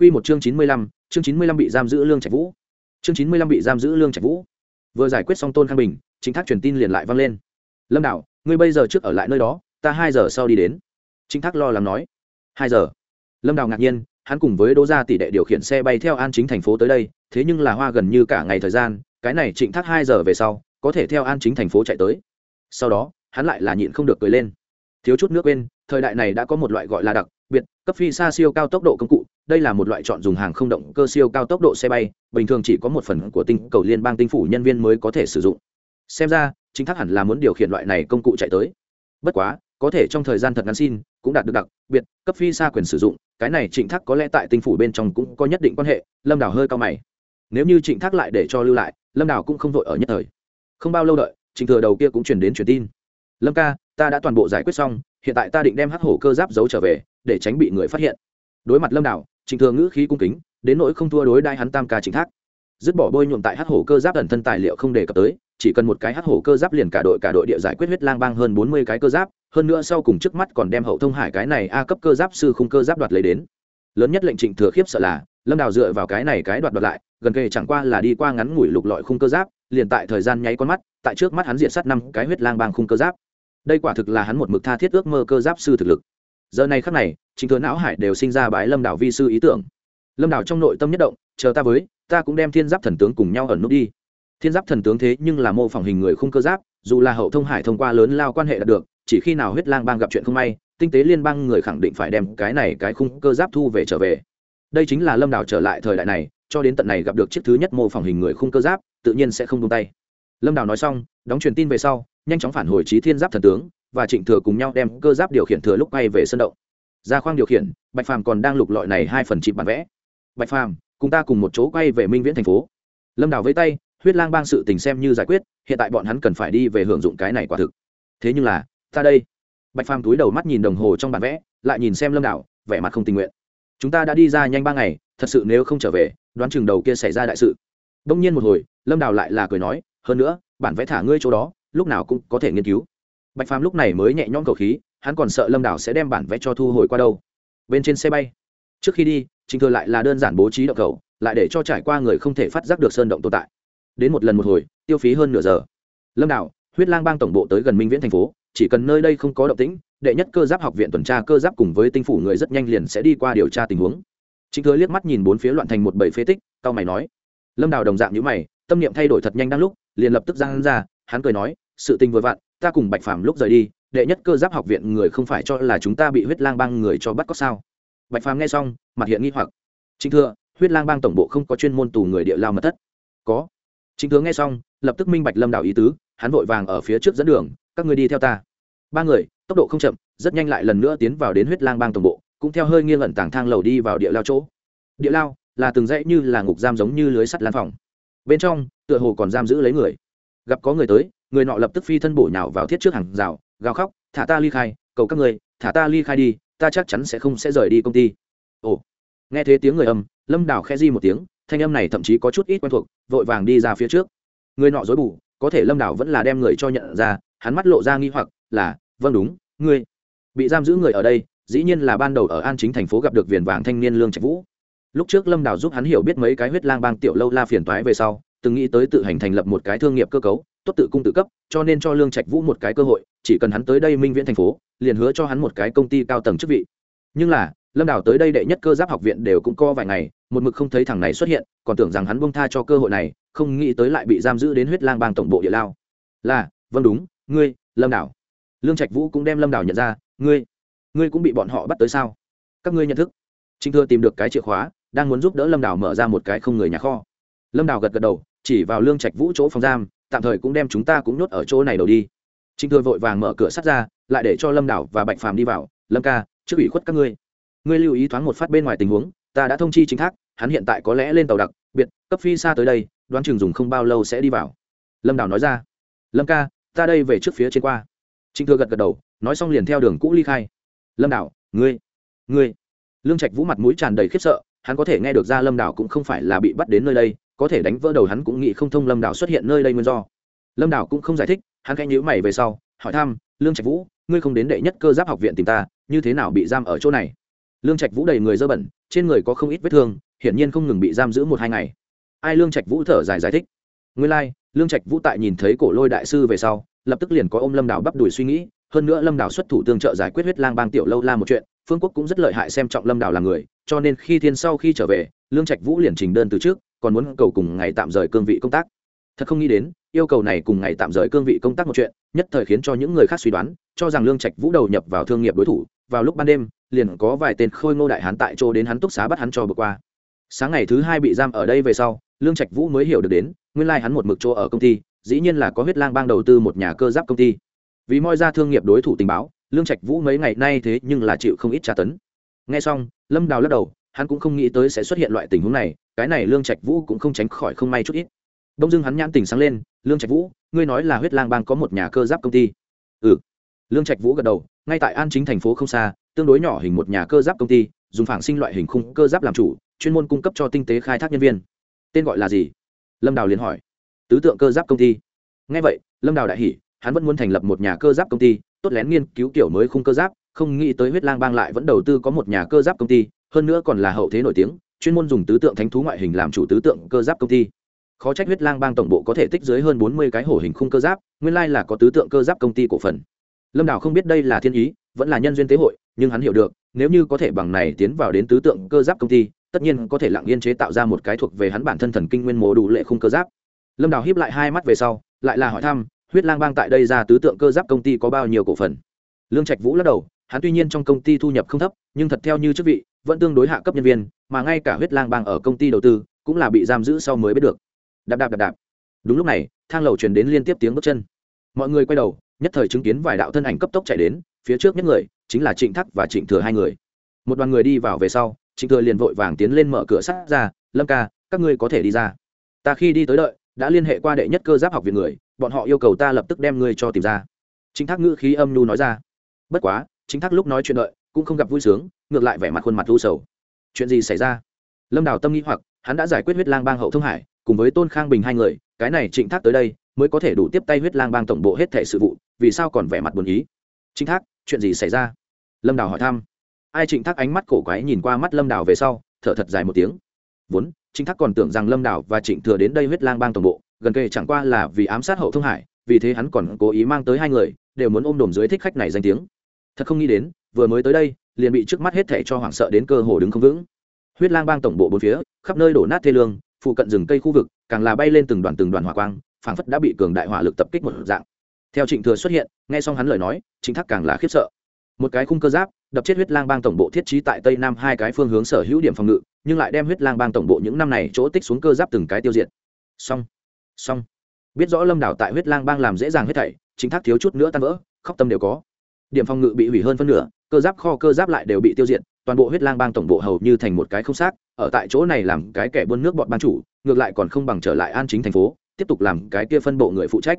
Quy một chương chín mươi lăm, chương chín mươi lăm bị giam giữ lương trạch vũ. Chương chín mươi lăm bị giam giữ lương trạch vũ. Vừa giải quyết xong tôn khang bình chính thác truyền tin liền lại vang lên. Lâm đạo ngươi bây giờ trước ở lại nơi đó ta hai giờ sau đi đến. Chính thác lo lắng nói. Hai giờ. Lâm đào ngạc nhiên hắn cùng với đỗ gia tỷ đệ điều khiển xe bay theo an chính thành phố tới đây thế nhưng là hoa gần như cả ngày thời gian cái này trịnh thác hai giờ về sau có thể theo an chính thành phố chạy tới. Sau đó hắn lại là nhịn không được cười lên. Thiếu chút nước quên thời đại này đã có một loại gọi là đặc biệt, cấp phi xa siêu cao tốc độ công cụ, đây là một loại chọn dùng hàng không động cơ siêu cao tốc độ xe bay, bình thường chỉ có một phần của tinh cầu liên bang tinh phủ nhân viên mới có thể sử dụng. Xem ra, chính thác hẳn là muốn điều khiển loại này công cụ chạy tới. Bất quá, có thể trong thời gian thật ngắn xin, cũng đạt được đặc biệt, cấp phi xa quyền sử dụng, cái này trịnh thác có lẽ tại tinh phủ bên trong cũng có nhất định quan hệ, lâm Đảo hơi cao mày. Nếu như trịnh thác lại để cho lưu lại, lâm Đảo cũng không vội ở nhất thời. Không bao lâu đợi, trịnh thừa đầu kia cũng chuyển đến truyền tin. Lâm ca, ta đã toàn bộ giải quyết xong hiện tại ta định đem hắc hổ cơ giáp giấu trở về, để tránh bị người phát hiện. Đối mặt lâm đảo, trịnh thừa ngữ khí cung kính, đến nỗi không thua đối đai hắn tam ca chính thác. Dứt bỏ bôi nhuộm tại hắc hổ cơ giáp ẩn thân tài liệu không đề cập tới, chỉ cần một cái hắc hổ cơ giáp liền cả đội cả đội địa giải quyết huyết lang bang hơn bốn mươi cái cơ giáp, hơn nữa sau cùng trước mắt còn đem hậu thông hải cái này a cấp cơ giáp sư khung cơ giáp đoạt lấy đến. Lớn nhất lệnh trịnh thừa khiếp sợ là, lâm đào dựa vào cái này cái đoạt đoạt lại, gần kề chẳng qua là đi qua ngắn ngủi lục lọi khung cơ giáp, liền tại thời gian nháy con mắt, tại trước mắt hắn diện sát năm cái huyết lang bang khung cơ giáp đây quả thực là hắn một mực tha thiết ước mơ cơ giáp sư thực lực. Giờ này khắc này, chính thừa não hải đều sinh ra bái lâm đảo vi sư ý tưởng. Lâm đảo trong nội tâm nhất động, chờ ta với, ta cũng đem thiên giáp thần tướng cùng nhau ẩn nút đi. Thiên giáp thần tướng thế nhưng là mô phỏng hình người khung cơ giáp, dù là hậu thông hải thông qua lớn lao quan hệ đạt được, chỉ khi nào huyết lang bang gặp chuyện không may, tinh tế liên bang người khẳng định phải đem cái này cái khung cơ giáp thu về trở về. Đây chính là lâm đảo trở lại thời đại này, cho đến tận này gặp được chiếc thứ nhất mô phỏng hình người khung cơ giáp, tự nhiên sẽ không tung tay. Lâm đảo nói xong, đóng truyền tin về sau nhanh chóng phản hồi trí thiên giáp thần tướng và trịnh thừa cùng nhau đem cơ giáp điều khiển thừa lúc quay về sân động. Ra khoang điều khiển, bạch phàm còn đang lục lọi này hai phần chịp bản vẽ. Bạch phàm, cùng ta cùng một chỗ quay về minh viễn thành phố. Lâm đào với tay, huyết lang bang sự tình xem như giải quyết, hiện tại bọn hắn cần phải đi về hưởng dụng cái này quả thực. Thế nhưng là, ta đây. Bạch phàm túi đầu mắt nhìn đồng hồ trong bản vẽ, lại nhìn xem lâm đào, vẻ mặt không tình nguyện. Chúng ta đã đi ra nhanh ba ngày, thật sự nếu không trở về, đoán chừng đầu kia xảy ra đại sự. Đông nhiên một hồi, lâm đào lại là cười nói, hơn nữa, bản vẽ thả ngươi chỗ đó lúc nào cũng có thể nghiên cứu. Bạch phàm lúc này mới nhẹ nhõm cầu khí, hắn còn sợ lâm đảo sẽ đem bản vẽ cho thu hồi qua đâu. Bên trên xe bay. Trước khi đi, trình thừa lại là đơn giản bố trí động cầu lại để cho trải qua người không thể phát giác được sơn động tồn tại. Đến một lần một hồi, tiêu phí hơn nửa giờ. Lâm đảo, huyết lang bang tổng bộ tới gần minh viễn thành phố, chỉ cần nơi đây không có động tĩnh, đệ nhất cơ giáp học viện tuần tra cơ giáp cùng với tinh phủ người rất nhanh liền sẽ đi qua điều tra tình huống. Chính thừa liếc mắt nhìn bốn phía loạn thành một bầy phế tích cao mày nói. Lâm đào đồng dạng như mày, tâm niệm thay đổi thật nhanh đang lúc, liền lập tức ra hắn ra, hắn cười nói sự tình vừa vặn, ta cùng bạch phàm lúc rời đi, đệ nhất cơ giáp học viện người không phải cho là chúng ta bị huyết lang bang người cho bắt có sao? Bạch phàm nghe xong, mặt hiện nghi hoặc. Chính thưa, huyết lang bang tổng bộ không có chuyên môn tù người địa lao mật thất. Có. Chính thưa nghe xong, lập tức minh bạch lâm đảo ý tứ, hắn vội vàng ở phía trước dẫn đường, các người đi theo ta. Ba người, tốc độ không chậm, rất nhanh lại lần nữa tiến vào đến huyết lang bang tổng bộ, cũng theo hơi nghiêng ẩn tàng thang lầu đi vào địa lao chỗ. Địa lao là từng dãy như là ngục giam giống như lưới sắt lan phòng. Bên trong, tựa hồ còn giam giữ lấy người. Gặp có người tới người nọ lập tức phi thân bổ nhào vào thiết trước hàng rào, gào khóc, thả ta ly khai, cầu các người thả ta ly khai đi, ta chắc chắn sẽ không sẽ rời đi công ty. Ồ. Nghe thấy tiếng người âm, lâm đào khe di một tiếng, thanh âm này thậm chí có chút ít quen thuộc, vội vàng đi ra phía trước. Người nọ dối bù, có thể lâm đào vẫn là đem người cho nhận ra, hắn mắt lộ ra nghi hoặc, là vâng đúng, ngươi. Bị giam giữ người ở đây, dĩ nhiên là ban đầu ở an chính thành phố gặp được viền vàng thanh niên lương trạch vũ. Lúc trước lâm đào giúp hắn hiểu biết mấy cái huyết lang bang tiểu lâu la phiền toái về sau, từng nghĩ tới tự hành thành lập một cái thương nghiệp cơ cấu tốt tự cung tự cấp, cho nên cho lương trạch vũ một cái cơ hội, chỉ cần hắn tới đây minh viễn thành phố, liền hứa cho hắn một cái công ty cao tầng chức vị. Nhưng là, lâm đào tới đây đệ nhất cơ giáp học viện đều cũng co vài ngày, một mực không thấy thằng này xuất hiện, còn tưởng rằng hắn bông tha cho cơ hội này, không nghĩ tới lại bị giam giữ đến huyết lang bang tổng bộ địa lao. Là vâng đúng, ngươi, lâm đào. Lương trạch vũ cũng đem lâm đào nhận ra, ngươi ngươi cũng bị bọn họ bắt tới sao? Các ngươi nhận thức. Trinh thưa tìm được cái chìa khóa, đang muốn giúp đỡ lâm đào mở ra một cái không người nhà kho. Lâm đào gật gật đầu chỉ vào lương trạch vũ chỗ phòng giam, tạm thời cũng đem chúng ta cũng nhốt ở chỗ này đầu đi. Trịnh thừa vội vàng mở cửa sắt ra, lại để cho lâm đảo và bạch phàm đi vào. Lâm ca, trước ủy khuất các ngươi. Ngươi lưu ý thoáng một phát bên ngoài tình huống, ta đã thông chi chính thác, hắn hiện tại có lẽ lên tàu đặc, biệt, cấp phi xa tới đây, đoán chừng dùng không bao lâu sẽ đi vào. Lâm đảo nói ra. Lâm ca, ta đây về trước phía trên qua. Trịnh thừa gật gật đầu, nói xong liền theo đường cũ ly khai. Lâm đảo, ngươi ngươi. Lương trạch vũ mặt mũi tràn đầy khiếp sợ, hắn có thể nghe được ra lâm đảo cũng không phải là bị bắt đến nơi đây có thể đánh vỡ đầu hắn cũng nghĩ không thông lâm đảo xuất hiện nơi đây nguyên do. Lâm đảo cũng không giải thích hắn khẽ nhíu mày về sau hỏi thăm lương trạch vũ ngươi không đến đệ nhất cơ giáp học viện tìm ta như thế nào bị giam ở chỗ này? Lương trạch vũ đầy người dơ bẩn trên người có không ít vết thương hiển nhiên không ngừng bị giam giữ một hai ngày. Ai? Lương trạch vũ thở dài giải thích. Nguyên lai、like, lương trạch vũ tại nhìn thấy cổ lôi đại sư về sau lập tức liền có ô lâm đảo bắp đùi suy nghĩ hơn nữa lâm đảo xuất thủ tương trợ giải quyết huyết lang bang tiểu lâu la một chuyện phương quốc cũng rất lợi hại xem trọng lâm đảo là người cho nên khi thiên sau khi trở về lương trạch vũ liền trình đơn từ trước còn muốn cầu cùng ngày tạm rời cương vị công tác. Thật không nghĩ đến, yêu cầu này cùng ngày tạm rời cương vị công tác một chuyện, nhất thời khiến cho những người khác suy đoán, cho rằng lương trạch vũ đầu nhập vào thương nghiệp đối thủ, vào lúc ban đêm, liền có vài tên khôi ngô đại hán tại chỗ đến hắn túc xá bắt hắn cho bực qua. Sáng ngày thứ hai bị giam ở đây về sau, lương trạch vũ mới hiểu được đến, nguyên lai hắn một mực chỗ ở công ty, dĩ nhiên là có huyết lang bang đầu tư một nhà cơ giáp công ty. Vì moi ra thương nghiệp đối thủ tình báo, lương trạch vũ mấy ngày nay thế nhưng là chịu không ít tra tấn. Nghe xong, lâm đào lắc đầu, hắn cũng không nghĩ tới sẽ xuất hiện loại tình huống này cái này lương trạch vũ cũng không tránh khỏi không may chút ít. Đông dưng hắn nhãn tình sáng lên, lương trạch vũ, ngươi nói là huyết lang bang có một nhà cơ giáp công ty. Ừ. Lương trạch vũ gật đầu, ngay tại an chính thành phố không xa, tương đối nhỏ hình một nhà cơ giáp công ty, dùng phản sinh loại hình khung cơ giáp làm chủ, chuyên môn cung cấp cho tinh tế khai thác nhân viên. Tên gọi là gì? Lâm đào liền hỏi. Tứ tượng cơ giáp công ty. Ngay vậy, lâm đào đại hỉ, hắn vẫn muốn thành lập một nhà cơ giáp công ty, tốt lén nghiên cứu kiểu mới khung cơ giáp, không nghĩ tới huyết lang bang lại vẫn đầu tư có một nhà cơ giáp công ty, hơn nữa còn là hậu thế nổi tiếng chuyên môn dùng tứ tượng thánh thú ngoại hình làm chủ tứ tượng cơ giáp công ty. Khó trách huyết lang bang tổng bộ có thể tích dưới hơn bốn mươi cái hổ hình khung cơ giáp, nguyên lai là có tứ tượng cơ giáp công ty cổ phần. Lâm đào không biết đây là thiên ý, vẫn là nhân duyên tế hội, nhưng hắn hiểu được, nếu như có thể bằng này tiến vào đến tứ tượng cơ giáp công ty, tất nhiên có thể lặng yên chế tạo ra một cái thuộc về hắn bản thân thần kinh nguyên mô đủ lệ khung cơ giáp. Lâm đào hiếp lại hai mắt về sau, lại là hỏi thăm, huyết lang bang tại đây ra tứ tượng cơ giáp công ty có bao nhiêu cổ phần? Lương trạch vũ lắc đầu, hắn tuy nhiên trong công ty thu nhập không thấp, nhưng thật theo như chức vị vẫn tương đối hạ cấp nhân viên, mà ngay cả huyết lang bang ở công ty đầu tư cũng là bị giam giữ sau mới biết được. Đạp đạp đạp đạp. Đúng lúc này, thang lầu truyền đến liên tiếp tiếng bước chân. Mọi người quay đầu, nhất thời chứng kiến vài đạo thân ảnh cấp tốc chạy đến, phía trước nhất người chính là trịnh thắc và trịnh thừa hai người. Một đoàn người đi vào về sau, trịnh thừa liền vội vàng tiến lên mở cửa sắt ra, lâm ca, các ngươi có thể đi ra. Ta khi đi tới đợi, đã liên hệ qua đệ nhất cơ giáp học viện người, bọn họ yêu cầu ta lập tức đem ngươi cho tìm ra. Chính thác ngữ khí âm nhu nói ra. Bất quá chính thác lúc nói chuyện đợi cũng không gặp vui sướng, ngược lại vẻ mặt khuôn mặt u sầu. Chuyện gì xảy ra? Lâm đào tâm nghĩ hoặc, hắn đã giải quyết huyết lang bang hậu thông hải, cùng với tôn khang bình hai người, cái này trịnh thác tới đây, mới có thể đủ tiếp tay huyết lang bang tổng bộ hết thể sự vụ, vì sao còn vẻ mặt buồn ý? Trịnh thác, chuyện gì xảy ra? Lâm đào hỏi thăm. Ai trịnh thác ánh mắt cổ quái nhìn qua mắt lâm đào về sau, thở thật dài một tiếng. Vốn, trịnh thác còn tưởng rằng lâm đào và trịnh thừa đến đây huyết lang bang tổng bộ, gần kề chẳng qua là vì ám sát hậu thông hải, vì thế hắn còn cố ý mang tới hai người, đều muốn ôm đồm dưới thích khách này danh tiếng. Thật không nghĩ đến vừa mới tới đây, liền bị trước mắt hết thảy cho hoảng sợ đến cơ hồ đứng không vững. Huyết lang bang tổng bộ bốn phía, khắp nơi đổ nát thê lương, phụ cận rừng cây khu vực, càng là bay lên từng đoàn từng đoàn hỏa quang, phảng phất đã bị cường đại hỏa lực tập kích một dạng. Theo trịnh thừa xuất hiện, nghe xong hắn lời nói chính thác càng là khiếp sợ. Một cái khung cơ giáp, đập chết huyết lang bang tổng bộ thiết trí tại tây nam hai cái phương hướng sở hữu điểm phòng ngự, nhưng lại đem huyết lang bang tổng bộ những năm này chỗ tích xuống cơ giáp từng cái tiêu diệt. Xong xong. Biết rõ lâm đảo tại huyết lang bang làm dễ dàng hết thảy chính thác thiếu chút nữa tan vỡ, khóc tâm đều có. Điểm phòng ngự bị hủy hơn phân nửa cơ giáp kho cơ giáp lại đều bị tiêu diệt, toàn bộ huyết lang bang tổng bộ hầu như thành một cái không xác, ở tại chỗ này làm cái kẻ buôn nước bọn ban chủ, ngược lại còn không bằng trở lại an chính thành phố, tiếp tục làm cái kia phân bộ người phụ trách.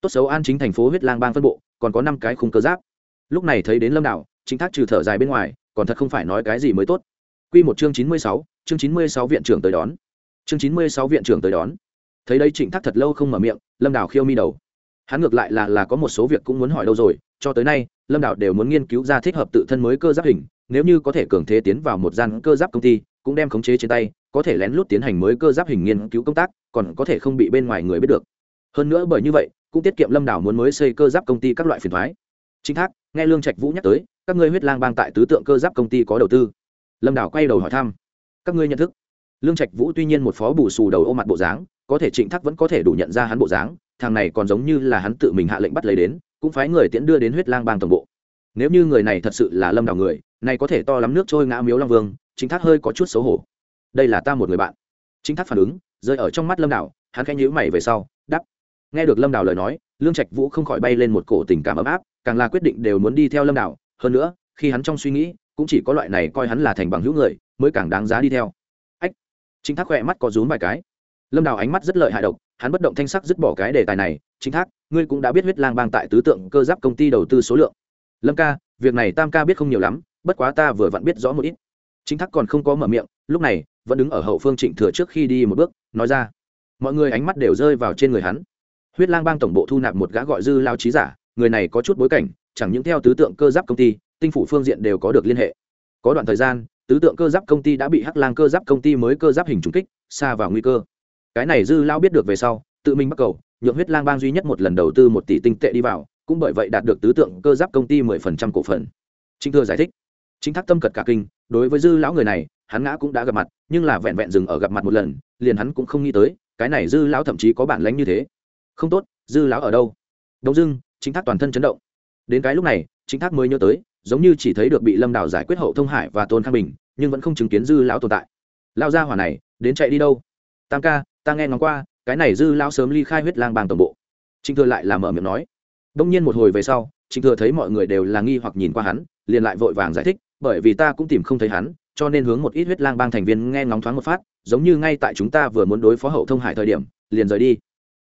Tốt xấu an chính thành phố huyết lang bang phân bộ, còn có năm cái khung cơ giáp. Lúc này thấy đến lâm đảo chính thác trừ thở dài bên ngoài, còn thật không phải nói cái gì mới tốt. Quy một chương chín mươi sáu, chương chín mươi sáu viện trưởng tới đón. Chương chín mươi sáu viện trưởng tới đón. Thấy đây trịnh thác thật lâu không mở miệng, lâm đảo khiêu mi đầu. Hắn ngược lại là là có một số việc cũng muốn hỏi đâu rồi, cho tới nay lâm Đạo đều muốn nghiên cứu ra thích hợp tự thân mới cơ giáp hình, nếu như có thể cường thế tiến vào một gian cơ giáp công ty, cũng đem khống chế trên tay, có thể lén lút tiến hành mới cơ giáp hình nghiên cứu công tác, còn có thể không bị bên ngoài người biết được. Hơn nữa bởi như vậy, cũng tiết kiệm lâm đảo muốn mới xây cơ giáp công ty các loại phiền thoái chính thác, nghe lương trạch vũ nhắc tới, các ngươi huyết lang bang tại tứ tượng cơ giáp công ty có đầu tư. Lâm đảo quay đầu hỏi thăm, các ngươi nhận thức? Lương trạch vũ tuy nhiên một phó bù xù đầu ô mặt bộ dáng, có thể trịnh thác vẫn có thể đủ nhận ra hắn bộ dáng, thằng này còn giống như là hắn tự mình hạ lệnh bắt lấy đến cũng phái người tiễn đưa đến huyết lang bang tổng bộ. Nếu như người này thật sự là lâm đảo người, này có thể to lắm nước trôi ngã miếu long vương, chính thác hơi có chút xấu hổ. Đây là ta một người bạn. Chính thác phản ứng, rơi ở trong mắt lâm đảo hắn khẽ nhíu mày về sau đắp nghe được lâm đảo lời nói, lương trạch vũ không khỏi bay lên một cổ tình cảm ấm áp, càng là quyết định đều muốn đi theo lâm đảo hơn nữa, khi hắn trong suy nghĩ, cũng chỉ có loại này coi hắn là thành bằng hữu người, mới càng đáng giá đi theo. Ách! Chính thác khỏe mắt có rúm vài cái. Lâm đào ánh mắt rất lợi hại độc, hắn bất động thanh sắc dứt bỏ cái đề tài này chính thác, ngươi cũng đã biết huyết lang bang tại tứ tượng cơ giáp công ty đầu tư số lượng. Lâm ca, việc này tam ca biết không nhiều lắm, bất quá ta vừa vặn biết rõ một ít. Chính thác còn không có mở miệng, lúc này, vẫn đứng ở hậu phương trịnh thừa trước khi đi một bước, nói ra. Mọi người ánh mắt đều rơi vào trên người hắn. Huyết lang bang tổng bộ thu nạp một gã gọi dư lao trí giả, người này có chút bối cảnh, chẳng những theo tứ tượng cơ giáp công ty, tinh phủ phương diện đều có được liên hệ. Có đoạn thời gian, tứ tượng cơ giáp công ty đã bị hắc lang cơ giáp công ty mới cơ giáp hình trùng kích, xa vào nguy cơ. Cái này dư lao biết được về sau tự mình bắt cầu, nhượng huyết lang bang duy nhất một lần đầu tư một tỷ tinh tệ đi vào, cũng bởi vậy đạt được tứ tượng cơ giáp công ty mười phần trăm cổ phần. Trinh thừa giải thích chính thác tâm cật cả kinh, đối với dư lão người này, hắn ngã cũng đã gặp mặt, nhưng là vẹn vẹn dừng ở gặp mặt một lần, liền hắn cũng không nghĩ tới, cái này dư lão thậm chí có bản lánh như thế. Không tốt, dư lão ở đâu? Đông dưng chính thác toàn thân chấn động. Đến cái lúc này chính thác mới nhớ tới, giống như chỉ thấy được bị lâm đào giải quyết hậu thông hải và tôn khang bình, nhưng vẫn không chứng kiến dư lão tồn tại. Lao ra hỏa này, đến chạy đi đâu? Tam ca, ta nghe ngóng qua cái này dư lão sớm ly khai huyết lang bang tổng bộ. Trịnh thừa lại là mở miệng nói. Đông nhiên một hồi về sau, trịnh thừa thấy mọi người đều là nghi hoặc nhìn qua hắn, liền lại vội vàng giải thích, bởi vì ta cũng tìm không thấy hắn, cho nên hướng một ít huyết lang bang thành viên nghe ngóng thoáng một phát, giống như ngay tại chúng ta vừa muốn đối phó hậu thông hải thời điểm, liền rời đi.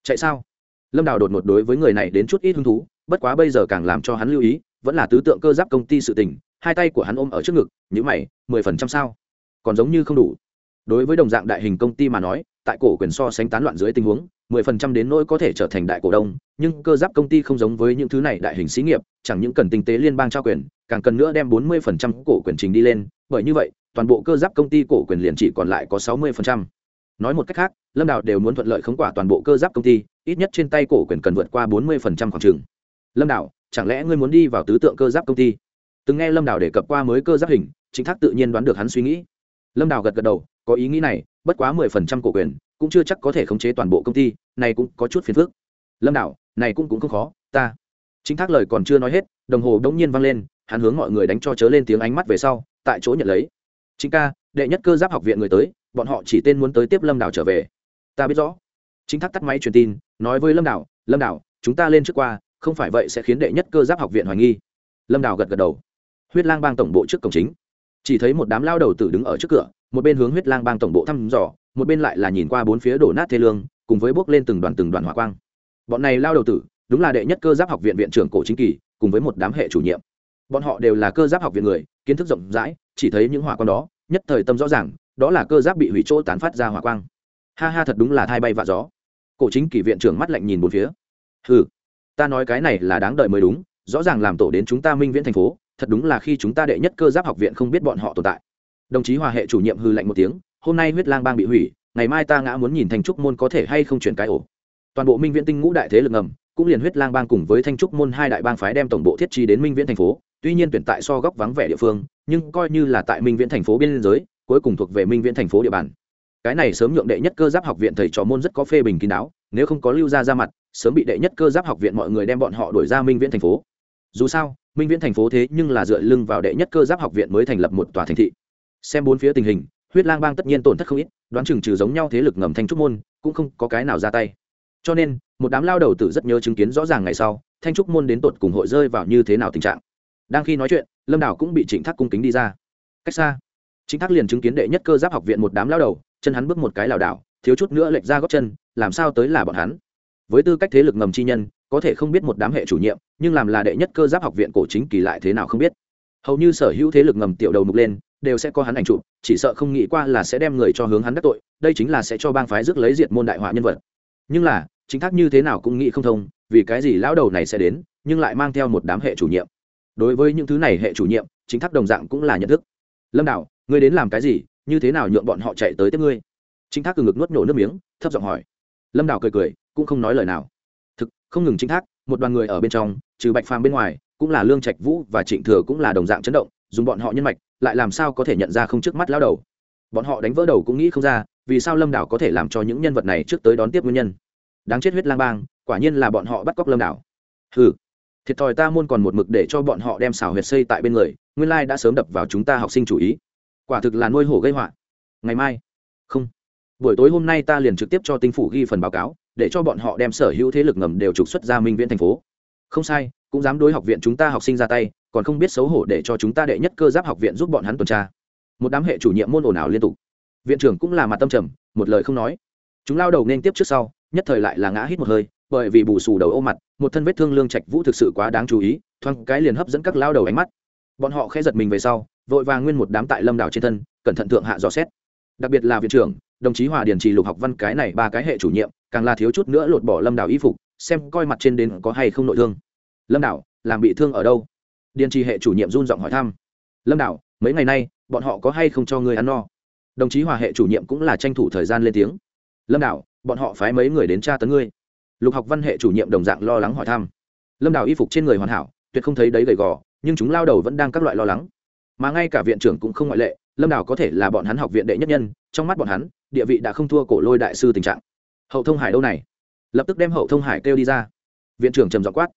Chạy sao? Lâm đào đột ngột đối với người này đến chút ít hứng thú, bất quá bây giờ càng làm cho hắn lưu ý, vẫn là tứ tượng cơ giáp công ty sự tình, hai tay của hắn ôm ở trước ngực nhữ mày, mười phần trăm sao? Còn giống như không đủ. Đối với đồng dạng đại hình công ty mà nói tại cổ quyền so sánh tán loạn dưới tình huống, mười phần trăm đến nỗi có thể trở thành đại cổ đông, nhưng cơ giáp công ty không giống với những thứ này đại hình xí nghiệp, chẳng những cần tinh tế liên bang trao quyền, càng cần nữa đem bốn mươi phần trăm cổ quyền trình đi lên, bởi như vậy, toàn bộ cơ giáp công ty cổ quyền liền chỉ còn lại có sáu mươi phần trăm. Nói một cách khác, lâm đào đều muốn thuận lợi khống quả toàn bộ cơ giáp công ty, ít nhất trên tay cổ quyền cần vượt qua bốn mươi phần trăm khoảng trường lâm đào, chẳng lẽ ngươi muốn đi vào tứ tượng cơ giáp công ty? Từng nghe lâm đào đề cập qua mới cơ giáp hình, chính thác tự nhiên đoán được hắn suy nghĩ. Lâm đào gật gật đầu có ý nghĩ này bất quá mười phần trăm cổ quyền cũng chưa chắc có thể khống chế toàn bộ công ty này cũng có chút phiền phức. Lâm Đạo, này cũng cũng không khó ta. Chính thác lời còn chưa nói hết đồng hồ đống nhiên vang lên hắn hướng mọi người đánh cho chớ lên tiếng ánh mắt về sau tại chỗ nhận lấy. Chính ca đệ nhất cơ giáp học viện người tới bọn họ chỉ tên muốn tới tiếp lâm đảo trở về. Ta biết rõ. Chính thác tắt máy truyền tin nói với lâm đảo lâm đảo chúng ta lên trước qua không phải vậy sẽ khiến đệ nhất cơ giáp học viện hoài nghi. Lâm đảo gật gật đầu. Huyết lang bang tổng bộ trước cổng chính chỉ thấy một đám lao đầu tử đứng ở trước cửa, một bên hướng huyết lang bang tổng bộ thăm dò, một bên lại là nhìn qua bốn phía đổ nát thê lương, cùng với bước lên từng đoàn từng đoàn hỏa quang. Bọn này lao đầu tử, đúng là đệ nhất cơ giáp học viện viện trưởng cổ chính kỳ, cùng với một đám hệ chủ nhiệm. Bọn họ đều là cơ giáp học viện người, kiến thức rộng rãi, chỉ thấy những hỏa quang đó, nhất thời tâm rõ ràng, đó là cơ giáp bị hủy chỗ tán phát ra hỏa quang. Ha ha, thật đúng là thay bay vạ gió. Cổ chính kỳ viện trưởng mắt lạnh nhìn bốn phía. Ừ ta nói cái này là đáng đợi mới đúng, rõ ràng làm tổ đến chúng ta minh viễn thành phố thật đúng là khi chúng ta đệ nhất cơ giáp học viện không biết bọn họ tồn tại. Đồng chí hòa hệ chủ nhiệm hư lạnh một tiếng, hôm nay huyết lang bang bị hủy, ngày mai ta ngã muốn nhìn thanh trúc môn có thể hay không chuyển cái ổ. Toàn bộ minh viễn tinh ngũ đại thế lực ngầm, cũng liền huyết lang bang cùng với thanh trúc môn hai đại bang phái đem tổng bộ thiết trí đến minh viễn thành phố, tuy nhiên tuyển tại so góc vắng vẻ địa phương, nhưng coi như là tại minh viễn thành phố biên giới, cuối cùng thuộc về minh viễn thành phố địa bàn. Cái này sớm nhượng đệ nhất cơ giáp học viện thầy trò môn rất có phê bình kín đáo, nếu không có lưu ra ra mặt, sớm bị đệ nhất cơ giáp học viện mọi người đem bọn họ đuổi ra minh viễn thành phố. Dù sao minh viễn thành phố thế nhưng là dựa lưng vào đệ nhất cơ giáp học viện mới thành lập một tòa thành thị. Xem bốn phía tình hình, huyết lang bang tất nhiên tổn thất không ít, đoán chừng trừ giống nhau thế lực ngầm thanh trúc môn, cũng không có cái nào ra tay. Cho nên, một đám lao đầu tử rất nhớ chứng kiến rõ ràng ngày sau, thanh trúc môn đến tột cùng hội rơi vào như thế nào tình trạng. Đang khi nói chuyện, lâm đảo cũng bị trịnh thác cung kính đi ra. Cách xa, trịnh thác liền chứng kiến đệ nhất cơ giáp học viện một đám lao đầu, chân hắn bước một cái lảo đảo, thiếu chút nữa lệch ra góc chân, làm sao tới là bọn hắn? Với tư cách thế lực ngầm chi nhân có thể không biết một đám hệ chủ nhiệm, nhưng làm là đệ nhất cơ giáp học viện cổ chính kỳ lại thế nào không biết. Hầu như sở hữu thế lực ngầm tiểu đầu mục lên, đều sẽ có hắn ảnh chụp, chỉ sợ không nghĩ qua là sẽ đem người cho hướng hắn đắc tội, đây chính là sẽ cho bang phái rước lấy diệt môn đại họa nhân vật. Nhưng là, chính thác như thế nào cũng nghĩ không thông, vì cái gì lão đầu này sẽ đến, nhưng lại mang theo một đám hệ chủ nhiệm. Đối với những thứ này hệ chủ nhiệm, chính thác đồng dạng cũng là nhận thức. Lâm đạo ngươi đến làm cái gì, như thế nào nhượng bọn họ chạy tới tiếp ngươi? Chính thác từ ngực nuốt nhổ nước miếng, thấp giọng hỏi. Lâm đào cười cười, cũng không nói lời nào không ngừng chính thác, một đoàn người ở bên trong, trừ bạch phàm bên ngoài, cũng là lương trạch vũ và trịnh thừa cũng là đồng dạng chấn động, dùng bọn họ nhân mạch, lại làm sao có thể nhận ra không trước mắt lao đầu. Bọn họ đánh vỡ đầu cũng nghĩ không ra, vì sao lâm đảo có thể làm cho những nhân vật này trước tới đón tiếp nguyên nhân. Đáng chết huyết lang bang, quả nhiên là bọn họ bắt cóc lâm đảo. Ừ thiệt thòi ta muôn còn một mực để cho bọn họ đem xảo huyệt xây tại bên người, nguyên lai đã sớm đập vào chúng ta học sinh chủ ý. Quả thực là nuôi hổ gây họa. Ngày mai. Không. Buổi tối hôm nay ta liền trực tiếp cho tinh phủ ghi phần báo cáo để cho bọn họ đem sở hữu thế lực ngầm đều trục xuất ra minh viễn thành phố. Không sai, cũng dám đối học viện chúng ta học sinh ra tay, còn không biết xấu hổ để cho chúng ta đệ nhất cơ giáp học viện giúp bọn hắn tuần tra. Một đám hệ chủ nhiệm môn ồn ào liên tục. Viện trưởng cũng là mặt tâm trầm, một lời không nói. Chúng lao đầu nên tiếp trước sau, nhất thời lại là ngã hít một hơi, bởi vì bù xù đầu ô mặt, một thân vết thương lương trạch vũ thực sự quá đáng chú ý, thoáng cái liền hấp dẫn các lao đầu ánh mắt. Bọn họ khẽ giật mình về sau, vội vàng nguyên một đám tại lâm đảo trên thân, cẩn thận thượng hạ dò xét. Đặc biệt là viện trưởng đồng chí hòa điền trì lục học văn cái này ba cái hệ chủ nhiệm, càng là thiếu chút nữa lột bỏ lâm đảo y phục, xem coi mặt trên đến có hay không nội thương. Lâm đảo, làm bị thương ở đâu? Điền trì hệ chủ nhiệm run giọng hỏi thăm. Lâm đảo, mấy ngày nay, bọn họ có hay không cho người ăn no? Đồng chí hòa hệ chủ nhiệm cũng là tranh thủ thời gian lên tiếng. Lâm đảo, bọn họ phái mấy người đến tra tấn ngươi. Lục học văn hệ chủ nhiệm đồng dạng lo lắng hỏi thăm. Lâm đảo y phục trên người hoàn hảo, tuyệt không thấy đấy gầy gò, nhưng chúng lao đầu vẫn đang các loại lo lắng. Mà ngay cả viện trưởng cũng không ngoại lệ lâm đảo có thể là bọn hắn học viện đệ nhất nhân trong mắt bọn hắn địa vị đã không thua cổ lôi đại sư tình trạng hậu thông hải đâu này lập tức đem hậu thông hải kêu đi ra viện trưởng trầm dọ quát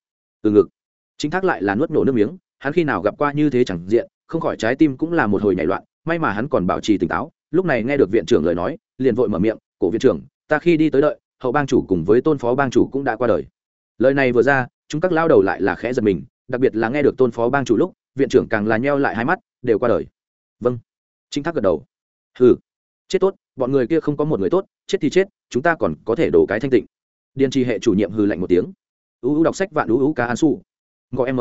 từ ngực chính thác lại là nuốt nổ nước miếng hắn khi nào gặp qua như thế chẳng diện không khỏi trái tim cũng là một hồi nhảy loạn may mà hắn còn bảo trì tỉnh táo lúc này nghe được viện trưởng lời nói liền vội mở miệng cổ viện trưởng ta khi đi tới đợi hậu bang chủ cùng với tôn phó bang chủ cũng đã qua đời lời này vừa ra chúng các lao đầu lại là khẽ giật mình đặc biệt là nghe được tôn phó bang chủ lúc viện trưởng càng là nheo lại hai mắt đều qua đời vâng chính thác gật đầu. Hừ, chết tốt, bọn người kia không có một người tốt, chết thì chết, chúng ta còn có thể đổ cái thanh tịnh. Điền trì hệ chủ nhiệm hừ lạnh một tiếng. Ưu ưu đọc sách vạn ưu ưu ca an su. Gọi em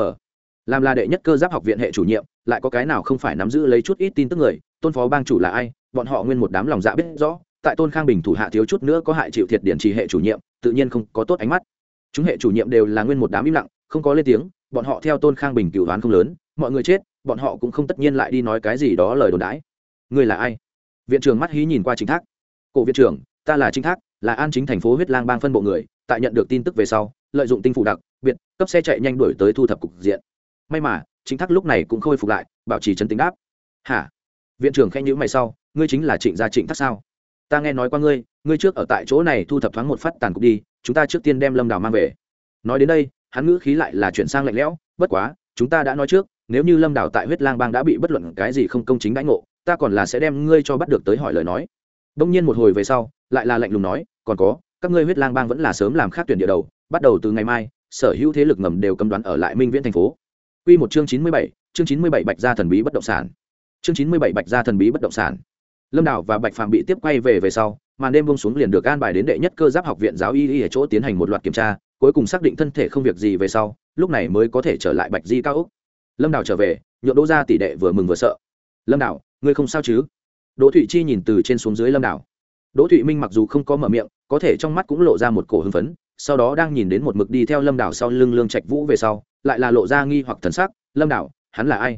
làm là đệ nhất cơ giáp học viện hệ chủ nhiệm, lại có cái nào không phải nắm giữ lấy chút ít tin tức người, tôn phó bang chủ là ai, bọn họ nguyên một đám lòng dạ biết rõ, tại tôn khang bình thủ hạ thiếu chút nữa có hại chịu thiệt điển trì hệ chủ nhiệm, tự nhiên không có tốt ánh mắt. Chúng hệ chủ nhiệm đều là nguyên một đám im lặng, không có lên tiếng, bọn họ theo tôn khang bình cửu đoán không lớn, mọi người chết, bọn họ cũng không tất nhiên lại đi nói cái gì đó lời đồn đãi. Ngươi là ai? Viện trưởng mắt hí nhìn qua chính thác. Cổ viện trưởng, ta là chính thác, là an chính thành phố huyết lang bang phân bộ người, tại nhận được tin tức về sau, lợi dụng tinh phủ đặc, biệt, cấp xe chạy nhanh đuổi tới thu thập cục diện. May mà chính thác lúc này cũng khôi phục lại, bảo trì chân tính đáp. Hả? Viện trưởng khen nhữ mày sau, ngươi chính là trịnh gia trịnh thác sao? Ta nghe nói qua ngươi ngươi trước ở tại chỗ này thu thập thoáng một phát tàn cục đi, chúng ta trước tiên đem lâm đào mang về. Nói đến đây, hắn ngữ khí lại là chuyển sang lạnh lẽo, bất quá, chúng ta đã nói trước, nếu như lâm đào tại huyết lang bang đã bị bất luận cái gì không công chính đãi ngộ ta còn là sẽ đem ngươi cho bắt được tới hỏi lời nói đông nhiên một hồi về sau lại là lạnh lùng nói còn có các ngươi huyết lang bang vẫn là sớm làm khác tuyển địa đầu bắt đầu từ ngày mai sở hữu thế lực ngầm đều cấm đoán ở lại minh viễn thành phố Quy một chương chín mươi bảy, chương chín mươi bảy bạch gia thần bí bất động sản. Chương chín mươi bảy bạch gia thần bí bất động sản. Lâm Đào và Bạch Phàm bị tiếp quay về về sau, màn đêm buông xuống liền được an bài đến đệ nhất cơ giáp học viện giáo y y ở chỗ tiến hành một loạt kiểm tra, cuối cùng xác định thân thể không việc gì về sau, lúc này mới có thể trở lại Bạch Di cao ốc. Lâm Đào trở về, nhượng Đỗ gia tỷ đệ vừa mừng vừa sợ. "Lâm Đào, ngươi không sao chứ?" Đỗ Thụy Chi nhìn từ trên xuống dưới Lâm Đảo. Đỗ Thụy Minh mặc dù không có mở miệng, có thể trong mắt cũng lộ ra một cổ hưng phấn, sau đó đang nhìn đến một mực đi theo Lâm Đảo sau lưng Lương Trạch Vũ về sau, lại là lộ ra nghi hoặc thần sắc, "Lâm Đảo, hắn là ai?"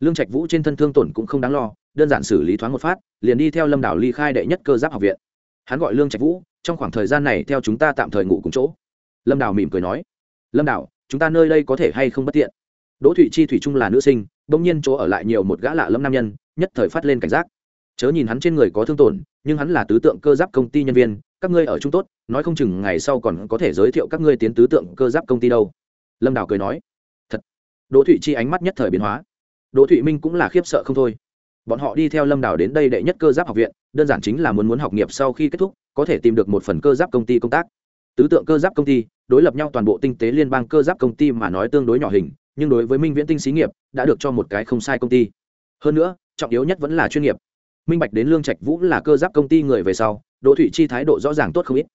Lương Trạch Vũ trên thân thương tổn cũng không đáng lo, đơn giản xử lý thoáng một phát liền đi theo lâm đảo ly khai đệ nhất cơ giáp học viện hắn gọi lương trạch vũ trong khoảng thời gian này theo chúng ta tạm thời ngủ cùng chỗ lâm đảo mỉm cười nói lâm đảo chúng ta nơi đây có thể hay không bất tiện đỗ thụy chi thủy trung là nữ sinh bỗng nhiên chỗ ở lại nhiều một gã lạ lâm nam nhân nhất thời phát lên cảnh giác. Chớ nhìn hắn trên người có thương tổn, nhưng hắn là tứ tượng cơ giáp công ty nhân viên, các ngươi ở chung tốt, nói không chừng ngày sau còn có thể giới thiệu các ngươi tiến tứ tượng cơ giáp công ty đâu. Lâm Đào cười nói. Thật. Đỗ thụy chi ánh mắt nhất thời biến hóa. Đỗ thụy minh cũng là khiếp sợ không thôi. Bọn họ đi theo lâm Đào đến đây đệ nhất cơ giáp học viện, đơn giản chính là muốn muốn học nghiệp sau khi kết thúc, có thể tìm được một phần cơ giáp công ty công tác. Tứ tượng cơ giáp công ty, đối lập nhau toàn bộ tinh tế liên bang cơ giáp công ty mà nói tương đối nhỏ hình, nhưng đối với minh viễn tinh xí nghiệp, đã được cho một cái không sai công ty. Hơn nữa trọng yếu nhất vẫn là chuyên nghiệp. Minh bạch đến lương trạch vũ là cơ giáp công ty người về sau, đỗ thụy chi thái độ rõ ràng tốt không ít.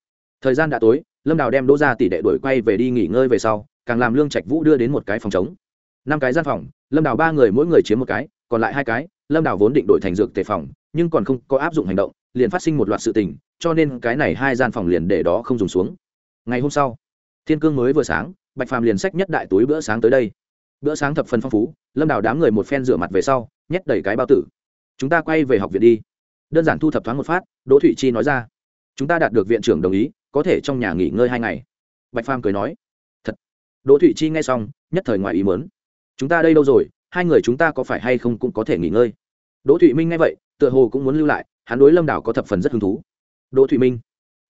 Thời gian đã tối, lâm đào đem đỗ ra tỷ đệ đuổi quay về đi nghỉ ngơi về sau, càng làm lương trạch vũ đưa đến một cái phòng chống năm cái gian phòng, lâm đào ba người mỗi người chiếm một cái, còn lại hai cái, lâm đào vốn định đổi thành dược tề phòng, nhưng còn không có áp dụng hành động, liền phát sinh một loạt sự tình, cho nên cái này hai gian phòng liền để đó không dùng xuống. Ngày hôm sau, thiên cương mới vừa sáng, bạch phàm liền sách nhất đại túi bữa sáng tới đây. Bữa sáng thập phần phong phú, lâm đào đám người một phen rửa mặt về sau nhét đầy cái bao tử. Chúng ta quay về học viện đi. Đơn giản thu thập thoáng một phát, đỗ thụy chi nói ra. Chúng ta đạt được viện trưởng đồng ý, có thể trong nhà nghỉ ngơi hai ngày. Bạch phàm cười nói. Thật. Đỗ thụy chi nghe xong, nhất thời ngoài ý mớn chúng ta đây đâu rồi? Hai người chúng ta có phải hay không cũng có thể nghỉ ngơi? Đỗ thụy minh nghe vậy, tựa hồ cũng muốn lưu lại, hắn đối lâm đảo có thập phần rất hứng thú. Đỗ thụy minh,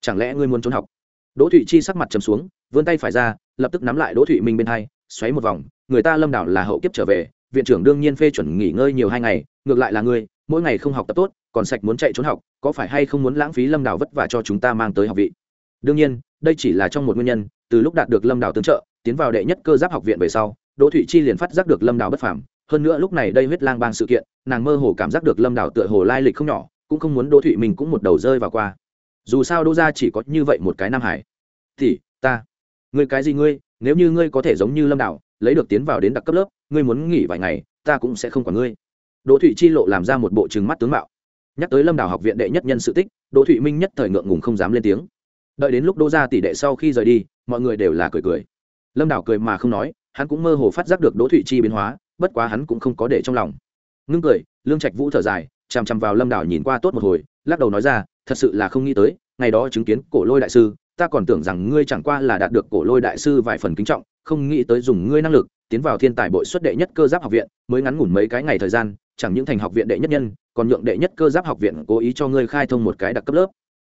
chẳng lẽ ngươi muốn trốn học? Đỗ thụy chi sắc mặt trầm xuống, vươn tay phải ra, lập tức nắm lại đỗ thụy minh bên hai, xoáy một vòng, người ta lâm đảo là hậu kiếp trở về viện trưởng đương nhiên phê chuẩn nghỉ ngơi nhiều hai ngày, ngược lại là ngươi, mỗi ngày không học tập tốt, còn sạch muốn chạy trốn học, có phải hay không muốn lãng phí lâm đảo vất vả cho chúng ta mang tới học vị? Đương nhiên, đây chỉ là trong một nguyên nhân, từ lúc đạt được lâm đảo tương trợ, tiến vào đệ nhất cơ giáp học viện về sau, đỗ thụy chi liền phát giác được lâm đảo bất phàm, hơn nữa lúc này đây huyết lang bang sự kiện, nàng mơ hồ cảm giác được lâm đảo tựa hồ lai lịch không nhỏ, cũng không muốn đỗ thụy mình cũng một đầu rơi vào qua. Dù sao đỗ gia chỉ có như vậy một cái nam hải. Thì, ta, ngươi cái gì ngươi, nếu như ngươi có thể giống như lâm đảo lấy được tiến vào đến đặc cấp lớp ngươi muốn nghỉ vài ngày, ta cũng sẽ không quản ngươi. Đỗ thụy chi lộ làm ra một bộ trừng mắt tướng mạo. Nhắc tới lâm đảo học viện đệ nhất nhân sự tích, đỗ thụy minh nhất thời ngượng ngùng không dám lên tiếng. Đợi đến lúc đỗ gia tỷ đệ sau khi rời đi, mọi người đều là cười cười. Lâm đảo cười mà không nói, hắn cũng mơ hồ phát giác được đỗ thụy chi biến hóa, bất quá hắn cũng không có để trong lòng. Ngưng cười, lương trạch vũ thở dài, chằm chằm vào lâm đảo nhìn qua tốt một hồi, lắc đầu nói ra, thật sự là không nghĩ tới, ngày đó chứng kiến cổ lôi đại sư, ta còn tưởng rằng ngươi chẳng qua là đạt được cổ lôi đại sư vài phần kính trọng, không nghĩ tới dùng ngươi năng lực tiến vào thiên tài bội xuất đệ nhất cơ giáp học viện, mới ngắn ngủn mấy cái ngày thời gian, chẳng những thành học viện đệ nhất nhân, còn nhượng đệ nhất cơ giáp học viện cố ý cho ngươi khai thông một cái đặc cấp lớp.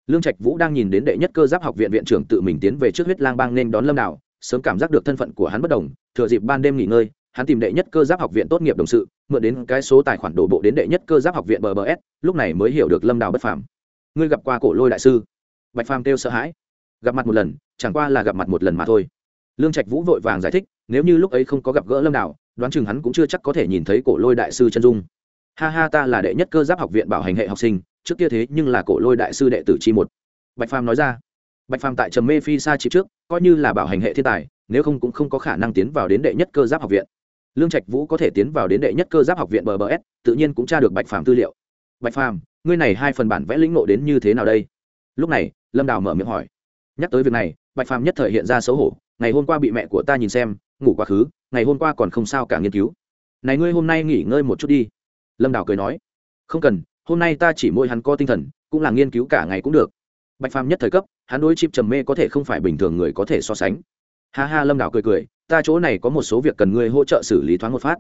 Lương trạch vũ đang nhìn đến đệ nhất cơ giáp học viện viện trưởng tự mình tiến về trước huyết lang bang nên đón lâm đảo sớm cảm giác được thân phận của hắn bất đồng, thừa dịp ban đêm nghỉ ngơi, hắn tìm đệ nhất cơ giáp học viện tốt nghiệp đồng sự, mượn đến cái số tài khoản đổ bộ đến đệ nhất cơ giáp học viện bbs lúc này mới hiểu được lâm đào bất phàm. Ngươi gặp qua cổ lôi đại sư? Bạch phàm kêu sợ hãi. Gặp mặt một lần, chẳng qua là gặp mặt một lần mà thôi lương trạch vũ vội vàng giải thích, nếu như lúc ấy không có gặp gỡ lâm đào, đoán chừng hắn cũng chưa chắc có thể nhìn thấy cổ lôi đại sư chân dung. Ha ha, ta là đệ nhất cơ giáp học viện bảo hành hệ học sinh, trước kia thế nhưng là cổ lôi đại sư đệ tử chi một. Bạch phàm nói ra. Bạch phàm tại trầm mê phi xa chịp trước, coi như là bảo hành hệ thiên tài, nếu không cũng không có khả năng tiến vào đến đệ nhất cơ giáp học viện. Lương trạch vũ có thể tiến vào đến đệ nhất cơ giáp học viện bbs tự nhiên cũng tra được bạch phàm tư liệu. Bạch phàm, ngươi này hai phần bản vẽ lĩnh nộ đến như thế nào đây? Lúc này, lâm đào mở miệng hỏi. Nhắc tới việc này, bạch phàm nhất thời hiện ra xấu hổ ngày hôm qua bị mẹ của ta nhìn xem, ngủ quá khứ, ngày hôm qua còn không sao cả nghiên cứu. Này ngươi hôm nay nghỉ ngơi một chút đi. Lâm đào cười nói. Không cần, hôm nay ta chỉ môi hắn có tinh thần, cũng là nghiên cứu cả ngày cũng được. Bạch phàm nhất thời cấp, hắn đối chip trầm mê có thể không phải bình thường người có thể so sánh. Ha ha, lâm đào cười cười, ta chỗ này có một số việc cần ngươi hỗ trợ xử lý thoáng một phát.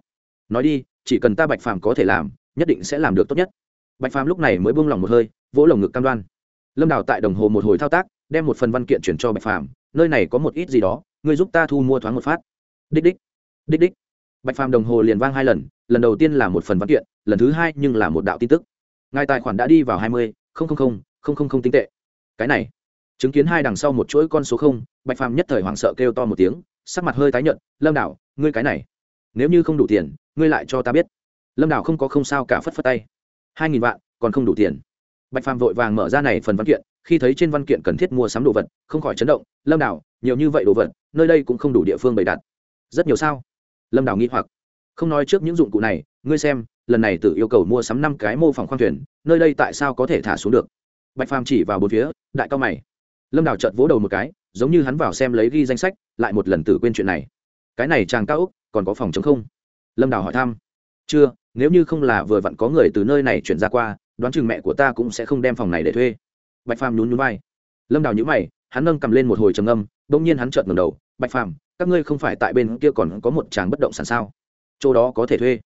Nói đi, chỉ cần ta bạch phàm có thể làm, nhất định sẽ làm được tốt nhất. Bạch phàm lúc này mới buông lỏng một hơi, vỗ lồng ngực cam đoan. Lâm đào tại đồng hồ một hồi thao tác, đem một phần văn kiện chuyển cho bạch phàm nơi này có một ít gì đó, ngươi giúp ta thu mua thoáng một phát. Đích đích đích đích. Bạch phàm đồng hồ liền vang hai lần lần đầu tiên là một phần văn kiện, lần thứ hai nhưng là một đạo tin tức. Ngài tài khoản đã đi vào hai mươi, không không không không không không tinh tệ. Cái này, chứng kiến hai đằng sau một chuỗi con số không, bạch phàm nhất thời hoảng sợ kêu to một tiếng, sắc mặt hơi tái nhợt, lâm đảo, ngươi cái này, nếu như không đủ tiền, ngươi lại cho ta biết. Lâm đảo không có không sao cả phất phất tay. Hai nghìn vạn, còn không đủ tiền. Bạch phàm vội vàng mở ra này phần văn kiện khi thấy trên văn kiện cần thiết mua sắm đồ vật, không khỏi chấn động, lâm đảo nhiều như vậy đồ vật, nơi đây cũng không đủ địa phương bày đặt. Rất nhiều sao? Lâm đảo nghĩ hoặc. Không nói trước những dụng cụ này, ngươi xem, lần này tự yêu cầu mua sắm năm cái mô phỏng khoang thuyền, nơi đây tại sao có thể thả xuống được? Bạch phàm chỉ vào bốn phía, đại cao mày. Lâm đào chợt vỗ đầu một cái, giống như hắn vào xem lấy ghi danh sách, lại một lần tử quên chuyện này. Cái này chàng cao úc còn có phòng chống không? Lâm đào hỏi thăm. Chưa, nếu như không là vừa vặn có người từ nơi này chuyển ra qua, đoán chừng mẹ của ta cũng sẽ không đem phòng này để thuê bạch phàm nhún nhún vai. Lâm đào nhữ mày, hắn nâng cầm lên một hồi trầm âm đ ỗ n g nhiên hắn chợt ngầm đầu, bạch phàm, các ngươi không phải tại bên kia còn có một tràng bất động sản sao? Chỗ đó có thể thuê.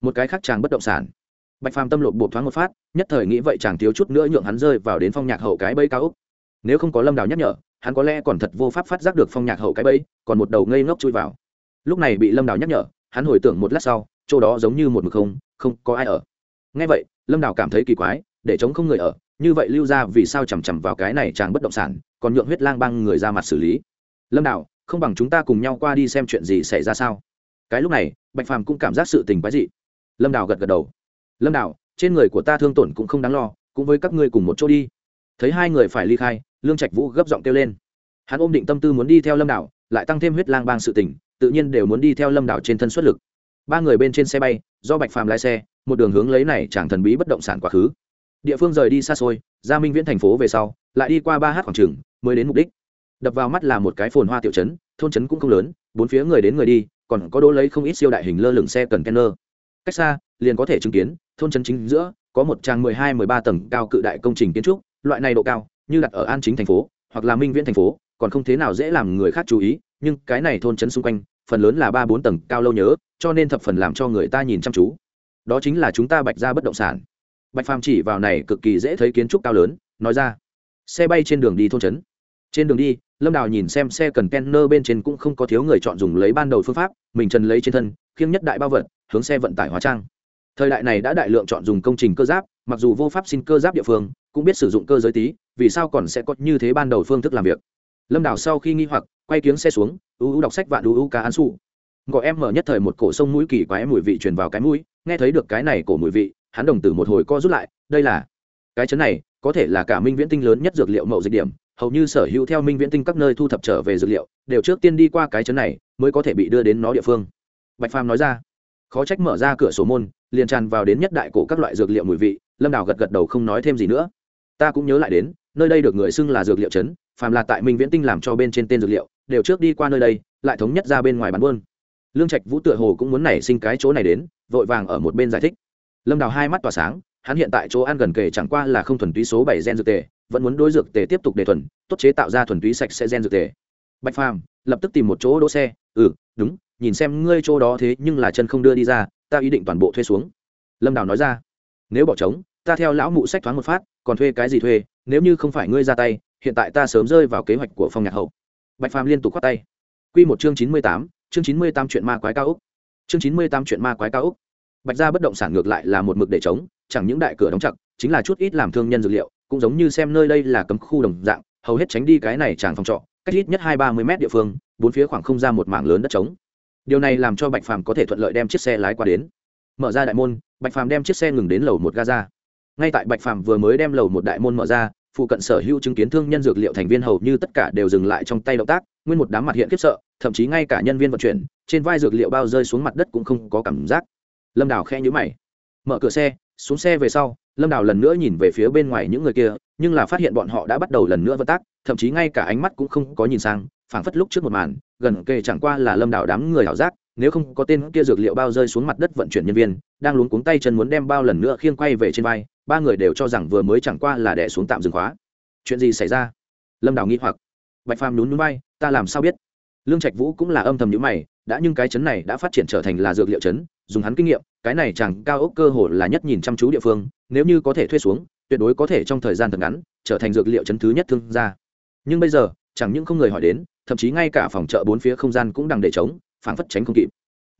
Một cái khác tràng bất động sản. Bạch phàm tâm lộn bột thoáng một phát, nhất thời nghĩ vậy chàng thiếu chút nữa nhượng hắn rơi vào đến phong nhạc hậu cái bẫy cao úc nếu không có lâm đào nhắc nhở, hắn có lẽ còn thật vô pháp phát giác được phong nhạc hậu cái bẫy, còn một đầu ngây ngốc chui vào. Lúc này bị lâm đào nhắc nhở, hắn hồi tưởng một lát sau, chỗ đó giống như một mực không không có ai ở. Ngay vậy, lâm đào cảm thấy kỳ quái, để chống không người ở như vậy lưu ra vì sao chằm chằm vào cái này chàng bất động sản còn nhượng huyết lang băng người ra mặt xử lý? Lâm Đạo, không bằng chúng ta cùng nhau qua đi xem chuyện gì xảy ra sao? Cái lúc này bạch phàm cũng cảm giác sự tình quái dị. Lâm đào gật gật đầu. Lâm đào trên người của ta thương tổn cũng không đáng lo cũng với các ngươi cùng một chỗ đi. Thấy hai người phải ly khai lương trạch vũ gấp giọng kêu lên. Hắn ôm định tâm tư muốn đi theo lâm đảo lại tăng thêm huyết lang bang sự tỉnh tự nhiên đều muốn đi theo lâm đảo trên thân xuất lực. Ba người bên trên xe bay do bạch phàm lái xe một đường hướng lấy này chẳng thần bí bất động sản quá khứ địa phương rời đi xa xôi, ra minh viễn thành phố về sau, lại đi qua ba h khoảng trường, mới đến mục đích. Đập vào mắt là một cái phồn hoa tiểu trấn, thôn trấn cũng không lớn, bốn phía người đến người đi, còn có đỗ lấy không ít siêu đại hình lơ lửng xe cần kenner. Cách xa, liền có thể chứng kiến, thôn trấn chính giữa, có một trang mười hai, mười ba tầng cao cự đại công trình kiến trúc, loại này độ cao, như đặt ở an chính thành phố, hoặc là minh viễn thành phố, còn không thế nào dễ làm người khác chú ý, nhưng cái này thôn trấn xung quanh, phần lớn là ba bốn tầng cao lâu nhớ, cho nên thập phần làm cho người ta nhìn chăm chú. Đó chính là chúng ta bạch ra bất động sản bạch phàm chỉ vào này cực kỳ dễ thấy kiến trúc cao lớn, nói ra, xe bay trên đường đi thôn trấn. Trên đường đi, lâm đào nhìn xem xe cần kenner bên trên cũng không có thiếu người chọn dùng lấy ban đầu phương pháp, mình trần lấy trên thân, khiêng nhất đại bao vật, hướng xe vận tải hóa trang. Thời đại này đã đại lượng chọn dùng công trình cơ giáp, mặc dù vô pháp xin cơ giáp địa phương, cũng biết sử dụng cơ giới tí, vì sao còn sẽ có như thế ban đầu phương thức làm việc. Lâm Đào sau khi nghi hoặc, quay kiếng xe xuống, u u đọc sách vạn u u cá án xù gọi em mở nhất thời một cổ sông mũi kỳ quái mùi vị truyền vào cái mũi, nghe thấy được cái này cổ mùi vị hắn đồng tử một hồi co rút lại, đây là cái chấn này, có thể là cả minh viễn tinh lớn nhất dược liệu mậu dịch điểm, hầu như sở hữu theo minh viễn tinh các nơi thu thập trở về dược liệu, đều trước tiên đi qua cái chấn này, mới có thể bị đưa đến nó địa phương. Bạch phàm nói ra. Khó trách mở ra cửa sổ môn, liền tràn vào đến nhất đại cổ các loại dược liệu mùi vị, lâm đào gật gật đầu không nói thêm gì nữa. Ta cũng nhớ lại đến, nơi đây được người xưng là dược liệu trấn phàm là tại minh viễn tinh làm cho bên trên tên dược liệu, đều trước đi qua nơi đây, lại thống nhất ra bên ngoài bán buôn. Lương trạch vũ tựa hồ cũng muốn nảy sinh cái chỗ này đến, vội vàng ở một bên giải thích lâm đào hai mắt tỏa sáng, hắn hiện tại chỗ ăn gần kề chẳng qua là không thuần túy số bảy gen dược tề, vẫn muốn đối dược tề tiếp tục đề thuần, tốt chế tạo ra thuần túy sạch sẽ gen dược tề. Bạch phàm, lập tức tìm một chỗ đỗ xe. Ừ đúng, nhìn xem ngươi chỗ đó thế nhưng là chân không đưa đi ra, ta ý định toàn bộ thuê xuống. Lâm đào nói ra. Nếu bỏ trống, ta theo lão mụ sách thoáng một phát, còn thuê cái gì thuê, nếu như không phải ngươi ra tay, hiện tại ta sớm rơi vào kế hoạch của phong nhạc hậu. Bạch phàm liên tục khoát tay. Q một chương chín mươi tám, chương chín mươi tám chuyện ma quái cao úc chương chín mươi tám chuyện ma quái cao úc bạch gia bất động sản ngược lại là một mực để trống, chẳng những đại cửa đóng chặt, chính là chút ít làm thương nhân dược liệu, cũng giống như xem nơi đây là cấm khu đồng dạng, hầu hết tránh đi cái này tràn phòng trọ, cách ít nhất hai ba mươi mét địa phương, bốn phía khoảng không ra một mảng lớn đất trống. Điều này làm cho bạch phàm có thể thuận lợi đem chiếc xe lái qua đến. Mở ra đại môn, bạch phàm đem chiếc xe ngừng đến lầu một gaza ngay tại bạch phàm vừa mới đem lầu một đại môn mở ra, phụ cận sở hữu chứng kiến thương nhân dược liệu thành viên hầu như tất cả đều dừng lại trong tay động tác, nguyên một đám mặt hiện khiếp sợ, thậm chí ngay cả nhân viên vận chuyển, trên vai dược liệu bao rơi xuống mặt đất cũng không có cảm giác lâm đào khe nhữ mày. Mở cửa xe, xuống xe về sau, lâm đào lần nữa nhìn về phía bên ngoài những người kia, nhưng là phát hiện bọn họ đã bắt đầu lần nữa vận tác thậm chí ngay cả ánh mắt cũng không có nhìn sang, phảng phất lúc trước một màn, gần kề chẳng qua là lâm đào đám người ảo giác, nếu không có tên kia dược liệu bao rơi xuống mặt đất vận chuyển nhân viên, đang luống cuống tay chân muốn đem bao lần nữa khiêng quay về trên vai, ba người đều cho rằng vừa mới chẳng qua là đẻ xuống tạm dừng khóa. Chuyện gì xảy ra? Lâm đào nghi hoặc. Bạch phàm nhún núi bay ta làm sao biết? Lương trạch vũ cũng là âm thầm nhữ mày, đã nhưng cái chấn này đã phát triển trở thành là dược liệu chấn, dùng hắn kinh nghiệm, cái này chẳng cao ốc cơ hồ là nhất nhìn chăm chú địa phương, nếu như có thể thuê xuống, tuyệt đối có thể trong thời gian thật ngắn, trở thành dược liệu chấn thứ nhất thương gia. Nhưng bây giờ, chẳng những không người hỏi đến, thậm chí ngay cả phòng chợ bốn phía không gian cũng đang để chống phảng phất tránh không kịp.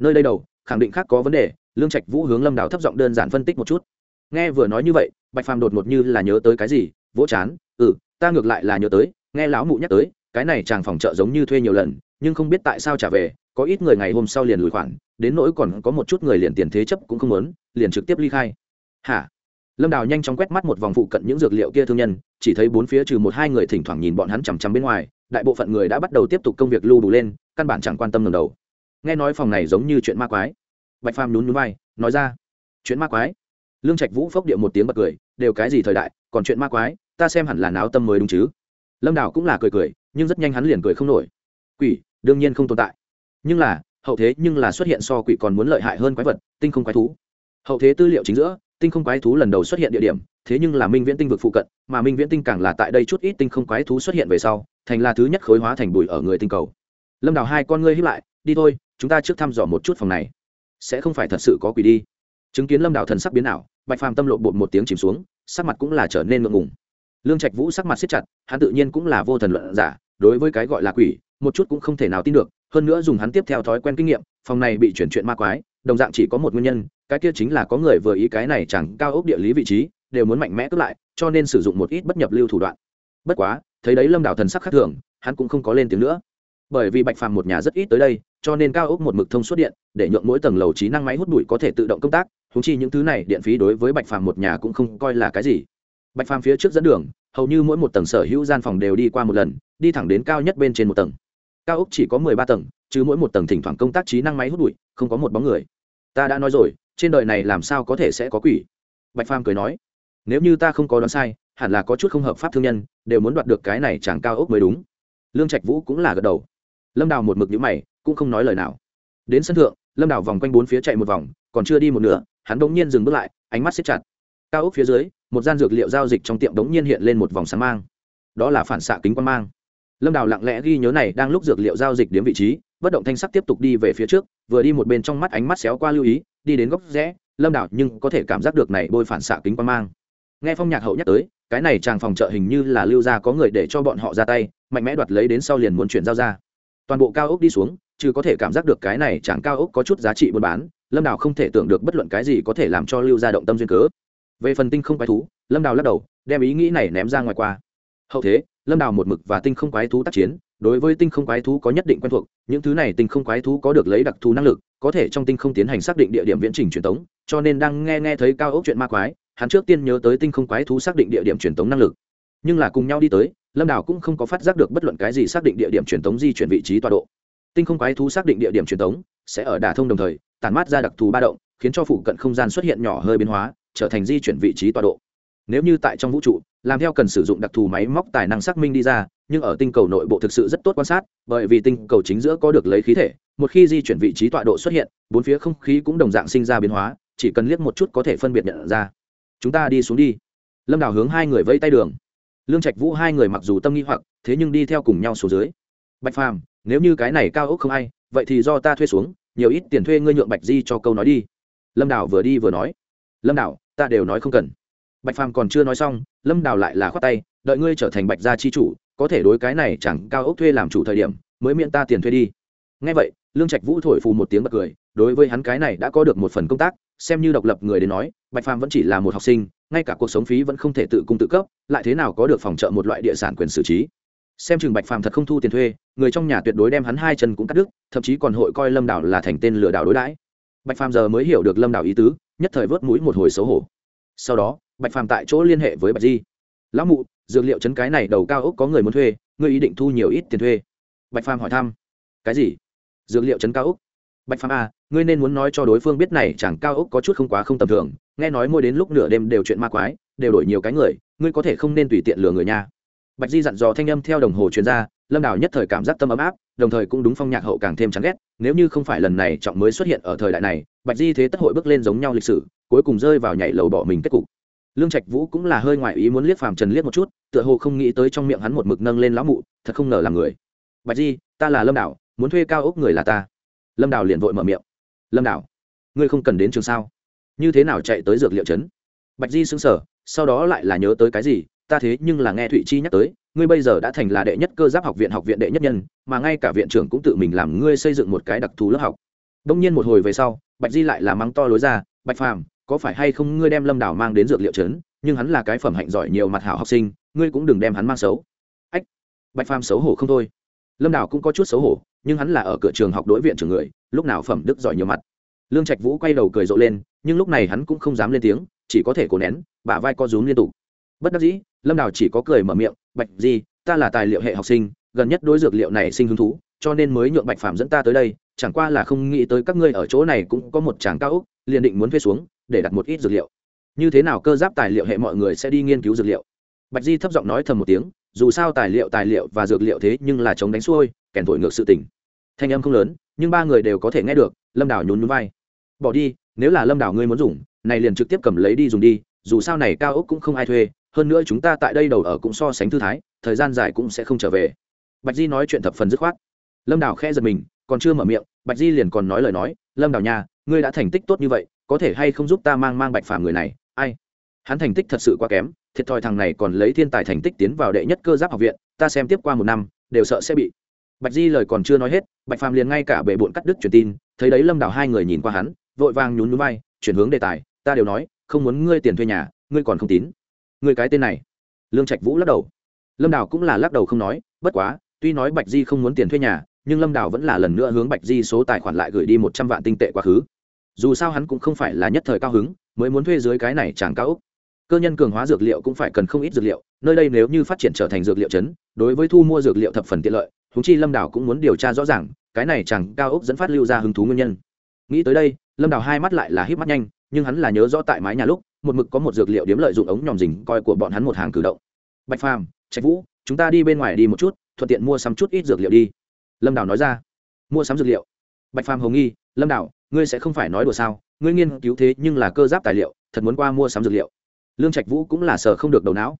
Nơi đây đầu, khẳng định khác có vấn đề, lương trạch vũ hướng lâm đào thấp giọng đơn giản phân tích một chút. Nghe vừa nói như vậy, bạch phàm đột ngột như là nhớ tới cái gì, vỗ chán ừ ta ngược lại là nhớ tới, nghe lão mụ nhắc tới cái này chàng phòng trợ giống như thuê nhiều lần, nhưng không biết tại sao trả về, có ít người ngày hôm sau liền lùi khoản đến nỗi còn có một chút người liền tiền thế chấp cũng không muốn, liền trực tiếp ly khai. Hả? Lâm đào nhanh chóng quét mắt một vòng phụ cận những dược liệu kia thương nhân, chỉ thấy bốn phía trừ một hai người thỉnh thoảng nhìn bọn hắn chằm chằm bên ngoài, đại bộ phận người đã bắt đầu tiếp tục công việc lưu đủ lên, căn bản chẳng quan tâm ngầm đầu. Nghe nói phòng này giống như chuyện ma quái. Bạch phàm nhún nhún vai, nói ra, chuyện ma quái? Lương trạch vũ phốc điệu một tiếng bật cười, đều cái gì thời đại, còn chuyện ma quái, ta xem hẳn là náo tâm mới đúng chứ. Lâm đào cũng là cười cười nhưng rất nhanh hắn liền cười không nổi. Quỷ, đương nhiên không tồn tại. Nhưng là, hậu thế nhưng là xuất hiện so quỷ còn muốn lợi hại hơn quái vật, tinh không quái thú. Hậu thế tư liệu chính giữa, tinh không quái thú lần đầu xuất hiện địa điểm, thế nhưng là minh viễn tinh vực phụ cận, mà minh viễn tinh càng là tại đây chút ít tinh không quái thú xuất hiện về sau, thành là thứ nhất khối hóa thành bụi ở người tinh cầu. Lâm đào hai con ngươi hiếp lại, đi thôi, chúng ta trước thăm dò một chút phòng này. Sẽ không phải thật sự có quỷ đi. Chứng kiến lâm đào thần sắc biến ảo, bạch phàm tâm lộ bột một tiếng chìm xuống, sắc mặt cũng là trở nên ngượng ngùng. Lương trạch vũ sắc mặt siết chặt, hắn tự nhiên cũng là vô thần luận giả đối với cái gọi là quỷ, một chút cũng không thể nào tin được, hơn nữa dùng hắn tiếp theo thói quen kinh nghiệm, phòng này bị chuyển chuyện ma quái, đồng dạng chỉ có một nguyên nhân, cái kia chính là có người vừa ý cái này chẳng cao ốc địa lý vị trí, đều muốn mạnh mẽ cướp lại, cho nên sử dụng một ít bất nhập lưu thủ đoạn. Bất quá, thấy đấy lâm đảo thần sắc khác thường, hắn cũng không có lên tiếng nữa. Bởi vì bạch phàm một nhà rất ít tới đây, cho nên cao ốc một mực thông suốt điện, để nhượng mỗi tầng lầu trí năng máy hút bụi có thể tự động công tác húng chi những thứ này điện phí đối với bạch phàm một nhà cũng không coi là cái gì. Bạch phàm phía trước dẫn đường hầu như mỗi một tầng sở hữu gian phòng đều đi qua một lần, đi thẳng đến cao nhất bên trên một tầng. Cao ốc chỉ có mười ba tầng, chứ mỗi một tầng thỉnh thoảng công tác trí năng máy hút bụi, không có một bóng người. Ta đã nói rồi, trên đời này làm sao có thể sẽ có quỷ? Bạch phàm cười nói, nếu như ta không có đoán sai, hẳn là có chút không hợp pháp thương nhân, đều muốn đoạt được cái này chẳng cao ốc mới đúng. Lương trạch vũ cũng là gật đầu. Lâm đào một mực nhữ mày, cũng không nói lời nào. Đến sân thượng, lâm đào vòng quanh bốn phía chạy một vòng, còn chưa đi một nửa, hắn bỗng nhiên dừng bước lại, ánh mắt xếp chặt. Cao ốc phía dưới một gian dược liệu giao dịch trong tiệm đống nhiên hiện lên một vòng sáng mang. Đó là phản xạ kính quan mang. Lâm đào lặng lẽ ghi nhớ này đang lúc dược liệu giao dịch đến vị trí, bất động thanh sắc tiếp tục đi về phía trước, vừa đi một bên trong mắt ánh mắt xéo qua lưu ý, đi đến góc rẽ, lâm đào nhưng có thể cảm giác được này bôi phản xạ kính quan mang. Nghe phong nhạc hậu nhắc tới, cái này chàng phòng trợ hình như là lưu gia có người để cho bọn họ ra tay, mạnh mẽ đoạt lấy đến sau liền muốn chuyển giao ra. Toàn bộ cao ốc đi xuống chứ có thể cảm giác được cái này chàng cao ốc có chút giá trị buôn bán, lâm đào không thể tưởng được bất luận cái gì có thể làm cho lưu gia động tâm duyên cớ về phần tinh không quái thú, lâm đào lắc đầu, đem ý nghĩ này ném ra ngoài qua. Hậu thế, lâm đào một mực và tinh không quái thú tác chiến, đối với tinh không quái thú có nhất định quen thuộc, những thứ này tinh không quái thú có được lấy đặc thù năng lực, có thể trong tinh không tiến hành xác định địa điểm viễn trình truyền tống, cho nên đang nghe nghe thấy cao ốc chuyện ma quái, hắn trước tiên nhớ tới tinh không quái thú xác định địa điểm truyền tống năng lực. Nhưng là cùng nhau đi tới, lâm đào cũng không có phát giác được bất luận cái gì xác định địa điểm truyền tống di chuyển vị trí tọa độ. Tinh không quái thú xác định địa điểm truyền tống sẽ ở đả thông đồng thời, tản mát ra đặc thù ba động, khiến cho phụ cận không gian xuất hiện nhỏ hơi biến hóa trở thành di chuyển vị trí tọa độ. Nếu như tại trong vũ trụ, làm theo cần sử dụng đặc thù máy móc tài năng xác minh đi ra, nhưng ở tinh cầu nội bộ thực sự rất tốt quan sát, bởi vì tinh cầu chính giữa có được lấy khí thể, một khi di chuyển vị trí tọa độ xuất hiện, bốn phía không khí cũng đồng dạng sinh ra biến hóa, chỉ cần liếc một chút có thể phân biệt nhận ra. Chúng ta đi xuống đi. Lâm đào hướng hai người vẫy tay đường. Lương trạch vũ hai người mặc dù tâm nghi hoặc, thế nhưng đi theo cùng nhau xuống dưới. Bạch phàm, nếu như cái này cao ốc không ai, vậy thì do ta thuê xuống, nhiều ít tiền thuê ngươi nhượng bạch di cho câu nói đi. Lâm đào vừa đi vừa nói. Lâm đào ta đều nói không cần. Bạch phàm còn chưa nói xong, lâm đào lại là khoát tay, đợi ngươi trở thành bạch gia chi chủ, có thể đối cái này chẳng cao ốc thuê làm chủ thời điểm, mới miễn ta tiền thuê đi. Ngay vậy, lương trạch vũ thổi phù một tiếng bật cười, đối với hắn cái này đã có được một phần công tác, xem như độc lập người đến nói, bạch phàm vẫn chỉ là một học sinh, ngay cả cuộc sống phí vẫn không thể tự cung tự cấp, lại thế nào có được phòng trợ một loại địa sản quyền xử trí. Xem chừng bạch phàm thật không thu tiền thuê, người trong nhà tuyệt đối đem hắn hai chân cũng cắt đứt, thậm chí còn hội coi lâm đảo là thành tên lừa đảo đối đãi. Bạch phàm giờ mới hiểu được lâm đảo ý tứ nhất thời vớt mũi một hồi xấu hổ. Sau đó, bạch phàm tại chỗ liên hệ với bạch di. Lão mụ, dược liệu chấn cái này đầu cao ốc có người muốn thuê, ngươi ý định thu nhiều ít tiền thuê? Bạch phàm hỏi thăm. Cái gì? Dược liệu chấn cao ốc? Bạch phàm à ngươi nên muốn nói cho đối phương biết này chẳng cao ốc có chút không quá không tầm thường, nghe nói mỗi đến lúc nửa đêm đều chuyện ma quái, đều đổi nhiều cái người, ngươi có thể không nên tùy tiện lừa người nha. Bạch di dặn dò thanh âm theo đồng hồ chuyên gia lâm đào nhất thời cảm giác tâm ấm áp, đồng thời cũng đúng phong nhạc hậu càng thêm chán ghét, nếu như không phải lần này trọng mới xuất hiện ở thời đại này, bạch di thế tất hội bước lên giống nhau lịch sử, cuối cùng rơi vào nhảy lầu bỏ mình kết cục. Lương trạch vũ cũng là hơi ngoại ý muốn liếc phàm trần liếc một chút, tựa hồ không nghĩ tới trong miệng hắn một mực nâng lên lão mụ, thật không ngờ là người. Bạch di, ta là lâm đảo muốn thuê cao ốc người là ta. Lâm đảo liền vội mở miệng. Lâm đảo ngươi không cần đến trường sao? Như thế nào chạy tới dược liệu trấn? Bạch di xứng sở sau đó lại là nhớ tới cái gì, ta thế nhưng là nghe thụy chi nhắc tới ngươi bây giờ đã thành là đệ nhất cơ giáp học viện học viện đệ nhất nhân, mà ngay cả viện trưởng cũng tự mình làm ngươi xây dựng một cái đặc thù lớp học. Đông nhiên một hồi về sau, bạch di lại là mắng to lối ra, bạch phàm, có phải hay không ngươi đem lâm đảo mang đến dược liệu trấn, nhưng hắn là cái phẩm hạnh giỏi nhiều mặt hảo học sinh, ngươi cũng đừng đem hắn mang xấu. Ách, bạch phàm xấu hổ không thôi. Lâm đảo cũng có chút xấu hổ, nhưng hắn là ở cửa trường học đối viện trưởng người, lúc nào phẩm đức giỏi nhiều mặt. Lương trạch vũ quay đầu cười rộ lên, nhưng lúc này hắn cũng không dám lên tiếng, chỉ có thể cố nén, bả vai co rúm liên tục. Bất đắc dĩ lâm đào chỉ có cười mở miệng, bạch di, ta là tài liệu hệ học sinh, gần nhất đối dược liệu này sinh hứng thú, cho nên mới nhượng bạch phạm dẫn ta tới đây, chẳng qua là không nghĩ tới các ngươi ở chỗ này cũng có một tràng cao úc liền định muốn thuê xuống, để đặt một ít dược liệu. Như thế nào cơ giáp tài liệu hệ mọi người sẽ đi nghiên cứu dược liệu? Bạch di thấp giọng nói thầm một tiếng, dù sao tài liệu tài liệu và dược liệu thế nhưng là chống đánh xuôi, kèn thổi ngược sự tình. Thanh âm không lớn, nhưng ba người đều có thể nghe được, lâm đảo nhún nhún vai. Bỏ đi, nếu là lâm đảo ngươi muốn dùng, này liền trực tiếp cầm lấy đi dùng đi, dù sao này cao ốc cũng không ai thuê hơn nữa chúng ta tại đây đầu ở cũng so sánh thư thái, thời gian dài cũng sẽ không trở về. Bạch di nói chuyện thập phần dứt khoát. Lâm đào khe giật mình, còn chưa mở miệng, bạch di liền còn nói lời nói, lâm đào nhà ngươi đã thành tích tốt như vậy, có thể hay không giúp ta mang mang bạch phàm người này? Ai? Hắn thành tích thật sự quá kém, thiệt thòi thằng này còn lấy thiên tài thành tích tiến vào đệ nhất cơ giáp học viện, ta xem tiếp qua một năm, đều sợ sẽ bị. Bạch di lời còn chưa nói hết, bạch phàm liền ngay cả bệ bụn cắt đứt truyền tin, thấy đấy lâm đào hai người nhìn qua hắn, vội vàng nhún nhún vai, chuyển hướng đề tài, ta đều nói, không muốn ngươi tiền thuê nhà, ngươi còn không tín người cái tên này. Lương trạch vũ lắc đầu. Lâm đào cũng là lắc đầu không nói, bất quá, tuy nói bạch di không muốn tiền thuê nhà, nhưng lâm đào vẫn là lần nữa hướng bạch di số tài khoản lại gửi đi một trăm vạn tinh tệ quá khứ. Dù sao hắn cũng không phải là nhất thời cao hứng, mới muốn thuê dưới cái này chẳng cao úc cơ nhân cường hóa dược liệu cũng phải cần không ít dược liệu, nơi đây nếu như phát triển trở thành dược liệu chấn, đối với thu mua dược liệu thập phần tiện lợi húng chi lâm đào cũng muốn điều tra rõ ràng, cái này chẳng cao úc dẫn phát lưu ra hứng thú nguyên nhân. Nghĩ tới đây, lâm đào hai mắt lại là híp mắt nhanh, nhưng hắn là nhớ rõ tại mái nhà lúc một mực có một dược liệu điếm lợi dụng ống nhòm rình coi của bọn hắn một hàng cử động. Bạch phàm, trạch vũ, chúng ta đi bên ngoài đi một chút, thuận tiện mua sắm chút ít dược liệu đi. Lâm đào nói ra. Mua sắm dược liệu? Bạch phàm hồng nghi, lâm đào, ngươi sẽ không phải nói đùa sao? Ngươi nghiên cứu thế nhưng là cơ giáp tài liệu, thật muốn qua mua sắm dược liệu. Lương trạch vũ cũng là sờ không được đầu não.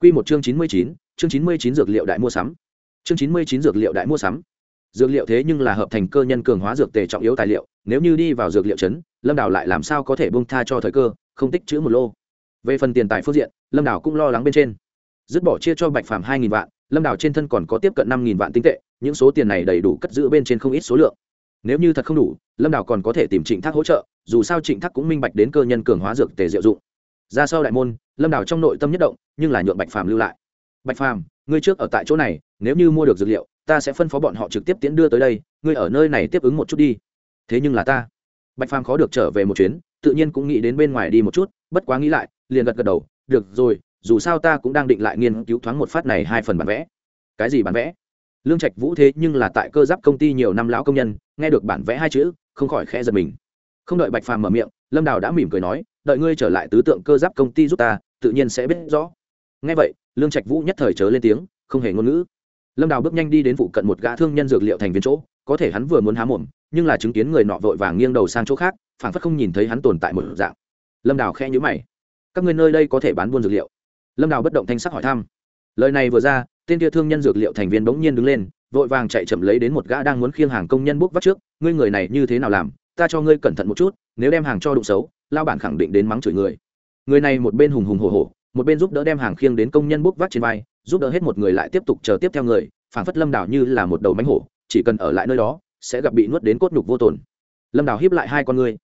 Q một chương chín mươi chín, chương chín mươi chín dược liệu đại mua sắm. Chương chín mươi chín dược liệu đại mua sắm. Dược liệu thế nhưng là hợp thành cơ nhân cường hóa dược tề trọng yếu tài liệu, nếu như đi vào dược liệu chấn, lâm đào lại làm sao có thể bông tha cho thời cơ? Không tích chữ một lô. Về phần tiền tài phương diện, lâm đảo cũng lo lắng bên trên. Dứt bỏ chia cho bạch phàm hai nghìn vạn, lâm đảo trên thân còn có tiếp cận năm nghìn vạn tinh tệ, những số tiền này đầy đủ cất giữ bên trên không ít số lượng. Nếu như thật không đủ, lâm đảo còn có thể tìm trịnh thác hỗ trợ, dù sao trịnh thác cũng minh bạch đến cơ nhân cường hóa dược tề diệu dụng. Ra sau đại môn, lâm đảo trong nội tâm nhất động, nhưng là nhượng bạch phàm lưu lại. Bạch phàm, ngươi trước ở tại chỗ này, nếu như mua được dược liệu, ta sẽ phân phó bọn họ trực tiếp tiễn đưa tới đây, ngươi ở nơi này tiếp ứng một chút đi. Thế nhưng là ta. Bạch phàm khó được trở về một chuyến tự nhiên cũng nghĩ đến bên ngoài đi một chút, bất quá nghĩ lại, liền gật gật đầu, được rồi, dù sao ta cũng đang định lại nghiên cứu thoáng một phát này hai phần bản vẽ. Cái gì bản vẽ? Lương trạch vũ thế nhưng là tại cơ giáp công ty nhiều năm lão công nhân, nghe được bản vẽ hai chữ, không khỏi khẽ giật mình. Không đợi bạch phàm mở miệng, lâm đào đã mỉm cười nói, đợi ngươi trở lại tứ tượng cơ giáp công ty giúp ta, tự nhiên sẽ biết rõ. Nghe vậy, lương trạch vũ nhất thời chớ lên tiếng, không hề ngôn ngữ. Lâm đào bước nhanh đi đến vụ cận một gã thương nhân dược liệu thành viên chỗ, có thể hắn vừa muốn há mồm, nhưng là chứng kiến người nọ vội vàng nghiêng đầu sang chỗ khác phản phất không nhìn thấy hắn tồn tại một dạng. Lâm đào khẽ nhữ mày. Các người nơi đây có thể bán buôn dược liệu? Lâm đào bất động thanh sắc hỏi thăm. Lời này vừa ra, tên kia thương nhân dược liệu thành viên bỗng nhiên đứng lên, vội vàng chạy chậm lấy đến một gã đang muốn khiêng hàng công nhân bốc vắt trước. Ngươi người này như thế nào làm? Ta cho ngươi cẩn thận một chút, nếu đem hàng cho đụng xấu lao bản khẳng định đến mắng chửi người. Người này một bên hùng hùng hổ hổ, một bên giúp đỡ đem hàng khiêng đến công nhân bốc vác trên vai, giúp đỡ hết một người lại tiếp tục chờ tiếp theo người phản phất lâm đảo như là một đầu mánh hổ, chỉ cần ở lại nơi đó, sẽ gặp bị nuốt đến cốt nhục vô tổn lâm đảo hiếp lại hai con người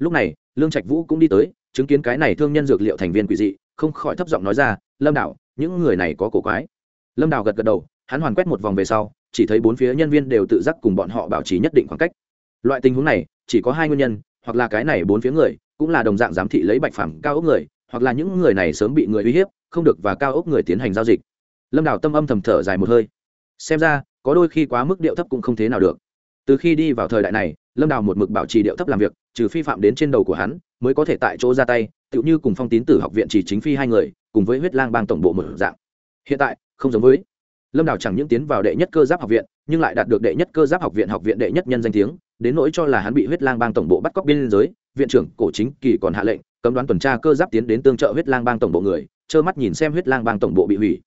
lúc này, lương trạch vũ cũng đi tới, chứng kiến cái này thương nhân dược liệu thành viên quỷ dị, không khỏi thấp giọng nói ra, lâm đảo những người này có cổ quái. Lâm đảo gật gật đầu, hắn hoàn quét một vòng về sau, chỉ thấy bốn phía nhân viên đều tự giác cùng bọn họ bảo trì nhất định khoảng cách. Loại tình huống này, chỉ có hai nguyên nhân, hoặc là cái này bốn phía người, cũng là đồng dạng giám thị lấy bạch phẳng cao ốc người, hoặc là những người này sớm bị người uy hiếp, không được và cao ốc người tiến hành giao dịch. Lâm đảo tâm âm thầm thở dài một hơi. Xem ra, có đôi khi quá mức điệu thấp cũng không thế nào được. Từ khi đi vào thời đại này, lâm đào một mực bảo trì điệu thấp làm việc trừ phi phạm đến trên đầu của hắn, mới có thể tại chỗ ra tay, tựu như cùng phong tín tử học viện chỉ chính phi hai người, cùng với huyết lang bang tổng bộ một dạng. Hiện tại, không giống với lâm đào chẳng những tiến vào đệ nhất cơ giáp học viện, nhưng lại đạt được đệ nhất cơ giáp học viện học viện đệ nhất nhân danh tiếng, đến nỗi cho là hắn bị huyết lang bang tổng bộ bắt cóc biên giới, viện trưởng cổ chính kỳ còn hạ lệnh, cấm đoán tuần tra cơ giáp tiến đến tương trợ huyết lang bang tổng bộ người, trơ mắt nhìn xem huyết lang bang tổng bộ bị hủy.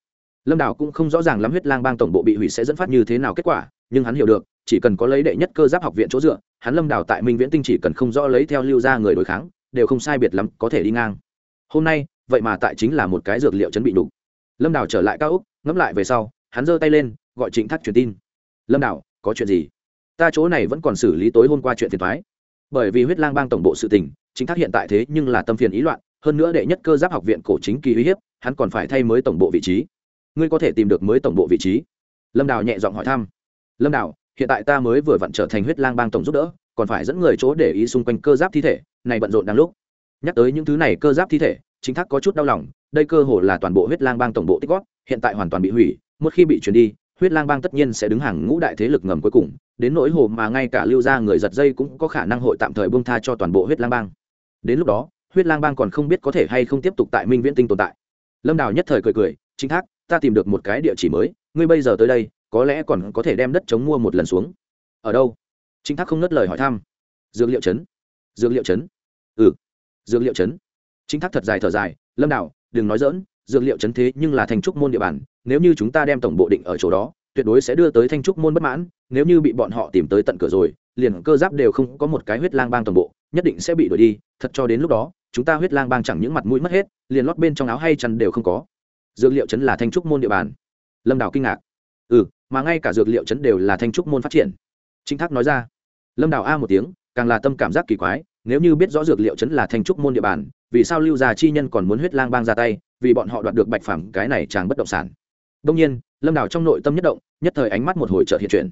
Lâm đào cũng không rõ ràng lắm huyết lang bang tổng bộ bị hủy sẽ dẫn phát như thế nào kết quả, nhưng hắn hiểu được, chỉ cần có lấy đệ nhất cơ giáp học viện chỗ dựa hắn lâm đào tại minh viễn tinh chỉ cần không rõ lấy theo lưu ra người đối kháng, đều không sai biệt lắm có thể đi ngang. Hôm nay, vậy mà tại chính là một cái dược liệu chấn bị đục. Lâm đào trở lại cao úc ngẫm lại về sau, hắn giơ tay lên, gọi trịnh thác truyền tin. Lâm đào có chuyện gì? Ta chỗ này vẫn còn xử lý tối hôm qua chuyện phiền thoái bởi vì huyết lang bang tổng bộ sự tình chính thác hiện tại thế nhưng là tâm phiền ý loạn, hơn nữa đệ nhất cơ giáp học viện cổ chính kỳ uy hiếp, hắn còn phải thay mới tổng bộ vị trí. Ngươi có thể tìm được mới tổng bộ vị trí? Lâm đào nhẹ giọng hỏi thăm. Lâm đào hiện tại ta mới vừa vặn trở thành huyết lang bang tổng giúp đỡ, còn phải dẫn người chỗ để ý xung quanh cơ giáp thi thể, này bận rộn đang lúc. Nhắc tới những thứ này cơ giáp thi thể, chính thác có chút đau lòng, đây cơ hồ là toàn bộ huyết lang bang tổng bộ tích góp, hiện tại hoàn toàn bị hủy, một khi bị chuyển đi, huyết lang bang tất nhiên sẽ đứng hàng ngũ đại thế lực ngầm cuối cùng, đến nỗi hồ mà ngay cả lưu ra người giật dây cũng có khả năng hội tạm thời bông tha cho toàn bộ huyết lang bang. Đến lúc đó, huyết lang bang còn không biết có thể hay không tiếp tục tại minh viễn tinh tồn tại. Lâm đào nhất thời cười cười, chính thác, ta tìm được một cái địa chỉ mới, ngươi bây giờ tới đây có lẽ còn có thể đem đất chống mua một lần xuống. Ở đâu? Chính thác không ngất lời hỏi thăm. Dược liệu chấn. Dược liệu chấn. Ừ. Dược liệu chấn. Chính thác thật dài thở dài, lâm đào, đừng nói dỡn dược liệu chấn thế nhưng là thành trúc môn địa bàn, nếu như chúng ta đem tổng bộ định ở chỗ đó, tuyệt đối sẽ đưa tới thanh trúc môn bất mãn, nếu như bị bọn họ tìm tới tận cửa rồi, liền cơ giáp đều không có một cái huyết lang bang toàn bộ, nhất định sẽ bị đuổi đi, thật cho đến lúc đó, chúng ta huyết lang bang chẳng những mặt mũi mất hết, liền lót bên trong áo hay chăn đều không có. Dược liệu chấn là thanh trúc môn địa bàn. Lâm đào kinh ngạc. Ừ mà ngay cả dược liệu chấn đều là thanh trúc môn phát triển. Chính thác nói ra. Lâm đào a một tiếng, càng là tâm cảm giác kỳ quái, nếu như biết rõ dược liệu chấn là thanh trúc môn địa bàn, vì sao lưu gia chi nhân còn muốn huyết lang bang ra tay, vì bọn họ đoạt được bạch phẩm cái này chàng bất động sản. Đông nhiên, lâm đào trong nội tâm nhất động, nhất thời ánh mắt một hồi trợ hiện chuyển.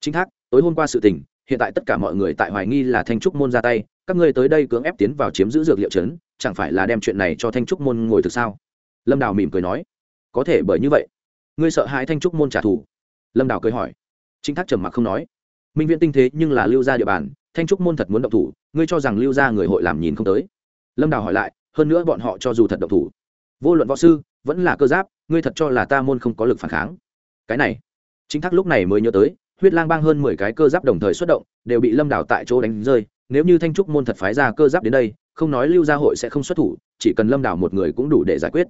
Chính thác, tối hôm qua sự tình, hiện tại tất cả mọi người tại hoài nghi là thanh trúc môn ra tay, các ngươi tới đây cưỡng ép tiến vào chiếm giữ dược liệu chấn, chẳng phải là đem chuyện này cho thanh trúc môn ngồi thực sao? Lâm đào mỉm cười nói. Có thể bởi như vậy, ngươi sợ hãi thanh trúc môn trả thù lâm đào cười hỏi. Chính thác trầm mặc không nói. Minh viễn tinh thế nhưng là lưu ra địa bàn, thanh trúc môn thật muốn động thủ, ngươi cho rằng lưu ra người hội làm nhìn không tới? Lâm đào hỏi lại, hơn nữa bọn họ cho dù thật động thủ, vô luận võ sư, vẫn là cơ giáp, ngươi thật cho là ta môn không có lực phản kháng. Cái này chính thác lúc này mới nhớ tới, huyết lang bang hơn mười cái cơ giáp đồng thời xuất động, đều bị lâm đảo tại chỗ đánh rơi, nếu như thanh trúc môn thật phái ra cơ giáp đến đây, không nói lưu gia hội sẽ không xuất thủ, chỉ cần lâm đảo một người cũng đủ để giải quyết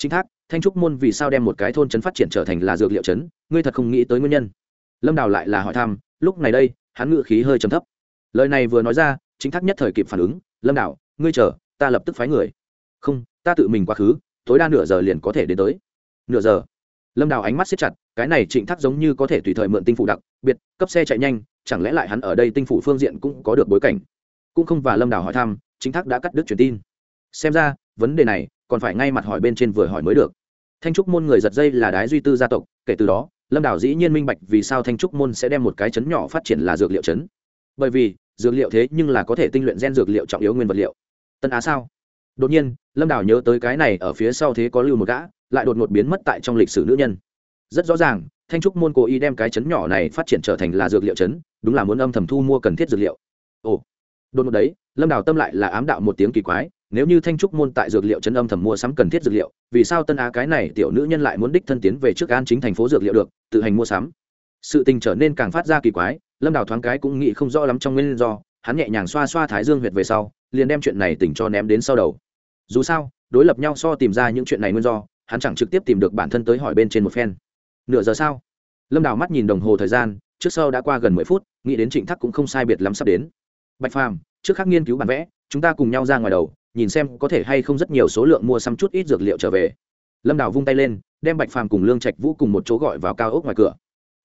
chính thác, thanh trúc môn vì sao đem một cái thôn trấn phát triển trở thành là dược liệu trấn? Ngươi thật không nghĩ tới nguyên nhân. Lâm đảo lại là hỏi thăm, lúc này đây, hắn ngự khí hơi trầm thấp. Lời này vừa nói ra, chính thác nhất thời kịp phản ứng, lâm đảo ngươi chờ, ta lập tức phái người. Không, ta tự mình quá khứ, tối đa nửa giờ liền có thể đến tới. Nửa giờ? Lâm đào ánh mắt siết chặt, cái này trịnh thác giống như có thể tùy thời mượn tinh phủ đặc, biệt, cấp xe chạy nhanh, chẳng lẽ lại hắn ở đây tinh phủ phương diện cũng có được bối cảnh? Cũng không và lâm đào hỏi thăm, chính thác đã cắt đứt truyền tin. Xem ra, vấn đề này còn phải ngay mặt hỏi bên trên vừa hỏi mới được. Thanh trúc môn người giật dây là đái duy tư gia tộc, kể từ đó, lâm đào dĩ nhiên minh bạch vì sao thanh trúc môn sẽ đem một cái chấn nhỏ phát triển là dược liệu chấn. Bởi vì, dược liệu thế nhưng là có thể tinh luyện gen dược liệu trọng yếu nguyên vật liệu. Tân á sao? Đột nhiên, lâm đào nhớ tới cái này ở phía sau thế có lưu một gã, lại đột ngột biến mất tại trong lịch sử nữ nhân. Rất rõ ràng, thanh trúc môn cố ý đem cái chấn nhỏ này phát triển trở thành là dược liệu chấn, đúng là muốn âm thầm thu mua cần thiết dược liệu. Ồ. Đột ngột đấy, lâm đào tâm lại là ám đạo một tiếng kỳ quái nếu như thanh trúc môn tại dược liệu chân âm thầm mua sắm cần thiết dược liệu, vì sao tân á cái này tiểu nữ nhân lại muốn đích thân tiến về trước an chính thành phố dược liệu được, tự hành mua sắm? Sự tình trở nên càng phát ra kỳ quái, lâm đào thoáng cái cũng nghĩ không rõ lắm trong nguyên do, hắn nhẹ nhàng xoa xoa thái dương huyệt về sau, liền đem chuyện này tỉnh cho ném đến sau đầu. Dù sao, đối lập nhau so tìm ra những chuyện này nguyên do, hắn chẳng trực tiếp tìm được bản thân tới hỏi bên trên một phen. Nửa giờ sau, lâm đào mắt nhìn đồng hồ thời gian, trước sau đã qua gần mười phút, nghĩ đến trịnh thắc cũng không sai biệt lắm sắp đến. Bạch phàm, trước khắc nghiên cứu bản vẽ, chúng ta cùng nhau ra ngoài đầu nhìn xem có thể hay không rất nhiều số lượng mua xăm chút ít dược liệu trở về. Lâm đào vung tay lên, đem bạch phàm cùng lương trạch vũ cùng một chỗ gọi vào cao ốc ngoài cửa.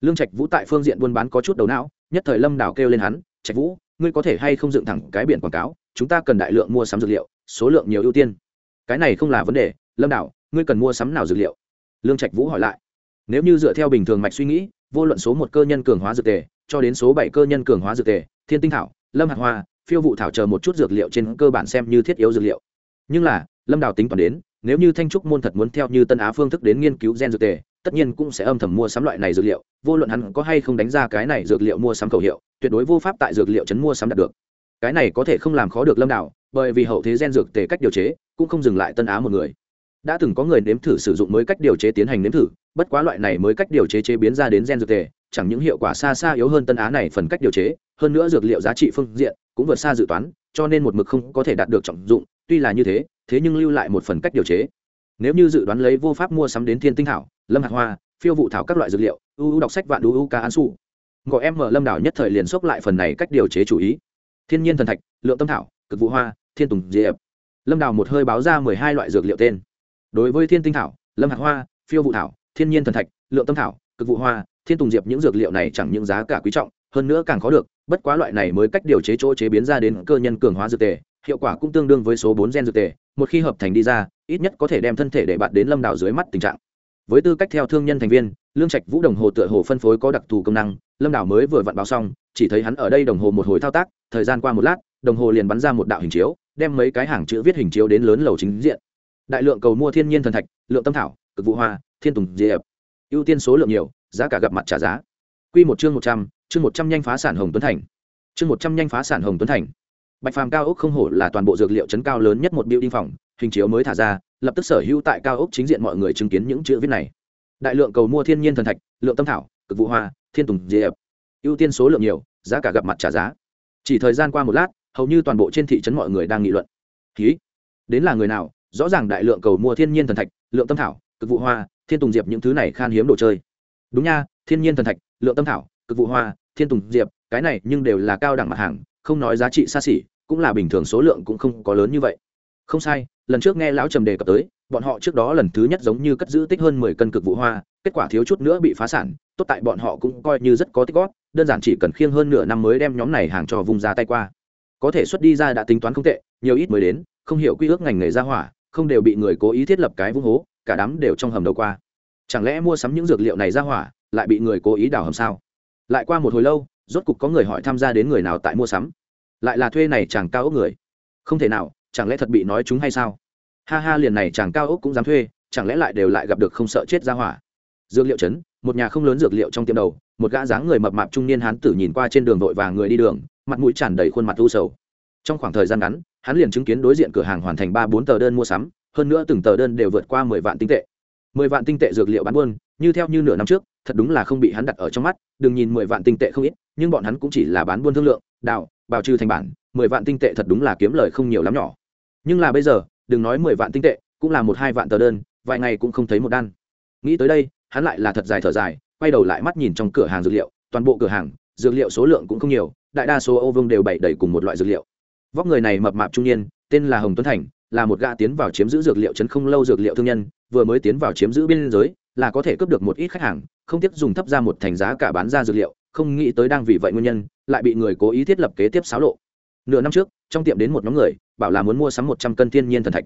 Lương trạch vũ tại phương diện buôn bán có chút đầu não, nhất thời lâm đào kêu lên hắn, trạch vũ, ngươi có thể hay không dựng thẳng cái biển quảng cáo, chúng ta cần đại lượng mua sắm dược liệu, số lượng nhiều ưu tiên. Cái này không là vấn đề, lâm đào, ngươi cần mua sắm nào dược liệu? Lương trạch vũ hỏi lại. Nếu như dựa theo bình thường mạch suy nghĩ, vô luận số một cơ nhân cường hóa dược tề, cho đến số bảy cơ nhân cường hóa dược tề, thiên tinh thảo, lâm hạt hoa phiêu vụ thảo chờ một chút dược liệu trên cơ bản xem như thiết yếu dược liệu. Nhưng là, lâm đào tính toán đến, nếu như thanh trúc môn thật muốn theo như tân á phương thức đến nghiên cứu gen dược tề, tất nhiên cũng sẽ âm thầm mua sắm loại này dược liệu, vô luận hắn có hay không đánh ra cái này dược liệu mua sắm khẩu hiệu, tuyệt đối vô pháp tại dược liệu chấn mua sắm đạt được. Cái này có thể không làm khó được lâm đảo bởi vì hậu thế gen dược tề cách điều chế, cũng không dừng lại tân á một người. Đã từng có người nếm thử sử dụng mới cách điều chế tiến hành nếm thử, bất quá loại này mới cách điều chế chế biến ra đến gen dược tề, chẳng những hiệu quả xa xa yếu hơn tân á này phần cách điều chế, hơn nữa dược liệu giá trị phương diện cũng vượt xa dự toán, cho nên một mực không có thể đạt được trọng dụng, tuy là như thế thế nhưng lưu lại một phần cách điều chế. Nếu như dự đoán lấy vô pháp mua sắm đến thiên tinh thảo, lâm hạt hoa, phiêu vụ thảo các loại dược liệu ưu đọc sách vạn ưu ca an su. Gọi em mở lâm đảo nhất thời liền xốc lại phần này cách điều chế chủ ý. Thiên nhiên thần thạch, lượng tâm thảo, cực vụ hoa, thiên tùng diệp. Lâm đào một hơi báo ra mười hai loại dược liệu tên. Đối với thiên tinh thảo, lâm hạt hoa, phiêu vụ thảo, thiên nhiên thần thạch, lượng tâm thảo, cực vụ hoa, thiên tùng diệp những dược liệu này chẳng những giá cả quý trọng, hơn nữa càng khó được bất quá loại này mới cách điều chế chỗ chế biến ra đến cơ nhân cường hóa dược tề, hiệu quả cũng tương đương với số bốn gen dược tề, một khi hợp thành đi ra, ít nhất có thể đem thân thể để bạn đến lâm đảo dưới mắt tình trạng. Với tư cách theo thương nhân thành viên, lương trạch vũ đồng hồ tựa hồ phân phối có đặc thù công năng, lâm đảo mới vừa vặn báo xong, chỉ thấy hắn ở đây đồng hồ một hồi thao tác, thời gian qua một lát, đồng hồ liền bắn ra một đạo hình chiếu, đem mấy cái hàng chữ viết hình chiếu đến lớn lầu chính diện. Đại lượng cầu mua thiên nhiên thần thạch, lượng tâm thảo, cực vụ hoa, thiên tùng, diệp. Ưu tiên số lượng nhiều, giá cả gặp mặt trả giá. Quy một chương một trăm, chương một trăm nhanh phá sản hồng tuấn thành. Chương một trăm nhanh phá sản hồng tuấn thành. Bạch phàm cao ốc không hổ là toàn bộ dược liệu trấn cao lớn nhất một biểu đinh phòng, hình chiếu mới thả ra, lập tức sở hữu tại cao ốc chính diện mọi người chứng kiến những chữ viết này. Đại lượng cầu mua thiên nhiên thần thạch, lượng tâm thảo, cực vụ hoa, thiên tùng, diệp. Ưu tiên số lượng nhiều, giá cả gặp mặt trả giá. Chỉ thời gian qua một lát, hầu như toàn bộ trên thị trấn mọi người đang nghị luận. Ký đến là người nào, rõ ràng đại lượng cầu mua thiên nhiên thần thạch, lượng tâm thảo, cực vụ hoa, thiên tùng, diệp những thứ này khan hiếm đồ chơi. Đúng nha thiên nhiên thần thạch, lượng tâm thảo, cực vụ hoa, thiên tùng diệp, cái này nhưng đều là cao đẳng mặt hàng, không nói giá trị xa xỉ, cũng là bình thường số lượng cũng không có lớn như vậy. Không sai, lần trước nghe lão trầm đề cập tới, bọn họ trước đó lần thứ nhất giống như cất giữ tích hơn mười cân cực vụ hoa, kết quả thiếu chút nữa bị phá sản, tốt tại bọn họ cũng coi như rất có tích góp, đơn giản chỉ cần khiêng hơn nửa năm mới đem nhóm này hàng cho vùng ra tay qua. Có thể xuất đi ra đã tính toán không tệ, nhiều ít mới đến, không hiểu quy ước ngành nghề ra hỏa, không đều bị người cố ý thiết lập cái vung hố, cả đám đều trong hầm đầu qua. Chẳng lẽ mua sắm những dược liệu này ra hỏa lại bị người cố ý đào hầm sao? Lại qua một hồi lâu, rốt cục có người hỏi tham gia đến người nào tại mua sắm. Lại là thuê này chàng cao ốc người. Không thể nào, chẳng lẽ thật bị nói chúng hay sao? Ha ha, liền này chàng cao ốc cũng dám thuê, chẳng lẽ lại đều lại gặp được không sợ chết ra hỏa? Dược liệu chấn, một nhà không lớn dược liệu trong tiệm đầu, một gã dáng người mập mạp trung niên hán tử nhìn qua trên đường vội vàng người đi đường, mặt mũi tràn đầy khuôn mặt u sầu. Trong khoảng thời gian ngắn, hắn liền chứng kiến đối diện cửa hàng hoàn thành ba bốn tờ đơn mua sắm, hơn nữa từng tờ đơn đều vượt qua mười vạn tinh tệ. Mười vạn tinh tệ dược liệu bán buôn, như theo như nửa năm trước thật đúng là không bị hắn đặt ở trong mắt, đừng nhìn mười vạn tinh tệ không ít, nhưng bọn hắn cũng chỉ là bán buôn thương lượng, đào, bào trừ thành bản, mười vạn tinh tệ thật đúng là kiếm lời không nhiều lắm nhỏ. Nhưng là bây giờ, đừng nói mười vạn tinh tệ, cũng là một hai vạn tờ đơn, vài ngày cũng không thấy một đan. Nghĩ tới đây, hắn lại là thật dài thở dài, quay đầu lại mắt nhìn trong cửa hàng dược liệu, toàn bộ cửa hàng, dược liệu số lượng cũng không nhiều, đại đa số ô vương đều bày đầy cùng một loại dược liệu. Vóc người này mập mạp trung niên, tên là hồng tuấn thành là một gã tiến vào chiếm giữ dược liệu chấn không lâu dược liệu thương nhân, vừa mới tiến vào chiếm giữ biên giới, là có thể cướp được một ít khách hàng, không tiếc dùng thấp ra một thành giá cả bán ra dược liệu, không nghĩ tới đang vì vậy nguyên nhân, lại bị người cố ý thiết lập kế tiếp xáo lộ. Nửa năm trước, trong tiệm đến một nhóm người, bảo là muốn mua sắm một trăm cân thiên nhiên thần thạch.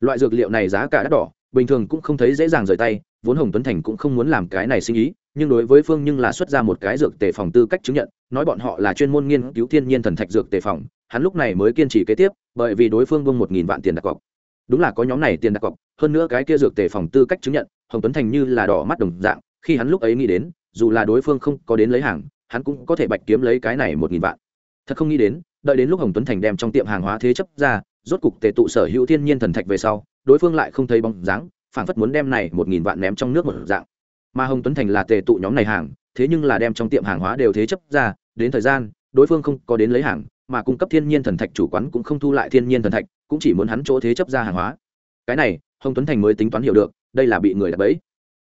Loại dược liệu này giá cả đắt đỏ, bình thường cũng không thấy dễ dàng rời tay, vốn hồng tuấn thành cũng không muốn làm cái này sinh ý, nhưng đối với phương nhưng là xuất ra một cái dược tề phòng tư cách chứng nhận, nói bọn họ là chuyên môn nghiên cứu thiên nhiên thần thạch dược tề phòng hắn lúc này mới kiên trì kế tiếp, bởi vì đối phương bông một nghìn vạn tiền đặt cọc. Đúng là có nhóm này tiền đặt cọc, hơn nữa cái kia dược tề phòng tư cách chứng nhận, hồng tuấn thành như là đỏ mắt đồng dạng, khi hắn lúc ấy nghĩ đến, dù là đối phương không có đến lấy hàng, hắn cũng có thể bạch kiếm lấy cái này một nghìn vạn. Thật không nghĩ đến, đợi đến lúc hồng tuấn thành đem trong tiệm hàng hóa thế chấp ra, rốt cục tề tụ sở hữu thiên nhiên thần thạch về sau, đối phương lại không thấy bóng dáng phản phất muốn đem này một nghìn vạn ném trong nước một dạng. Mà hồng tuấn thành là tề tụ nhóm này hàng, thế nhưng là đem trong tiệm hàng hóa đều thế chấp ra, đến thời gian, đối phương không có đến lấy hàng mà cung cấp thiên nhiên thần thạch chủ quán cũng không thu lại thiên nhiên thần thạch, cũng chỉ muốn hắn chỗ thế chấp ra hàng hóa. Cái này, hồng tuấn thành mới tính toán hiểu được, đây là bị người đập bẫy.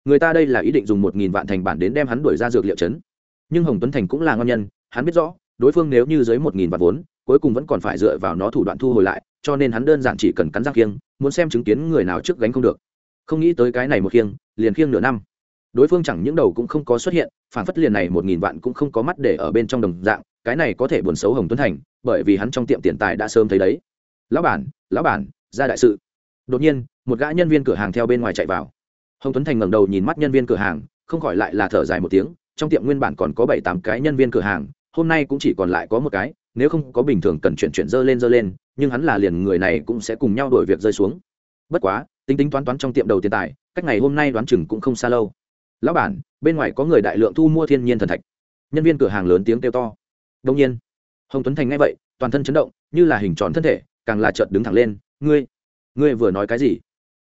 Người ta đây là ý định dùng một nghìn vạn thành bản đến đem hắn đuổi ra dược liệu chấn nhưng hồng tuấn thành cũng là ngon nhân, hắn biết rõ, đối phương nếu như dưới một nghìn vạn vốn, cuối cùng vẫn còn phải dựa vào nó thủ đoạn thu hồi lại, cho nên hắn đơn giản chỉ cần cắn răng kiêng muốn xem chứng kiến người nào trước gánh không được. Không nghĩ tới cái này một khiêng, liền khiêng nửa năm. Đối phương chẳng những đầu cũng không có xuất hiện phản phất liền này một nghìn vạn cũng không có mắt để ở bên trong đồng dạng, cái này có thể buồn xấu hồng tuấn thành bởi vì hắn trong tiệm tiền tài đã sớm thấy đấy. Lão bản lão bản, ra đại sự. Đột nhiên, một gã nhân viên cửa hàng theo bên ngoài chạy vào. Hồng tuấn thành ngẩng đầu nhìn mắt nhân viên cửa hàng, không khỏi lại là thở dài một tiếng, trong tiệm nguyên bản còn có bảy tám cái nhân viên cửa hàng, hôm nay cũng chỉ còn lại có một cái, nếu không có bình thường cần chuyển chuyển dơ lên dơ lên, nhưng hắn là liền người này cũng sẽ cùng nhau đổi việc rơi xuống. Bất quá, tính tính toán toán trong tiệm đầu tiền tài, cách ngày hôm nay đoán chừng cũng không xa lâu. Lão bản, bên ngoài có người đại lượng thu mua thiên nhiên thần thạch. Nhân viên cửa hàng lớn tiếng kêu to. Đông nhiên hồng tuấn thành nghe vậy, toàn thân chấn động, như là hình tròn thân thể, càng là chợt đứng thẳng lên, ngươi ngươi vừa nói cái gì?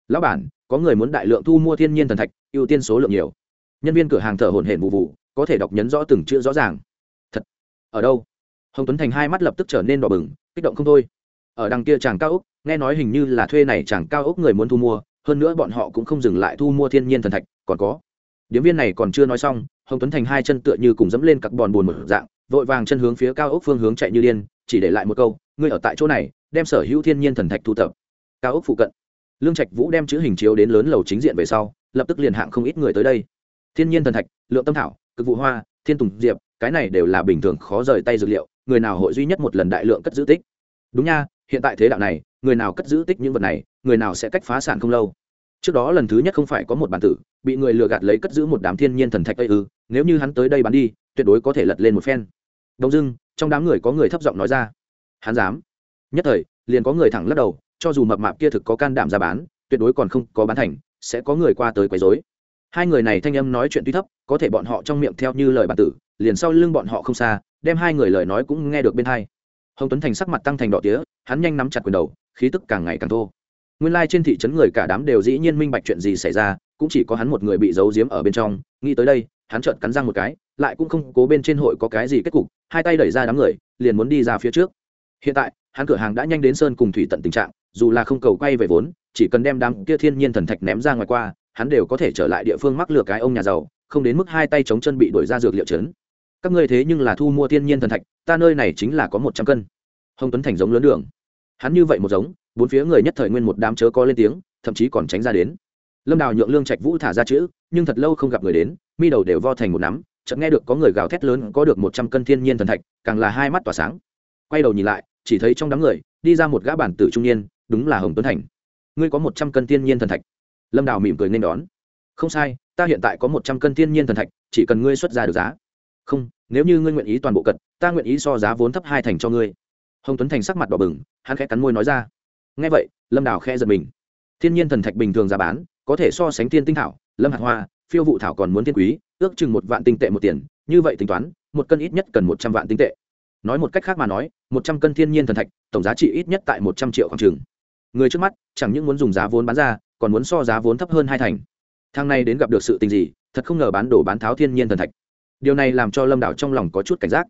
Lão bản, có người muốn đại lượng thu mua thiên nhiên thần thạch, ưu tiên số lượng nhiều. Nhân viên cửa hàng thở hổn hển vụ vụ, có thể đọc nhấn rõ từng chữ rõ ràng. Thật? Ở đâu? Hồng tuấn thành hai mắt lập tức trở nên đỏ bừng, kích động không thôi. Ở đằng kia chàng cao ốc, nghe nói hình như là thuê này chàng cao ốc người muốn thu mua, hơn nữa bọn họ cũng không dừng lại thu mua thiên nhiên thần thạch, còn có. Điếm viên này còn chưa nói xong, hồng tuấn thành hai chân tựa như cùng dẫm lên các bòn bùn một dạng vội vàng chân hướng phía cao ốc phương hướng chạy như điên, chỉ để lại một câu, ngươi ở tại chỗ này, đem sở hữu thiên nhiên thần thạch thu thập. Cao ốc phụ cận, lương trạch vũ đem chữ hình chiếu đến lớn lầu chính diện về sau, lập tức liền hạng không ít người tới đây. Thiên nhiên thần thạch, lượng tâm thảo, cực vụ hoa, thiên tùng, diệp, cái này đều là bình thường khó rời tay dược liệu, người nào hội duy nhất một lần đại lượng cất giữ tích? Đúng nha, hiện tại thế đạo này, người nào cất giữ tích những vật này, người nào sẽ cách phá sản không lâu? Trước đó lần thứ nhất không phải có một bản tử, bị người lừa gạt lấy cất giữ một đám thiên nhiên thần thạch ây ư, nếu như hắn tới đây bán đi, tuyệt đối có thể lật lên một phen đông dưng trong đám người có người thấp giọng nói ra. Hắn dám. Nhất thời, liền có người thẳng lắc đầu, cho dù mập mạp kia thực có can đảm ra bán, tuyệt đối còn không có bán thành, sẽ có người qua tới quấy rối. Hai người này thanh âm nói chuyện tuy thấp, có thể bọn họ trong miệng theo như lời bản tử, liền sau lưng bọn họ không xa, đem hai người lời nói cũng nghe được bên hai. Hồng tuấn thành sắc mặt tăng thành đỏ tía, hắn nhanh nắm chặt quyền đầu, khí tức càng ngày càng thô. Nguyên lai、like、trên thị trấn người cả đám đều dĩ nhiên minh bạch chuyện gì xảy ra, cũng chỉ có hắn một người bị giấu giếm ở bên trong, nghĩ tới đây hắn trợn cắn răng một cái, lại cũng không cố bên trên hội có cái gì kết cục, hai tay đẩy ra đám người, liền muốn đi ra phía trước. Hiện tại, hắn cửa hàng đã nhanh đến sơn cùng thủy tận tình trạng, dù là không cầu quay về vốn, chỉ cần đem đám kia thiên nhiên thần thạch ném ra ngoài qua, hắn đều có thể trở lại địa phương mắc lừa cái ông nhà giàu, không đến mức hai tay chống chân bị đổi ra dược liệu chấn các ngươi thế nhưng là thu mua thiên nhiên thần thạch, ta nơi này chính là có một trăm cân. Hồng tuấn thành giống lớn đường. Hắn như vậy một giống, bốn phía người nhất thời nguyên một đám chớ có lên tiếng, thậm chí còn tránh ra đến lâm đào nhượng lương trạch vũ thả ra chữ, nhưng thật lâu không gặp người đến, mi đầu đều vo thành một nắm, chợt nghe được có người gào thét lớn, có được một trăm cân thiên nhiên thần thạch, càng là hai mắt tỏa sáng. Quay đầu nhìn lại, chỉ thấy trong đám người, đi ra một gã bản tử trung niên, đúng là hồng tuấn thành. Ngươi có một trăm cân thiên nhiên thần thạch? Lâm đào mỉm cười nên đón. Không sai, ta hiện tại có một trăm cân thiên nhiên thần thạch, chỉ cần ngươi xuất ra được giá. Không, nếu như ngươi nguyện ý toàn bộ cật, ta nguyện ý so giá vốn thấp hai thành cho ngươi. Hồng tuấn thành sắc mặt đỏ bừng, hắn khẽ cắn môi nói ra. Nghe vậy, lâm đào khẽ giật mình thiên nhiên thần thạch bình thường giá bán, có thể so sánh tiên tinh thảo, lâm hạt hoa, phiêu vụ thảo còn muốn tiên quý, ước chừng một vạn tinh tệ một tiền, như vậy tính toán, một cân ít nhất cần một trăm vạn tinh tệ. Nói một cách khác mà nói, một trăm cân thiên nhiên thần thạch, tổng giá trị ít nhất tại một trăm triệu khoảng trường người trước mắt, chẳng những muốn dùng giá vốn bán ra, còn muốn so giá vốn thấp hơn hai thành. Thang này đến gặp được sự tình gì, thật không ngờ bán đổ bán tháo thiên nhiên thần thạch. Điều này làm cho lâm đảo trong lòng có chút cảnh giác.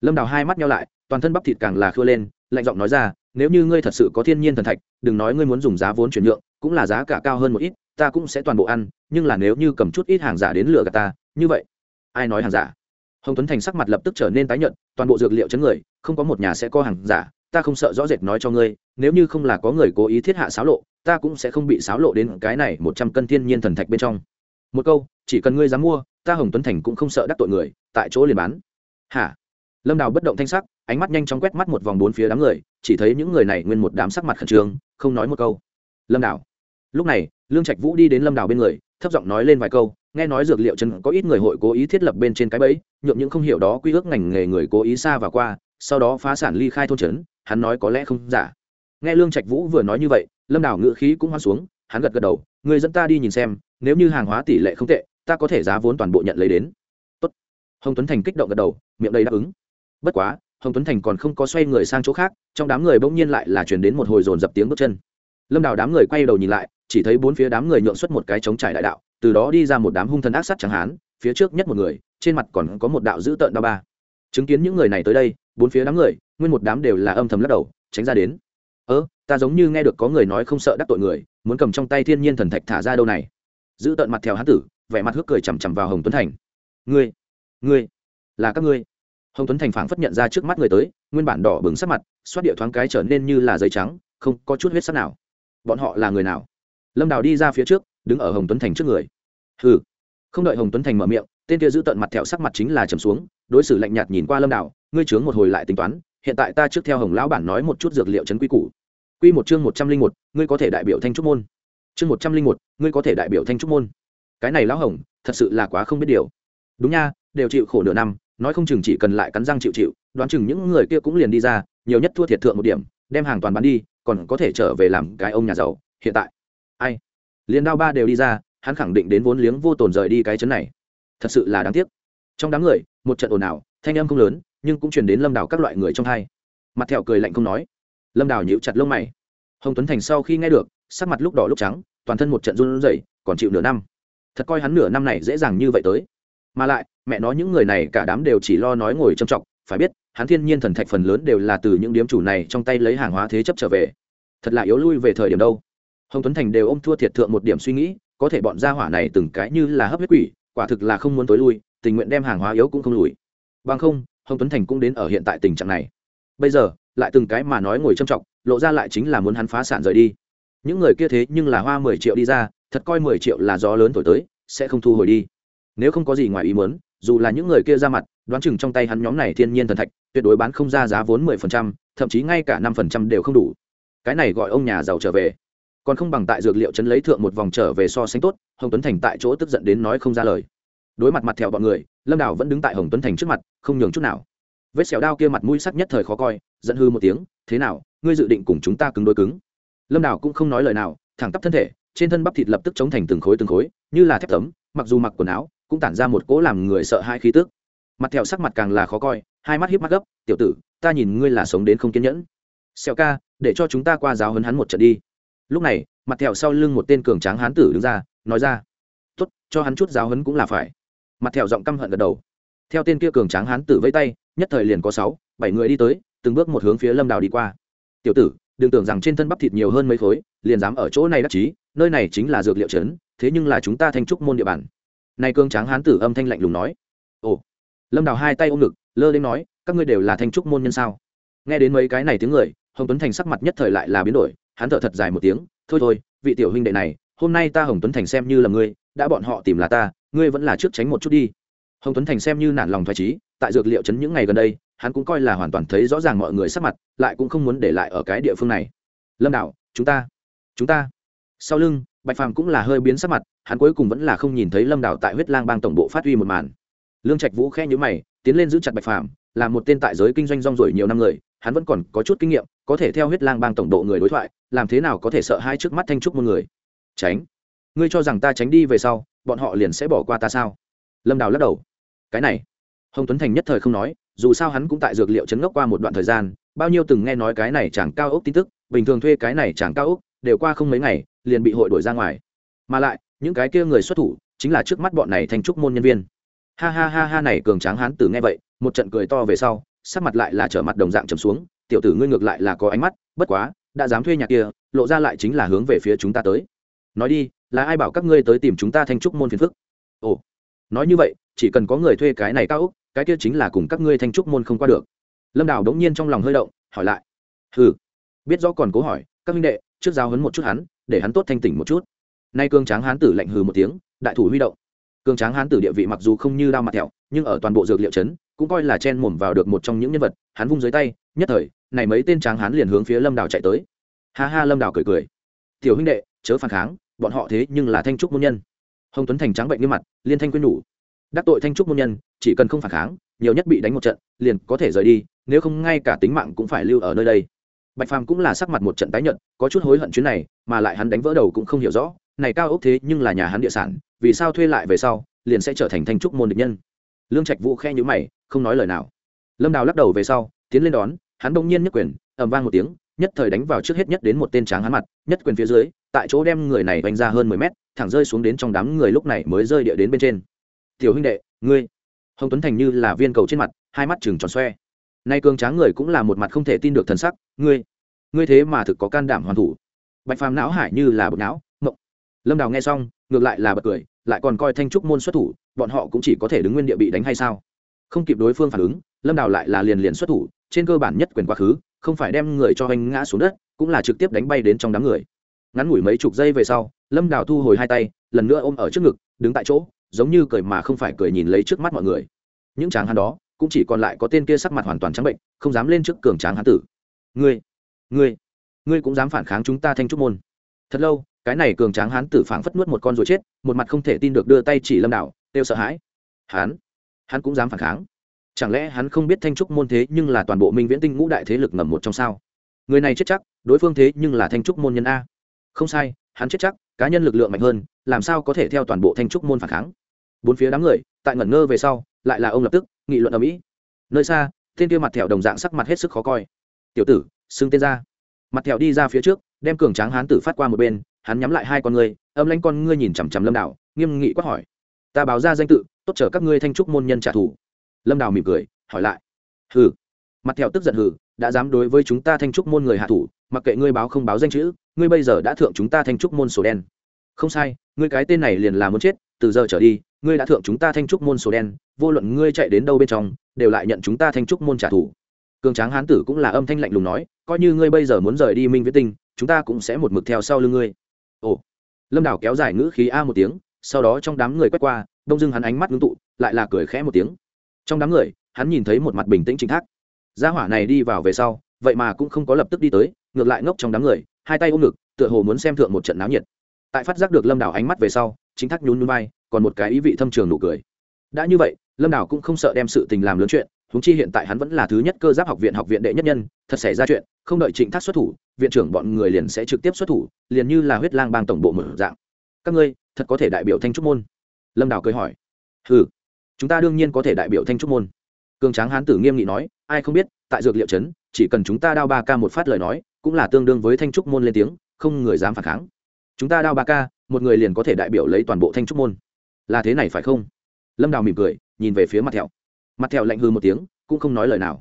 Lâm đảo hai mắt nhau lại, toàn thân bắp thịt càng là khưa lên, lạnh giọng nói ra nếu như ngươi thật sự có thiên nhiên thần thạch, đừng nói ngươi muốn dùng giá vốn chuyển nhượng, cũng là giá cả cao hơn một ít, ta cũng sẽ toàn bộ ăn, nhưng là nếu như cầm chút ít hàng giả đến lựa cả ta, như vậy, ai nói hàng giả? Hồng tuấn thành sắc mặt lập tức trở nên tái nhợt, toàn bộ dược liệu chấn người, không có một nhà sẽ có hàng giả, ta không sợ rõ rệt nói cho ngươi, nếu như không là có người cố ý thiết hạ xáo lộ, ta cũng sẽ không bị xáo lộ đến cái này một trăm cân thiên nhiên thần thạch bên trong. Một câu, chỉ cần ngươi dám mua, ta hồng tuấn thành cũng không sợ đắc tội người, tại chỗ liền bán. Hả? Lâm đào bất động thanh sắc ánh mắt nhanh chóng quét mắt một vòng bốn phía đám người, chỉ thấy những người này nguyên một đám sắc mặt khẩn trương, không nói một câu lâm đảo. lúc này, lương trạch vũ đi đến lâm đảo bên người, thấp giọng nói lên vài câu, nghe nói dược liệu chân có ít người hội cố ý thiết lập bên trên cái bẫy, nhượng những không hiểu đó quy ước ngành nghề người cố ý xa và qua, sau đó phá sản ly khai thôn trấn, hắn nói có lẽ không giả nghe lương trạch vũ vừa nói như vậy, lâm đảo ngự khí cũng hoa xuống, hắn gật gật đầu, người dẫn ta đi nhìn xem, nếu như hàng hóa tỷ lệ không tệ, ta có thể giá vốn toàn bộ nhận lấy đến Tốt. hồng tuấn thành kích động gật đầu, miệng đầy đáp ứng bất quá hồng tuấn thành còn không có xoay người sang chỗ khác, trong đám người bỗng nhiên lại là chuyển đến một hồi dồn dập tiếng bước chân. Lâm đào đám người quay đầu nhìn lại, chỉ thấy bốn phía đám người nhượng xuất một cái trống trải đại đạo, từ đó đi ra một đám hung thần ác sát chẳng hán, phía trước nhất một người, trên mặt còn có một đạo dữ tợn đa ba. Chứng kiến những người này tới đây, bốn phía đám người, nguyên một đám đều là âm thầm lắc đầu, tránh ra đến. Ơ, ta giống như nghe được có người nói không sợ đắc tội người, muốn cầm trong tay thiên nhiên thần thạch thả ra đâu này? Giữ tận mặt theo hán tử, vẻ mặt hước cười chằm chằm vào hồng tuấn thành. Ngươi ngươi, là các ngươi hồng tuấn thành phảng phất nhận ra trước mắt người tới, nguyên bản đỏ bừng sắc mặt, xoát địa thoáng cái trở nên như là giấy trắng, không có chút huyết sắc nào. Bọn họ là người nào? Lâm đào đi ra phía trước, đứng ở hồng tuấn thành trước người. Hừ. Không đợi hồng tuấn thành mở miệng, tên kia giữ tận mặt thẹo sắc mặt chính là trầm xuống, đối xử lạnh nhạt nhìn qua lâm đào, ngươi chướng một hồi lại tính toán, hiện tại ta trước theo hồng lão bản nói một chút dược liệu chấn quy củ. Quy một chương một trăm linh một, ngươi có thể đại biểu thanh trúc môn. Chương một trăm linh một, ngươi có thể đại biểu thanh trúc môn. Cái này lão hồng, thật sự là quá không biết điều. Đúng nha, đều chịu khổ nửa năm nói không chừng chỉ cần lại cắn răng chịu chịu, đoán chừng những người kia cũng liền đi ra, nhiều nhất thua thiệt thượng một điểm, đem hàng toàn bán đi, còn có thể trở về làm cái ông nhà giàu, hiện tại. Ai? Liền đao ba đều đi ra, hắn khẳng định đến vốn liếng vô tồn rời đi cái chấn này. Thật sự là đáng tiếc. Trong đám người, một trận ồn ào, thanh âm không lớn, nhưng cũng truyền đến lâm đào các loại người trong hai. Mặt thẹo cười lạnh không nói. Lâm đào nhíu chặt lông mày. Hồng tuấn thành sau khi nghe được, sắc mặt lúc đỏ lúc trắng, toàn thân một trận run rẩy, còn chịu nửa năm. Thật coi hắn nửa năm này dễ dàng như vậy tới mà lại, mẹ nói những người này cả đám đều chỉ lo nói ngồi trầm trọng phải biết, hắn thiên nhiên thần thạch phần lớn đều là từ những điếm chủ này trong tay lấy hàng hóa thế chấp trở về. Thật là yếu lui về thời điểm đâu. Hồng tuấn thành đều ôm thua thiệt thượng một điểm suy nghĩ, có thể bọn gia hỏa này từng cái như là hấp huyết quỷ, quả thực là không muốn tối lui, tình nguyện đem hàng hóa yếu cũng không lùi. Bằng không, hồng tuấn thành cũng đến ở hiện tại tình trạng này. Bây giờ, lại từng cái mà nói ngồi trầm trọng lộ ra lại chính là muốn hắn phá sản rời đi. Những người kia thế nhưng là hoa mười triệu đi ra, thật coi mười triệu là gió lớn thổi tới, sẽ không thu hồi đi nếu không có gì ngoài ý muốn, dù là những người kia ra mặt, đoán chừng trong tay hắn nhóm này thiên nhiên thần thạch, tuyệt đối bán không ra giá vốn mười phần trăm, thậm chí ngay cả năm phần trăm đều không đủ. Cái này gọi ông nhà giàu trở về. Còn không bằng tại dược liệu chấn lấy thượng một vòng trở về so sánh tốt, hồng tuấn thành tại chỗ tức giận đến nói không ra lời. Đối mặt mặt theo bọn người, lâm đào vẫn đứng tại hồng tuấn thành trước mặt, không nhường chút nào. Vết xẻo đao kia mặt mũi sắc nhất thời khó coi, giận hư một tiếng, thế nào, ngươi dự định cùng chúng ta cứng đối cứng? Lâm đào cũng không nói lời nào, thẳng tắp thân thể, trên thân bắp thịt lập tức chống thành từng khối từng khối, như là thép tấm, mặc dù mặc quần áo cũng tản ra một cỗ làm người sợ hai khí tức. Mặt thẹo sắc mặt càng là khó coi, hai mắt hiếp mắt gấp, tiểu tử, ta nhìn ngươi là sống đến không kiên nhẫn. Xẹo ca, để cho chúng ta qua giáo hấn hắn một trận đi. Lúc này, mặt thẹo sau lưng một tên cường tráng hán tử đứng ra, nói ra, tốt, cho hắn chút giáo hấn cũng là phải. Mặt thẹo giọng căm hận gật đầu. Theo tên kia cường tráng hán tử vẫy tay, nhất thời liền có sáu, bảy người đi tới, từng bước một hướng phía lâm đào đi qua. Tiểu tử, đừng tưởng rằng trên thân bắp thịt nhiều hơn mấy khối, liền dám ở chỗ này đắc chí, nơi này chính là dược liệu trấn, thế nhưng là chúng ta thanh trúc môn địa bàn nay cương tráng hán tử âm thanh lạnh lùng nói. Ồ. Lâm đào hai tay ôm ngực, lơ lên nói, các ngươi đều là thanh trúc môn nhân sao? Nghe đến mấy cái này tiếng người, hồng tuấn thành sắc mặt nhất thời lại là biến đổi, hắn thở thật dài một tiếng, thôi thôi, vị tiểu huynh đệ này, hôm nay ta hồng tuấn thành xem như là ngươi, đã bọn họ tìm là ta, ngươi vẫn là trước tránh một chút đi. Hồng tuấn thành xem như nản lòng thoải trí tại dược liệu chấn những ngày gần đây, hắn cũng coi là hoàn toàn thấy rõ ràng mọi người sắc mặt, lại cũng không muốn để lại ở cái địa phương này. Lâm đạo chúng ta chúng ta. Sau lưng, bạch phàm cũng là hơi biến sắc mặt hắn cuối cùng vẫn là không nhìn thấy lâm đảo tại huyết lang bang tổng bộ phát huy một màn. Lương trạch vũ khe nhữ mày, tiến lên giữ chặt bạch phàm, là một tên tại giới kinh doanh rong rổi nhiều năm người, hắn vẫn còn có chút kinh nghiệm, có thể theo huyết lang bang tổng độ người đối thoại, làm thế nào có thể sợ hai trước mắt thanh trúc một người? Tránh. Ngươi cho rằng ta tránh đi về sau, bọn họ liền sẽ bỏ qua ta sao? Lâm đào lắc đầu. Cái này. Hồng tuấn thành nhất thời không nói, dù sao hắn cũng tại dược liệu chấn ngốc qua một đoạn thời gian, bao nhiêu từng nghe nói cái này chẳng cao ốc tin tức, bình thường thuê cái này chẳng cao ốc, đều qua không mấy ngày, liền bị hội đổi ra ngoài. Mà lại những cái kia người xuất thủ, chính là trước mắt bọn này thanh trúc môn nhân viên. Ha ha ha ha, này cường tráng hán tử nghe vậy, một trận cười to về sau, sắc mặt lại là trở mặt đồng dạng trầm xuống, tiểu tử ngươi ngược lại là có ánh mắt, bất quá, đã dám thuê nhà kia, lộ ra lại chính là hướng về phía chúng ta tới. Nói đi, là ai bảo các ngươi tới tìm chúng ta thanh trúc môn phiền phức? Ồ, nói như vậy, chỉ cần có người thuê cái này cao úc cái kia chính là cùng các ngươi thanh trúc môn không qua được. Lâm đào đống nhiên trong lòng hơi động, hỏi lại ừ biết rõ còn cố hỏi, các minh đệ, trước giao hấn một chút hắn, để hắn tốt thanh tỉnh một chút nay cương tráng hán tử lạnh hừ một tiếng, đại thủ huy động. Cương tráng hán tử địa vị mặc dù không như đao mặt thẹo, nhưng ở toàn bộ dược liệu trấn, cũng coi là chen mồm vào được một trong những nhân vật, hắn vung dưới tay, nhất thời, này mấy tên tráng hán liền hướng phía lâm đào chạy tới. Ha ha, lâm đào cười cười. Tiểu huynh đệ, chớ phản kháng, bọn họ thế nhưng là thanh trúc môn nhân. Hồng tuấn thành trắng bệnh như mặt, liên thanh quyên nhủ đắc tội thanh trúc môn nhân, chỉ cần không phản kháng, nhiều nhất bị đánh một trận, liền có thể rời đi, nếu không ngay cả tính mạng cũng phải lưu ở nơi đây. Bạch phàm cũng là sắc mặt một trận tái nhận có chút hối hận chuyến này, mà lại hắn đánh vỡ đầu cũng không hiểu rõ này cao ốc thế nhưng là nhà hắn địa sản, vì sao thuê lại về sau, liền sẽ trở thành thanh trúc môn địch nhân? Lương trạch vũ khe nhữ mày, không nói lời nào. Lâm đào lắc đầu về sau, tiến lên đón, hắn bỗng nhiên nhất quyền, ầm vang một tiếng, nhất thời đánh vào trước hết nhất đến một tên tráng hắn mặt, nhất quyền phía dưới, tại chỗ đem người này đánh ra hơn mười mét, thẳng rơi xuống đến trong đám người lúc này mới rơi địa đến bên trên. Tiểu huynh đệ, ngươi. Hồng tuấn thành như là viên cầu trên mặt, hai mắt chừng tròn xoe. Nay cường tráng người cũng là một mặt không thể tin được thần sắc, ngươi ngươi thế mà thực có can đảm hoàn thủ. Bạch phàm não hải như là bực não lâm đào nghe xong, ngược lại là bật cười, lại còn coi thanh trúc môn xuất thủ, bọn họ cũng chỉ có thể đứng nguyên địa bị đánh hay sao? Không kịp đối phương phản ứng, lâm đào lại là liền liền xuất thủ, trên cơ bản nhất quyền quá khứ, không phải đem người cho anh ngã xuống đất, cũng là trực tiếp đánh bay đến trong đám người. Ngắn ngủi mấy chục giây về sau, lâm đào thu hồi hai tay, lần nữa ôm ở trước ngực, đứng tại chỗ, giống như cười mà không phải cười nhìn lấy trước mắt mọi người. Những tráng hắn đó, cũng chỉ còn lại có tên kia sắc mặt hoàn toàn trắng bệnh, không dám lên trước cường tráng hán tử. Ngươi ngươi ngươi cũng dám phản kháng chúng ta thanh trúc môn? Thật lâu cái này cường tráng hán tử phảng phất nuốt một con rồi chết, một mặt không thể tin được đưa tay chỉ lâm đảo têu sợ hãi. Hắn hắn cũng dám phản kháng. Chẳng lẽ hắn không biết thanh trúc môn thế nhưng là toàn bộ minh viễn tinh ngũ đại thế lực ngầm một trong sao? Người này chết chắc, đối phương thế nhưng là thanh trúc môn nhân a. Không sai, hắn chết chắc, cá nhân lực lượng mạnh hơn, làm sao có thể theo toàn bộ thanh trúc môn phản kháng? Bốn phía đám người, tại ngẩn ngơ về sau, lại là ông lập tức, nghị luận ở mỹ. Nơi xa tên kia mặt thẹo đồng dạng sắc mặt hết sức khó coi. Tiểu tử, xưng tên ra. Mặt thẹo đi ra phía trước, đem cường tráng hán tử phát qua một bên hắn nhắm lại hai con ngươi, âm lãnh con ngươi nhìn chằm chằm lâm đảo nghiêm nghị quát hỏi. Ta báo ra danh tự, tốt chở các ngươi thanh trúc môn nhân trả thù. Lâm đào mỉm cười, hỏi lại. Hừ. Mặt thẹo tức giận hừ, đã dám đối với chúng ta thanh trúc môn người hạ thủ, mặc kệ ngươi báo không báo danh chữ, ngươi bây giờ đã thượng chúng ta thanh trúc môn sổ đen. Không sai, ngươi cái tên này liền là muốn chết, từ giờ trở đi, ngươi đã thượng chúng ta thanh trúc môn sổ đen, vô luận ngươi chạy đến đâu bên trong, đều lại nhận chúng ta thanh trúc môn trả thù. Cường tráng hán tử cũng là âm thanh lạnh lùng nói, coi như ngươi bây giờ muốn rời đi minh viết tinh, chúng ta cũng sẽ một mực theo sau lưng ngươi ồ. Lâm đảo kéo dài ngữ khí a một tiếng, sau đó trong đám người quét qua, đông dưng hắn ánh mắt ngưng tụ, lại là cười khẽ một tiếng. Trong đám người, hắn nhìn thấy một mặt bình tĩnh chính thác. Gia hỏa này đi vào về sau, vậy mà cũng không có lập tức đi tới, ngược lại ngốc trong đám người, hai tay ôm ngực, tựa hồ muốn xem thượng một trận náo nhiệt. Tại phát giác được lâm đảo ánh mắt về sau, chính thác nhún núi bay còn một cái ý vị thâm trường nụ cười. Đã như vậy, lâm đảo cũng không sợ đem sự tình làm lớn chuyện huống chi hiện tại hắn vẫn là thứ nhất cơ giáp học viện học viện đệ nhất nhân, thật xảy ra chuyện, không đợi trịnh thác xuất thủ, viện trưởng bọn người liền sẽ trực tiếp xuất thủ, liền như là huyết lang bang tổng bộ mở dạng. Các ngươi, thật có thể đại biểu thanh trúc môn? Lâm đào cười hỏi. Hừ, chúng ta đương nhiên có thể đại biểu thanh trúc môn. Cường tráng hán tử nghiêm nghị nói, ai không biết, tại dược liệu trấn, chỉ cần chúng ta đao ba ca một phát lời nói, cũng là tương đương với thanh trúc môn lên tiếng, không người dám phản kháng. Chúng ta đao ba ca, một người liền có thể đại biểu lấy toàn bộ thanh trúc môn. Là thế này phải không? Lâm đào mỉm cười, nhìn về phía mặt thẹo mặt thẹo lạnh hư một tiếng, cũng không nói lời nào.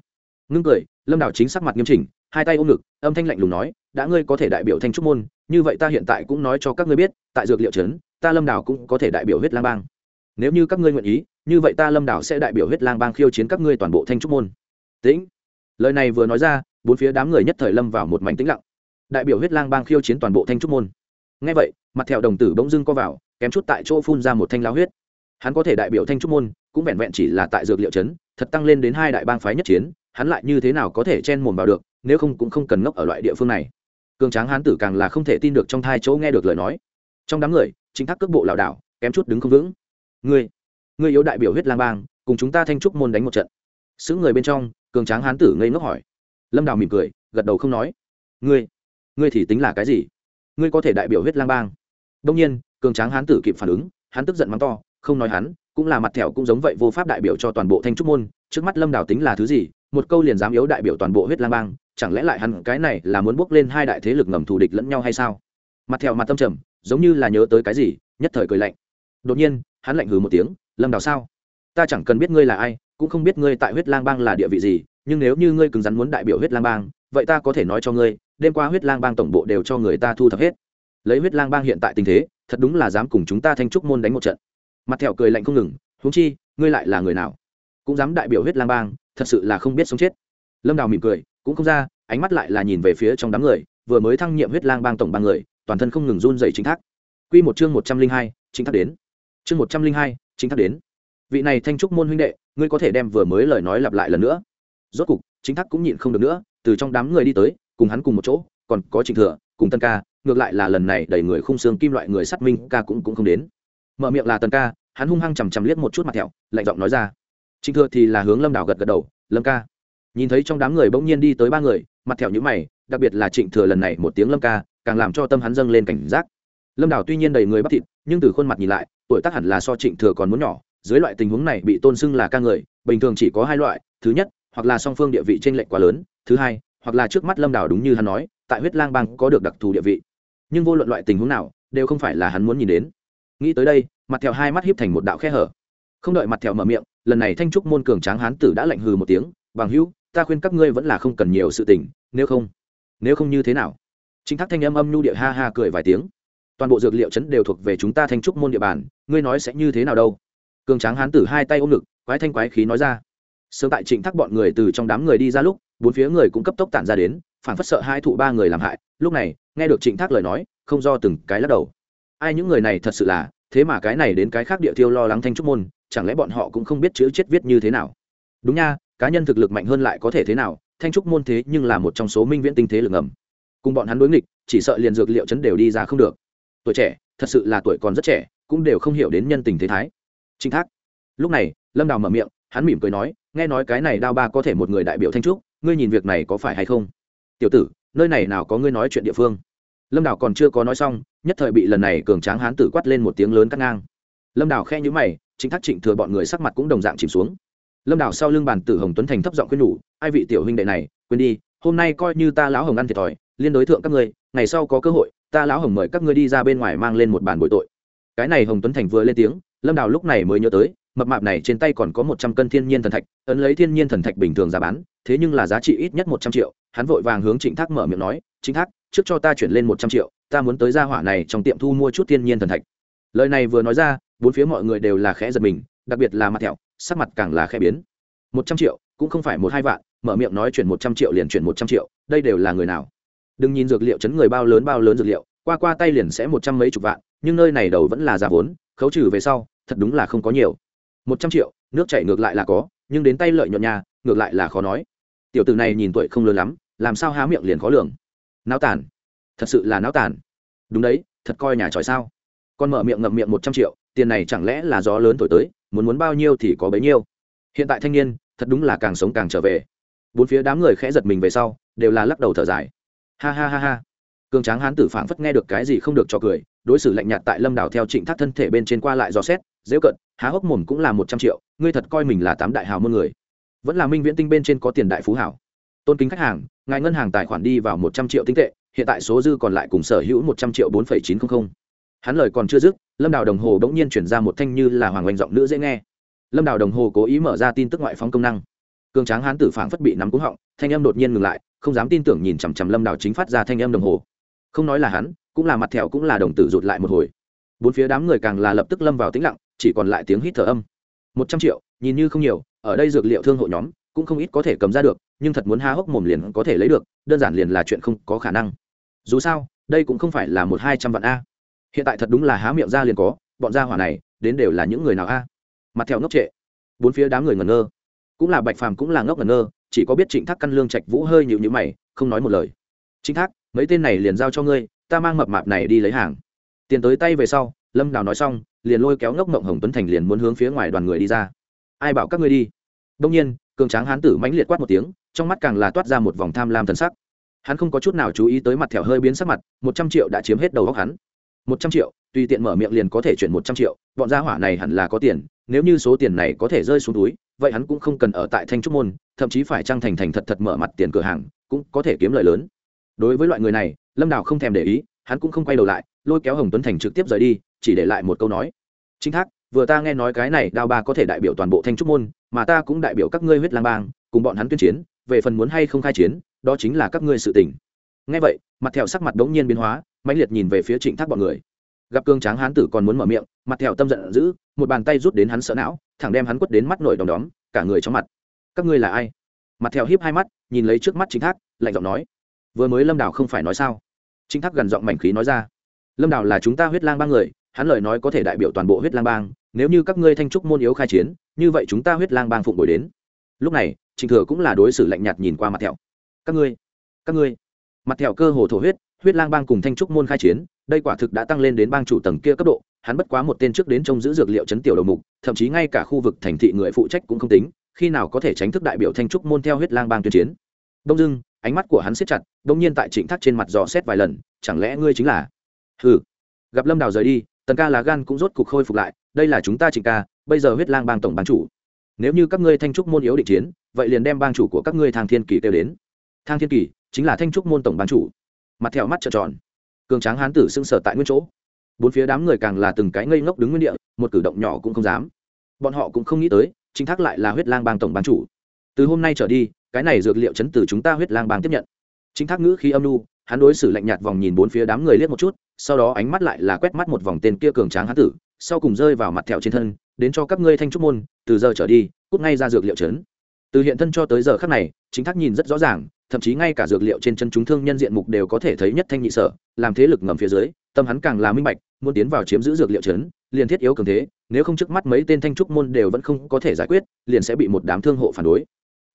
Ngưng cười, lâm đào chính sắc mặt nghiêm chỉnh, hai tay ôm ngực, âm thanh lạnh lùng nói, đã ngươi có thể đại biểu thanh trúc môn, như vậy ta hiện tại cũng nói cho các ngươi biết, tại dược liệu trấn, ta lâm đào cũng có thể đại biểu huyết lang bang. Nếu như các ngươi nguyện ý, như vậy ta lâm đảo sẽ đại biểu huyết lang bang khiêu chiến các ngươi toàn bộ thanh trúc môn. Tĩnh. Lời này vừa nói ra, bốn phía đám người nhất thời lâm vào một mảnh tĩnh lặng. Đại biểu huyết lang bang khiêu chiến toàn bộ thanh trúc môn. Ngay vậy, mặt thẹo đồng tử bỗng dưng co vào, kém chút tại chỗ phun ra một thanh lao huyết hắn có thể đại biểu thanh trúc môn, cũng vẹn vẹn chỉ là tại dược liệu trấn, thật tăng lên đến hai đại bang phái nhất chiến, hắn lại như thế nào có thể chen mồm vào được, nếu không cũng không cần ngốc ở loại địa phương này. Cường tráng hán tử càng là không thể tin được trong thai chỗ nghe được lời nói. Trong đám người, chính thác cước bộ lảo đảo, kém chút đứng không vững. Ngươi ngươi yếu đại biểu huyết lang bang, cùng chúng ta thanh trúc môn đánh một trận. Xứ người bên trong, cường tráng hán tử ngây ngốc hỏi. Lâm đào mỉm cười, gật đầu không nói. Ngươi ngươi thì tính là cái gì? Ngươi có thể đại biểu huyết lang bang? Đông nhiên, cường tráng hán tử kịp phản ứng, hắn tức giận mắng to không nói hắn, cũng là mặt thẹo cũng giống vậy vô pháp đại biểu cho toàn bộ thanh trúc môn, trước mắt lâm đào tính là thứ gì, một câu liền dám yếu đại biểu toàn bộ huyết lang bang, chẳng lẽ lại hắn cái này là muốn bước lên hai đại thế lực ngầm thù địch lẫn nhau hay sao? Mặt thẹo mặt tâm trầm, giống như là nhớ tới cái gì, nhất thời cười lạnh. Đột nhiên, hắn lạnh hừ một tiếng, lâm đào sao? Ta chẳng cần biết ngươi là ai, cũng không biết ngươi tại huyết lang bang là địa vị gì, nhưng nếu như ngươi cứng rắn muốn đại biểu huyết lang bang, vậy ta có thể nói cho ngươi, đêm qua huyết lang bang tổng bộ đều cho người ta thu thập hết. Lấy huyết lang bang hiện tại tình thế, thật đúng là dám cùng chúng ta thanh trúc môn đánh một trận mặt thẹo cười lạnh không ngừng, huống chi, ngươi lại là người nào? Cũng dám đại biểu huyết lang bang, thật sự là không biết sống chết. Lâm đào mỉm cười, cũng không ra, ánh mắt lại là nhìn về phía trong đám người, vừa mới thăng nhiệm huyết lang bang tổng bang người, toàn thân không ngừng run dày chính thác. Q một chương một trăm linh hai, chính thác đến. Chương một trăm linh hai, chính thác đến. Vị này thanh trúc môn huynh đệ, ngươi có thể đem vừa mới lời nói lặp lại lần nữa. Rốt cục, chính thác cũng nhịn không được nữa, từ trong đám người đi tới, cùng hắn cùng một chỗ, còn có trịnh thừa, cùng tân ca, ngược lại là lần này đẩy người khung xương kim loại người sắt minh ca cũng cũng không đến mở miệng là tần ca, hắn hung hăng chằm chằm liếc một chút mặt thẹo, lạnh giọng nói ra. Trịnh thừa thì là hướng lâm đảo gật gật đầu, lâm ca. Nhìn thấy trong đám người bỗng nhiên đi tới ba người, mặt thẹo nhữ mày, đặc biệt là trịnh thừa lần này một tiếng lâm ca, càng làm cho tâm hắn dâng lên cảnh giác. Lâm đảo tuy nhiên đầy người bắp thịt, nhưng từ khuôn mặt nhìn lại, tuổi tác hẳn là so trịnh thừa còn muốn nhỏ, dưới loại tình huống này bị tôn xưng là ca người, bình thường chỉ có hai loại, thứ nhất, hoặc là song phương địa vị t r ê n lệch quá lớn, thứ hai, hoặc là trước mắt lâm đảo đúng như hắn nói, tại huyết lang bang có được đặc thù địa vị. Nhưng vô luận loại tình huống nào, đều không phải là hắn muốn nhìn đến nghĩ tới đây, mặt thẹo hai mắt hiếp thành một đạo khe hở. Không đợi mặt thẹo mở miệng, lần này thanh trúc môn cường tráng hán tử đã lạnh hừ một tiếng, bằng hữu, ta khuyên các ngươi vẫn là không cần nhiều sự tình, nếu không nếu không như thế nào? Chính thác thanh âm âm nhu địa ha ha cười vài tiếng. Toàn bộ dược liệu chấn đều thuộc về chúng ta thanh trúc môn địa bàn, ngươi nói sẽ như thế nào đâu? Cường tráng hán tử hai tay ôm ngực, quái thanh quái khí nói ra. Sớm tại trịnh thác bọn người từ trong đám người đi ra lúc, bốn phía người cũng cấp tốc tản ra đến phản phất sợ hai thụ ba người làm hại. Lúc này, nghe được trịnh thác lời nói, không do từng cái lắc đầu ai những người này thật sự là, thế mà cái này đến cái khác địa tiêu lo lắng thanh trúc môn, chẳng lẽ bọn họ cũng không biết chữ chết viết như thế nào? Đúng nha, cá nhân thực lực mạnh hơn lại có thể thế nào, thanh trúc môn thế nhưng là một trong số minh viễn tinh thế lực ngầm. Cùng bọn hắn đối nghịch, chỉ sợ liền dược liệu chấn đều đi ra không được. Tuổi trẻ, thật sự là tuổi còn rất trẻ, cũng đều không hiểu đến nhân tình thế thái. Chính thác. Lúc này, lâm đào mở miệng, hắn mỉm cười nói, nghe nói cái này đao ba có thể một người đại biểu thanh trúc, ngươi nhìn việc này có phải hay không? Tiểu tử, nơi này nào có ngươi nói chuyện địa phương? Lâm đào còn chưa có nói xong, nhất thời bị lần này cường tráng hán tử quát lên một tiếng lớn cắt ngang. Lâm đào khe nhữ mày, chính thác trịnh thừa bọn người sắc mặt cũng đồng dạng chìm xuống. Lâm đào sau lưng bàn tử hồng tuấn thành thấp giọng khuyên nhủ, ai vị tiểu huynh đệ này, quên đi, hôm nay coi như ta lão hồng ăn thiệt thòi, liên đối thượng các ngươi, ngày sau có cơ hội, ta lão hồng mời các ngươi đi ra bên ngoài mang lên một bàn bội tội. Cái này hồng tuấn thành vừa lên tiếng, lâm đào lúc này mới nhớ tới mập mạp này trên tay còn có một trăm cân thiên nhiên thần thạch, ấn lấy thiên nhiên thần thạch bình thường giá bán, thế nhưng là giá trị ít nhất một trăm triệu. Hắn vội vàng hướng trịnh thác mở miệng nói, trịnh thác, trước cho ta chuyển lên một trăm triệu, ta muốn tới gia hỏa này trong tiệm thu mua chút thiên nhiên thần thạch. Lời này vừa nói ra, bốn phía mọi người đều là khẽ giật mình, đặc biệt là mặt thẹo, sắc mặt càng là khẽ biến. Một trăm triệu, cũng không phải một hai vạn, mở miệng nói chuyển một trăm triệu liền chuyển một trăm triệu, đây đều là người nào? Đừng nhìn dược liệu chấn người bao lớn bao lớn dược liệu, qua qua tay liền sẽ một trăm mấy chục vạn, nhưng nơi này đầu vẫn là giá vốn, khấu trừ về sau, thật đúng là không có nhiều một trăm triệu, nước chảy ngược lại là có, nhưng đến tay lợi nhuận nhà, ngược lại là khó nói. Tiểu tử này nhìn tuổi không lớn lắm, làm sao há miệng liền khó lường. Náo tàn. Thật sự là náo tàn. Đúng đấy, thật coi nhà tròi sao. Con mở miệng ngậm miệng một trăm triệu, tiền này chẳng lẽ là gió lớn thổi tới, muốn muốn bao nhiêu thì có bấy nhiêu. Hiện tại thanh niên, thật đúng là càng sống càng trở về. Bốn phía đám người khẽ giật mình về sau, đều là lắc đầu thở dài. Ha ha ha ha. Cường tráng hán tử phảng phất nghe được cái gì không được cho cười đối xử lạnh nhạt tại lâm đảo theo trịnh thác thân thể bên trên qua lại dò xét, dễ cận, há hốc mồm cũng là một trăm triệu, ngươi thật coi mình là tám đại hào môn người. Vẫn là minh viễn tinh bên trên có tiền đại phú hảo. Tôn kính khách hàng, ngài ngân hàng tài khoản đi vào một trăm triệu tinh tệ, hiện tại số dư còn lại cùng sở hữu một trăm triệu bốn phẩy chín trăm linh hắn lời còn chưa dứt, lâm đào đồng hồ bỗng nhiên chuyển ra một thanh như là hoàng oanh giọng nữ dễ nghe. Lâm đào đồng hồ cố ý mở ra tin tức ngoại phóng công năng. Cường tráng hán tử phảng phất bị nắm cúng họng, thanh âm đột nhiên ngừng lại, không dám tin tưởng nhìn chằm chằm lâm đào chính phát ra thanh âm đồng hồ. Không nói là hắn cũng là mặt thẹo cũng là đồng tử rụt lại một hồi. Bốn phía đám người càng là lập tức lâm vào tĩnh lặng, chỉ còn lại tiếng hít thở âm. Một trăm triệu, nhìn như không nhiều, ở đây dược liệu thương hộ nhóm, cũng không ít có thể cầm ra được, nhưng thật muốn há hốc mồm liền có thể lấy được, đơn giản liền là chuyện không có khả năng. Dù sao, đây cũng không phải là một hai trăm vạn a. Hiện tại thật đúng là há miệng ra liền có, bọn gia hỏa này, đến đều là những người nào a. Mặt theo ngốc trệ. Bốn phía đám người ngẩn ngơ. Cũng là bạch phàm cũng là ngốc ngẩn ngơ, chỉ có biết trịnh thác căn lương trạch vũ hơi nhịu nhữ mày, không nói một lời. Trịnh thác, mấy tên này liền giao cho ngươi ta mang mập mạp này đi lấy hàng. Tiền tới tay về sau, lâm đào nói xong, liền lôi kéo ngốc mộng hồng tuấn thành liền muốn hướng phía ngoài đoàn người đi ra. Ai bảo các ngươi đi? Đông nhiên, cường tráng hán tử mãnh liệt quát một tiếng, trong mắt càng là toát ra một vòng tham lam thần sắc. Hắn không có chút nào chú ý tới mặt thẹo hơi biến sắc mặt, một trăm triệu đã chiếm hết đầu góc hắn. Một trăm triệu, tùy tiện mở miệng liền có thể chuyển một trăm triệu, bọn gia hỏa này hẳn là có tiền, nếu như số tiền này có thể rơi xuống túi, vậy hắn cũng không cần ở tại thanh trúc môn, thậm chí phải trăng thành thành thật thật mở mặt tiền cửa hàng, cũng có thể kiếm lợi lớn đối với loại người này, lâm đào không thèm để ý, hắn cũng không quay đầu lại, lôi kéo hồng tuấn thành trực tiếp rời đi, chỉ để lại một câu nói. Chính thác, vừa ta nghe nói cái này đao ba có thể đại biểu toàn bộ thanh trúc môn, mà ta cũng đại biểu các ngươi huyết lang bang, cùng bọn hắn tuyên chiến, về phần muốn hay không khai chiến, đó chính là các ngươi sự tình. Nghe vậy, mặt thẹo sắc mặt đống nhiên biến hóa, mãnh liệt nhìn về phía trịnh thác bọn người. Gặp cương tráng hán tử còn muốn mở miệng, mặt thẹo tâm giận dữ, một bàn tay rút đến hắn sợ não, thẳng đem hắn quất đến mắt nổi đom đóm, cả người trong mặt. Các ngươi là ai? Mặt thẹo hiếp hai mắt, nhìn lấy trước mắt chính thác, lạnh giọng nói vừa mới lâm đào không phải nói sao? Chính thác gần giọng mảnh khí nói ra. Lâm đào là chúng ta huyết lang bang người, hắn lời nói có thể đại biểu toàn bộ huyết lang bang, nếu như các ngươi thanh trúc môn yếu khai chiến, như vậy chúng ta huyết lang bang phụng bồi đến. Lúc này, trịnh thừa cũng là đối xử lạnh nhạt nhìn qua mặt thẹo. Các ngươi các ngươi. Mặt thẹo cơ hồ thổ huyết huyết lang bang cùng thanh trúc môn khai chiến, đây quả thực đã tăng lên đến bang chủ tầng kia cấp độ, hắn bất quá một tên trước đến trông giữ dược liệu chấn tiểu đầu mục, thậm chí ngay cả khu vực thành thị người phụ trách cũng không tính, khi nào có thể tránh thức đại biểu thanh trúc môn theo huyết lang bang tuyên chiến. Đông dưng ánh mắt của hắn siết chặt đông nhiên tại trịnh thác trên mặt dò xét vài lần, chẳng lẽ ngươi chính là? Hừ. Gặp lâm đào rời đi, tần ca lá gan cũng rốt cục khôi phục lại, đây là chúng ta trịnh ca, bây giờ huyết lang bang tổng bán chủ. Nếu như các ngươi thanh trúc môn yếu định chiến, vậy liền đem bang chủ của các ngươi thang thiên kỳ kêu đến. Thang thiên kỳ chính là thanh trúc môn tổng bán chủ. Mặt theo mắt trợn tròn. Cường tráng hán tử sưng sở tại nguyên chỗ. Bốn phía đám người càng là từng cái ngây ngốc đứng nguyên địa, một cử động nhỏ cũng không dám. Bọn họ cũng không nghĩ tới chính thác lại là huyết lang bang tổng bán chủ từ hôm nay trở đi, cái này dược liệu chấn từ chúng ta huyết lang bang tiếp nhận. Chính thác ngữ khi âm nu, hắn đối xử lạnh nhạt vòng nhìn bốn phía đám người liếc một chút, sau đó ánh mắt lại là quét mắt một vòng tên kia cường tráng hán tử, sau cùng rơi vào mặt thẹo trên thân, đến cho các ngươi thanh trúc môn, từ giờ trở đi, cút ngay ra dược liệu chấn. Từ hiện thân cho tới giờ khắc này, chính thác nhìn rất rõ ràng, thậm chí ngay cả dược liệu trên chân chúng thương nhân diện mục đều có thể thấy nhất thanh nhị sở, làm thế lực ngầm phía dưới, tâm hắn càng là minh bạch, muốn tiến vào chiếm giữ dược liệu chấn, liền thiết yếu cường thế, nếu không trước mắt mấy tên thanh trúc môn đều vẫn không có thể giải quyết, liền sẽ bị một đám thương hộ phản đối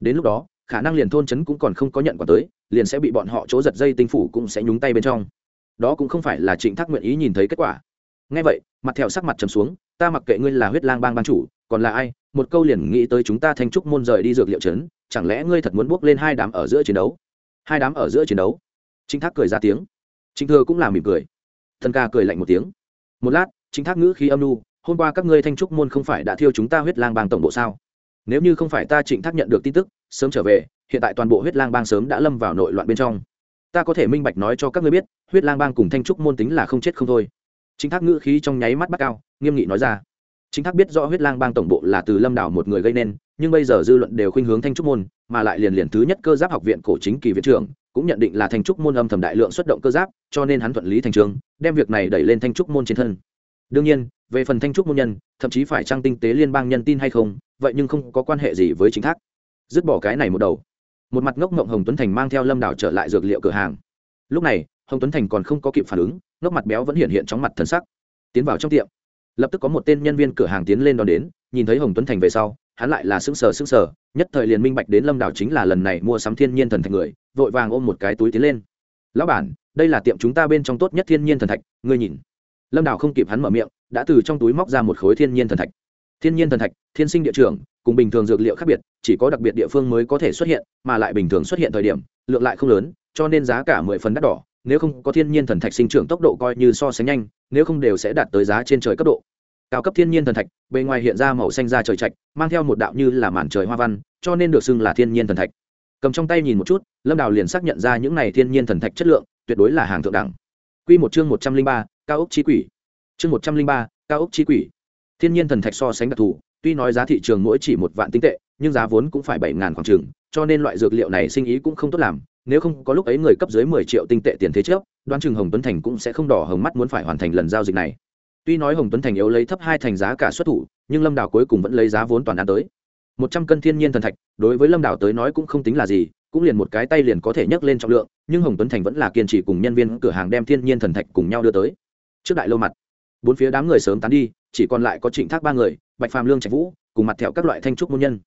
đến lúc đó, khả năng liền thôn chấn cũng còn không có nhận quả tới, liền sẽ bị bọn họ chỗ giật dây tinh phủ cũng sẽ nhúng tay bên trong. Đó cũng không phải là trịnh thác nguyện ý nhìn thấy kết quả. Ngay vậy, mặt theo sắc mặt trầm xuống, ta mặc kệ ngươi là huyết lang bang ban chủ, còn là ai, một câu liền nghĩ tới chúng ta thanh trúc môn rời đi dược liệu trấn, chẳng lẽ ngươi thật muốn bước lên hai đám ở giữa chiến đấu? Hai đám ở giữa chiến đấu? Trịnh thác cười ra tiếng. Trịnh thừa cũng là mỉm cười. Thân ca cười lạnh một tiếng. Một lát, trịnh thác ngữ khí âm nu, hôm qua các ngươi thanh trúc môn không phải đã thiêu chúng ta huyết lang bang tổng bộ sao? Nếu như không phải ta trịnh thác nhận được tin tức, sớm trở về, hiện tại toàn bộ huyết lang bang sớm đã lâm vào nội loạn bên trong. Ta có thể minh bạch nói cho các ngươi biết, huyết lang bang cùng thanh trúc môn tính là không chết không thôi. Chính thác ngữ khí trong nháy mắt bắt cao, nghiêm nghị nói ra. Chính thác biết rõ huyết lang bang tổng bộ là từ lâm đảo một người gây nên, nhưng bây giờ dư luận đều khuynh hướng thanh trúc môn, mà lại liền liền thứ nhất cơ giáp học viện cổ chính kỳ viện trưởng, cũng nhận định là thanh trúc môn âm thầm đại lượng xuất động cơ giáp, cho nên hắn thuận lý thành trường, đem việc này đẩy lên thanh trúc môn trên thân. Đương nhiên, về phần thanh trúc môn nhân, thậm chí phải trang tinh tế liên bang nhân tin hay không vậy nhưng không có quan hệ gì với chính thác. Dứt bỏ cái này một đầu. Một mặt ngốc ngộng hồng tuấn thành mang theo lâm đảo trở lại dược liệu cửa hàng. Lúc này, hồng tuấn thành còn không có kịp phản ứng, ngốc mặt béo vẫn hiện hiện trong mặt thần sắc. Tiến vào trong tiệm. Lập tức có một tên nhân viên cửa hàng tiến lên đón đến, nhìn thấy hồng tuấn thành về sau, hắn lại là sững sờ sững sờ, nhất thời liền minh bạch đến lâm đảo chính là lần này mua sắm thiên nhiên thần thạch người, vội vàng ôm một cái túi tiến lên. Lão bản, đây là tiệm chúng ta bên trong tốt nhất thiên nhiên thần thạch, ngươi nhìn. Lâm đảo không kịp hắn mở miệng, đã từ trong túi móc ra một khối thiên nhiên thần thạch thiên nhiên thần thạch, thiên sinh địa trường, cùng bình thường dược liệu khác biệt, chỉ có đặc biệt địa phương mới có thể xuất hiện, mà lại bình thường xuất hiện thời điểm, lượng lại không lớn, cho nên giá cả mười phần đắt đỏ. Nếu không có thiên nhiên thần thạch sinh trưởng tốc độ coi như so sánh nhanh, nếu không đều sẽ đạt tới giá trên trời cấp độ. Cao cấp thiên nhiên thần thạch, bề ngoài hiện ra màu xanh da trời trạch, mang theo một đạo như là màn trời hoa văn, cho nên được xưng là thiên nhiên thần thạch. Cầm trong tay nhìn một chút, lâm đào liền xác nhận ra những này thiên nhiên thần thạch chất lượng, tuyệt đối là hàng thượng đẳng. Q một chương một trăm linh ba, cao ốc trí quỷ. Chương một trăm linh ba, cao ốc trí quỷ thiên nhiên thần thạch so sánh đặc thù, tuy nói giá thị trường mỗi chỉ một vạn tinh tệ, nhưng giá vốn cũng phải bảy ngàn khoảng trường cho nên loại dược liệu này sinh ý cũng không tốt làm. Nếu không có lúc ấy người cấp dưới mười triệu tinh tệ tiền thế trước, đoán chừng hồng tuấn thành cũng sẽ không đỏ hồng mắt muốn phải hoàn thành lần giao dịch này. Tuy nói hồng tuấn thành yếu lấy thấp hai thành giá cả xuất thủ, nhưng lâm đảo cuối cùng vẫn lấy giá vốn toàn ăn tới. Một trăm cân thiên nhiên thần thạch, đối với lâm đảo tới nói cũng không tính là gì, cũng liền một cái tay liền có thể nhấc lên trọng lượng, nhưng hồng tuấn thành vẫn là kiên trì cùng nhân viên cửa hàng đem thiên nhiên thần thạch cùng nhau đưa tới. Trước đại lâu mặt bốn phía đám người sớm tán đi, chỉ còn lại có trịnh thác ba người, bạch phàm lương trạch vũ, cùng mặt thẹo các loại thanh trúc môn nhân.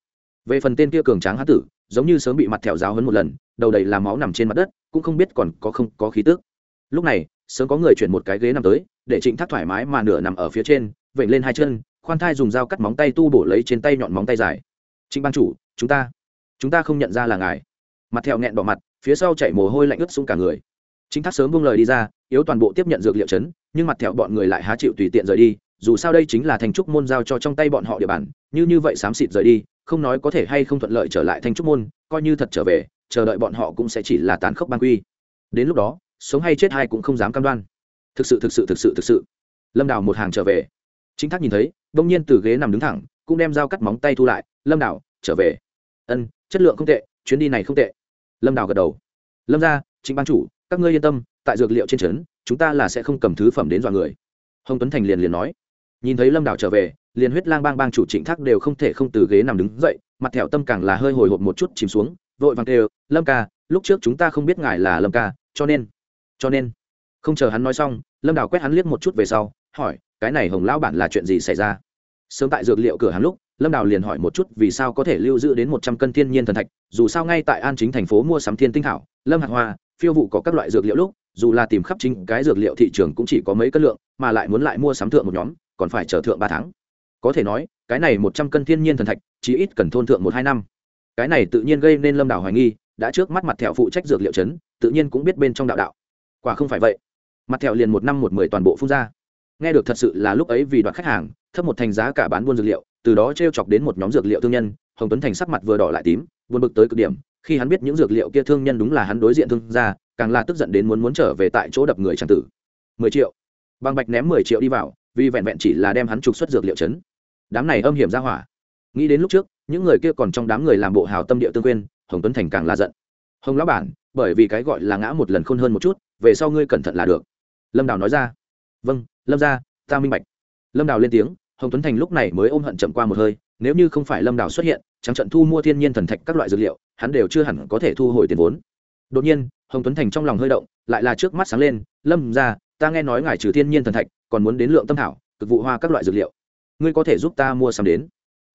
Về phần tên kia cường tráng hán tử, giống như sớm bị mặt thẹo giáo hấn một lần, đầu đầy làm máu nằm trên mặt đất, cũng không biết còn có không có khí tước lúc này, sớm có người chuyển một cái ghế nằm tới, để trịnh thác thoải mái mà nửa nằm ở phía trên, vểnh lên hai chân, khoan thai dùng dao cắt móng tay tu bổ lấy trên tay nhọn móng tay dài. Trịnh ban chủ, chúng ta chúng ta không nhận ra là ngài. Mặt thẹo nghẹn bỏ mặt, phía sau chạy mồ hôi lạnh ướt xuống cả người chính thác sớm buông lời đi ra, yếu toàn bộ tiếp nhận dược liệu chấn, nhưng mặt thẹo bọn người lại há chịu tùy tiện rời đi, dù sao đây chính là thành trúc môn giao cho trong tay bọn họ địa bàn, như như vậy xám xịt rời đi, không nói có thể hay không thuận lợi trở lại thành trúc môn, coi như thật trở về, chờ đợi bọn họ cũng sẽ chỉ là tán khốc ban quy. Đến lúc đó, sống hay chết hay cũng không dám cam đoan. Thực sự thực sự thực sự thực sự. Lâm đào một hàng trở về. Chính thác nhìn thấy, đông nhiên từ ghế nằm đứng thẳng, cũng đem dao cắt móng tay thu lại, lâm đào, trở về. Ân, chất lượng không tệ, chuyến đi này không tệ. Lâm đào gật đầu. Lâm ra chính ban chủ các ngươi yên tâm, tại dược liệu trên trấn, chúng ta là sẽ không cầm thứ phẩm đến dọa người. Hồng tuấn thành liền liền nói. Nhìn thấy lâm đảo trở về, liền huyết lang bang bang chủ trịnh thác đều không thể không từ ghế nằm đứng dậy, mặt thẹo tâm càng là hơi hồi hộp một chút chìm xuống, vội vàng kêu, lâm ca, lúc trước chúng ta không biết ngài là lâm ca, cho nên cho nên. Không chờ hắn nói xong, lâm đảo quét hắn liếc một chút về sau, hỏi, cái này hồng lão bản là chuyện gì xảy ra? Sớm tại dược liệu cửa hắn lúc, lâm đào liền hỏi một chút vì sao có thể lưu giữ đến một trăm cân thiên nhiên thần thạch, dù sao ngay tại an chính thành phố mua sắm thiên tinh thảo, lâm hạt hoa phiêu vụ có các loại dược liệu lúc, dù là tìm khắp chính cái dược liệu thị trường cũng chỉ có mấy cân lượng, mà lại muốn lại mua sắm thượng một nhóm, còn phải chờ thượng ba tháng. Có thể nói, cái này một trăm cân thiên nhiên thần thạch chỉ ít cần thôn thượng một hai năm. Cái này tự nhiên gây nên lâm đảo hoài nghi, đã trước mắt mặt thẹo phụ trách dược liệu chấn, tự nhiên cũng biết bên trong đạo đạo. Quả không phải vậy. Mặt thẹo liền một năm một mười toàn bộ phun ra. Nghe được thật sự là lúc ấy vì đoạt khách hàng, thấp một thành giá cả bán buôn dược liệu, từ đó t r e o chọc đến một nhóm dược liệu thương nhân, hồng tuấn thành sắc mặt vừa đỏ lại tím, buồn bực tới cực điểm khi hắn biết những dược liệu kia thương nhân đúng là hắn đối diện thương gia càng là tức giận đến muốn muốn trở về tại chỗ đập người trang tử. Mười triệu. Bằng bạch ném mười triệu đi vào vì vẹn vẹn chỉ là đem hắn trục xuất dược liệu chấn. Đám này âm hiểm ra hỏa. Nghĩ đến lúc trước những người kia còn trong đám người làm bộ hào tâm địa tương quyên, hồng tuấn thành càng là giận. Hồng lão bản bởi vì cái gọi là ngã một lần khôn hơn một chút về sau ngươi cẩn thận là được. Lâm đào nói ra. Vâng lâm ra ta minh bạch. Lâm đào lên tiếng hồng tuấn thành lúc này mới ôm hận chậm qua một hơi nếu như không phải lâm đào xuất hiện trắng trận thu mua thiên nhiên thần thạch các loại dược liệu, hắn đều chưa hẳn có thể thu hồi tiền vốn. Đột nhiên, hồng tuấn thành trong lòng hơi động, lại là trước mắt sáng lên, lâm ra, ta nghe nói ngài trừ thiên nhiên thần thạch, còn muốn đến lượng tâm thảo, cực vụ hoa các loại dược liệu. Ngươi có thể giúp ta mua sắm đến.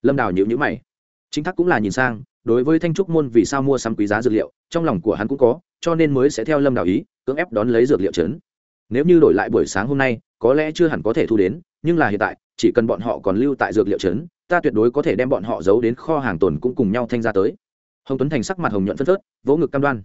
Lâm đào nhịu nhữ mày. Chính thác cũng là nhìn sang, đối với thanh trúc môn vì sao mua sắm quý giá dược liệu, trong lòng của hắn cũng có, cho nên mới sẽ theo lâm đào ý, cưỡng ép đón lấy dược liệu trấn. Nếu như đổi lại buổi sáng hôm nay, có lẽ chưa hẳn có thể thu đến nhưng là hiện tại, chỉ cần bọn họ còn lưu tại dược liệu trấn, ta tuyệt đối có thể đem bọn họ giấu đến kho hàng tồn cũng cùng nhau thanh ra tới. Hồng tuấn thành sắc mặt hồng nhuận phân phớt, vỗ ngực cam đoan.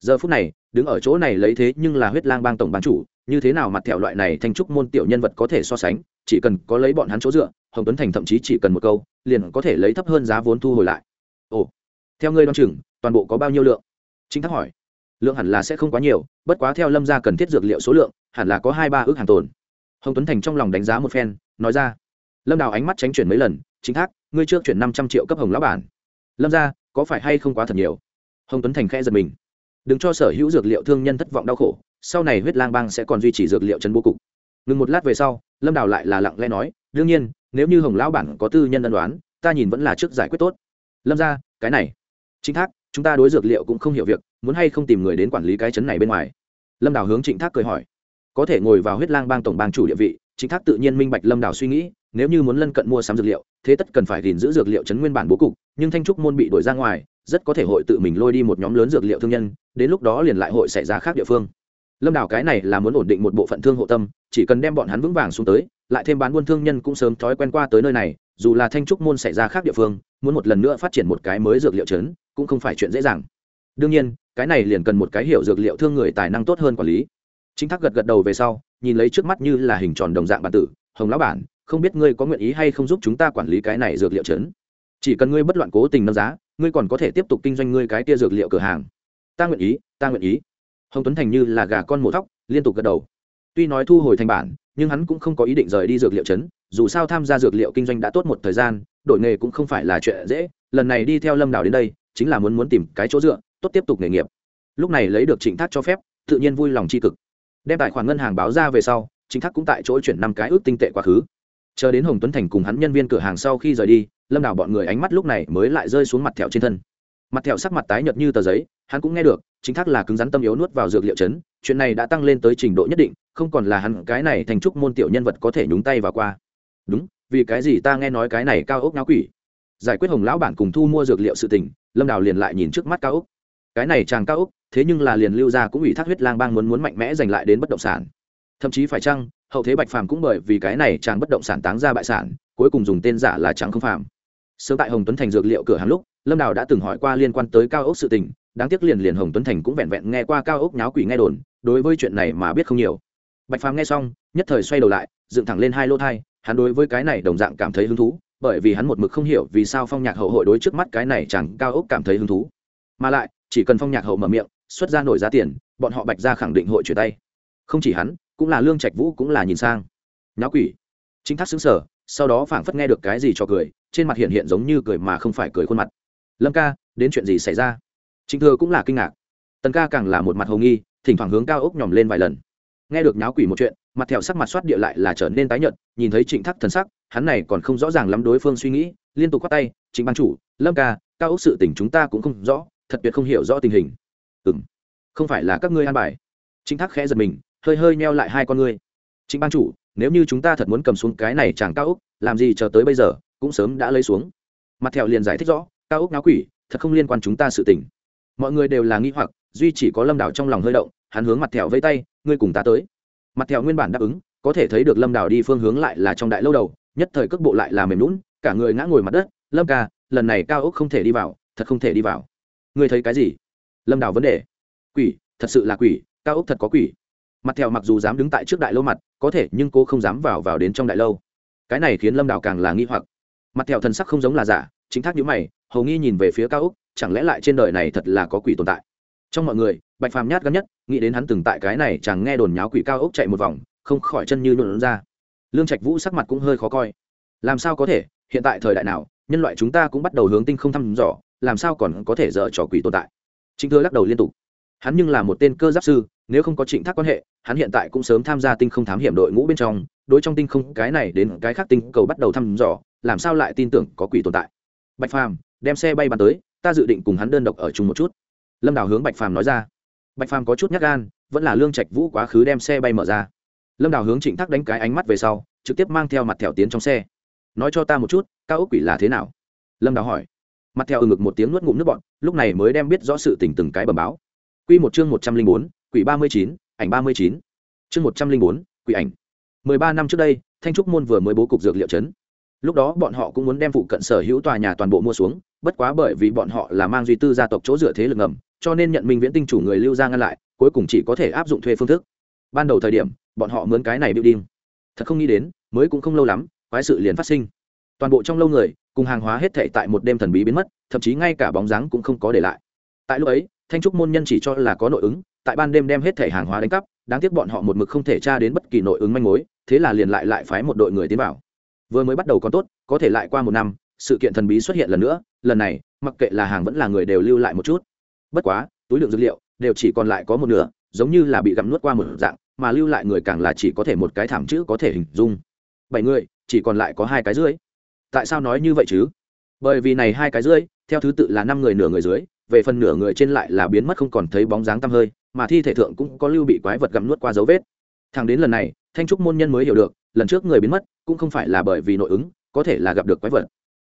Giờ phút này, đứng ở chỗ này lấy thế nhưng là huyết lang bang tổng bán chủ, như thế nào mặt thẹo loại này thanh trúc môn tiểu nhân vật có thể so sánh, chỉ cần có lấy bọn hắn chỗ dựa, hồng tuấn thành thậm chí chỉ cần một câu, liền có thể lấy thấp hơn giá vốn thu hồi lại. Ồ, theo ngươi đoan chừng, toàn bộ có bao nhiêu lượng? Chính thắc hỏi. Lượng hẳn là sẽ không quá nhiều, bất quá theo lâm gia cần thiết dược liệu số lượng, hẳn là có hai ba ước hàng tồn hồng tuấn thành trong lòng đánh giá một phen, nói ra, lâm đào ánh mắt tránh chuyển mấy lần, chính thác, ngươi trước chuyển năm trăm triệu cấp hồng lão bản. Lâm gia, có phải hay không quá thật nhiều? Hồng tuấn thành khẽ giật mình. Đừng cho sở hữu dược liệu thương nhân thất vọng đau khổ, sau này huyết lang bang sẽ còn duy trì dược liệu chân bố cục. Ngừng một lát về sau, lâm đào lại là lặng lẽ nói, đương nhiên, nếu như hồng lão bản có tư nhân ân đoán ta nhìn vẫn là trước giải quyết tốt. Lâm ra cái này. Chính thác, chúng ta đối dược liệu cũng không hiểu việc, muốn hay không tìm người đến quản lý cái chấn này bên ngoài. Lâm đào hướng trịnh thác cười hỏi có thể ngồi vào huyết lang bang tổng bang chủ địa vị, chính thác tự nhiên minh bạch lâm đào suy nghĩ, nếu như muốn lân cận mua sắm dược liệu, thế tất cần phải gìn giữ dược liệu chấn nguyên bản bố cục, nhưng thanh trúc môn bị đổi ra ngoài, rất có thể hội tự mình lôi đi một nhóm lớn dược liệu thương nhân, đến lúc đó liền lại hội xảy ra khác địa phương. Lâm đào cái này là muốn ổn định một bộ phận thương hộ tâm, chỉ cần đem bọn hắn vững vàng xuống tới, lại thêm bán buôn thương nhân cũng sớm thói quen qua tới nơi này, dù là thanh trúc môn xảy ra khác địa phương, muốn một lần nữa phát triển một cái mới dược liệu chấn, cũng không phải chuyện dễ dàng. Đương nhiên, cái này liền cần một cái hiểu dược liệu thương người tài năng tốt hơn quản lý chính thác gật gật đầu về sau, nhìn lấy trước mắt như là hình tròn đồng dạng bản tử, hồng lão bản, không biết ngươi có nguyện ý hay không giúp chúng ta quản lý cái này dược liệu trấn. chỉ cần ngươi bất loạn cố tình nâng giá, ngươi còn có thể tiếp tục kinh doanh ngươi cái tia dược liệu cửa hàng. Ta nguyện ý, ta nguyện ý. Hồng tuấn thành như là gà con mổ thóc, liên tục gật đầu. Tuy nói thu hồi thành bản, nhưng hắn cũng không có ý định rời đi dược liệu trấn. dù sao tham gia dược liệu kinh doanh đã tốt một thời gian, đổi nghề cũng không phải là chuyện dễ. Lần này đi theo lâm đào đến đây, chính là muốn muốn tìm cái chỗ dựa, tốt tiếp tục nghề nghiệp. Lúc này lấy được trịnh thác cho phép, tự nhiên vui lòng tri cực đem tài khoản ngân hàng báo ra về sau, chính thác cũng tại chỗ chuyển năm cái ước tinh tệ quá khứ. Chờ đến hồng tuấn thành cùng hắn nhân viên cửa hàng sau khi rời đi, lâm đào bọn người ánh mắt lúc này mới lại rơi xuống mặt thẹo trên thân. Mặt thẹo sắc mặt tái nhợt như tờ giấy, hắn cũng nghe được, chính thác là cứng rắn tâm yếu nuốt vào dược liệu chấn, chuyện này đã tăng lên tới trình độ nhất định, không còn là hắn cái này thành trúc môn tiểu nhân vật có thể nhúng tay vào qua. Đúng, vì cái gì ta nghe nói cái này cao ốc náo quỷ? Giải quyết hồng lão bản cùng thu mua dược liệu sự tình, lâm đào liền lại nhìn trước mắt cao ốc cái này chàng cao úc, thế nhưng là liền lưu gia cũng ủy thác huyết lang bang muốn muốn mạnh mẽ giành lại đến bất động sản. Thậm chí phải chăng hậu thế bạch phàm cũng bởi vì cái này chàng bất động sản táng ra bại sản cuối cùng dùng tên giả là trắng không phàm. Sớm tại hồng tuấn thành dược liệu cửa hàng lúc lâm đào đã từng hỏi qua liên quan tới cao ốc sự tình đáng tiếc liền liền hồng tuấn thành cũng vẹn vẹn nghe qua cao ốc nháo quỷ nghe đồn đối với chuyện này mà biết không nhiều. Bạch phàm nghe xong nhất thời xoay đầu lại dựng thẳng lên hai lô thai hắn đối với cái này đồng dạng cảm thấy hứng thú bởi vì hắn một mực không hiểu vì sao phong nhạc hậu hội đối trước mắt cái này chẳng cao ốc cảm thấy hứng thú. Mà lại chỉ cần phong nhạc hậu mở miệng, xuất ra nổi giá tiền, bọn họ bạch ra khẳng định hội chuyển tay. Không chỉ hắn, cũng là lương trạch vũ cũng là nhìn sang. Nháo quỷ. Chính thác xứng sở, sau đó phảng phất nghe được cái gì cho cười, trên mặt hiện hiện giống như cười mà không phải cười khuôn mặt. Lâm ca, đến chuyện gì xảy ra? Trịnh thừa cũng là kinh ngạc. Tần ca càng là một mặt hầu nghi, thỉnh thoảng hướng cao ốc nhòm lên vài lần. Nghe được nháo quỷ một chuyện, mặt thẹo sắc mặt soát địa lại là trở nên tái nhợt, nhìn thấy trịnh thác thần sắc, hắn này còn không rõ ràng lắm đối phương suy nghĩ, liên tục quát tay, trịnh ban chủ, lâm ca, cao ốc sự tình chúng ta cũng không rõ thật tuyệt không hiểu rõ tình hình. Ừm, không phải là các ngươi an bài. Trịnh thác khẽ giật mình hơi hơi neo lại hai con ngươi. Trịnh ban chủ nếu như chúng ta thật muốn cầm xuống cái này chẳng cao ốc làm gì chờ tới bây giờ cũng sớm đã lấy xuống. Mặt thẹo liền giải thích rõ cao ốc náo quỷ thật không liên quan chúng ta sự tình. Mọi người đều là nghi hoặc duy chỉ có lâm đảo trong lòng hơi động hắn hướng mặt thẹo vây tay ngươi cùng ta tới. Mặt thẹo nguyên bản đáp ứng có thể thấy được lâm đảo đi phương hướng lại là trong đại lâu đầu nhất thời cước bộ lại là mềm lún cả người ngã ngồi mặt đất. Lâm ca lần này cao ốc không thể đi vào thật không thể đi vào ngươi thấy cái gì? Lâm Đào vấn đề. Quỷ, thật sự là quỷ, cao ốc thật có quỷ. Mặt thẹo mặc dù dám đứng tại trước đại lâu mặt, có thể, nhưng cô không dám vào vào đến trong đại lâu. Cái này khiến lâm Đào càng là nghi hoặc. Mặt thẹo thần sắc không giống là giả, chính thác nhữ mày, hầu nghi nhìn về phía cao úc chẳng lẽ lại trên đời này thật là có quỷ tồn tại? Trong mọi người, bạch phàm nhát gắn nhất, nghĩ đến hắn từng tại cái này chẳng nghe đồn nháo quỷ cao ốc chạy một vòng, không khỏi chân như nhuộn ra. Lương trạch vũ sắc mặt cũng hơi khó coi. Làm sao có thể, hiện tại thời đại nào, nhân loại chúng ta cũng bắt đầu hướng tinh không thăm dò làm sao còn có thể dở trò quỷ tồn tại? Trịnh thừa lắc đầu liên tục. Hắn nhưng là một tên cơ giáp sư, nếu không có trịnh thác quan hệ, hắn hiện tại cũng sớm tham gia tinh không thám hiểm đội ngũ bên trong, đối trong tinh không cái này đến cái khác tinh cầu bắt đầu thăm dò, làm sao lại tin tưởng có quỷ tồn tại? Bạch phàm, đem xe bay bàn tới, ta dự định cùng hắn đơn độc ở chung một chút. Lâm đào hướng bạch phàm nói ra. Bạch phàm có chút nhắc gan, vẫn là lương trạch vũ quá khứ đem xe bay mở ra. Lâm đào hướng trịnh thác đánh cái ánh mắt về sau, trực tiếp mang theo mặt thẻo tiến trong xe. Nói cho ta một chút, cao ốc quỷ là thế nào? Lâm đào hỏi mặt theo ừ ngực một tiếng nuốt ngụm nước bọn lúc này mới đem biết rõ sự tình từng cái bẩm báo. Q một chương một trăm linh bốn, quỷ ba mươi chín, ảnh ba mươi chín. Chương một trăm linh bốn, quỷ ảnh. Mười ba năm trước đây, thanh trúc môn vừa mới bố cục dược liệu chấn. Lúc đó bọn họ cũng muốn đem phụ cận sở hữu tòa nhà toàn bộ mua xuống, bất quá bởi vì bọn họ là mang duy tư gia tộc chỗ dựa thế lực ngầm, cho nên nhận minh viễn tinh chủ người lưu ra ngăn lại, cuối cùng chỉ có thể áp dụng thuê phương thức. Ban đầu thời điểm, bọn họ mướn cái này building. Thật không nghĩ đến, mới cũng không lâu lắm, quái sự liền phát sinh. Toàn bộ trong lâu người cùng hàng hóa hết thệ tại một đêm thần bí biến mất, thậm chí ngay cả bóng dáng cũng không có để lại. Tại lúc ấy, thanh trúc môn nhân chỉ cho là có nội ứng, tại ban đêm đem hết thẻ hàng hóa đánh cắp, đáng tiếc bọn họ một mực không thể tra đến bất kỳ nội ứng manh mối, thế là liền lại lại phái một đội người tiến vào. Vừa mới bắt đầu còn tốt, có thể lại qua một năm, sự kiện thần bí xuất hiện lần nữa, lần này, mặc kệ là hàng vẫn là người đều lưu lại một chút. Bất quá, túi lượng dữ liệu đều chỉ còn lại có một nửa, giống như là bị gặm nuốt qua một dạng, mà lưu lại người càng là chỉ có thể một cái thảm chữ có thể hình dung. Bảy người, chỉ còn lại có hai cái dưới tại sao nói như vậy chứ? Bởi vì này hai cái dưới, theo thứ tự là năm người nửa người dưới, về phần nửa người trên lại là biến mất không còn thấy bóng dáng tăm hơi, mà thi thể thượng cũng có lưu bị quái vật gặm nuốt qua dấu vết. Thằng đến lần này, thanh trúc môn nhân mới hiểu được, lần trước người biến mất cũng không phải là bởi vì nội ứng, có thể là gặp được quái vật.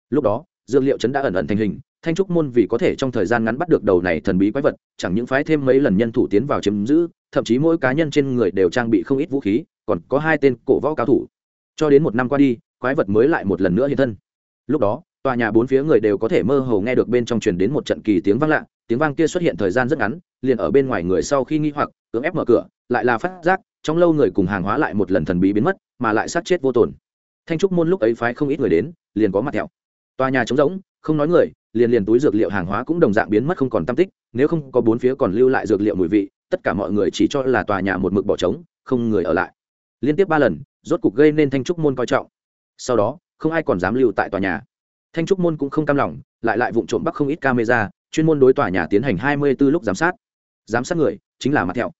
Lúc đó, dược liệu trấn đã ẩn ẩn thành hình, thanh trúc môn vì có thể trong thời gian ngắn bắt được đầu này thần bí quái vật, chẳng những phái thêm mấy lần nhân thủ tiến vào chiếm giữ, thậm chí mỗi cá nhân trên người đều trang bị không ít vũ khí, còn có hai tên cổ võ cao thủ. Cho đến một năm qua đi quái vật mới lại một lần nữa hiện thân. Lúc đó, tòa nhà bốn phía người đều có thể mơ hồ nghe được bên trong truyền đến một trận kỳ tiếng vang lạ, tiếng vang kia xuất hiện thời gian rất ngắn, liền ở bên ngoài người sau khi nghi hoặc, cưỡng ép mở cửa, lại là phát giác, trong lâu người cùng hàng hóa lại một lần thần bí biến mất, mà lại sát chết vô tồn. Thanh trúc môn lúc ấy phái không ít người đến, liền có mặt thẹo. Tòa nhà trống rỗng, không nói người, liền liền túi dược liệu hàng hóa cũng đồng dạng biến mất không còn tam tích, nếu không có bốn phía còn lưu lại dược liệu mùi vị, tất cả mọi người chỉ cho là tòa nhà một mực bỏ trống, không người ở lại. Liên tiếp ba lần, rốt cục gây nên thanh trúc môn coi trọng sau đó, không ai còn dám lưu tại tòa nhà. Thanh trúc môn cũng không cam lòng, lại lại vụ trộm bắc không ít camera, chuyên môn đối tòa nhà tiến hành hai mươi 24 lúc giám sát. Giám sát người, chính là mặt thẹo.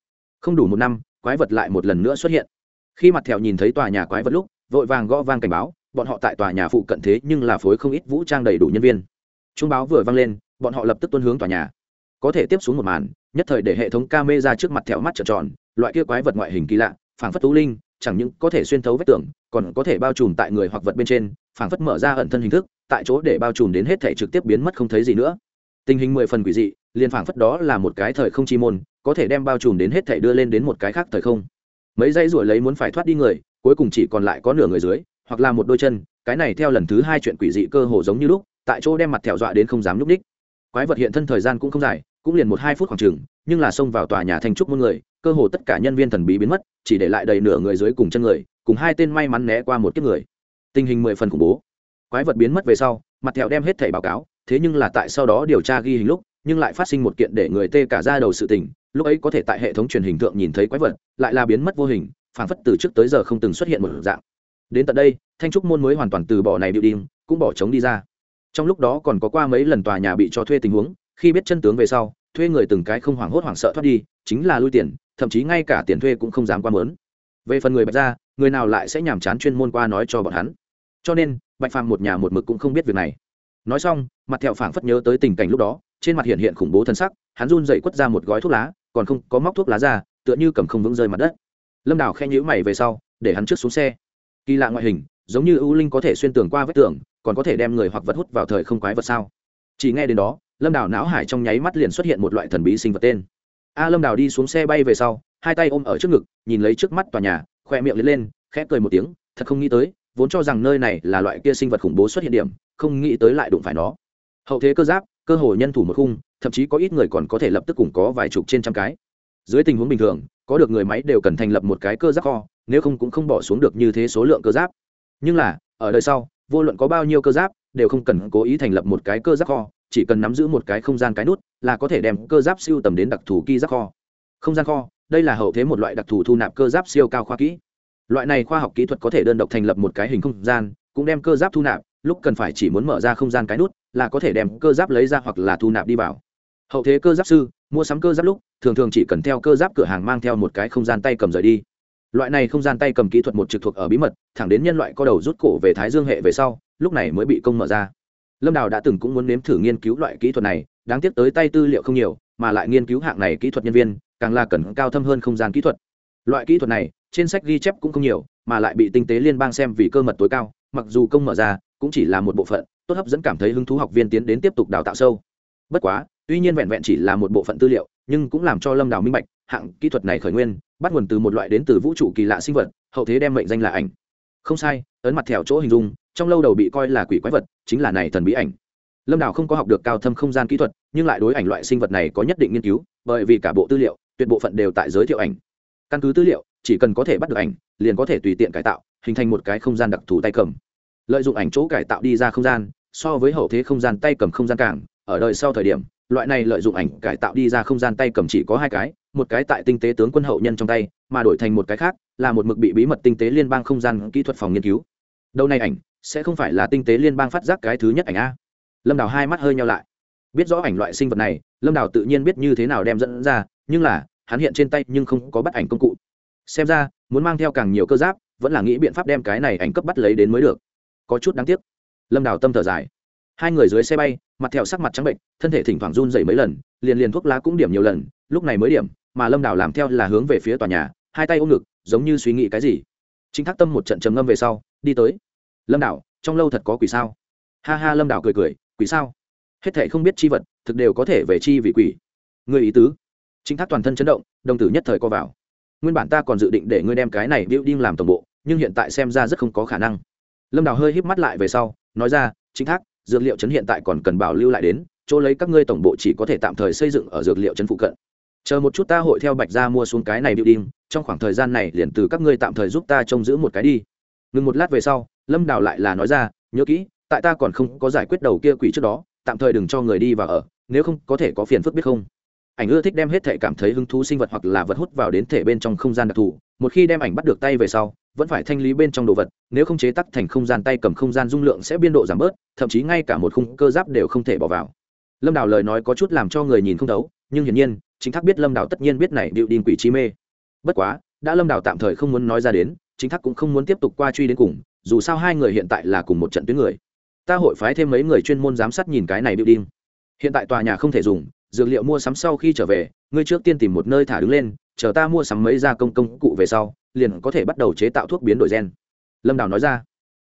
Không đủ một năm, quái vật lại một lần nữa xuất hiện. Khi mặt thẹo nhìn thấy tòa nhà quái vật lúc, vội vàng gõ vang cảnh báo, bọn họ tại tòa nhà phụ cận thế nhưng là phối không ít vũ trang đầy đủ nhân viên. Trung báo vừa vang lên, bọn họ lập tức tuân hướng tòa nhà. Có thể tiếp xuống một màn, nhất thời để hệ thống camera trước mặt thẹo mắt trợn tròn, loại kia quái vật ngoại hình kỳ lạ, phảng phất tú linh chẳng những có thể xuyên thấu vách tường, còn có thể bao trùm tại người hoặc vật bên trên, phảng phất mở ra ẩn thân hình thức, tại chỗ để bao trùm đến hết thể trực tiếp biến mất không thấy gì nữa. Tình hình mười phần quỷ dị, liền phảng phất đó là một cái thời không chi môn, có thể đem bao trùm đến hết thể đưa lên đến một cái khác thời không. Mấy dãy ruổi lấy muốn phải thoát đi người, cuối cùng chỉ còn lại có nửa người dưới, hoặc là một đôi chân, cái này theo lần thứ hai chuyện quỷ dị cơ hồ giống như lúc, tại chỗ đem mặt thẹo dọa đến không dám nhúc ních quái vật hiện thân thời gian cũng không dài, cũng liền một hai phút khoảng chừng, nhưng là xông vào tòa nhà thành trúc muôn người, cơ hồ tất cả nhân viên thần bí biến mất chỉ để lại đầy nửa người dưới cùng chân người, cùng hai tên may mắn né qua một kiếp người. Tình hình mười phần khủng bố. Quái vật biến mất về sau, mặt thẹo đem hết thẻ báo cáo, thế nhưng là tại sau đó điều tra ghi hình lúc, nhưng lại phát sinh một kiện để người tê cả ra đầu sự tình, lúc ấy có thể tại hệ thống truyền hình tượng nhìn thấy quái vật, lại là biến mất vô hình phản phất từ trước tới giờ không từng xuất hiện một dạng. Đến tận đây, thanh trúc môn mới hoàn toàn từ bỏ này điệu đinh cũng bỏ trống đi ra. Trong lúc đó còn có qua mấy lần tòa nhà bị cho thuê tình huống, khi biết chân tướng về sau, thuê người từng cái không hoảng hốt hoảng sợ thoát đi, chính là lui tiền thậm chí ngay cả tiền thuê cũng không dám qua mớn. Về phần người bạch ra người nào lại sẽ nhàm chán chuyên môn qua nói cho bọn hắn? Cho nên, bạch phàm một nhà một mực cũng không biết việc này. Nói xong, mặt thẹo phảng phất nhớ tới tình cảnh lúc đó, trên mặt hiện hiện khủng bố thân sắc, hắn run dậy quất ra một gói thuốc lá, còn không có móc thuốc lá ra, tựa như cầm không vững rơi mặt đất. Lâm đào khen nhữ mày về sau, để hắn trước xuống xe. Kỳ lạ ngoại hình, giống như ưu linh có thể xuyên tường qua vách tường, còn có thể đem người hoặc vật hút vào thời không quái vật sao? Chỉ nghe đến đó, lâm đào não hải trong nháy mắt liền xuất hiện một loại thần bí sinh vật tên a lâm đào đi xuống xe bay về sau, hai tay ôm ở trước ngực, nhìn lấy trước mắt tòa nhà khoe miệng lên lên, khẽ cười một tiếng, thật không nghĩ tới, vốn cho rằng nơi này là loại kia sinh vật khủng bố xuất hiện điểm, không nghĩ tới lại đụng phải nó. Hậu thế cơ giáp, cơ hội nhân thủ một khung, thậm chí có ít người còn có thể lập tức cùng có vài chục trên trăm cái. Dưới tình huống bình thường, có được người máy đều cần thành lập một cái cơ giáp kho, nếu không cũng không bỏ xuống được như thế số lượng cơ giáp. Nhưng là, ở đời sau, vô luận có bao nhiêu cơ giáp, đều không cần cố ý thành lập một cái cơ giáp kho chỉ cần nắm giữ một cái không gian cái nút là có thể đem cơ giáp siêu tầm đến đặc thù ki giáp kho. Không gian kho, đây là hậu thế một loại đặc thù thu nạp cơ giáp siêu cao khoa kỹ. Loại này khoa học kỹ thuật có thể đơn độc thành lập một cái hình không gian, cũng đem cơ giáp thu nạp, lúc cần phải chỉ muốn mở ra không gian cái nút là có thể đem cơ giáp lấy ra hoặc là thu nạp đi vào. Hậu thế cơ giáp sư, mua sắm cơ giáp lúc, thường thường chỉ cần theo cơ giáp cửa hàng mang theo một cái không gian tay cầm rời đi. Loại này không gian tay cầm kỹ thuật một trực thuộc ở bí mật, thẳng đến nhân loại có đầu rút cổ về thái dương hệ về sau, lúc này mới bị công mở ra lâm đào đã từng cũng muốn nếm thử nghiên cứu loại kỹ thuật này, đáng tiếc tới tay tư liệu không nhiều, mà lại nghiên cứu hạng này kỹ thuật nhân viên, càng là cần cao thâm hơn không gian kỹ thuật. Loại kỹ thuật này, trên sách ghi chép cũng không nhiều, mà lại bị tinh tế liên bang xem vì cơ mật tối cao, mặc dù công mở ra, cũng chỉ là một bộ phận, tốt hấp dẫn cảm thấy hứng thú học viên tiến đến tiếp tục đào tạo sâu. Bất quá, tuy nhiên vẹn vẹn chỉ là một bộ phận tư liệu, nhưng cũng làm cho lâm đào minh bạch, hạng kỹ thuật này khởi nguyên, bắt nguồn từ một loại đến từ vũ trụ kỳ lạ sinh vật, hậu thế đem mệnh danh là ảnh. Không sai, ấn mặt theo chỗ hình dung trong lâu đầu bị coi là quỷ quái vật, chính là này thần bí ảnh. Lâm đào không có học được cao thâm không gian kỹ thuật, nhưng lại đối ảnh loại sinh vật này có nhất định nghiên cứu, bởi vì cả bộ tư liệu, tuyệt bộ phận đều tại giới thiệu ảnh. Căn cứ tư liệu, chỉ cần có thể bắt được ảnh, liền có thể tùy tiện cải tạo, hình thành một cái không gian đặc thù tay cầm. Lợi dụng ảnh chỗ cải tạo đi ra không gian, so với hậu thế không gian tay cầm không gian cảng ở đời sau thời điểm, loại này lợi dụng ảnh cải tạo đi ra không gian tay cầm chỉ có hai cái, một cái tại tinh tế tướng quân hậu nhân trong tay, mà đổi thành một cái khác, là một mực bị bí mật tinh tế liên bang không gian kỹ thuật phòng nghiên cứu. Đâu này ảnh sẽ không phải là tinh tế liên bang phát giác cái thứ nhất ảnh a. Lâm đào hai mắt hơi nhau lại. Biết rõ ảnh loại sinh vật này, lâm đào tự nhiên biết như thế nào đem dẫn ra, nhưng là, hắn hiện trên tay nhưng không có bắt ảnh công cụ. Xem ra, muốn mang theo càng nhiều cơ giáp, vẫn là nghĩ biện pháp đem cái này ảnh cấp bắt lấy đến mới được. Có chút đáng tiếc. Lâm đào tâm thở dài. Hai người dưới xe bay, mặt theo sắc mặt trắng bệnh, thân thể thỉnh thoảng run dày mấy lần, liền liền thuốc lá cũng điểm nhiều lần, lúc này mới điểm, mà lâm đào làm theo là hướng về phía tòa nhà, hai tay ôm ngực, giống như suy nghĩ cái gì. Chính thác tâm một trận trầm ngâm về sau, đi tới lâm đảo, trong lâu thật có quỷ sao? Ha ha, lâm đảo cười cười, quỷ sao? Hết thể không biết chi vật, thực đều có thể về chi vì quỷ. Người ý tứ? Chính thác toàn thân chấn động, đồng tử nhất thời co vào. Nguyên bản ta còn dự định để ngươi đem cái này biểu đinh làm tổng bộ, nhưng hiện tại xem ra rất không có khả năng. Lâm đào hơi híp mắt lại về sau, nói ra chính thác, dược liệu chấn hiện tại còn cần bảo lưu lại đến, chỗ lấy các ngươi tổng bộ chỉ có thể tạm thời xây dựng ở dược liệu chấn phụ cận. Chờ một chút ta hội theo bạch ra mua xuống cái này biểu đinh trong khoảng thời gian này liền từ các ngươi tạm thời giúp ta trông giữ một cái đi. Ngừng một lát về sau lâm đào lại là nói ra, nhớ kỹ, tại ta còn không có giải quyết đầu kia quỷ trước đó, tạm thời đừng cho người đi vào ở, nếu không có thể có phiền phức biết không? Ảnh ưa thích đem hết thể cảm thấy hứng thú sinh vật hoặc là vật hút vào đến thể bên trong không gian đặc thù, một khi đem ảnh bắt được tay về sau, vẫn phải thanh lý bên trong đồ vật, nếu không chế tắc thành không gian tay cầm không gian dung lượng sẽ biên độ giảm bớt, thậm chí ngay cả một khung cơ giáp đều không thể bỏ vào. Lâm đào lời nói có chút làm cho người nhìn không thấu, nhưng hiển nhiên, chính thác biết lâm đào tất nhiên biết này điệu đinh quỷ chi mê. Bất quá, đã lâm đào tạm thời không muốn nói ra đến, chính thác cũng không muốn tiếp tục qua truy đến cùng dù sao hai người hiện tại là cùng một trận tuyến người. Ta hội phái thêm mấy người chuyên môn giám sát nhìn cái này điệu đinh hiện tại tòa nhà không thể dùng, dược liệu mua sắm sau khi trở về, ngươi trước tiên tìm một nơi thả đứng lên, chờ ta mua sắm mấy gia công công cụ về sau, liền có thể bắt đầu chế tạo thuốc biến đổi gen. Lâm đào nói ra.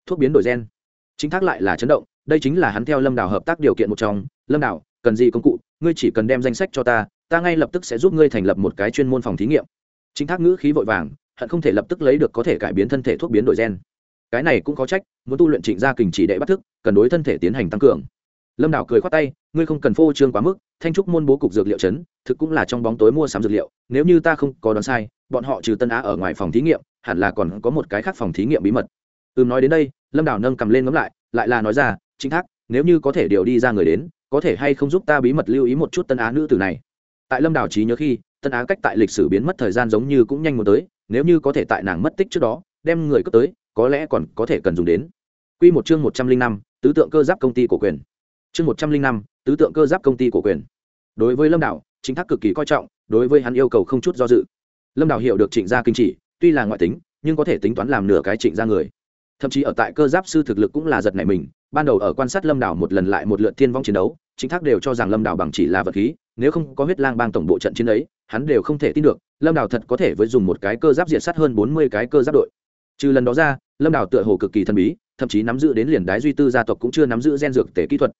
Thuốc biến đổi gen? Chính thác lại là chấn động, đây chính là hắn theo lâm đào hợp tác điều kiện một trong. Lâm đào, cần gì công cụ? Ngươi chỉ cần đem danh sách cho ta ta ngay lập tức sẽ giúp ngươi thành lập một cái chuyên môn phòng thí nghiệm. Chính thác ngữ khí vội vàng, hận không thể lập tức lấy được có thể cải biến thân thể thuốc biến đổi gen cái này cũng có trách, muốn tu luyện trịnh gia kình chỉ đệ bắt thức, cần đối thân thể tiến hành tăng cường. Lâm đảo cười khoát tay, ngươi không cần phô trương quá mức, thanh trúc môn bố cục dược liệu chấn, thực cũng là trong bóng tối mua sắm dược liệu, nếu như ta không có đoán sai, bọn họ trừ tân á ở ngoài phòng thí nghiệm, hẳn là còn có một cái khác phòng thí nghiệm bí mật. Ừm, nói đến đây, lâm đảo nâng cầm lên ngấm lại lại là nói ra chính thác, nếu như có thể điều đi ra người đến, có thể hay không giúp ta bí mật lưu ý một chút tân á nữ tử này? Tại lâm đảo trí nhớ khi, tân á cách tại lịch sử biến mất thời gian giống như cũng nhanh một tới, nếu như có thể tại nàng mất tích trước đó, đem người cướp tới có lẽ còn có thể cần dùng đến. Quy một chương một trăm linh năm, tứ tượng cơ giáp công ty cổ quyền. Chương một trăm linh năm, tứ tượng cơ giáp công ty cổ quyền. Đối với lâm đảo, chính thác cực kỳ coi trọng, đối với hắn yêu cầu không chút do dự. Lâm đảo hiểu được trịnh gia kinh chỉ, tuy là ngoại tính, nhưng có thể tính toán làm nửa cái trịnh gia người. Thậm chí ở tại cơ giáp sư thực lực cũng là giật nảy mình, ban đầu ở quan sát lâm đảo một lần lại một lượt thiên vong chiến đấu, chính thác đều cho rằng lâm đảo bằng chỉ là vật khí, nếu không có huyết lang bang tổng bộ trận chiến ấy, hắn đều không thể tin được, lâm đảo thật có thể với dùng một cái cơ giáp diệt sát hơn bốn mươi cái cơ giáp đội trừ lần đó ra, lâm đảo tựa hồ cực kỳ thần bí, thậm chí nắm giữ đến liền đái duy tư gia tộc cũng chưa nắm giữ gen dược tể kỹ thuật.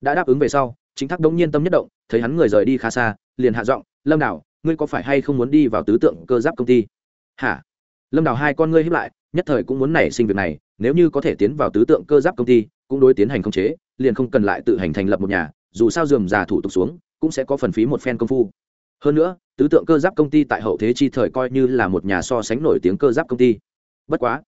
Đã đáp ứng về sau, chính thác đống nhiên tâm nhất động, thấy hắn người rời đi khá xa, liền hạ giọng, lâm đảo ngươi có phải hay không muốn đi vào tứ tượng cơ giáp công ty? Hả? Lâm đảo hai con ngươi hiếp lại, nhất thời cũng muốn nảy sinh việc này, nếu như có thể tiến vào tứ tượng cơ giáp công ty, cũng đối tiến hành khống chế, liền không cần lại tự hành thành lập một nhà, dù sao dườm già thủ tục xuống, cũng sẽ có phần phí một phen công phu. Hơn nữa, tứ tượng cơ giáp công ty tại hậu thế chi thời coi như là một nhà so sánh nổi tiếng cơ giáp công ty bất quá.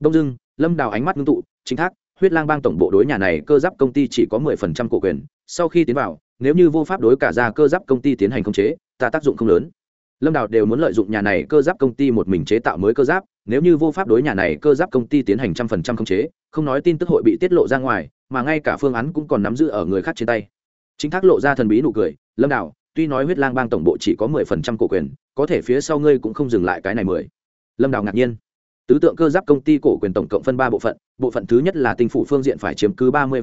Đông dưng lâm đào ánh mắt ngưng tụ, chính thác, huyết lang bang tổng bộ đối nhà này cơ giáp công ty chỉ có mười phần trăm cổ quyền, sau khi tiến vào, nếu như vô pháp đối cả ra cơ giáp công ty tiến hành khống chế, ta tác dụng không lớn. Lâm đào đều muốn lợi dụng nhà này cơ giáp công ty một mình chế tạo mới cơ giáp, nếu như vô pháp đối nhà này cơ giáp công ty tiến hành trăm phần trăm khống chế, không nói tin tức hội bị tiết lộ ra ngoài, mà ngay cả phương án cũng còn nắm giữ ở người khác trên tay. Chính thác lộ ra thần bí nụ cười, lâm đào, tuy nói huyết lang bang tổng bộ chỉ có mười phần trăm cổ quyền, có thể phía sau ngươi cũng không dừng lại cái này mười. Lâm đào ngạc nhiên tứ tượng cơ giáp công ty cổ quyền tổng cộng phân ba bộ phận bộ phận thứ nhất là tinh phủ phương diện phải chiếm cứ ba mươi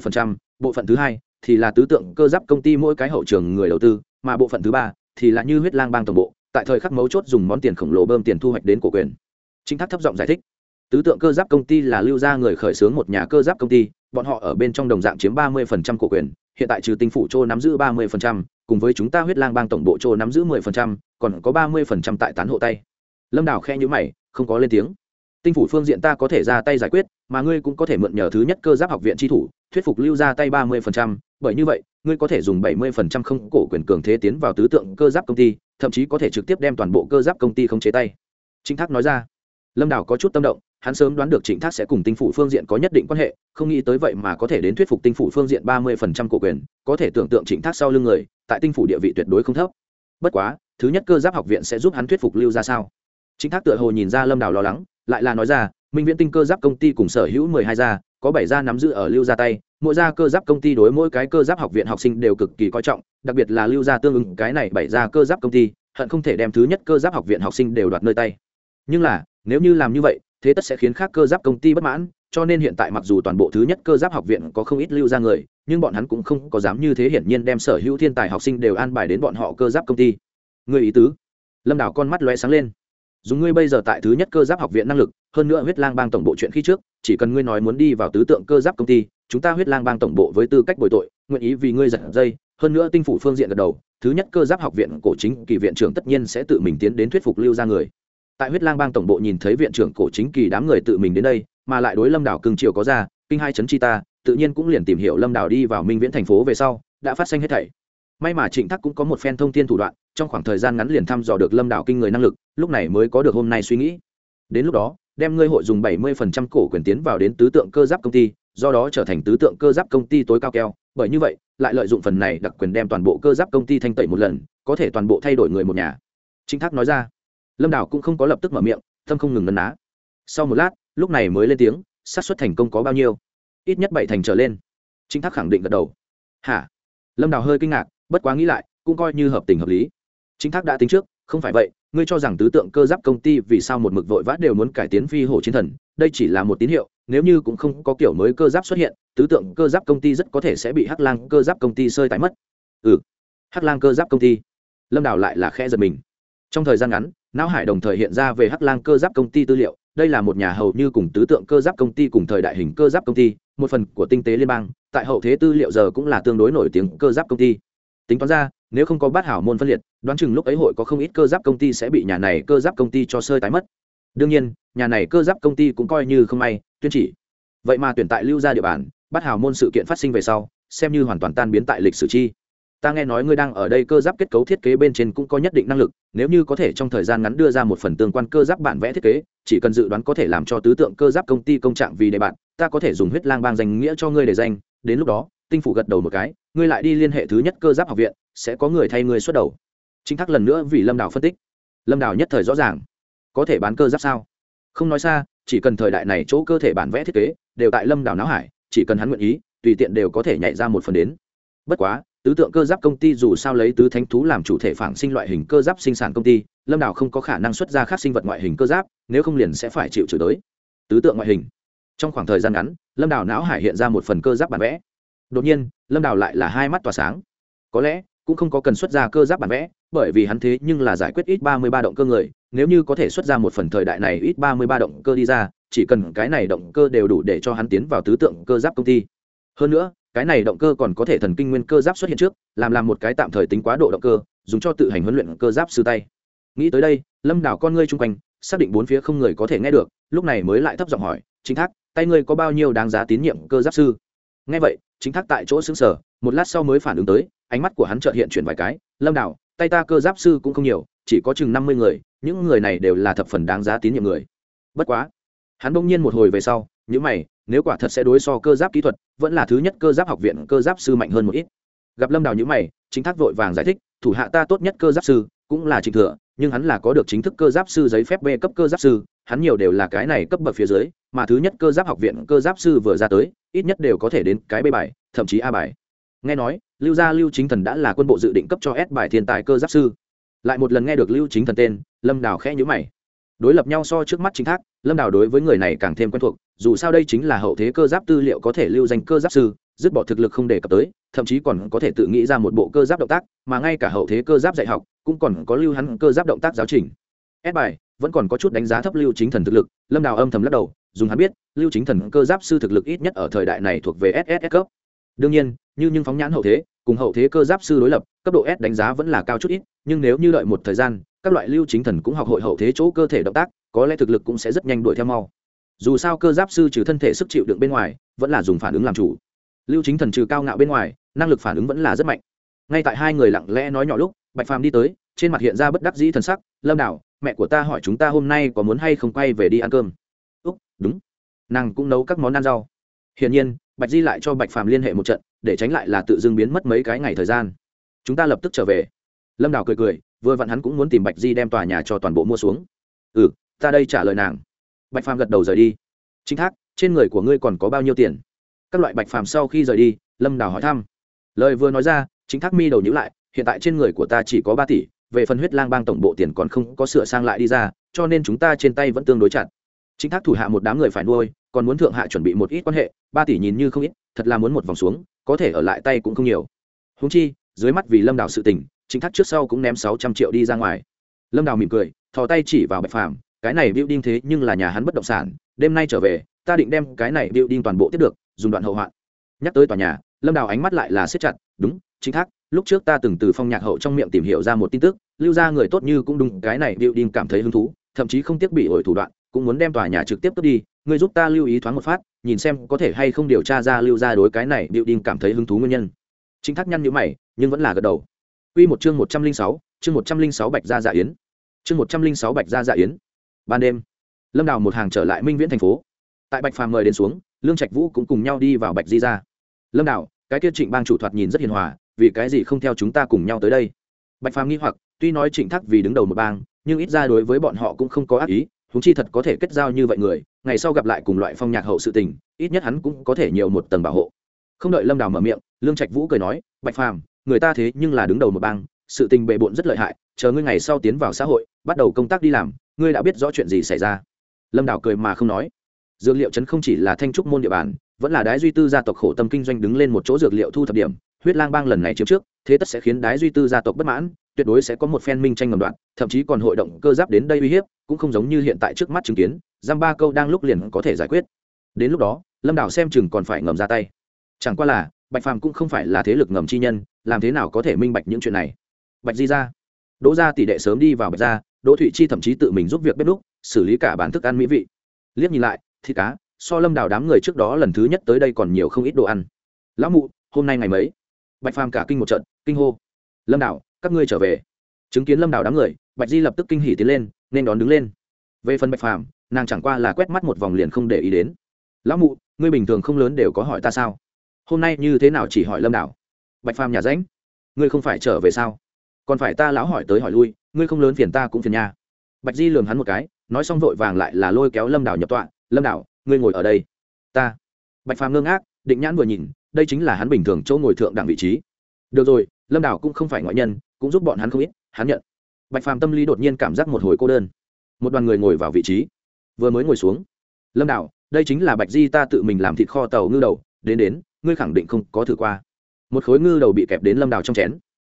bộ phận thứ hai thì là tứ tượng cơ giáp công ty mỗi cái hậu trường người đầu tư, mà bộ phận thứ ba thì là như huyết lang bang tổng bộ, tại thời khắc mấu chốt dùng món tiền khổng lồ bơm tiền thu hoạch đến cổ quyền. Chính thác thấp giọng giải thích, tứ tượng cơ giáp công ty là lưu ra người khởi xướng một nhà cơ giáp công ty, bọn họ ở bên trong đồng dạng chiếm ba mươi cổ quyền, hiện tại trừ tinh phủ châu nắm giữ ba mươi cùng với chúng ta huyết lang bang tổng bộ châu nắm giữ mười còn có ba mươi tại tán hộ tay. Lâm đào khe nhữ mày, không có lên tiếng tinh phủ phương diện ta có thể ra tay giải quyết, mà ngươi cũng có thể mượn nhờ thứ nhất cơ giáp học viện tri thủ, thuyết phục lưu ra tay ba mươi bởi như vậy, ngươi có thể dùng bảy mươi không cổ quyền cường thế tiến vào tứ tượng cơ giáp công ty, thậm chí có thể trực tiếp đem toàn bộ cơ giáp công ty không chế tay. Chính thác nói ra. Lâm đảo có chút tâm động, hắn sớm đoán được trịnh thác sẽ cùng tinh phủ phương diện có nhất định quan hệ, không nghĩ tới vậy mà có thể đến thuyết phục tinh phủ phương diện ba mươi phần trăm cổ quyền, có thể tưởng tượng trịnh thác sau lưng người, tại tinh phủ địa vị tuyệt đối không thấp. Bất quá, thứ nhất cơ giáp học viện sẽ giúp hắn thuyết phục lưu ra sao? Trịnh thác tựa hồ nhìn ra lâm đảo lo lắng lại là nói ra, minh viễn tinh cơ giáp công ty cùng sở hữu mười hai gia, có bảy gia nắm giữ ở lưu gia tay, mỗi gia cơ giáp công ty đối mỗi cái cơ giáp học viện học sinh đều cực kỳ coi trọng, đặc biệt là lưu gia tương ứng cái này bảy gia cơ giáp công ty, hận không thể đem thứ nhất cơ giáp học viện học sinh đều đoạt nơi tay. Nhưng là, nếu như làm như vậy, thế tất sẽ khiến khác cơ giáp công ty bất mãn, cho nên hiện tại mặc dù toàn bộ thứ nhất cơ giáp học viện có không ít lưu ra người, nhưng bọn hắn cũng không có dám như thế hiển nhiên đem sở hữu thiên tài học sinh đều an bài đến bọn họ cơ giáp công ty. Người ý tứ? Lâm đảo con mắt lóe sáng lên dùng ngươi bây giờ tại thứ nhất cơ giáp học viện năng lực, hơn nữa huyết lang bang tổng bộ chuyện khi trước, chỉ cần ngươi nói muốn đi vào tứ tượng cơ giáp công ty, chúng ta huyết lang bang tổng bộ với tư cách bồi tội, nguyện ý vì ngươi giật dây. Hơn nữa tinh phủ phương diện gật đầu, thứ nhất cơ giáp học viện cổ chính kỳ viện trưởng tất nhiên sẽ tự mình tiến đến thuyết phục lưu ra người. Tại huyết lang bang tổng bộ nhìn thấy viện trưởng cổ chính kỳ đám người tự mình đến đây, mà lại đối lâm đảo cưng triều có ra, kinh hai chấn chi ta, tự nhiên cũng liền tìm hiểu lâm đảo đi vào minh viễn thành phố về sau, đã phát sinh hết thảy. May mà trịnh thắc cũng có một phen thông tin thủ đoạn trong khoảng thời gian ngắn liền thăm dò được lâm đảo kinh người năng lực, lúc này mới có được hôm nay suy nghĩ. Đến lúc đó, đem ngươi hội dùng bảy mươi phần trăm cổ quyền tiến vào đến tứ tượng cơ giáp công ty, do đó trở thành tứ tượng cơ giáp công ty tối cao keo. Bởi như vậy, lại lợi dụng phần này đặc quyền đem toàn bộ cơ giáp công ty thanh tẩy một lần, có thể toàn bộ thay đổi người một nhà. Chính thác nói ra. Lâm đảo cũng không có lập tức mở miệng, tâm không ngừng ngấn ná. Sau một lát, lúc này mới lên tiếng, xác suất thành công có bao nhiêu? Ít nhất bảy thành trở lên. Chính thác khẳng định gật đầu. Hả? Lâm đào hơi kinh ngạc, bất quá nghĩ lại, cũng coi như hợp tình hợp lý chính thác đã tính trước, không phải vậy, ngươi cho rằng tứ tượng cơ giáp công ty vì sao một mực vội vã đều muốn cải tiến phi hổ chiến thần, đây chỉ là một tín hiệu, nếu như cũng không có kiểu mới cơ giáp xuất hiện, tứ tượng cơ giáp công ty rất có thể sẽ bị hắc lang cơ giáp công ty sơi tái mất. Ừ. Hắc lang cơ giáp công ty. Lâm đào lại là khe giật mình. Trong thời gian ngắn, não hải đồng thời hiện ra về hắc lang cơ giáp công ty tư liệu, đây là một nhà hầu như cùng tứ tượng cơ giáp công ty cùng thời đại hình cơ giáp công ty, một phần của tinh tế liên bang, tại hậu thế tư liệu giờ cũng là tương đối nổi tiếng cơ giáp công ty. Tính toán ra nếu không có bát hảo môn phân liệt, đoán chừng lúc ấy hội có không ít cơ giáp công ty sẽ bị nhà này cơ giáp công ty cho sơi tái mất. Đương nhiên, nhà này cơ giáp công ty cũng coi như không may, tuyên chỉ. Vậy mà tuyển tại lưu ra địa bàn, bát hảo môn sự kiện phát sinh về sau, xem như hoàn toàn tan biến tại lịch sử chi. Ta nghe nói ngươi đang ở đây cơ giáp kết cấu thiết kế bên trên cũng có nhất định năng lực, nếu như có thể trong thời gian ngắn đưa ra một phần tương quan cơ giáp bản vẽ thiết kế, chỉ cần dự đoán có thể làm cho tứ tượng cơ giáp công ty công trạng vì đề bạn, ta có thể dùng huyết lang bang danh nghĩa cho ngươi để danh. Đến lúc đó, tinh phủ gật đầu một cái, ngươi lại đi liên hệ thứ nhất cơ giáp học viện sẽ có người thay ngươi xuất đầu. Chính thác lần nữa vì lâm đào phân tích. Lâm đào nhất thời rõ ràng. Có thể bán cơ giáp sao? Không nói xa, chỉ cần thời đại này chỗ cơ thể bản vẽ thiết kế đều tại lâm đào não hải, chỉ cần hắn nguyện ý, tùy tiện đều có thể nhảy ra một phần đến. Bất quá, tứ tượng cơ giáp công ty dù sao lấy tứ thánh thú làm chủ thể phản sinh loại hình cơ giáp sinh sản công ty, lâm đào không có khả năng xuất ra khác sinh vật ngoại hình cơ giáp, nếu không liền sẽ phải chịu chửi tới. Tứ tượng ngoại hình. Trong khoảng thời gian ngắn, lâm đào não hải hiện ra một phần cơ giáp bản vẽ. Đột nhiên, lâm đào lại là hai mắt tỏa sáng. Có lẽ cũng không có cần xuất ra cơ giáp bản vẽ, bởi vì hắn thế nhưng là giải quyết ít ba mươi ba động cơ người, nếu như có thể xuất ra một phần thời đại này ít ba mươi ba động cơ đi ra, chỉ cần cái này động cơ đều đủ để cho hắn tiến vào tứ tượng cơ giáp công ty. Hơn nữa, cái này động cơ còn có thể thần kinh nguyên cơ giáp xuất hiện trước, làm làm một cái tạm thời tính quá độ động cơ, dùng cho tự hành huấn luyện cơ giáp sư tay. Nghĩ tới đây, lâm đảo con ngươi chung quanh, xác định bốn phía không người có thể nghe được, lúc này mới lại thấp giọng hỏi, chính thác, tay ngươi có bao nhiêu đáng giá tín nhiệm cơ giáp sư? Nghe vậy, chính thác tại chỗ xứng sở một lát sau mới phản ứng tới, ánh mắt của hắn chợt hiện chuyển vài cái, lâm đảo tay ta cơ giáp sư cũng không nhiều, chỉ có chừng năm mươi người, những người này đều là thập phần đáng giá tín nhiệm người. Bất quá, hắn bỗng nhiên một hồi về sau những mày, nếu quả thật sẽ đối so cơ giáp kỹ thuật, vẫn là thứ nhất cơ giáp học viện cơ giáp sư mạnh hơn một ít. Gặp lâm đào những mày, chính thác vội vàng giải thích, thủ hạ ta tốt nhất cơ giáp sư cũng là trình thừa, nhưng hắn là có được chính thức cơ giáp sư giấy phép b cấp cơ giáp sư, hắn nhiều đều là cái này cấp bậc phía dưới mà thứ nhất cơ giáp học viện cơ giáp sư vừa ra tới, ít nhất đều có thể đến cái b bài, thậm chí a bài. Nghe nói, lưu gia lưu chính thần đã là quân bộ dự định cấp cho s bài thiên tài cơ giáp sư. Lại một lần nghe được lưu chính thần tên, lâm đào khẽ nhữ mày. Đối lập nhau so trước mắt chính thác, lâm đào đối với người này càng thêm quen thuộc, dù sao đây chính là hậu thế cơ giáp tư liệu có thể lưu danh cơ giáp sư, dứt bỏ thực lực không đề cập tới, thậm chí còn có thể tự nghĩ ra một bộ cơ giáp động tác, mà ngay cả hậu thế cơ giáp dạy học, cũng còn có lưu hắn cơ giáp động tác giáo trình. S bài vẫn còn có chút đánh giá thấp lưu chính thần thực lực, lâm đào âm thầm lắc đầu, dùng hắn biết, lưu chính thần cơ giáp sư thực lực ít nhất ở thời đại này thuộc về ss cấp. Đương nhiên, như nhưng phóng nhãn hậu thế, cùng hậu thế cơ giáp sư đối lập, cấp độ s đánh giá vẫn là cao chút ít, nhưng nếu như đợi một thời gian, các loại lưu chính thần cũng học hội hậu thế chỗ cơ thể động tác, có lẽ thực lực cũng sẽ rất nhanh đuổi theo mau. Dù sao cơ giáp sư trừ thân thể sức chịu đựng bên ngoài, vẫn là dùng phản ứng làm chủ. Lưu chính thần trừ cao ngạo bên ngoài, năng lực phản ứng vẫn là rất mạnh. Ngay tại hai người lặng lẽ nói nhỏ lúc, bạch phàm đi tới, trên mặt hiện ra bất đắc dĩ thần sắc, lâm đảo mẹ của ta hỏi chúng ta hôm nay có muốn hay không quay về đi ăn cơm. Úc, đúng. Nàng cũng nấu các món ăn rau. Hiển nhiên, bạch di lại cho bạch phàm liên hệ một trận, để tránh lại là tự dưng biến mất mấy cái ngày thời gian. Chúng ta lập tức trở về. Lâm đào cười cười, vừa vặn hắn cũng muốn tìm bạch di đem tòa nhà cho toàn bộ mua xuống. Ừ ta đây trả lời nàng. Bạch phàm gật đầu rời đi. Chính thác, trên người của ngươi còn có bao nhiêu tiền? Các loại bạch phàm sau khi rời đi, lâm đào hỏi thăm. Lời vừa nói ra, chính thác mi đầu nhữ lại, hiện tại trên người của ta chỉ có ba tỷ về phần huyết lang bang tổng bộ tiền còn không có sửa sang lại đi ra, cho nên chúng ta trên tay vẫn tương đối chặt. Chính thác thủ hạ một đám người phải nuôi, còn muốn thượng hạ chuẩn bị một ít quan hệ, ba tỷ nhìn như không ít, thật là muốn một vòng xuống, có thể ở lại tay cũng không nhiều. Húng chi, dưới mắt vì lâm đào sự tình, chính thác trước sau cũng ném sáu trăm triệu đi ra ngoài. Lâm đào mỉm cười, thò tay chỉ vào bạch phàm, cái này biểu đinh thế nhưng là nhà hắn bất động sản, đêm nay trở về, ta định đem cái này biểu đinh toàn bộ tiếp được, dùng đoạn hậu hoạn. Nhắc tới tòa nhà, lâm đào ánh mắt lại là siết chặt, đúng, chính thác lúc trước ta từng từ phong nhạc hậu trong miệng tìm hiểu ra một tin tức lưu ra người tốt như cũng đúng cái này điệu đinh cảm thấy hứng thú thậm chí không tiếc bị ổi thủ đoạn cũng muốn đem tòa nhà trực tiếp cướp đi người giúp ta lưu ý thoáng một phát nhìn xem có thể hay không điều tra ra lưu ra đối cái này điệu đinh cảm thấy hứng thú nguyên nhân chính thác nhăn nhữ mày nhưng vẫn là gật đầu Quy một chương một trăm linh sáu chương một trăm linh sáu Bạch Gia Dạ Yến. Chương một trăm linh sáu Bạch Gia Dạ Yến. Ban đêm, Lâm Đào một hàng trở lại Minh Viễn thành phố. Tại Bạch Phàm mời đến xuống, Lương Trạch Vũ cũng cùng nhau đi vào Bạch Di gia. Lâm Đào, cái kia Trịnh Bang chủ thoạt nhìn rất hiền hòa, vì cái gì không theo chúng ta cùng nhau tới đây? Bạch Phàm nghi hoặc, tuy nói Trịnh Thác vì đứng đầu một bang, nhưng ít ra đối với bọn họ cũng không có ác ý, húng chi thật có thể kết giao như vậy người, ngày sau gặp lại cùng loại phong nhạc hậu sự tình, ít nhất hắn cũng có thể nhiều một tầng bảo hộ. Không đợi Lâm Đào mở miệng, Lương Trạch Vũ cười nói, "Bạch Phàm, người ta thế nhưng là đứng đầu một bang, sự tình bệ bộn rất lợi hại chờ ngươi ngày sau tiến vào xã hội bắt đầu công tác đi làm ngươi đã biết rõ chuyện gì xảy ra lâm Đào cười mà không nói dược liệu chấn không chỉ là thanh trúc môn địa bàn vẫn là đái duy tư gia tộc khổ tâm kinh doanh đứng lên một chỗ dược liệu thu thập điểm huyết lang bang lần này chiếm trước, thế tất sẽ khiến đái duy tư gia tộc bất mãn, tuyệt đối sẽ có một phen minh tranh ngầm đoạn, thậm chí còn hội động cơ giáp đến đây uy hiếp, cũng không giống như hiện tại trước mắt chứng kiến, giam ba câu đang lúc liền có thể giải quyết. Đến lúc đó, lâm đảo xem chừng còn phải ngầm ra tay. Chẳng qua là, bạch phàm cũng không phải là thế lực ngầm chi nhân, làm thế nào có thể minh bạch những chuyện này? Bạch di ra đỗ gia tỷ đệ sớm đi vào bạch gia, đỗ thụy chi thậm chí tự mình giúp việc bếp đúc xử lý cả bản thức ăn mỹ vị. Liếc nhìn lại, thịt cá, so lâm đào đám người trước đó lần thứ nhất tới đây còn nhiều không ít đồ ăn. Lão mụ, hôm nay ngày mấy? Bạch phàm cả kinh một trận, kinh hô. Lâm đào các ngươi trở về. Chứng kiến lâm đào đám người, bạch di lập tức kinh hỉ tiến lên, nên đón đứng lên. Về phần bạch phàm, nàng chẳng qua là quét mắt một vòng liền không để ý đến. Lão mụ, ngươi bình thường không lớn đều có hỏi ta sao? Hôm nay như thế nào chỉ hỏi lâm đào bạch phàm nhà ránh ngươi không phải trở về sao? Còn phải ta lão hỏi tới hỏi lui, ngươi không lớn phiền ta cũng phiền nha. Bạch di lường hắn một cái, nói xong vội vàng lại là lôi kéo lâm đảo nhập tọa. Lâm đảo, ngươi ngồi ở đây. Ta. Bạch phàm ngơ ngác, định nhãn vừa nhìn đây chính là hắn bình thường chỗ ngồi thượng đẳng vị trí. Được rồi, lâm đảo cũng không phải ngoại nhân, cũng giúp bọn hắn không ít, hắn nhận. Bạch phàm tâm lý đột nhiên cảm giác một hồi cô đơn. Một đoàn người ngồi vào vị trí. Vừa mới ngồi xuống. Lâm đảo đây chính là bạch di ta tự mình làm thịt kho tàu ngư đầu, đến đến, ngươi khẳng định không có thử qua. Một khối ngư đầu bị kẹp đến lâm đảo trong chén.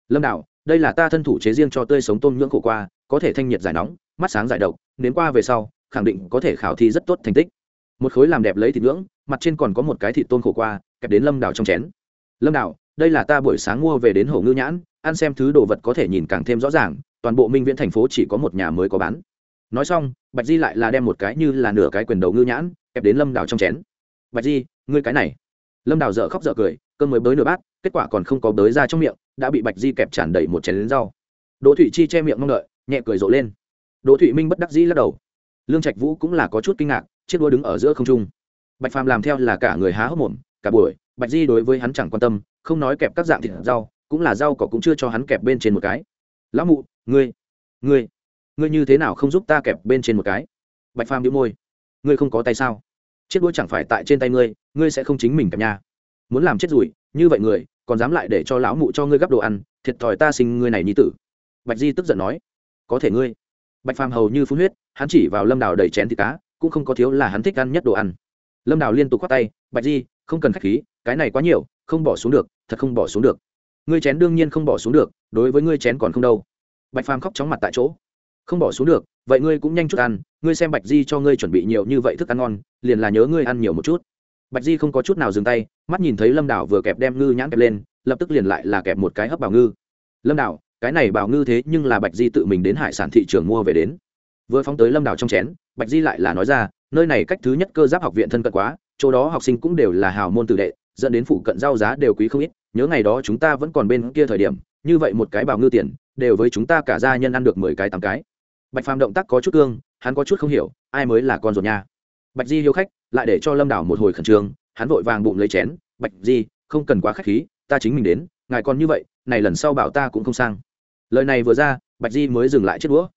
Lâm đảo đây là ta thân thủ chế riêng cho tươi sống tôm nhưỡng khổ qua, có thể thanh nhiệt giải nóng, mắt sáng giải độc đến qua về sau, khẳng định có thể khảo thi rất tốt thành tích. Một khối làm đẹp lấy thịt nhưỡng, mặt trên còn có một cái thịt tôm khổ qua kẹp đến lâm đảo trong chén. Lâm đảo đây là ta buổi sáng mua về đến hồ ngư nhãn, ăn xem thứ đồ vật có thể nhìn càng thêm rõ ràng, toàn bộ minh viễn thành phố chỉ có một nhà mới có bán. Nói xong, bạch di lại là đem một cái như là nửa cái quyền đầu ngư nhãn kẹp đến lâm đảo trong chén. Bạch di, ngươi cái này. Lâm đảo dợ khóc dợ cười, cơm mới bới nửa bát, kết quả còn không có bới ra trong miệng, đã bị bạch di kẹp tràn đầy một chén đến rau. Đỗ thụy chi che miệng mong đợi, nhẹ cười rộ lên. Đỗ thụy minh bất đắc dĩ lắc đầu. Lương trạch vũ cũng là có chút kinh ngạc, chiếc đua đứng ở giữa không trung. Bạch phàm làm theo là cả người há hốc mồm cả buổi, bạch di đối với hắn chẳng quan tâm, không nói kẹp các dạng thịt rau, cũng là rau cỏ cũng chưa cho hắn kẹp bên trên một cái. Lão mụ, ngươi ngươi ngươi như thế nào không giúp ta kẹp bên trên một cái? Bạch phàm đĩu môi. Ngươi không có tay sao? Chiếc đũa chẳng phải tại trên tay ngươi ngươi sẽ không chính mình kẹp nhà. muốn làm chết rủi, như vậy người, còn dám lại để cho lão mụ cho ngươi gắp đồ ăn, thiệt thòi ta sinh ngươi này nhi tử. Bạch di tức giận nói. Có thể ngươi. Bạch phàm hầu như phun huyết, hắn chỉ vào lâm đào đầy chén thịt cá, cũng không có thiếu là hắn thích ăn nhất đồ ăn. Lâm đào liên tục khoác tay. Bạch di không cần khách khí, cái này quá nhiều, không bỏ xuống được, thật không bỏ xuống được. Ngươi chén đương nhiên không bỏ xuống được, đối với ngươi chén còn không đâu. Bạch phàm khóc chóng mặt tại chỗ. Không bỏ xuống được, vậy ngươi cũng nhanh chút ăn, ngươi xem bạch di cho ngươi chuẩn bị nhiều như vậy thức ăn ngon, liền là nhớ ngươi ăn nhiều một chút. Bạch di không có chút nào dừng tay, mắt nhìn thấy lâm đảo vừa kẹp đem ngư nhãn kẹp lên, lập tức liền lại là kẹp một cái hấp bào ngư. Lâm đảo, cái này bào ngư thế nhưng là bạch di tự mình đến hải sản thị trường mua về đến. Vừa phóng tới lâm đảo trong chén, bạch di lại là nói ra, nơi này cách thứ nhất cơ giáp học viện thân cận quá chỗ đó học sinh cũng đều là hào môn tử đệ, dẫn đến phụ cận giao giá đều quý không ít, nhớ ngày đó chúng ta vẫn còn bên kia thời điểm, như vậy một cái bào ngư tiền, đều với chúng ta cả gia nhân ăn được mười cái tám cái. Bạch phàm động tác có chút cương, hắn có chút không hiểu, ai mới là con ruột nha? Bạch di hiếu khách, lại để cho lâm đảo một hồi khẩn trương, hắn vội vàng bụng lấy chén, bạch di, không cần quá k h á c h khí, ta chính mình đến, ngài còn như vậy, này lần sau bảo ta cũng không sang. Lời này vừa ra, bạch di mới dừng lại chết đũa.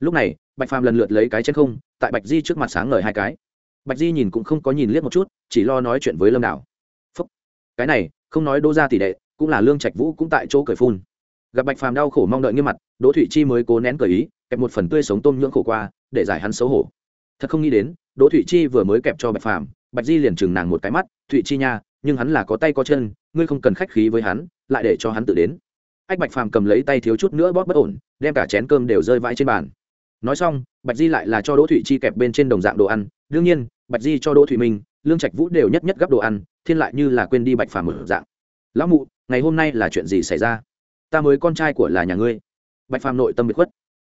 Lúc này, bạch phàm lần lượt lấy cái chén không, tại bạch di trước mặt sáng ngời hai cái bạch di nhìn cũng không có nhìn liếc một chút, chỉ lo nói chuyện với lâm đảo phúc. Cái này, không nói đô ra tỷ đệ, cũng là lương trạch vũ cũng tại chỗ cởi phun. Gặp bạch phàm đau khổ mong đợi nghiêm mặt, đỗ thụy chi mới cố nén cởi ý, kẹp một phần tươi sống tôm nhưỡng khổ qua, để giải hắn xấu hổ. Thật không nghĩ đến, đỗ thụy chi vừa mới kẹp cho bạch phàm, bạch di liền chừng nàng một cái mắt, thụy chi nha, nhưng hắn là có tay có chân, ngươi không cần khách khí với hắn, lại để cho hắn tự đến. Ách bạch phàm cầm lấy tay thiếu chút nữa bóp bất ổn, đem cả chén cơm đều rơi vãi trên bàn. Nói xong, bạch di lại là cho đỗ thụy chi kẹp bên trên đồng dạng đồ ăn, đương nhiên bạch di cho đỗ thụy minh, lương trạch vũ đều nhất nhất gấp đồ ăn, thiên lại như là quên đi bạch phàm một dạng. Lão mụ, ngày hôm nay là chuyện gì xảy ra? Ta mới con trai của là nhà ngươi. Bạch phàm nội tâm bị khuất.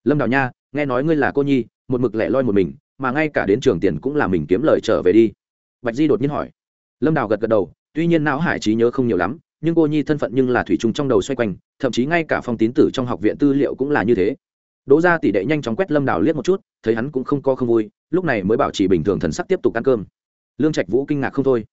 Lâm đào nha, nghe nói ngươi là cô nhi, một mực lẻ loi một mình, mà ngay cả đến trường tiền cũng là mình kiếm lời trở về đi. Bạch di đột nhiên hỏi. Lâm đào gật gật đầu, tuy nhiên não hải trí nhớ không nhiều lắm, nhưng cô nhi thân phận nhưng là thủy chung trong đầu xoay quanh, thậm chí ngay cả phong tín tử trong học viện tư liệu cũng là như thế đỗ ra tỷ đệ nhanh chóng quét lâm đào liếc một chút, thấy hắn cũng không có không vui, lúc này mới bảo trì bình thường thần sắc tiếp tục ăn cơm. Lương trạch vũ kinh ngạc không thôi.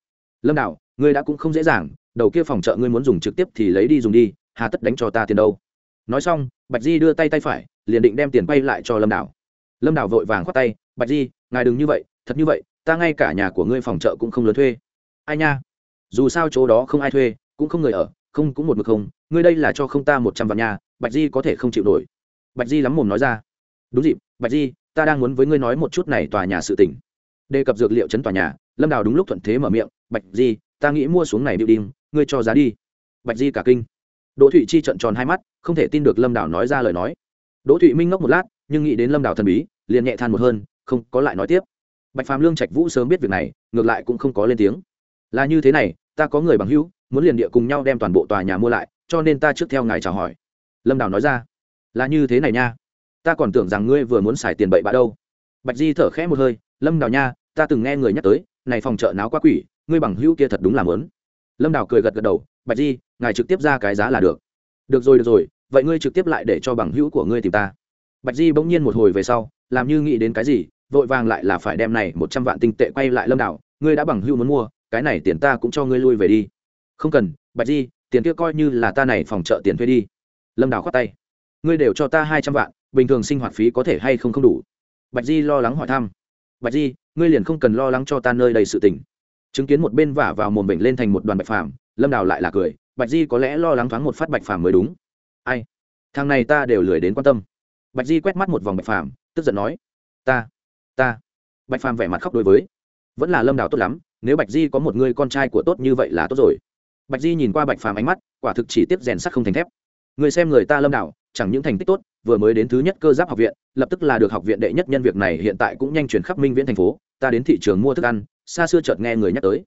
Lâm đào, ngươi đã cũng không dễ dàng, đầu kia phòng chợ ngươi muốn dùng trực tiếp thì lấy đi dùng đi, hà tất đánh cho ta tiền đâu? Nói xong, bạch di đưa tay tay phải, liền định đem tiền quay lại cho lâm đào. Lâm đào vội vàng khoát tay, bạch di, ngài đừng như vậy, thật như vậy, ta ngay cả nhà của ngươi phòng chợ cũng không lớn thuê. Ai nha, dù sao chỗ đó không ai thuê, cũng không người ở, không cũng một mực không, ngươi đây là cho không ta một trăm vạn nhà bạch di có thể không chịu nổi bạch di lắm mồm nói ra. Đúng dịp, bạch di, ta đang muốn với ngươi nói một chút này tòa nhà sự tỉnh đề cập dược liệu chấn tòa nhà, lâm đào đúng lúc thuận thế mở miệng, bạch di, ta nghĩ mua xuống này điệu đinh, ngươi cho giá đi. Bạch di cả kinh. Đỗ thụy chi trận tròn hai mắt, không thể tin được lâm đào nói ra lời nói. Đỗ thụy minh ngốc một lát, nhưng nghĩ đến lâm đào thần bí, liền nhẹ than một hơn, không có lại nói tiếp. Bạch phàm lương trạch vũ sớm biết việc này, ngược lại cũng không có lên tiếng. Là như thế này, ta có người bằng hữu, muốn liền địa cùng nhau đem toàn bộ tòa nhà mua lại, cho nên ta trước theo ngài chào hỏi. Lâm đào nói ra là như thế này nha. Ta còn tưởng rằng ngươi vừa muốn xài tiền bậy bạ đâu. Bạch di thở khẽ một hơi, lâm đào nha, ta từng nghe người nhắc tới, này phòng chợ náo quá quỷ, ngươi bằng hữu kia thật đúng là lớn lâm đào cười gật gật đầu, bạch di, ngài trực tiếp ra cái giá là được. Được rồi được rồi, vậy ngươi trực tiếp lại để cho bằng hữu của ngươi tìm ta. Bạch di bỗng nhiên một hồi về sau, làm như nghĩ đến cái gì, vội vàng lại là phải đem này một trăm vạn tinh tệ quay lại lâm đảo ngươi đã bằng hữu muốn mua, cái này tiền ta cũng cho ngươi lui về đi. Không cần, bạch di, tiền kia coi như là ta này phòng trợ tiền thuê đi. Lâm đảo khoát tay ngươi đều cho ta hai trăm vạn, bình thường sinh hoạt phí có thể hay không không đủ? Bạch di lo lắng hỏi thăm. Bạch di, ngươi liền không cần lo lắng cho ta nơi đầy sự tình. Chứng kiến một bên vả vào mồm bệnh lên thành một đoàn bạch phàm, lâm đào lại là cười. Bạch di có lẽ lo lắng thoáng một phát bạch phàm mới đúng. Ai? Thằng này ta đều lười đến quan tâm. Bạch di quét mắt một vòng bạch phàm, tức giận nói. Ta ta. Bạch phàm vẻ mặt khóc đối với. Vẫn là lâm đào tốt lắm, nếu bạch di có một người con trai của tốt như vậy là tốt rồi. Bạch di nhìn qua bạch phàm ánh mắt, quả thực chỉ tiếp rèn sắt không thành thép. Người xem người ta lâm đào chẳng những thành tích tốt, vừa mới đến thứ nhất cơ giáp học viện, lập tức là được học viện đệ nhất nhân việc này hiện tại cũng nhanh chuyển khắp minh viễn thành phố, ta đến thị trường mua thức ăn, xa xưa chợt nghe người nhắc tới.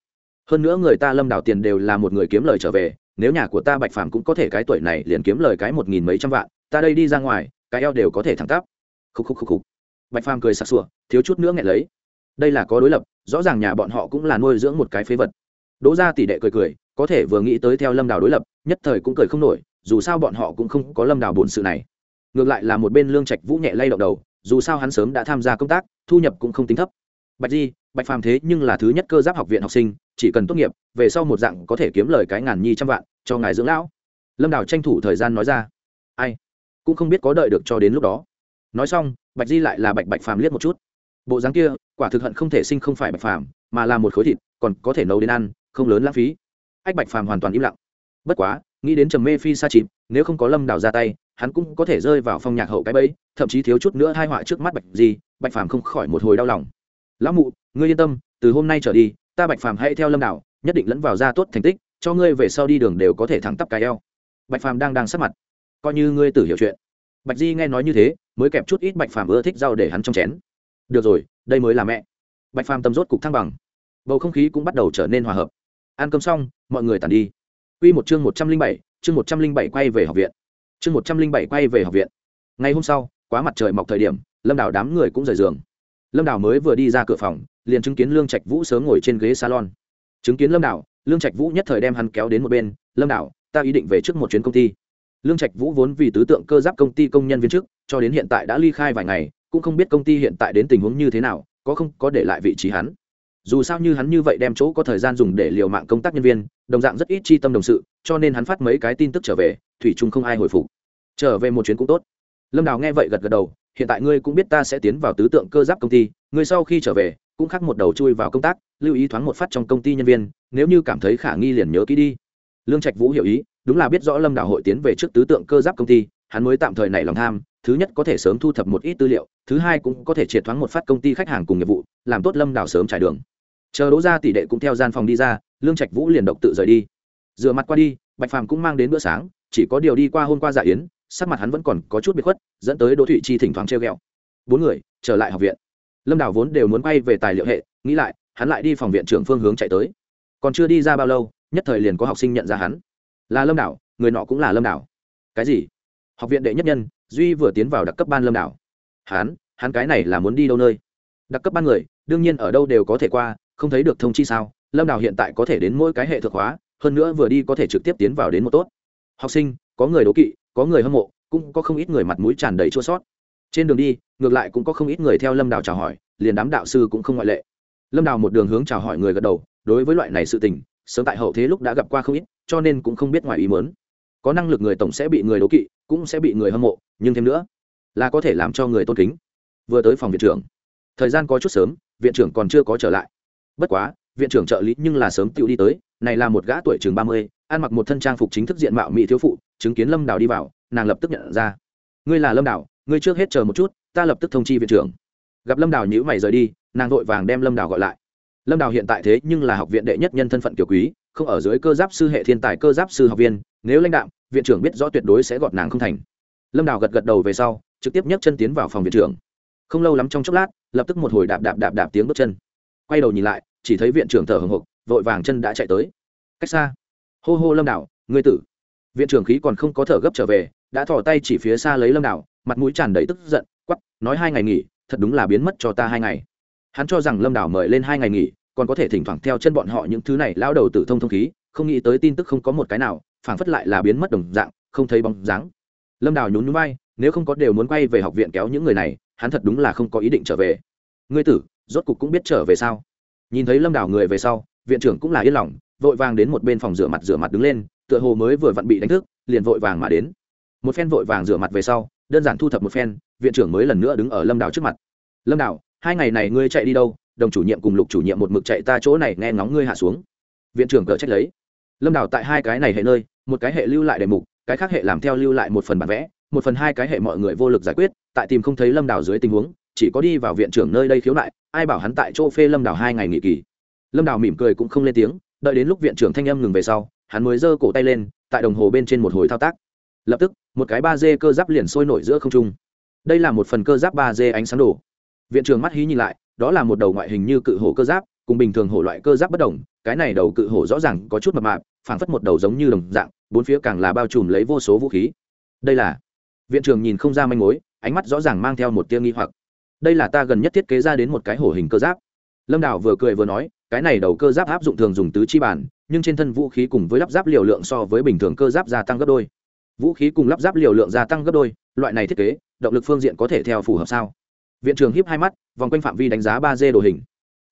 Hơn nữa người ta lâm đào tiền đều là một người kiếm lời trở về, nếu nhà của ta bạch phàm cũng có thể cái tuổi này liền kiếm lời cái một nghìn mấy trăm vạn, ta đây đi ra ngoài, cái eo đều có thể thẳng tắp. Khúc khúc khúc khúc bạch phàm cười sặc sụa, thiếu chút nữa nghẹn lấy. Đây là có đối lập, rõ ràng nhà bọn họ cũng là nuôi dưỡng một cái phế vật. Đỗ ra tỷ đệ cười cười, có thể vừa nghĩ tới theo lâm đào đối lập, nhất thời cũng cười không nổi dù sao bọn họ cũng không có lâm đào bổn sự này. Ngược lại là một bên lương trạch vũ nhẹ lay động đầu, dù sao hắn sớm đã tham gia công tác, thu nhập cũng không tính thấp. Bạch di, bạch phàm thế nhưng là thứ nhất cơ giáp học viện học sinh, chỉ cần tốt nghiệp, về sau một dạng có thể kiếm lời cái ngàn nhi trăm vạn, cho ngài dưỡng lão. Lâm đào tranh thủ thời gian nói ra. Ai? Cũng không biết có đợi được cho đến lúc đó. Nói xong, bạch di lại là bạch bạch phàm liếc một chút. Bộ dáng kia, quả thực hận không thể sinh không phải bạch phàm, mà là một khối thịt, còn có thể nấu đến ăn, không lớn lãng phí. Ách bạch phàm hoàn toàn im lặng. Bất quá nghĩ đến trầm mê phi sa chìm nếu không có lâm đào ra tay, hắn cũng có thể rơi vào phong nhạc hậu cái bẫy, thậm chí thiếu chút nữa hai họa trước mắt bạch gì bạch phàm không khỏi một hồi đau lòng. Lão mụ, ngươi yên tâm, từ hôm nay trở đi, ta bạch phàm hãy theo lâm đào, nhất định lẫn vào ra tốt thành tích, cho ngươi về sau đi đường đều có thể thẳng tắp cái eo. Bạch phàm đang đang sắp mặt. Coi như ngươi tử hiểu chuyện. Bạch di nghe nói như thế, mới kẹp chút ít bạch phàm ưa thích rau để hắn trong chén. Được rồi, đây mới là mẹ. Bạch phàm tâm rốt cục thăng bằng. Bầu không khí cũng bắt đầu trở nên hòa hợp. Ăn cơm xong, mọi người tàn đi. Quy một chương một trăm linh bảy, chương một trăm linh bảy quay về học viện. Chương một trăm linh bảy quay về học viện. Ngày hôm sau, quá mặt trời mọc thời điểm, lâm đào đám người cũng rời giường. Lâm đào mới vừa đi ra cửa phòng, liền chứng kiến lương trạch vũ sớm ngồi trên ghế salon. Chứng kiến lâm đào, lương trạch vũ nhất thời đem hắn kéo đến một bên, lâm đào, ta ý định về trước một chuyến công ty. Lương trạch vũ vốn vì tứ tượng cơ giáp công ty công nhân viên chức, cho đến hiện tại đã ly khai vài ngày, cũng không biết công ty hiện tại đến tình huống như thế nào, có không có để lại vị trí hắn dù sao như hắn như vậy đem chỗ có thời gian dùng để liều mạng công tác nhân viên, đồng dạng rất ít chi tâm đồng sự, cho nên hắn phát mấy cái tin tức trở về, thủy chung không ai hồi phục. Trở về một chuyến cũng tốt. Lâm đào nghe vậy gật gật đầu, hiện tại ngươi cũng biết ta sẽ tiến vào tứ tượng cơ giáp công ty, ngươi sau khi trở về, cũng khắc một đầu chui vào công tác, lưu ý thoáng một phát trong công ty nhân viên, nếu như cảm thấy khả nghi liền nhớ kỹ đi. Lương trạch vũ hiểu ý, đúng là biết rõ lâm đào hội tiến về trước tứ tượng cơ giáp công ty, hắn mới tạm thời nảy lòng tham, thứ nhất có thể sớm thu thập một ít tư liệu, thứ hai cũng có thể triệt thoáng một phát công ty khách hàng cùng nghiệp vụ, làm tốt lâm đào sớm trải đường chờ đỗ ra tỷ đệ cũng theo gian phòng đi ra, lương trạch vũ liền độc tự rời đi. Rửa mặt qua đi, bạch phàm cũng mang đến bữa sáng, chỉ có điều đi qua hôm qua dạ yến, sắc mặt hắn vẫn còn có chút bị khuất, dẫn tới đỗ thụy chi thỉnh thoảng treo g ẹ o bốn người, trở lại học viện. Lâm đảo vốn đều muốn quay về tài liệu hệ, nghĩ lại, hắn lại đi phòng viện trưởng phương hướng chạy tới. Còn chưa đi ra bao lâu, nhất thời liền có học sinh nhận ra hắn. Là lâm đảo người nọ cũng là lâm đảo cái gì? Học viện đệ nhất nhân, duy vừa tiến vào đặc cấp ban lâm đảo hắn hắn cái này là muốn đi đâu nơi? Đặc cấp ban người, đương nhiên ở đâu đều có thể qua không thấy được thông chi sao? Lâm đào hiện tại có thể đến mỗi cái hệ thực hóa, hơn nữa vừa đi có thể trực tiếp tiến vào đến một tốt. Học sinh, có người đố kỵ, có người hâm mộ, cũng có không ít người mặt mũi tràn đầy chua sót. Trên đường đi, ngược lại cũng có không ít người theo lâm đào chào hỏi, liền đám đạo sư cũng không ngoại lệ. Lâm đào một đường hướng chào hỏi người gật đầu, đối với loại này sự tình, sớm tại hậu thế lúc đã gặp qua không ít, cho nên cũng không biết ngoài ý mớn có năng lực người tổng sẽ bị người đố kỵ, cũng sẽ bị người hâm mộ, nhưng thêm nữa, là có thể làm cho người tôn kính. Vừa tới phòng viện trưởng, thời gian có chút sớm, viện trưởng còn chưa có trở lại bất quá, viện trưởng trợ lý nhưng là sớm tựu đi tới, này là một gã tuổi chừng ba mươi, ăn mặc một thân trang phục chính thức diện mạo mỹ thiếu phụ, chứng kiến lâm đào đi vào, nàng lập tức nhận ra. Ngươi là lâm đào, ngươi trước hết chờ một chút, ta lập tức thông chi viện trưởng. Gặp lâm đào nhữ mày rời đi, nàng vội vàng đem lâm đào gọi lại. Lâm đào hiện tại thế nhưng là học viện đệ nhất nhân thân phận kiểu quý, không ở dưới cơ giáp sư hệ thiên tài cơ giáp sư học viên, nếu lãnh đạo viện trưởng biết rõ tuyệt đối sẽ gọt nàng không thành. Lâm đào gật gật đầu về sau, trực tiếp nhấc chân tiến vào phòng viện trưởng. Không lâu lắm trong chốc lát, lập tức một hồi đạp đạp đạp đạp tiếng bước chân quay đầu nhìn lại, chỉ thấy viện trưởng thở hồng hộc, vội vàng chân đã chạy tới. Cách xa. Hô hô lâm đảo, ngươi tử. Viện trưởng khí còn không có thở gấp trở về, đã thò tay chỉ phía xa lấy lâm đảo, mặt mũi tràn đầy tức giận quắp nói hai ngày nghỉ, thật đúng là biến mất cho ta hai ngày. Hắn cho rằng lâm đảo mời lên hai ngày nghỉ, còn có thể thỉnh thoảng theo chân bọn họ những thứ này lao đầu tử thông thông khí, không nghĩ tới tin tức không có một cái nào, phảng phất lại là biến mất đồng dạng, không thấy bóng dáng. Lâm đảo nhún nhún vai, nếu không có đều muốn quay về học viện kéo những người này, hắn thật đúng là không có ý định trở về. Ngươi tử rốt cục cũng biết trở về sao. Nhìn thấy lâm đảo người về sau viện trưởng cũng là yên lòng vội vàng đến một bên phòng rửa mặt rửa mặt đứng lên tựa hồ mới vừa vặn bị đánh thức liền vội vàng mà đến. Một phen vội vàng rửa mặt về sau đơn giản thu thập một phen viện trưởng mới lần nữa đứng ở lâm đảo trước mặt. Lâm đảo, hai ngày này ngươi chạy đi đâu? Đồng chủ nhiệm cùng lục chủ nhiệm một mực chạy ta chỗ này nghe ngóng ngươi hạ xuống. Viện trưởng cờ trách lấy. Lâm đảo tại hai cái này hệ nơi một cái hệ lưu lại đề mục cái khác hệ làm theo lưu lại một phần bản vẽ một phần hai cái hệ mọi người vô lực giải quyết tại tìm không thấy lâm đảo dưới tình huống chỉ có đi vào viện trưởng nơi đây khiếu nại, ai bảo hắn tại chỗ phê lâm đào hai ngày nghỉ kỳ. Lâm đào mỉm cười cũng không lên tiếng, đợi đến lúc viện trưởng thanh âm ngừng về sau, hắn mới giơ cổ tay lên, tại đồng hồ bên trên một hồi thao tác. Lập tức, một cái ba d cơ giáp liền sôi nổi giữa không trung. Đây là một phần cơ giáp ba d ánh sáng đổ. Viện trưởng mắt hí nhìn lại, đó là một đầu ngoại hình như cự hổ cơ giáp, cùng bình thường hổ loại cơ giáp bất đồng, cái này đầu cự hổ rõ ràng có chút mập mạp, phảng phất một đầu giống như đồng dạng, bốn phía càng là bao trùm lấy vô số vũ khí. Đây là, viện trưởng nhìn không ra manh mối, ánh mắt rõ ràng mang theo một tia nghi hoặc đây là ta gần nhất thiết kế ra đến một cái hổ hình cơ giáp. Lâm đào vừa cười vừa nói, cái này đầu cơ giáp áp dụng thường dùng tứ chi bản, nhưng trên thân vũ khí cùng với lắp ráp liều lượng so với bình thường cơ giáp gia tăng gấp đôi. Vũ khí cùng lắp ráp liều lượng gia tăng gấp đôi, loại này thiết kế, động lực phương diện có thể theo phù hợp sao? Viện trưởng hiếp hai mắt, vòng quanh phạm vi đánh giá ba d đồ hình.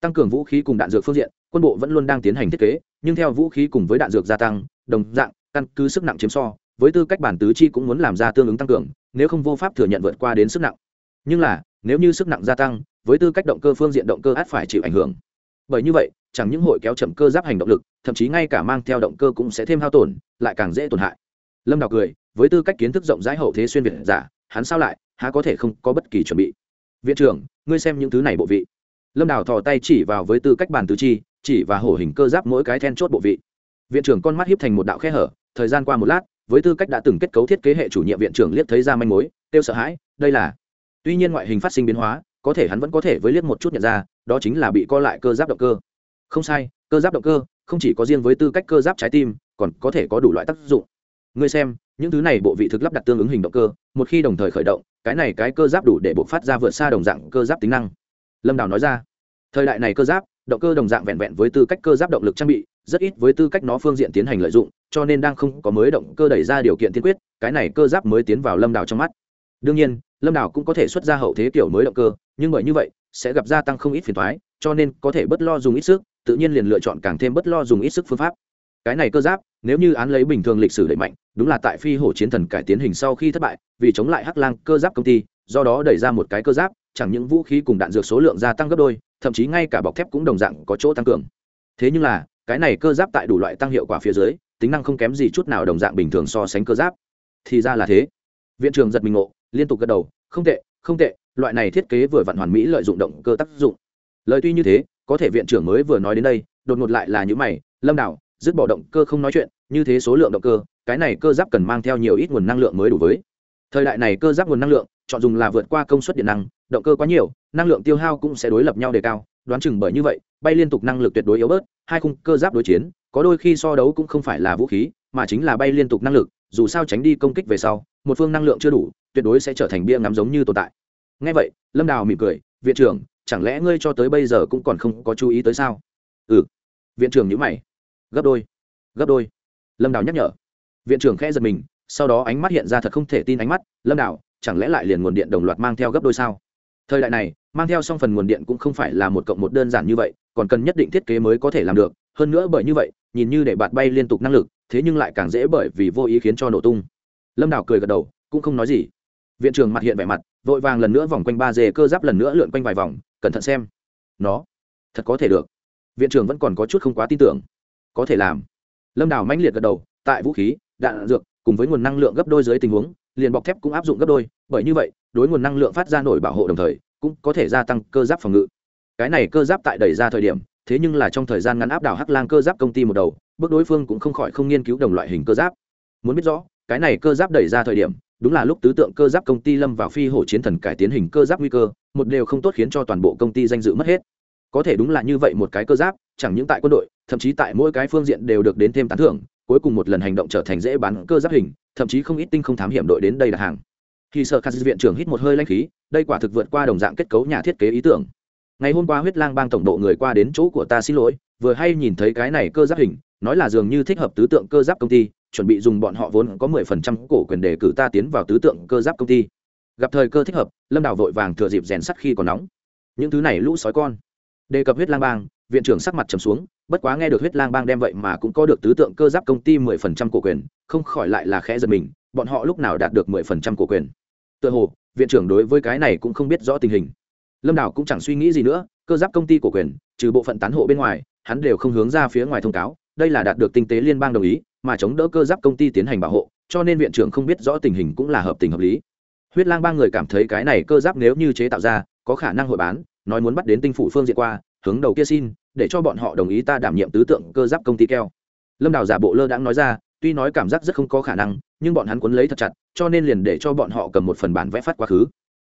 Tăng cường vũ khí cùng đạn dược phương diện, quân bộ vẫn luôn đang tiến hành thiết kế, nhưng theo vũ khí cùng với đạn dược gia tăng, đồng dạng, căn cứ sức nặng chiếm so, với tư cách bản tứ chi cũng muốn làm ra tương ứng tăng cường, nếu không vô pháp thừa nhận vượt qua đến sức nặng. Nhưng là nếu như sức nặng gia tăng, với tư cách động cơ phương diện động cơ át phải chịu ảnh hưởng. Bởi như vậy, chẳng những hội kéo chậm cơ giáp hành động lực, thậm chí ngay cả mang theo động cơ cũng sẽ thêm hao tổn, lại càng dễ tổn hại. Lâm đào cười, với tư cách kiến thức rộng rãi hậu thế xuyên việt giả, hắn sao lại, há có thể không có bất kỳ chuẩn bị? Viện trưởng, ngươi xem những thứ này bộ vị. Lâm đào thò tay chỉ vào với tư cách bàn tứ chi, chỉ và hổ hình cơ giáp mỗi cái then chốt bộ vị. Viện trưởng con mắt hiếp thành một đạo khe hở, thời gian qua một lát, với tư cách đã từng kết cấu thiết kế hệ chủ nhiệm viện trưởng liếc thấy ra manh mối, kêu sợ hãi, đây là tuy nhiên ngoại hình phát sinh biến hóa, có thể hắn vẫn có thể với liếc một chút nhận ra, đó chính là bị co lại cơ giáp động cơ. Không sai, cơ giáp động cơ không chỉ có riêng với tư cách cơ giáp trái tim, còn có thể có đủ loại tác dụng. Ngươi xem, những thứ này bộ vị thực lắp đặt tương ứng hình động cơ, một khi đồng thời khởi động, cái này cái cơ giáp đủ để buộc phát ra vượt xa đồng dạng cơ giáp tính năng. Lâm đào nói ra, thời đại này cơ giáp, động cơ đồng dạng vẹn vẹn với tư cách cơ giáp động lực trang bị, rất ít với tư cách nó phương diện tiến hành lợi dụng, cho nên đang không có mới động cơ đẩy ra điều kiện tiên quyết, cái này cơ giáp mới tiến vào lâm đào trong mắt. Đương nhiên lâm đảo cũng có thể xuất ra hậu thế kiểu mới động cơ, nhưng bởi như vậy, sẽ gặp gia tăng không ít phiền thoái cho nên có thể bất lo dùng ít sức, tự nhiên liền lựa chọn càng thêm bất lo dùng ít sức phương pháp. Cái này cơ giáp, nếu như án lấy bình thường lịch sử đẩy mạnh, đúng là tại phi hổ chiến thần cải tiến hình sau khi thất bại, vì chống lại hắc lang cơ giáp công ty, do đó đẩy ra một cái cơ giáp, chẳng những vũ khí cùng đạn dược số lượng gia tăng gấp đôi, thậm chí ngay cả bọc thép cũng đồng dạng có chỗ tăng cường. Thế nhưng là, cái này cơ giáp tại đủ loại tăng hiệu quả phía dưới, tính năng không kém gì chút nào đồng dạng bình thường so sánh cơ giáp. Thì ra là thế viện trưởng giật mình ngộ, liên tục gật đầu, không tệ không tệ, loại này thiết kế vừa vặn hoàn mỹ lợi dụng động cơ tác dụng. Lời tuy như thế, có thể viện trưởng mới vừa nói đến đây, đột ngột lại là những mày, lâm đảo, dứt bỏ động cơ không nói chuyện, như thế số lượng động cơ, cái này cơ giáp cần mang theo nhiều ít nguồn năng lượng mới đủ với. Thời đại này cơ giáp nguồn năng lượng, chọn dùng là vượt qua công suất điện năng, động cơ quá nhiều, năng lượng tiêu hao cũng sẽ đối lập nhau đề cao, đoán chừng bởi như vậy, bay liên tục năng lực tuyệt đối yếu bớt, hai khung cơ giáp đối chiến, có đôi khi so đấu cũng không phải là vũ khí, mà chính là bay liên tục năng lực, dù sao tránh đi công kích về sau một phương năng lượng chưa đủ, tuyệt đối sẽ trở thành bia ngắm giống như tồn tại. Ngay vậy, lâm đào mỉm cười, viện trưởng, chẳng lẽ ngươi cho tới bây giờ cũng còn không có chú ý tới sao? Ừ. Viện trưởng nhữ mày. Gấp đôi gấp đôi. Lâm đào nhắc nhở. Viện trưởng khẽ giật mình, sau đó ánh mắt hiện ra thật không thể tin ánh mắt. Lâm đào, chẳng lẽ lại liền nguồn điện đồng loạt mang theo gấp đôi sao? Thời đại này, mang theo xong phần nguồn điện cũng không phải là một cộng một đơn giản như vậy, còn cần nhất định thiết kế mới có thể làm được. Hơn nữa bởi như vậy, nhìn như để bạn bay liên tục năng lực, thế nhưng lại càng dễ bởi vì vô ý khiến cho nổ tung lâm đào cười gật đầu, cũng không nói gì. Viện trưởng mặt hiện vẻ mặt, vội vàng lần nữa vòng quanh ba dê cơ giáp lần nữa lượn quanh vài vòng, cẩn thận xem. Nó, thật có thể được. Viện trưởng vẫn còn có chút không quá tin tưởng. Có thể làm. Lâm đào mãnh liệt gật đầu, tại vũ khí, đạn dược, cùng với nguồn năng lượng gấp đôi dưới tình huống, liền bọc thép cũng áp dụng gấp đôi, bởi như vậy, đối nguồn năng lượng phát ra nổi bảo hộ đồng thời, cũng có thể gia tăng cơ giáp phòng ngự. Cái này cơ giáp tại đẩy ra thời điểm, thế nhưng là trong thời gian ngắn áp đảo hắc lang cơ giáp công ty một đầu, bước đối phương cũng không khỏi không nghiên cứu đồng loại hình cơ giáp. Muốn biết rõ cái này cơ giáp đẩy ra thời điểm, đúng là lúc tứ tượng cơ giáp công ty lâm vào phi hổ chiến thần cải tiến hình cơ giáp nguy cơ, một đều không tốt khiến cho toàn bộ công ty danh dự mất hết. Có thể đúng là như vậy một cái cơ giáp, chẳng những tại quân đội, thậm chí tại mỗi cái phương diện đều được đến thêm tán thưởng, cuối cùng một lần hành động trở thành dễ bán cơ giáp hình, thậm chí không ít tinh không thám hiểm đội đến đây đặt hàng. Khi sợ khắc viện trưởng hít một hơi lanh khí, đây quả thực vượt qua đồng dạng kết cấu nhà thiết kế ý tưởng. Ngày hôm qua huyết lang bang tổng độ người qua đến chỗ của ta xin lỗi, vừa hay nhìn thấy cái này cơ giáp hình, nói là dường như thích hợp tứ tượng cơ giáp công ty chuẩn bị dùng bọn họ vốn có mười phần trăm cổ quyền để cử ta tiến vào tứ tượng cơ giáp công ty. Gặp thời cơ thích hợp, lâm đào vội vàng thừa dịp rèn sắt khi còn nóng. Những thứ này lũ sói con. Đề cập huyết lang bang, viện trưởng sắc mặt trầm xuống, bất quá nghe được huyết lang bang đem vậy mà cũng có được tứ tượng cơ giáp công ty mười phần trăm cổ quyền, không khỏi lại là khẽ giật mình, bọn họ lúc nào đạt được mười phần trăm cổ quyền. Tựa hồ, viện trưởng đối với cái này cũng không biết rõ tình hình. Lâm đào cũng chẳng suy nghĩ gì nữa, cơ giáp công ty cổ quyền, trừ bộ phận tán hộ bên ngoài, hắn đều không hướng ra phía ngoài thông cáo đây là đạt được tinh tế liên bang đồng ý, mà chống đỡ cơ giáp công ty tiến hành bảo hộ, cho nên viện trưởng không biết rõ tình hình cũng là hợp tình hợp lý. Huyết lang ba người cảm thấy cái này cơ giáp nếu như chế tạo ra, có khả năng hội bán, nói muốn bắt đến tinh phủ phương diện qua, hướng đầu kia xin, để cho bọn họ đồng ý ta đảm nhiệm tứ tượng cơ giáp công ty keo. Lâm đào giả bộ lơ đãng nói ra, tuy nói cảm giác rất không có khả năng, nhưng bọn hắn cuốn lấy thật chặt, cho nên liền để cho bọn họ cầm một phần bản vẽ phát quá khứ.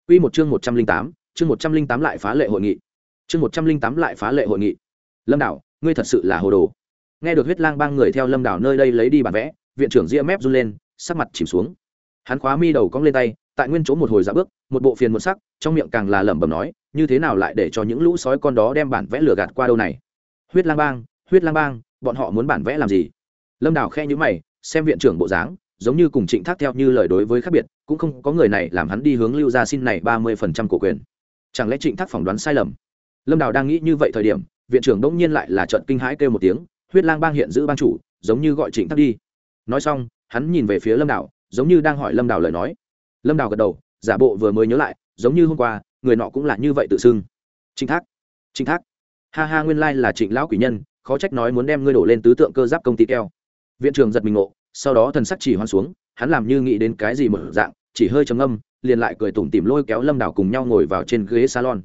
Quy một chương một trăm linh tám, chương một trăm linh tám lại phá lệ hội nghị. Chương một trăm linh tám lại phá lệ hội nghị. Lâm đảo ngươi thật sự là hồ đồ nghe được huyết lang bang người theo lâm đảo nơi đây lấy đi bản vẽ, viện trưởng ria mép run lên, sắc mặt chìm xuống. Hắn khóa mi đầu cong lên tay, tại nguyên chỗ một hồi dạ bước, một bộ phiền một sắc, trong miệng càng là lẩm bẩm nói, như thế nào lại để cho những lũ sói con đó đem bản vẽ lừa gạt qua đâu này? Huyết lang bang, huyết lang bang, bọn họ muốn bản vẽ làm gì? Lâm đào khe nhữ mày, xem viện trưởng bộ dáng, giống như cùng trịnh thác theo như lời đối với khác biệt, cũng không có người này làm hắn đi hướng lưu gia xin này ba mươi phần trăm cổ quyền. Chẳng lẽ trịnh thác phỏng đoán sai lầm? Lâm đào đang nghĩ như vậy thời điểm, viện trưởng đông nhiên lại là trận kinh hãi kêu một tiếng huyết lang bang hiện giữ bang chủ, giống như gọi trịnh thác đi. Nói xong, hắn nhìn về phía lâm đảo giống như đang hỏi lâm đảo lời nói. Lâm đảo gật đầu, giả bộ vừa mới nhớ lại, giống như hôm qua, người nọ cũng là như vậy tự xưng. Trịnh thác trịnh thác. Ha ha, nguyên lai là trịnh lão quỷ nhân, khó trách nói muốn đem ngươi đổ lên tứ tượng cơ giáp công ty keo. Viện trưởng giật mình ngộ, sau đó thần sắc chỉ hoan xuống, hắn làm như nghĩ đến cái gì mở dạng, chỉ hơi trầm âm liền lại cười tủm tỉm lôi kéo lâm đảo cùng nhau ngồi vào trên ghế salon.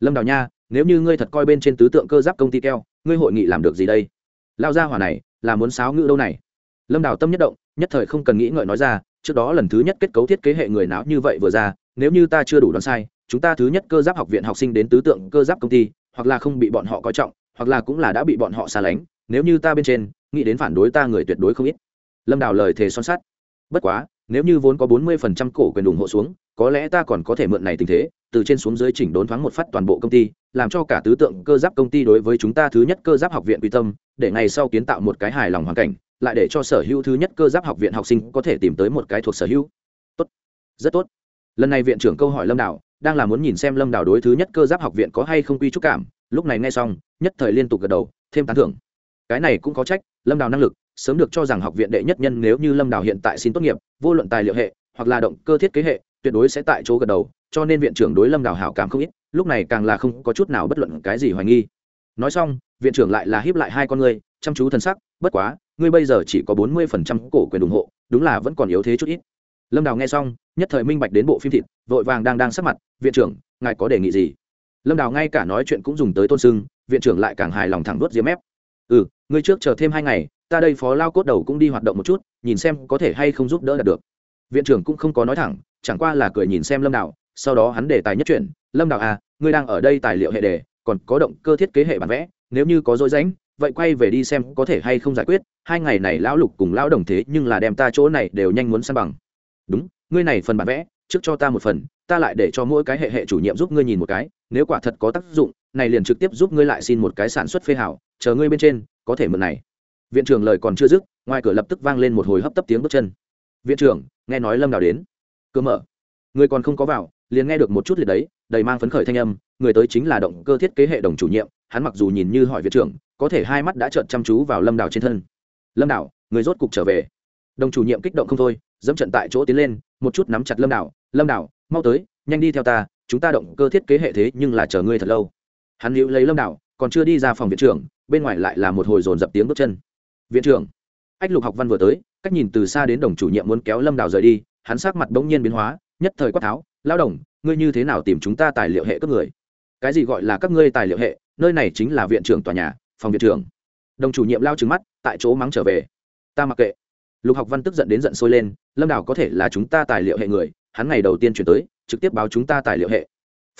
Lâm đảo nha, nếu như ngươi thật coi bên trên tứ tượng cơ giáp công ty keo, ngươi hội nghị làm được gì đây? Lao ra hỏa này, là muốn sáo ngữ đâu này? Lâm Đào tâm nhất động, nhất thời không cần nghĩ ngợi nói ra, trước đó lần thứ nhất kết cấu thiết kế hệ người não như vậy vừa ra, nếu như ta chưa đủ đoán sai, chúng ta thứ nhất cơ giáp học viện học sinh đến tứ tượng cơ giáp công ty, hoặc là không bị bọn họ coi trọng, hoặc là cũng là đã bị bọn họ xa lánh, nếu như ta bên trên, nghĩ đến phản đối ta người tuyệt đối không ít. Lâm đào lời thề son sắt. Bất quá, nếu như vốn có bốn mươi phần trăm cổ quyền ủng hộ xuống, có lẽ ta còn có thể mượn này tình thế, từ trên xuống dưới chỉnh đốn thoáng một phát toàn bộ công ty, làm cho cả tứ tượng cơ giáp công ty đối với chúng ta thứ nhất cơ giáp học viện quy tâm để ngày sau kiến tạo một cái hài lòng hoàn cảnh, lại để cho sở hữu thứ nhất cơ giáp học viện học sinh có thể tìm tới một cái thuộc sở hữu. Tốt. Rất tốt. Lần này viện trưởng câu hỏi lâm đảo đang là muốn nhìn xem lâm đảo đối thứ nhất cơ giáp học viện có hay không quy trúc cảm, lúc này nghe xong, nhất thời liên tục gật đầu, thêm tán thưởng. Cái này cũng có trách, lâm đào năng lực, sớm được cho rằng học viện đệ nhất nhân nếu như lâm đào hiện tại xin tốt nghiệp, vô luận tài liệu hệ, hoặc là động cơ thiết kế hệ, tuyệt đối sẽ tại chỗ gật đầu, cho nên viện trưởng đối lâm đào hảo cảm không ít, lúc này càng là không có chút nào bất luận cái gì hoài nghi. Nói xong viện trưởng lại là hiếp lại hai con ngươi, chăm chú thân sắc, bất quá, ngươi bây giờ chỉ có bốn mươi phần trăm cổ quyền ủng hộ, đúng là vẫn còn yếu thế chút ít. Lâm đào nghe xong, nhất thời minh bạch đến bộ phim thịt, vội vàng đang đang sắc mặt, viện trưởng, ngài có đề nghị gì? Lâm đào ngay cả nói chuyện cũng dùng tới tôn sưng, viện trưởng lại càng hài lòng thẳng đốt diếm mép ừ ngươi trước chờ thêm hai ngày, ta đây phó lao cốt đầu cũng đi hoạt động một chút, nhìn xem có thể hay không giúp đỡ đạt được. Viện trưởng cũng không có nói thẳng, chẳng qua là cười nhìn xem lâm đào, sau đó hắn đề tài nhất chuyển lâm đào à ngươi đang ở đây tài liệu hệ đề, còn có động cơ thiết kế hệ bản vẽ nếu như có dối rãnh, vậy quay về đi xem có thể hay không giải quyết. Hai ngày này lão lục cùng lão đồng thế nhưng là đem ta chỗ này đều nhanh muốn san bằng. Đúng, ngươi này phần bản vẽ, trước cho ta một phần, ta lại để cho mỗi cái hệ hệ chủ nhiệm giúp ngươi nhìn một cái, nếu quả thật có tác dụng, này liền trực tiếp giúp ngươi lại xin một cái sản xuất phê hảo, chờ ngươi bên trên, có thể mượn này. Viện trưởng lời còn chưa dứt, ngoài cửa lập tức vang lên một hồi hấp tấp tiếng bước chân. Viện trưởng, nghe nói lâm đào đến. Cơ mở. Người còn không có vào, liền nghe được một chút liệt đấy, đầy mang phấn khởi thanh âm, người tới chính là động cơ thiết kế hệ đồng chủ nhiệm hắn mặc dù nhìn như hỏi viện trưởng, có thể hai mắt đã trợn chăm chú vào lâm đào trên thân. Lâm đào, người rốt cục trở về. Đồng chủ nhiệm kích động không thôi, dẫm trận tại chỗ tiến lên, một chút nắm chặt lâm đào lâm đào, mau tới, nhanh đi theo ta, chúng ta động cơ thiết kế hệ thế nhưng là chờ ngươi thật lâu. Hắn hữu lấy lâm đảo còn chưa đi ra phòng viện trưởng, bên ngoài lại là một hồi dồn dập tiếng bước chân. Viện trưởng. Ách lục học văn vừa tới, cách nhìn từ xa đến đồng chủ nhiệm muốn kéo lâm đảo rời đi, hắn sát mặt bỗng nhiên biến hóa, nhất thời quát tháo lao đồng, ngươi như thế nào tìm chúng ta tài liệu hệ các người? Cái gì gọi là các ngươi tài liệu hệ? Nơi này chính là viện trưởng tòa nhà, phòng viện trưởng. Đồng chủ nhiệm lao trừng mắt, tại chỗ mắng trở về. Ta mặc kệ. Lục học văn tức giận đến giận sôi lên, lâm đảo có thể là chúng ta tài liệu hệ người, hắn ngày đầu tiên chuyển tới, trực tiếp báo chúng ta tài liệu hệ.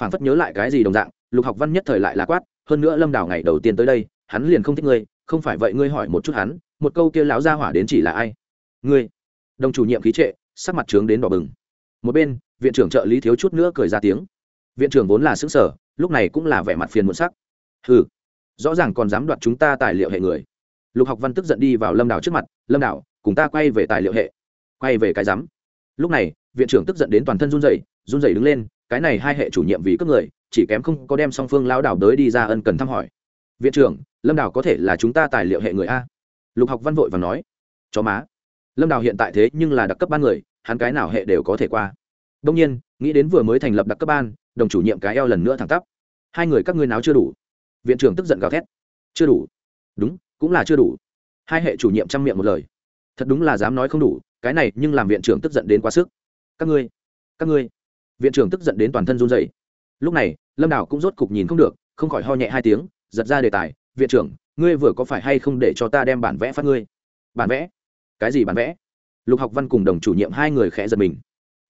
Phản phất nhớ lại cái gì đồng dạng, lục học văn nhất thời lại là quát, hơn nữa lâm đảo ngày đầu tiên tới đây, hắn liền không thích ngươi, không phải vậy ngươi hỏi một chút hắn, một câu kia láo ra hỏa đến chỉ là ai? Ngươi. Đồng chủ nhiệm khí trệ, sắc mặt trướng đến đỏ bừng. Một bên, viện trưởng trợ lý thiếu chút nữa cười ra tiếng. Viện trưởng vốn là xứng sở lúc này cũng là vẻ mặt phiền muộn sắc hừ, rõ ràng còn dám đoạt chúng ta tài liệu hệ người. Lục học văn tức giận đi vào lâm đào trước mặt, lâm đào, cùng ta quay về tài liệu hệ. Quay về cái rắm lúc này, viện trưởng tức giận đến toàn thân run rẩy run rẩy đứng lên, cái này hai hệ chủ nhiệm vì cướp người, chỉ kém không có đem song phương lao đảo đới đi ra ân cần thăm hỏi. Viện trưởng, lâm đào có thể là chúng ta tài liệu hệ người a? Lục học văn vội và nói, chó má, lâm đào hiện tại thế nhưng là đặc cấp ban người, hắn cái nào hệ đều có thể qua. Đông nhiên, nghĩ đến vừa mới thành lập đặc cấp ban, đồng chủ nhiệm cái eo lần nữa thẳng tắp. Hai người các ngươi nào chưa đủ viện trưởng tức giận gào thét. Chưa đủ. Đúng, cũng là chưa đủ. Hai hệ chủ nhiệm chăm miệng một lời. Thật đúng là dám nói không đủ, cái này nhưng làm viện trưởng tức giận đến quá sức. Các ngươi các ngươi. Viện trưởng tức giận đến toàn thân run dậy lúc này, lâm đào cũng rốt cục nhìn không được, không khỏi ho nhẹ hai tiếng, giật ra đề tài, viện trưởng, ngươi vừa có phải hay không để cho ta đem bản vẽ phát ngươi? Bản vẽ? Cái gì bản vẽ? Lục học văn cùng đồng chủ nhiệm hai người khẽ giật mình.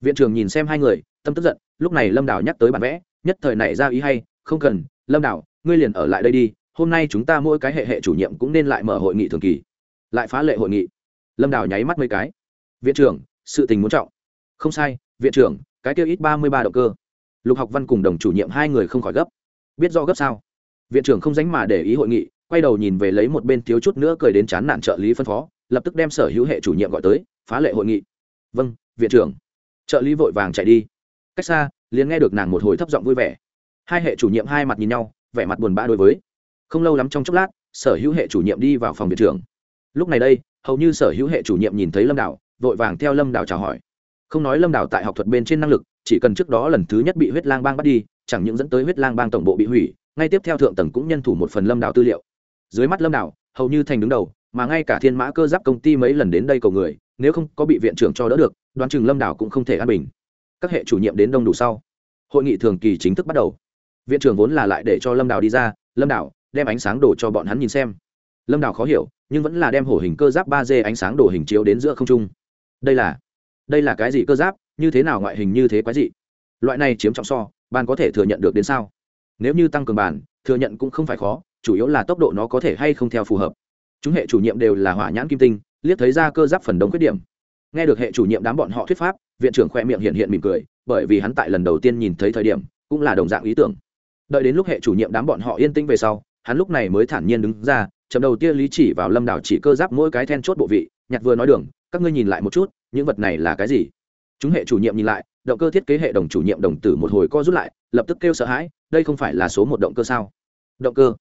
Viện trưởng nhìn xem hai người, tâm tức giận, lúc này lâm đào nhắc tới bản vẽ, nhất thời này ra ý hay, không cần, lâm đào ngươi liền ở lại đây đi, hôm nay chúng ta mỗi cái hệ hệ chủ nhiệm cũng nên lại mở hội nghị thường kỳ. Lại phá lệ hội nghị. Lâm đào nháy mắt mấy cái. Viện trưởng, sự tình muốn trọng. Không sai, viện trưởng, cái kêu ít ba mươi ba động cơ. Lục học văn cùng đồng chủ nhiệm hai người không khỏi gấp. Biết do gấp sao? Viện trưởng không dánh mà để ý hội nghị, quay đầu nhìn về lấy một bên thiếu chút nữa cười đến chán nạn trợ lý phân phó, lập tức đem sở hữu hệ chủ nhiệm gọi tới, phá lệ hội nghị. Vâng viện trưởng. Trợ lý vội vàng chạy đi. Cách xa, liền nghe được nàng một hồi thấp giọng vui vẻ. Hai hệ chủ nhiệm hai mặt nhìn nhau vẻ mặt buồn bã đối với. Không lâu lắm trong chốc lát sở hữu hệ chủ nhiệm đi vào phòng viện trưởng. Lúc này đây hầu như sở hữu hệ chủ nhiệm nhìn thấy lâm đảo, vội vàng theo lâm đảo chào hỏi. Không nói lâm đảo tại học thuật bên trên năng lực chỉ cần trước đó lần thứ nhất bị huyết lang bang bắt đi chẳng những dẫn tới huyết lang bang tổng bộ bị hủy ngay tiếp theo thượng tầng cũng nhân thủ một phần lâm đảo tư liệu. Dưới mắt lâm đảo hầu như thành đứng đầu mà ngay cả thiên mã cơ giáp công ty mấy lần đến đây cầu người nếu không có bị viện trưởng cho đỡ được đoán chừng lâm đảo cũng không thể an bình. Các hệ chủ nhiệm đến đông đủ sau. Hội nghị thường kỳ chính thức bắt đầu viện trưởng vốn là lại để cho lâm Đào đi ra lâm Đào, đem ánh sáng đổ cho bọn hắn nhìn xem lâm Đào khó hiểu nhưng vẫn là đem hổ hình cơ giáp ba d ánh sáng đổ hình chiếu đến giữa không trung đây là đây là cái gì cơ giáp như thế nào ngoại hình như thế quái dị loại này chiếm trọng so ban có thể thừa nhận được đến sao nếu như tăng cường bản, thừa nhận cũng không phải khó chủ yếu là tốc độ nó có thể hay không theo phù hợp chúng hệ chủ nhiệm đều là hỏa nhãn kim tinh liếc thấy ra cơ giáp phần đông khuyết điểm nghe được hệ chủ nhiệm đám bọn họ thuyết pháp viện trưởng khoe miệng hiện hiện mỉm cười bởi vì hắn tại lần đầu tiên nhìn thấy thời điểm cũng là đồng dạng ý tưởng đợi đến lúc hệ chủ nhiệm đám bọn họ yên tĩnh về sau, hắn lúc này mới thản nhiên đứng ra, chậm đầu tiên lý chỉ vào lâm đảo chỉ cơ giáp mỗi cái then chốt bộ vị, nhặt vừa nói đường, các ngươi nhìn lại một chút, những vật này là cái gì? Chúng hệ chủ nhiệm nhìn lại, động cơ thiết kế hệ đồng chủ nhiệm đồng tử một hồi co rút lại, lập tức kêu sợ hãi, đây không phải là số một động cơ sao? Động cơ?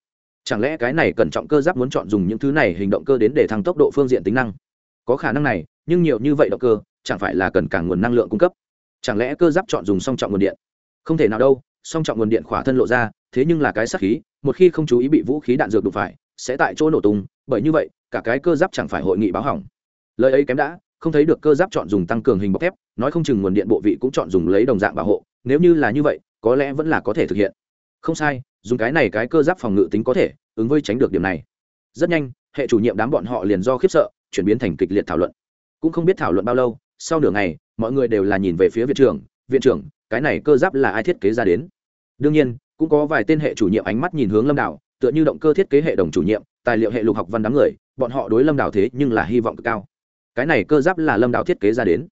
Chẳng lẽ cái này cần trọng cơ giáp muốn chọn dùng những thứ này hình động cơ đến để thăng tốc độ phương diện tính năng? Có khả năng này, nhưng nhiều như vậy động cơ, chẳng phải là cần cả nguồn năng lượng cung cấp? Chẳng lẽ cơ giáp chọn dùng song trọng nguồn điện? Không thể nào đâu song trọng nguồn điện khỏa thân lộ ra, thế nhưng là cái sát khí, một khi không chú ý bị vũ khí đạn dược đụng phải, sẽ tại chỗ nổ tung, bởi như vậy, cả cái cơ giáp chẳng phải hội nghị báo hỏng. Lời ấy kém đã, không thấy được cơ giáp chọn dùng tăng cường hình bọc thép, nói không chừng nguồn điện bộ vị cũng chọn dùng lấy đồng dạng bảo hộ, nếu như là như vậy, có lẽ vẫn là có thể thực hiện. Không sai, dùng cái này cái cơ giáp phòng ngự tính có thể, ứng với tránh được điểm này. Rất nhanh, hệ chủ nhiệm đám bọn họ liền do khiếp sợ, chuyển biến thành kịch liệt thảo luận. Cũng không biết thảo luận bao lâu, sau nửa ngày, mọi người đều là nhìn về phía viện trưởng viện trưởng cái này cơ giáp là ai thiết kế ra đến? Đương nhiên, cũng có vài tên hệ chủ nhiệm ánh mắt nhìn hướng lâm đảo, tựa như động cơ thiết kế hệ đồng chủ nhiệm, tài liệu hệ lục học văn đám người, bọn họ đối lâm đảo thế nhưng là hy vọng cực cao. Cái này cơ giáp là lâm đảo thiết kế ra đến.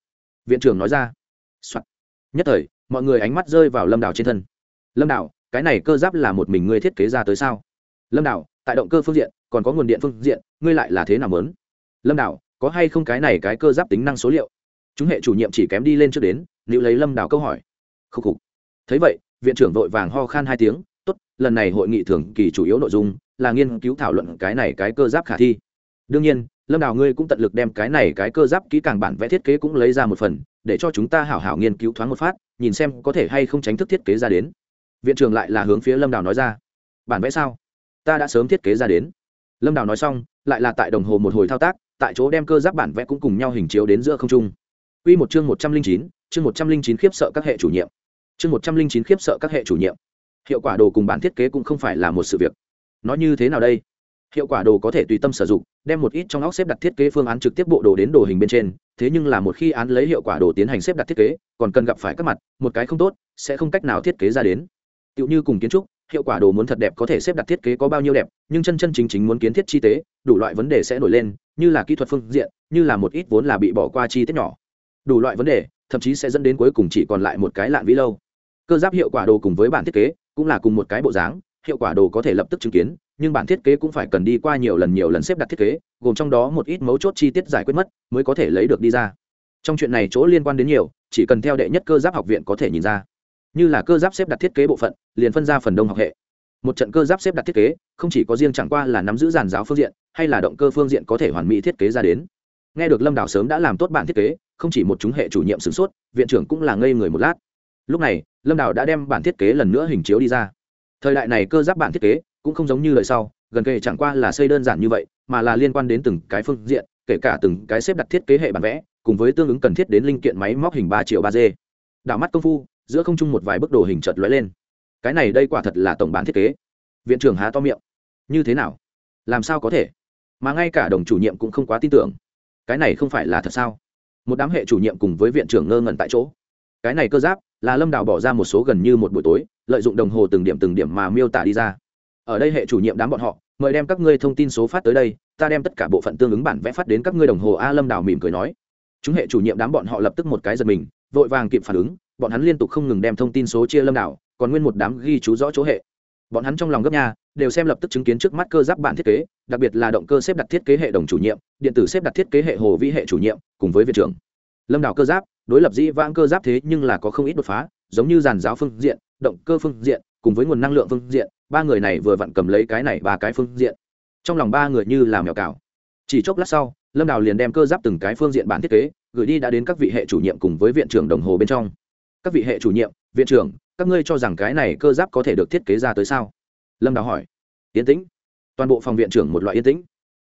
Viện trưởng nói ra、Soạn. nhất thời, mọi người ánh mắt rơi vào lâm đảo trên thân. Lâm đảo, cái này cơ giáp là một mình ngươi thiết kế ra tới sao? Lâm đảo, tại động cơ phương diện, còn có nguồn điện phương diện, ngươi lại là thế nào lớn lâm đảo, có hay không cái này cái cơ giáp tính năng số liệu? Chúng hệ chủ nhiệm chỉ kém đi lên trước đến liệu lấy lâm đảo câu hỏi khúc khục. Thấy vậy, viện trưởng vội vàng ho khan hai tiếng, tốt, lần này hội nghị thường kỳ chủ yếu nội dung là nghiên cứu thảo luận cái này cái cơ giáp khả thi. Đương nhiên, lâm đào ngươi cũng tận lực đem cái này cái cơ giáp kỹ càng bản vẽ thiết kế cũng lấy ra một phần, để cho chúng ta hảo hảo nghiên cứu thoáng một phát, nhìn xem có thể hay không tránh thức thiết kế ra đến. Viện trưởng lại là hướng phía lâm đào nói ra, bản vẽ sao? Ta đã sớm thiết kế ra đến. Lâm đào nói xong, lại là tại đồng hồ một hồi thao tác, tại chỗ đem cơ giáp bản vẽ cũng cùng nhau hình chiếu đến giữa không trung. Quy một chương một trăm linh chín, chương một trăm linh chín khiếp sợ các hệ chủ nhiệm chương một trăm linh chín khiếp sợ các hệ chủ nhiệm. Hiệu quả đồ cùng bản thiết kế cũng không phải là một sự việc. Nói như thế nào đây? Hiệu quả đồ có thể tùy tâm sử dụng, đem một ít trong óc xếp đặt thiết kế phương án trực tiếp bộ đồ đến đồ hình bên trên, thế nhưng là một khi án lấy hiệu quả đồ tiến hành xếp đặt thiết kế, còn cần gặp phải các mặt, một cái không tốt, sẽ không cách nào thiết kế ra đến. Tựu như cùng kiến trúc, hiệu quả đồ muốn thật đẹp có thể xếp đặt thiết kế có bao nhiêu đẹp, nhưng chân chân chính chính muốn kiến thiết chi tế, đủ loại vấn đề sẽ nổi lên, như là kỹ thuật phương diện, như là một ít vốn là bị bỏ qua chi tiết nhỏ. Đủ loại vấn đề, thậm chí sẽ dẫn đến cuối cùng chỉ còn lại một cái lạn vĩ lâu cơ giáp hiệu quả đồ cùng với bản thiết kế cũng là cùng một cái bộ dáng, hiệu quả đồ có thể lập tức chứng kiến, nhưng bản thiết kế cũng phải cần đi qua nhiều lần nhiều lần xếp đặt thiết kế, gồm trong đó một ít mấu chốt chi tiết giải quyết mất mới có thể lấy được đi ra. Trong chuyện này chỗ liên quan đến nhiều, chỉ cần theo đệ nhất cơ giáp học viện có thể nhìn ra. Như là cơ giáp xếp đặt thiết kế bộ phận, liền phân ra phần đông học hệ. Một trận cơ giáp xếp đặt thiết kế, không chỉ có riêng chẳng qua là nắm giữ giàn giáo phương diện, hay là động cơ phương diện có thể hoàn mỹ thiết kế ra đến. Nghe được lâm đảo sớm đã làm tốt bản thiết kế, không chỉ một chúng hệ chủ nhiệm sửng sốt, viện trưởng cũng là ngây người một lát lúc này, lâm đảo đã đem bản thiết kế lần nữa hình chiếu đi ra. Thời đại này cơ giáp bản thiết kế cũng không giống như lời sau, gần kề chẳng qua là xây đơn giản như vậy, mà là liên quan đến từng cái phương diện, kể cả từng cái xếp đặt thiết kế hệ bản vẽ, cùng với tương ứng cần thiết đến linh kiện máy móc hình ba triệu ba d. Đảo mắt công phu, giữa không trung một vài bức đồ hình chợt lóe lên. Cái này đây quả thật là tổng bản thiết kế. Viện trưởng há to miệng. Như thế nào? Làm sao có thể? Mà ngay cả đồng chủ nhiệm cũng không quá tin tưởng. Cái này không phải là thật sao? Một đám hệ chủ nhiệm cùng với viện trưởng ngơ ngẩn tại chỗ. Cái này cơ giáp là lâm đào bỏ ra một số gần như một buổi tối, lợi dụng đồng hồ từng điểm từng điểm mà miêu tả đi ra. Ở đây hệ chủ nhiệm đám bọn họ, mời đem các ngươi thông tin số phát tới đây, ta đem tất cả bộ phận tương ứng bản vẽ phát đến các ngươi đồng hồ a lâm đào mỉm cười nói. Chúng hệ chủ nhiệm đám bọn họ lập tức một cái giật mình, vội vàng kịp phản ứng, bọn hắn liên tục không ngừng đem thông tin số chia lâm đảo còn nguyên một đám ghi chú rõ chỗ hệ. Bọn hắn trong lòng gấp nhà đều xem lập tức chứng kiến trước mắt cơ giáp bản thiết kế, đặc biệt là động cơ xếp đặt thiết kế hệ đồng chủ nhiệm, điện tử xếp đặt thiết kế hệ hồ vĩ hệ chủ nhiệm, cùng với viện trưởng. Lâm đảo cơ giáp đối lập dĩ vãng cơ giáp thế nhưng là có không ít đột phá, giống như giàn giáo phương diện, động cơ phương diện, cùng với nguồn năng lượng phương diện, ba người này vừa vặn cầm lấy cái này ba cái phương diện. Trong lòng ba người như làm mèo cào. Chỉ chốc lát sau, lâm đào liền đem cơ giáp từng cái phương diện bản thiết kế, gửi đi đã đến các vị hệ chủ nhiệm cùng với viện trưởng đồng hồ bên trong. Các vị hệ chủ nhiệm, viện trưởng, các ngươi cho rằng cái này cơ giáp có thể được thiết kế ra tới sao? Lâm đào hỏi. Yên tĩnh. Toàn bộ phòng viện trưởng một loại yên tĩnh.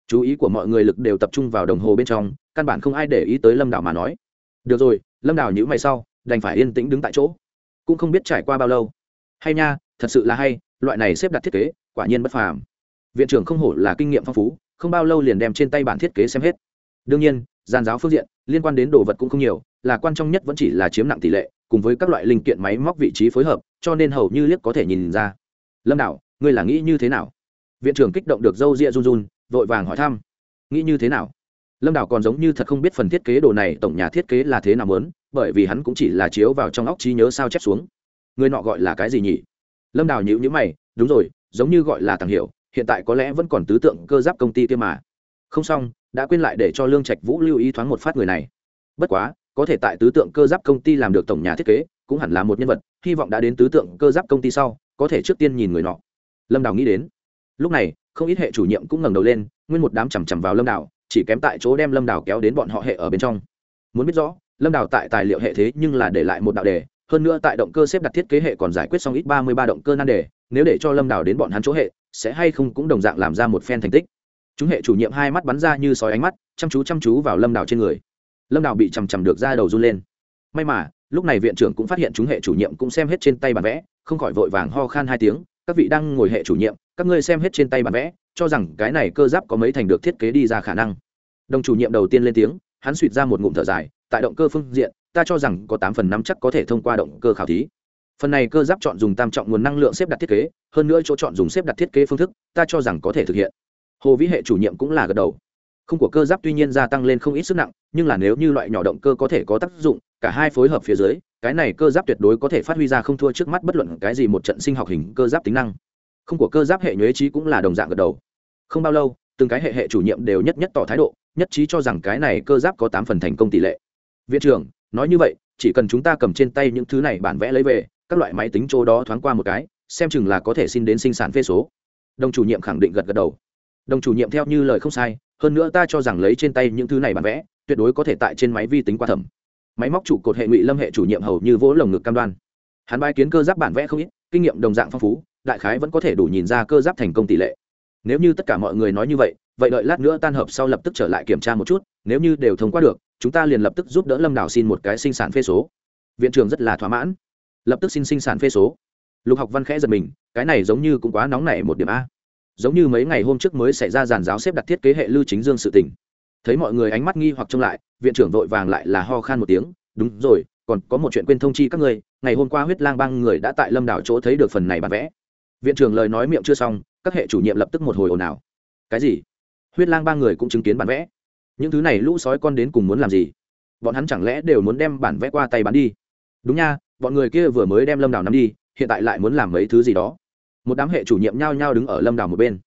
Chú ý của mọi người lực đều tập trung vào đồng hồ bên trong, căn bản không ai để ý tới lâm đào mà nói được rồi lâm đào nhữ mày sau đành phải yên tĩnh đứng tại chỗ. Cũng không biết trải qua bao lâu. Hay nha thật sự là hay loại này xếp đặt thiết kế quả nhiên bất phàm. Viện trưởng không hổ là kinh nghiệm phong phú không bao lâu liền đem trên tay bản thiết kế xem hết. Đương nhiên giàn giáo phương diện liên quan đến đồ vật cũng không nhiều là quan trọng nhất vẫn chỉ là chiếm nặng tỷ lệ cùng với các loại linh kiện máy móc vị trí phối hợp cho nên hầu như liếc có thể nhìn ra. Lâm đảo, ngươi là nghĩ như thế nào? Viện trưởng kích động được dâu ria run run vội vàng hỏi thăm. Nghĩ như thế nào? Lâm đảo còn giống như thật không biết phần thiết kế đồ này tổng nhà thiết kế là thế nào lớn bởi vì hắn cũng chỉ là chiếu vào trong óc trí nhớ sao chép xuống. Người nọ gọi là cái gì nhỉ? Lâm đào nhữ nhữ mày, đúng rồi, giống như gọi là tàng hiệu, hiện tại có lẽ vẫn còn tứ tượng cơ giáp công ty kia mà. Không xong, đã quên lại để cho lương trạch vũ lưu ý thoáng một phát người này. Bất quá, có thể tại tứ tượng cơ giáp công ty làm được tổng nhà thiết kế, cũng hẳn là một nhân vật, hy vọng đã đến tứ tượng cơ giáp công ty sau, có thể trước tiên nhìn người nọ. Lâm đào nghĩ đến. Lúc này, không ít hệ chủ nhiệm cũng ngẩng đầu lên, nguyên một đám chằm chằm vào lâm đào chỉ kém tại chỗ đem lâm đào kéo đến bọn họ hệ ở bên trong. Muốn biết rõ, lâm đào tại tài liệu hệ thế nhưng là để lại một đạo đề, hơn nữa tại động cơ xếp đặt thiết kế hệ còn giải quyết xong ít ba mươi ba động cơ nan đề, nếu để cho lâm đào đến bọn hắn chỗ hệ, sẽ hay không cũng đồng dạng làm ra một phen thành tích. Chúng hệ chủ nhiệm hai mắt bắn ra như sói ánh mắt, chăm chú chăm chú vào lâm đào trên người. Lâm đào bị chằm chằm được ra đầu run lên. May mà, lúc này viện trưởng cũng phát hiện chúng hệ chủ nhiệm cũng xem hết trên tay bản vẽ, không khỏi vội vàng ho khan hai tiếng các vị đang ngồi hệ chủ nhiệm, các ngươi xem hết trên tay bản vẽ, cho rằng cái này cơ giáp có mấy thành được thiết kế đi ra khả năng. Đồng chủ nhiệm đầu tiên lên tiếng, hắn suỵt ra một ngụm thở dài, tại động cơ phương diện, ta cho rằng có tám phần năm chắc có thể thông qua động cơ khảo thí. Phần này cơ giáp chọn dùng tam trọng nguồn năng lượng xếp đặt thiết kế, hơn nữa chỗ chọn dùng xếp đặt thiết kế phương thức, ta cho rằng có thể thực hiện. Hồ vĩ hệ chủ nhiệm cũng là gật đầu. Không của cơ giáp tuy nhiên gia tăng lên không ít sức nặng, nhưng là nếu như loại nhỏ động cơ có thể có tác dụng, cả hai phối hợp phía dưới cái này cơ giáp tuyệt đối có thể phát huy ra không thua trước mắt bất luận cái gì một trận sinh học hình cơ giáp tính năng. Không của cơ giáp hệ nhuế trí cũng là đồng dạng gật đầu. Không bao lâu, từng cái hệ hệ chủ nhiệm đều nhất nhất tỏ thái độ, nhất trí cho rằng cái này cơ giáp có tám phần thành công tỷ lệ. Viện trưởng, nói như vậy, chỉ cần chúng ta cầm trên tay những thứ này bản vẽ lấy về, các loại máy tính chỗ đó thoáng qua một cái, xem chừng là có thể xin đến sinh sản phê số. Đồng chủ nhiệm khẳng định gật gật đầu. Đồng chủ nhiệm theo như lời không sai, hơn nữa ta cho rằng lấy trên tay những thứ này bản vẽ, tuyệt đối có thể tại trên máy vi tính qua thẩm máy móc trụ cột hệ ngụy lâm hệ chủ nhiệm hầu như vỗ lồng ngực cam đoan. Hắn bài kiến cơ giáp bản vẽ không ít, kinh nghiệm đồng dạng phong phú, đại khái vẫn có thể đủ nhìn ra cơ giáp thành công tỷ lệ. Nếu như tất cả mọi người nói như vậy vậy đợi lát nữa tan hợp sau lập tức trở lại kiểm tra một chút, nếu như đều thông qua được, chúng ta liền lập tức giúp đỡ lâm đào xin một cái sinh sản phê số. Viện trưởng rất là thỏa mãn. Lập tức xin sinh sản phê số. Lục học văn khẽ giật mình, cái này giống như cũng quá nóng nảy một điểm a. Giống như mấy ngày hôm trước mới xảy ra giàn giáo xếp đặt thiết kế hệ lưu chính dương sự tình thấy mọi người ánh mắt nghi hoặc trông lại, viện trưởng vội vàng lại là ho khan một tiếng, đúng rồi, còn có một chuyện quên thông chi các ngươi, ngày hôm qua huyết lang bang người đã tại lâm đảo chỗ thấy được phần này bản vẽ. Viện trưởng lời nói miệng chưa xong, các hệ chủ nhiệm lập tức một hồi ồn ào. Cái gì? Huyết lang ba người cũng chứng kiến bản vẽ? Những thứ này lũ sói con đến cùng muốn làm gì? Bọn hắn chẳng lẽ đều muốn đem bản vẽ qua tay bán đi? Đúng nha, bọn người kia vừa mới đem lâm đảo nắm đi, hiện tại lại muốn làm mấy thứ gì đó. Một đám hệ chủ nhiệm nhao nhao đứng ở lâm đảo một bên.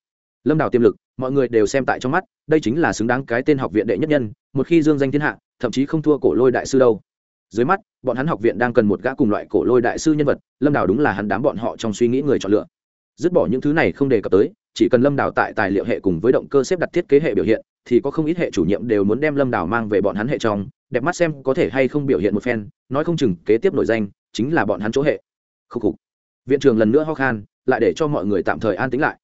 Lâm đảo tiềm lực mọi người đều xem tại trong mắt, đây chính là xứng đáng cái tên học viện đệ nhất nhân, một khi dương danh thiên hạ, thậm chí không thua cổ lôi đại sư đâu. Dưới mắt, bọn hắn học viện đang cần một gã cùng loại cổ lôi đại sư nhân vật, lâm đào đúng là hắn đám bọn họ trong suy nghĩ người chọn lựa. Dứt bỏ những thứ này không đề cập tới, chỉ cần lâm đào tại tài liệu hệ cùng với động cơ xếp đặt thiết kế hệ biểu hiện, thì có không ít hệ chủ nhiệm đều muốn đem lâm đào mang về bọn hắn hệ trong, đẹp mắt xem có thể hay không biểu hiện một phen, nói không chừng kế tiếp nổi danh chính là bọn hắn chỗ hệ. Khúc khục. Viện trường lần nữa ho khan, lại để cho mọi người tạm thời an tính lại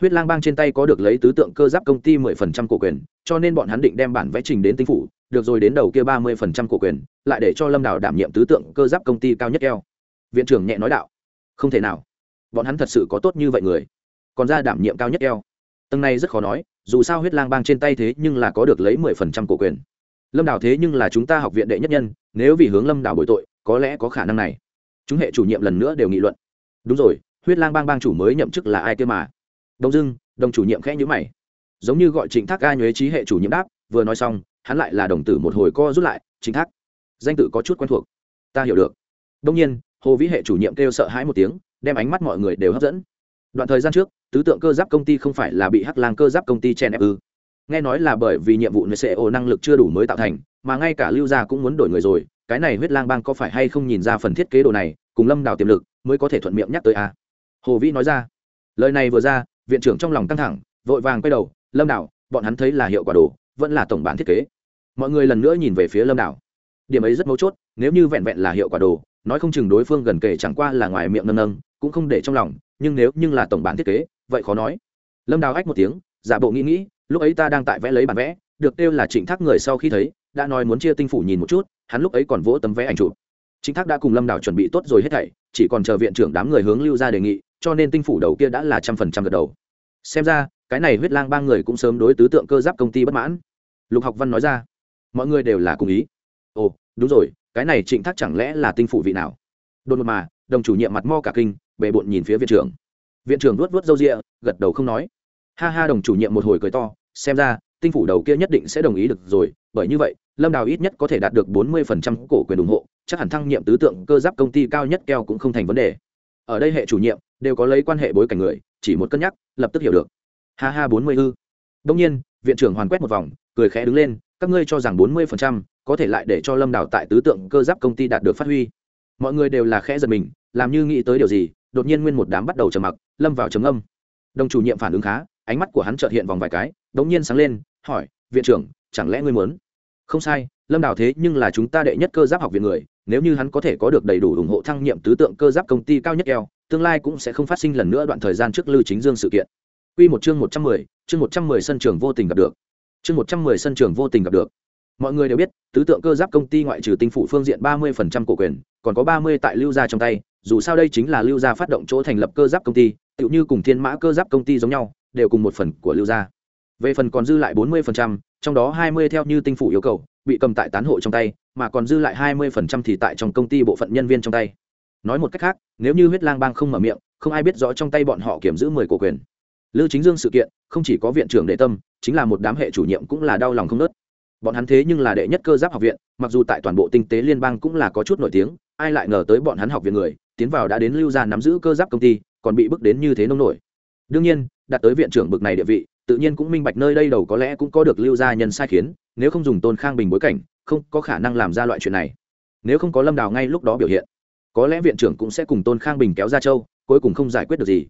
huyết lang bang trên tay có được lấy tứ tượng cơ giáp công ty mười phần trăm cổ quyền, cho nên bọn hắn định đem bản vẽ trình đến tinh phủ, được rồi đến đầu kia ba mươi phần trăm cổ quyền, lại để cho lâm đào đảm nhiệm tứ tượng cơ giáp công ty cao nhất keo viện trưởng nhẹ nói đạo, không thể nào, bọn hắn thật sự có tốt như vậy người, còn ra đảm nhiệm cao nhất eo. Tầng này rất khó nói, dù sao huyết lang bang trên tay thế nhưng là có được lấy mười phần trăm cổ quyền. Lâm Đào thế nhưng là chúng ta học viện đệ nhất nhân, nếu vì hướng lâm Đào bồi tội, có lẽ có khả năng này. Chúng hệ chủ nhiệm lần nữa đều nghị luận. Đúng rồi, huyết lang bang bang chủ mới nhậm chức là ai kia mà? Đông dưng đồng chủ nhiệm khẽ nhữ mày. Giống như gọi trịnh thác ca nhuế trí hệ chủ nhiệm đáp, vừa nói xong, hắn lại là đồng tử một hồi co rút lại, trịnh thác, danh tự có chút quen thuộc. Ta hiểu được. Đông nhiên, hồ vĩ hệ chủ nhiệm kêu sợ hãi một tiếng, đem ánh mắt mọi người đều hấp dẫn. Đoạn thời gian trước, tứ tượng cơ giáp công ty không phải là bị hắc lang cơ giáp công ty chen ép ư? Nghe nói là bởi vì nhiệm vụ nơi ổ năng lực chưa đủ mới tạo thành, mà ngay cả lưu gia cũng muốn đổi người rồi, cái này huyết lang bang có phải hay không nhìn ra phần thiết kế đồ này, cùng lâm đào tiềm lực, mới có thể thuận miệng nhắc tới a? À? hồ vĩ nói ra, lời này vừa ra viện trưởng trong lòng căng thẳng vội vàng quay đầu lâm Đảo, bọn hắn thấy là hiệu quả đồ vẫn là tổng bản thiết kế. Mọi người lần nữa nhìn về phía lâm Đảo, điểm ấy rất mấu chốt nếu như vẹn vẹn là hiệu quả đồ nói không chừng đối phương gần kể chẳng qua là ngoài miệng nâng nâng cũng không để trong lòng nhưng nếu nhưng là tổng bản thiết kế vậy khó nói. Lâm đào ách một tiếng giả bộ nghĩ nghĩ lúc ấy ta đang tại vẽ lấy bản vẽ được kêu là trịnh thác người sau khi thấy đã nói muốn chia tinh phủ nhìn một chút hắn lúc ấy còn vỗ tấm vẽ ảnh chụp trịnh thác đã cùng lâm đào chuẩn bị tốt rồi hết thảy, chỉ còn chờ viện trưởng đám người hướng lưu ra đề nghị, cho nên tinh phủ đầu kia đã là trăm phần trăm gật đầu. Xem ra, cái này huyết lang ba người cũng sớm đối tứ tượng cơ giáp công ty bất mãn. Lục học văn nói ra, mọi người đều là cùng ý. Ồ, đúng rồi, cái này trịnh thác chẳng lẽ là tinh phủ vị nào? Đột ngột mà, đồng chủ nhiệm mặt mo cả kinh, bề bộn nhìn phía viện trưởng. Viện trưởng luốt vớt râu rịa gật đầu không nói. Ha ha, đồng chủ nhiệm một hồi cười to, xem ra, tinh phủ đầu kia nhất định sẽ đồng ý được rồi, bởi như vậy, lâm đào ít nhất có thể đạt được bốn mươi phần trăm cổ quyền ủng hộ chắc hẳn thăng nhiệm tứ tượng cơ giáp công ty cao nhất keo cũng không thành vấn đề. Ở đây hệ chủ nhiệm đều có lấy quan hệ bối cảnh người, chỉ một cân nhắc, lập tức hiểu được. Ha ha, bốn mươi ư. Đông nhiên, viện trưởng hoàn quét một vòng, cười khẽ đứng lên, các ngươi cho rằng bốn mươi phần trăm có thể lại để cho lâm đào tại tứ tượng cơ giáp công ty đạt được phát huy. Mọi người đều là khẽ giật mình, làm như nghĩ tới điều gì, đột nhiên nguyên một đám bắt đầu trầm mặc, lâm vào trầm âm. Đồng chủ nhiệm phản ứng khá, ánh mắt của hắn trợt hiện vòng vài cái, đống nhiên sáng lên, hỏi, viện trưởng, chẳng lẽ ngươi muốn? Không sai lâm đào thế nhưng là chúng ta đệ nhất cơ giáp học viện người nếu như hắn có thể có được đầy đủ ủng hộ thăng nhiệm tứ tượng cơ giáp công ty cao nhất eo tương lai cũng sẽ không phát sinh lần nữa đoạn thời gian trước lưu chính dương sự kiện Quy một chương một trăm mười, chương một trăm mười sân trường vô tình gặp được. Chương một trăm mười sân trường vô tình gặp được. Mọi người đều biết, tứ tượng cơ giáp công ty ngoại trừ tinh phủ phương diện ba mươi phần trăm cổ quyền, còn có ba mươi tại lưu gia trong tay, dù sao đây chính là lưu gia phát động chỗ thành lập cơ giáp công ty, tựu như cùng Thiên Mã cơ giáp công ty giống nhau, đều cùng một phần của lưu gia. Về phần còn dư lại bốn mươi phần trăm, trong đó hai mươi theo như tinh phủ yêu cầu, bị cầm tại tán hộ trong tay, mà còn dư lại hai mươi phần trăm thì tại trong công ty bộ phận nhân viên trong tay. Nói một cách khác, nếu như huyết lang bang không mở miệng, không ai biết rõ trong tay bọn họ kiểm giữ mười cổ quyền Lưu Chính Dương sự kiện, không chỉ có viện trưởng đệ tâm, chính là một đám hệ chủ nhiệm cũng là đau lòng không nớt. Bọn hắn thế nhưng là đệ nhất cơ giáp học viện, mặc dù tại toàn bộ tinh tế liên bang cũng là có chút nổi tiếng, ai lại ngờ tới bọn hắn học viện người, tiến vào đã đến lưu gia nắm giữ cơ giáp công ty, còn bị bức đến như thế nông nổi. Đương nhiên, đạt tới viện trưởng bực này địa vị, tự nhiên cũng minh bạch nơi đây đầu có lẽ cũng có được lưu gia nhân sai khiến, nếu không dùng Tôn Khang Bình bối cảnh, không có khả năng làm ra loại chuyện này. Nếu không có Lâm Đào ngay lúc đó biểu hiện, có lẽ viện trưởng cũng sẽ cùng Tôn Khang Bình kéo ra châu, cuối cùng không giải quyết được gì.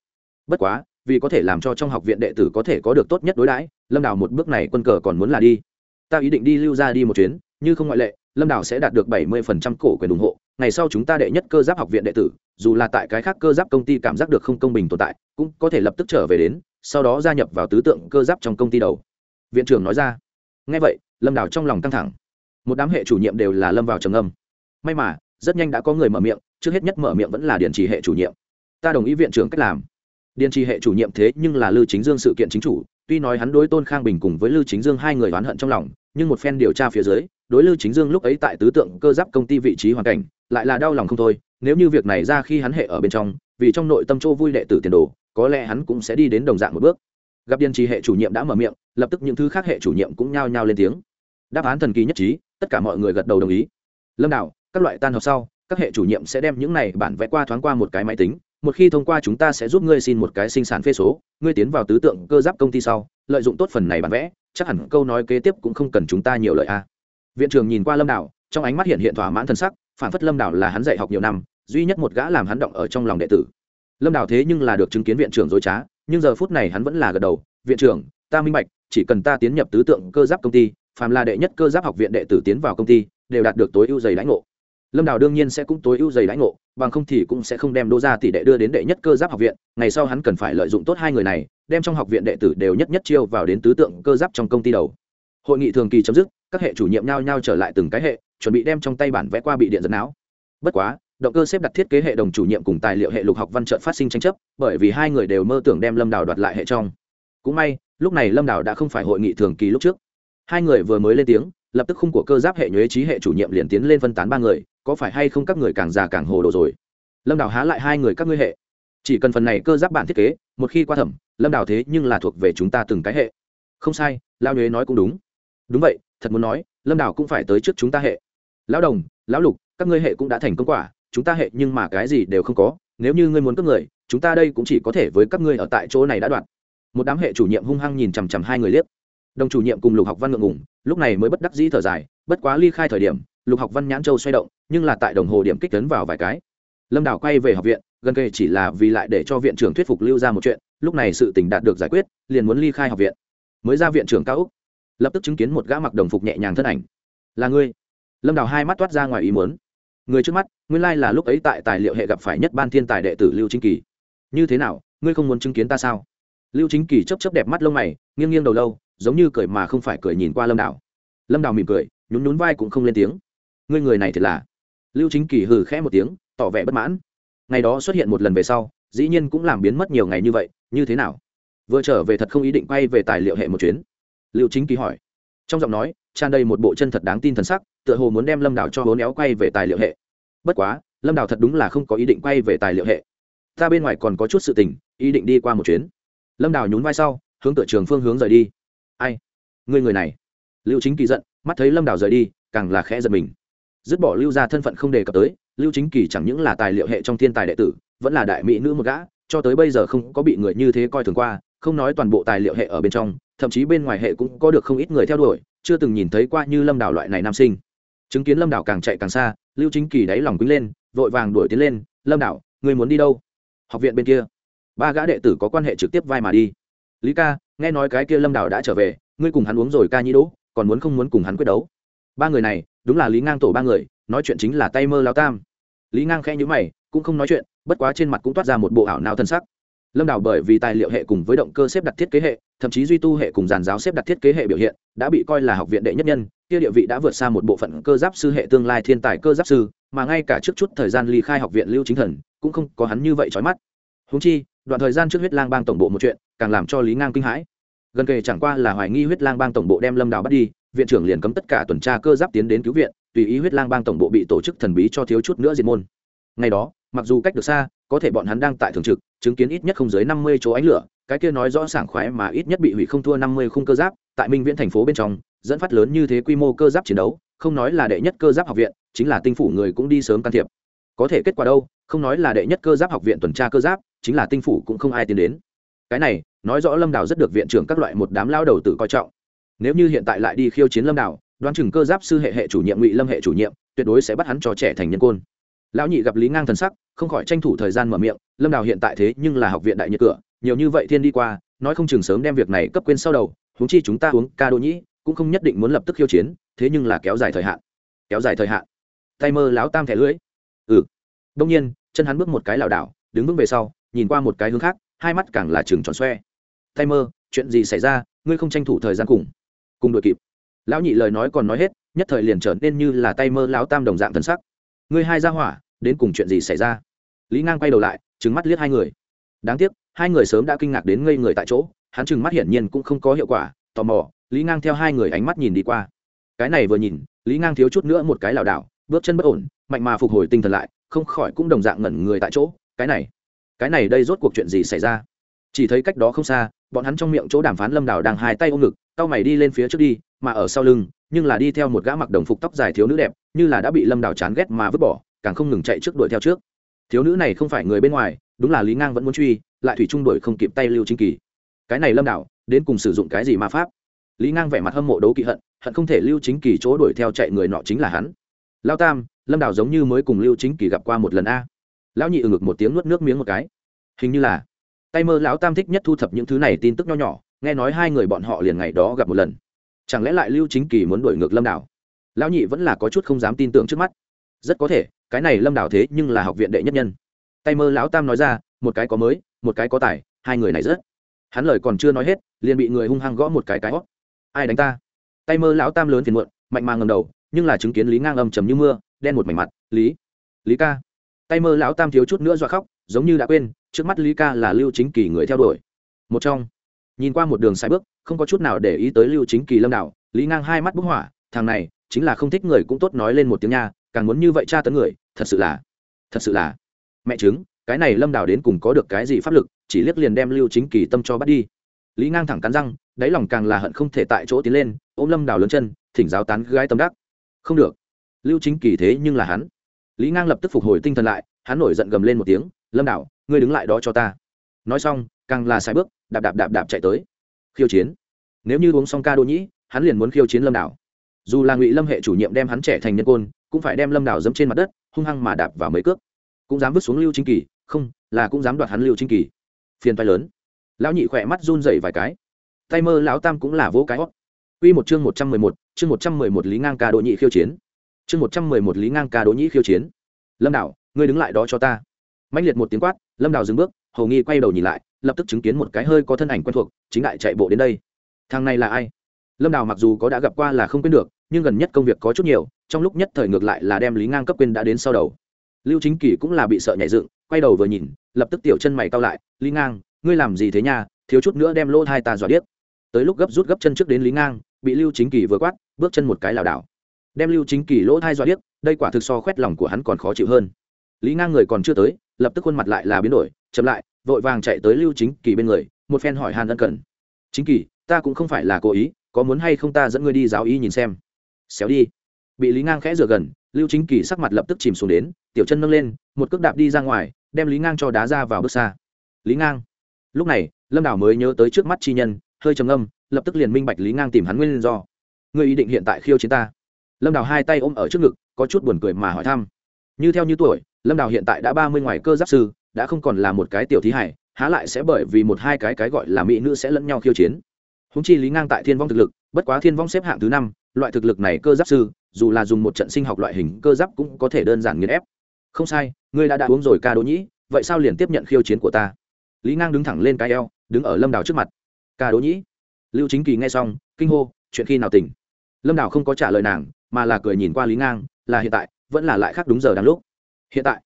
Bất quá, vì có thể làm cho trong học viện đệ tử có thể có được tốt nhất đối đãi lâm đào một bước này quân cờ còn muốn là đi ta ý định đi lưu ra đi một chuyến như không ngoại lệ lâm đào sẽ đạt được bảy mươi phần trăm cổ quyền ủng hộ ngày sau chúng ta đệ nhất cơ giáp học viện đệ tử dù là tại cái khác cơ giáp công ty cảm giác được không công bình tồn tại cũng có thể lập tức trở về đến sau đó gia nhập vào tứ tượng cơ giáp trong công ty đầu. Viện trưởng nói ra ngay vậy, lâm đào trong lòng căng thẳng. Một đám hệ chủ nhiệm đều là lâm vào trầm âm may mà, rất nhanh đã có người mở miệng, trước hết nhất mở miệng vẫn là điện trì hệ chủ nhiệm. Ta đồng ý viện trưởng cách làm. Điền trì hệ chủ nhiệm thế nhưng là lưu chính dương sự kiện chính chủ, tuy nói hắn đối tôn khang bình cùng với lưu chính dương hai người oán hận trong lòng, nhưng một phen điều tra phía dưới, đối lưu chính dương lúc ấy tại tứ tượng cơ giáp công ty vị trí hoàn cảnh, lại là đau lòng không thôi, nếu như việc này ra khi hắn hệ ở bên trong, vì trong nội tâm chỗ vui đệ tử tiền đồ có lẽ hắn cũng sẽ đi đến đồng dạng một bước. Gặp điền trì hệ chủ nhiệm đã mở miệng, lập tức những thứ khác hệ chủ nhiệm cũng nhao nhao lên tiếng. Đáp án thần kỳ nhất trí, tất cả mọi người gật đầu đồng ý. Lâm đạo, các loại tan học sau, các hệ chủ nhiệm sẽ đem những này bản vẽ qua thoáng qua một cái máy tính, một khi thông qua chúng ta sẽ giúp ngươi xin một cái sinh sản phê số, ngươi tiến vào tứ tượng cơ giáp công ty sau, lợi dụng tốt phần này bản vẽ, chắc hẳn câu nói kế tiếp cũng không cần chúng ta nhiều lợi a. Viện trưởng nhìn qua lâm đảo trong ánh mắt hiện hiện thỏa mãn thân sắc, phản phất lâm đảo là hắn dạy học nhiều năm, duy nhất một gã làm hắn động ở trong lòng đệ tử lâm Đào thế nhưng là được chứng kiến viện trưởng dối trá, nhưng giờ phút này hắn vẫn là gật đầu, viện trưởng, ta minh bạch, chỉ cần ta tiến nhập tứ tượng cơ giáp công ty, phàm là đệ nhất cơ giáp học viện đệ tử tiến vào công ty, đều đạt được tối ưu dày lãnh ngộ. Lâm đào đương nhiên sẽ cũng tối ưu dày lãnh ngộ, bằng không thì cũng sẽ không đem đô ra tỷ đệ đưa đến đệ nhất cơ giáp học viện, ngày sau hắn cần phải lợi dụng tốt hai người này, đem trong học viện đệ tử đều nhất nhất chiêu vào đến tứ tượng cơ giáp trong công ty đầu. Hội nghị thường kỳ chấm dứt, các hệ chủ nhiệm nhau nhau trở lại từng cái hệ, chuẩn bị đem trong tay bản vẽ qua bị điện giật não. Bất quá động cơ xếp đặt thiết kế hệ đồng chủ nhiệm cùng tài liệu hệ lục học văn trợn phát sinh tranh chấp, bởi vì hai người đều mơ tưởng đem lâm đào đoạt lại hệ trong. Cũng may, lúc này lâm đào đã không phải hội nghị thường kỳ lúc trước. Hai người vừa mới lên tiếng, lập tức khung của cơ giáp hệ nhuế trí hệ chủ nhiệm liền tiến lên phân tán ba người, có phải hay không các người càng già càng hồ đồ rồi? Lâm đào há lại hai người các ngươi hệ. Chỉ cần phần này cơ giáp bản thiết kế, một khi qua thẩm, lâm đào thế nhưng là thuộc về chúng ta từng cái hệ. Không sai lao nhuế nói cũng đúng. Đúng vậy, thật muốn nói, lâm đào cũng phải tới trước chúng ta hệ. Lão đồng, lão lục, các ngươi hệ cũng đã thành công quả chúng ta hệ nhưng mà cái gì đều không có, nếu như ngươi muốn cướp người, chúng ta đây cũng chỉ có thể với các ngươi ở tại chỗ này đã đoạn. Một đám hệ chủ nhiệm hung hăng nhìn chằm chằm hai người liếc. Đồng chủ nhiệm cùng lục học văn ngượng ngùng, lúc này mới bất đắc dĩ thở dài, bất quá ly khai thời điểm, lục học văn nhãn châu xoay động, nhưng là tại đồng hồ điểm kích tấn vào vài cái. Lâm đảo quay về học viện, gần kề chỉ là vì lại để cho viện trưởng thuyết phục lưu ra một chuyện, lúc này sự tình đạt được giải quyết, liền muốn ly khai học viện. Mới ra viện trưởng cao úc, lập tức chứng kiến một gã mặc đồng phục nhẹ nhàng thân ảnh. Là ngươi? Lâm đảo hai mắt toát ra ngoài ý muốn người trước mắt, nguyên lai là lúc ấy tại tài liệu hệ gặp phải nhất ban thiên tài đệ tử lưu chính kỳ. Như thế nào, ngươi không muốn chứng kiến ta sao? Lưu chính kỳ chấp chấp đẹp mắt lông mày, nghiêng nghiêng đầu lâu, giống như cười mà không phải cười nhìn qua lâm Đào. lâm Đào mỉm cười, nhún nhún vai cũng không lên tiếng. Ngươi người này thật là? Lưu chính kỳ hừ khẽ một tiếng, tỏ vẻ bất mãn. Ngày đó xuất hiện một lần về sau, dĩ nhiên cũng làm biến mất nhiều ngày như vậy, như thế nào? Vừa trở về thật không ý định quay về tài liệu hệ một chuyến. Lưu chính kỳ hỏi. Trong giọng nói, tràn đầy một bộ chân thật đáng tin thần sắc tựa hồ muốn đem lâm đảo cho hố néo quay về tài liệu hệ. Bất quá, lâm đảo thật đúng là không có ý định quay về tài liệu hệ. Ta bên ngoài còn có chút sự tình, ý định đi qua một chuyến. Lâm đảo nhún vai sau, hướng tựa trường phương hướng rời đi. Ai? Người người này. Lưu chính kỳ giận, mắt thấy lâm đảo rời đi, càng là khẽ giật mình. Dứt bỏ lưu ra thân phận không đề cập tới, lưu chính kỳ chẳng những là tài liệu hệ trong thiên tài đệ tử, vẫn là đại mỹ nữ một gã, cho tới bây giờ không có bị người như thế coi thường qua, không nói toàn bộ tài liệu hệ ở bên trong, thậm chí bên ngoài hệ cũng có được không ít người theo đuổi, chưa từng nhìn thấy qua như lâm đảo loại này nam sinh chứng kiến lâm đảo càng chạy càng xa, lưu chính kỳ đáy lòng quýnh lên, vội vàng đuổi tiến lên, lâm đảo người muốn đi đâu? Học viện bên kia. Ba gã đệ tử có quan hệ trực tiếp vai mà đi. Lý ca, nghe nói cái kia lâm đảo đã trở về, ngươi cùng hắn uống rồi ca nhĩ đỗ, còn muốn không muốn cùng hắn quyết đấu? Ba người này, đúng là lý ngang tổ ba người, nói chuyện chính là tay mơ lao tam. Lý ngang khẽ nhữ mày, cũng không nói chuyện, bất quá trên mặt cũng toát ra một bộ ảo nào thân sắc lâm đảo bởi vì tài liệu hệ cùng với động cơ xếp đặt thiết kế hệ, thậm chí duy tu hệ cùng giàn giáo xếp đặt thiết kế hệ biểu hiện, đã bị coi là học viện đệ nhất nhân, kia địa vị đã vượt xa một bộ phận cơ giáp sư hệ tương lai thiên tài cơ giáp sư, mà ngay cả trước chút thời gian ly khai học viện lưu chính thần, cũng không có hắn như vậy trói mắt. Húng chi, đoạn thời gian trước huyết lang bang tổng bộ một chuyện, càng làm cho lý ngang kinh hãi. Gần kề chẳng qua là hoài nghi huyết lang bang tổng bộ đem lâm đào bắt đi, viện trưởng liền cấm tất cả tuần tra cơ giáp tiến đến cứu viện, tùy ý huyết lang bang tổng bộ bị tổ chức thần bí cho thiếu chút nữa diệt môn. Ngày đó, mặc dù cách được xa có thể bọn hắn đang tại thường trực, chứng kiến ít nhất không dưới năm mươi chỗ ánh lửa, cái kia nói rõ sảng khoái mà ít nhất bị hủy không thua năm mươi khung cơ giáp, tại minh viễn thành phố bên trong, dẫn phát lớn như thế quy mô cơ giáp chiến đấu, không nói là đệ nhất cơ giáp học viện, chính là tinh phủ người cũng đi sớm can thiệp. Có thể kết quả đâu, không nói là đệ nhất cơ giáp học viện tuần tra cơ giáp, chính là tinh phủ cũng không ai tiến đến. Cái này, nói rõ lâm đào rất được viện trưởng các loại một đám lao đầu tự coi trọng. Nếu như hiện tại lại đi khiêu chiến lâm đào, đoán chừng cơ giáp sư hệ hệ chủ nhiệm ngụy lâm hệ chủ nhiệm, tuyệt đối sẽ bắt hắn cho trẻ thành nhân côn lão nhị gặp lý ngang thần sắc, không khỏi tranh thủ thời gian mở miệng, lâm đào hiện tại thế nhưng là học viện đại nhiệt cửa, nhiều như vậy thiên đi qua, nói không chừng sớm đem việc này cấp quên sau đầu, huống chi chúng ta uống ca đỗ nhĩ, cũng không nhất định muốn lập tức khiêu chiến, thế nhưng là kéo dài thời hạn, kéo dài thời hạn. Tay mơ láo tam thẻ lưỡi. Ừ. Đông nhiên, chân hắn bước một cái lảo đảo, đứng vững về sau, nhìn qua một cái hướng khác, hai mắt càng là chừng tròn xoe. Tay mơ, chuyện gì xảy ra, ngươi không tranh thủ thời gian cùng cùng đội kịp. Lão nhị lời nói còn nói hết, nhất thời liền trở nên như là tay mơ lão tam đồng dạng thân sắc ngươi hai ra hỏa, đến cùng chuyện gì xảy ra? Lý ngang quay đầu lại trứng mắt liếc hai người. Đáng tiếc, hai người sớm đã kinh ngạc đến ngây người tại chỗ, hắn trừng mắt hiển nhiên cũng không có hiệu quả, tò mò, lý ngang theo hai người ánh mắt nhìn đi qua. Cái này vừa nhìn, lý ngang thiếu chút nữa một cái lảo đảo, bước chân bất ổn, mạnh mà phục hồi tinh thần lại, không khỏi cũng đồng dạng ngẩn người tại chỗ. Cái này cái này đây rốt cuộc chuyện gì xảy ra? Chỉ thấy cách đó không xa, bọn hắn trong miệng chỗ đàm phán lâm đảo đang hai tay ôm ngực tao mày đi lên phía trước đi, mà ở sau lưng nhưng là đi theo một gã mặc đồng phục tóc dài thiếu nữ đẹp, như là đã bị lâm đào chán ghét mà vứt bỏ, càng không ngừng chạy trước đuổi theo trước. Thiếu nữ này không phải người bên ngoài, đúng là lý ngang vẫn muốn truy, lại thủy trung đuổi không kịp tay lưu chính kỳ. Cái này lâm đào, đến cùng sử dụng cái gì ma pháp? Lý ngang vẻ mặt hâm mộ đấu kỵ hận hận không thể lưu chính kỳ chỗ đuổi theo chạy người nọ chính là hắn. Lao tam, lâm đào giống như mới cùng lưu chính kỳ gặp qua một lần a. Lão nhị ừ ngực một tiếng nuốt nước miếng một cái. Hình như là, tay mơ lão tam thích nhất thu thập những thứ này tin tức nho nhỏ, nghe nói hai người bọn họ liền ngày đó gặp một lần chẳng lẽ lại lưu chính kỳ muốn đuổi ngược lâm đảo? Lão nhị vẫn là có chút không dám tin tưởng trước mắt. Rất có thể, cái này lâm đảo thế nhưng là học viện đệ nhất nhân. Tay mơ lão tam nói ra, một cái có mới, một cái có tài, hai người này rất. Hắn lời còn chưa nói hết, liền bị người hung hăng gõ một cái cái hót ai đánh ta? Tay mơ lão tam lớn phiền muộn, mạnh mà ngầm đầu, nhưng là chứng kiến lý ngang âm trầm như mưa, đen một mảnh mặt, lý lý ca. Tay mơ lão tam thiếu chút nữa dọa khóc, giống như đã quên, trước mắt lý ca là lưu chính kỳ người theo đuổi. Một trong. Nhìn qua một đường sai bước không có chút nào để ý tới lưu chính kỳ lâm đạo lý ngang hai mắt bức hỏa, thằng này, chính là không thích người cũng tốt nói lên một tiếng nha, càng muốn như vậy tra tấn người, thật sự là, thật sự là. Mẹ chứng, cái này lâm Đạo đến cùng có được cái gì pháp lực, chỉ liếc liền đem lưu chính kỳ tâm cho bắt đi. Lý ngang thẳng cắn răng, đáy lòng càng là hận không thể tại chỗ tiến lên, ôm lâm đào lớn chân, thỉnh giáo tán gái tâm đắc. Không được. Lưu chính kỳ thế nhưng là hắn. Lý ngang lập tức phục hồi tinh thần lại, hắn nổi giận gầm lên một tiếng, lâm đào ngươi đứng lại đó cho ta. Nói xong, càng là sai bước, đạp đạp đạp đạp chạy tới khiêu chiến. Nếu như uống xong ca đô nhĩ hắn liền muốn khiêu chiến lâm đảo. Dù là ngụy lâm hệ chủ nhiệm đem hắn trẻ thành nhân côn cũng phải đem lâm đảo dẫm trên mặt đất hung hăng mà đạp vào mấy cước. Cũng dám vứt xuống lưu chính kỳ không là cũng dám đoạt hắn lưu chính kỳ. Phiền tay lớn. Lão nhị khỏe mắt run dậy vài cái. Tay mơ lão tam cũng là vỗ cái hót. Quy một chương một trăm mười một, chương một trăm mười một Lý Ngang ca đỗ nhị khiêu chiến. chương một trăm mười một lý ngang ca đỗ nhĩ khiêu chiến. Lâm đảo ngươi đứng lại đó cho ta. Mạnh liệt một tiếng quát lâm đảo dừng bước hầu nghi quay đầu nhìn lại lập tức chứng kiến một cái hơi có thân ảnh quen thuộc, chính đại chạy bộ đến đây. Thằng này là ai? Lâm đào mặc dù có đã gặp qua là không quên được, nhưng gần nhất công việc có chút nhiều, trong lúc nhất thời ngược lại là đem lý ngang cấp quên đã đến sau đầu. Lưu chính kỳ cũng là bị sợ nhảy dựng, quay đầu vừa nhìn, lập tức tiểu chân mày cao lại, lý ngang, ngươi làm gì thế nha? Thiếu chút nữa đem lỗ hai ta dọa điếc. Tới lúc gấp rút gấp chân trước đến lý ngang, bị lưu chính kỳ vừa quát, bước chân một cái lảo đảo. Đem lưu chính kỳ lỗ thai dọa điếc, đây quả thực so khoét lòng của hắn còn khó chịu hơn. Lý ngang người còn chưa tới, lập tức khuôn mặt lại là biến đổi, chậm lại vội vàng chạy tới lưu chính kỳ bên người, một phen hỏi hàn ân cần. Chính kỳ, ta cũng không phải là cố ý, có muốn hay không ta dẫn ngươi đi giáo y nhìn xem. Xéo đi. Bị lý ngang khẽ rửa gần, lưu chính kỳ sắc mặt lập tức chìm xuống đến, tiểu chân nâng lên, một cước đạp đi ra ngoài, đem lý ngang cho đá ra vào bước xa. Lý ngang. Lúc này, lâm đảo mới nhớ tới trước mắt chi nhân, hơi trầm âm lập tức liền minh bạch lý ngang tìm hắn nguyên do. Ngươi ý định hiện tại khiêu chiến ta? Lâm đào hai tay ôm ở trước ngực, có chút buồn cười mà hỏi thăm. Như theo như tuổi, lâm đào hiện tại đã ba mươi ngoài cơ giáp sư đã không còn là một cái tiểu thí hải, há lại sẽ bởi vì một hai cái cái gọi là mỹ nữ sẽ lẫn nhau khiêu chiến. Húng chi lý ngang tại thiên vong thực lực, bất quá thiên vong xếp hạng thứ năm, loại thực lực này cơ giáp sư, dù là dùng một trận sinh học loại hình, cơ giáp cũng có thể đơn giản nghiền ép. Không sai, ngươi đã đã uống rồi, ca đỗ nhĩ, vậy sao liền tiếp nhận khiêu chiến của ta? Lý ngang đứng thẳng lên cái eo, đứng ở lâm đào trước mặt. Ca đỗ nhĩ. Lưu chính kỳ nghe xong, kinh hô, chuyện khi nào tỉnh? Lâm đào không có trả lời nàng, mà là cười nhìn qua lý ngang, là hiện tại, vẫn là lại khác đúng giờ đáng lúc. Hiện tại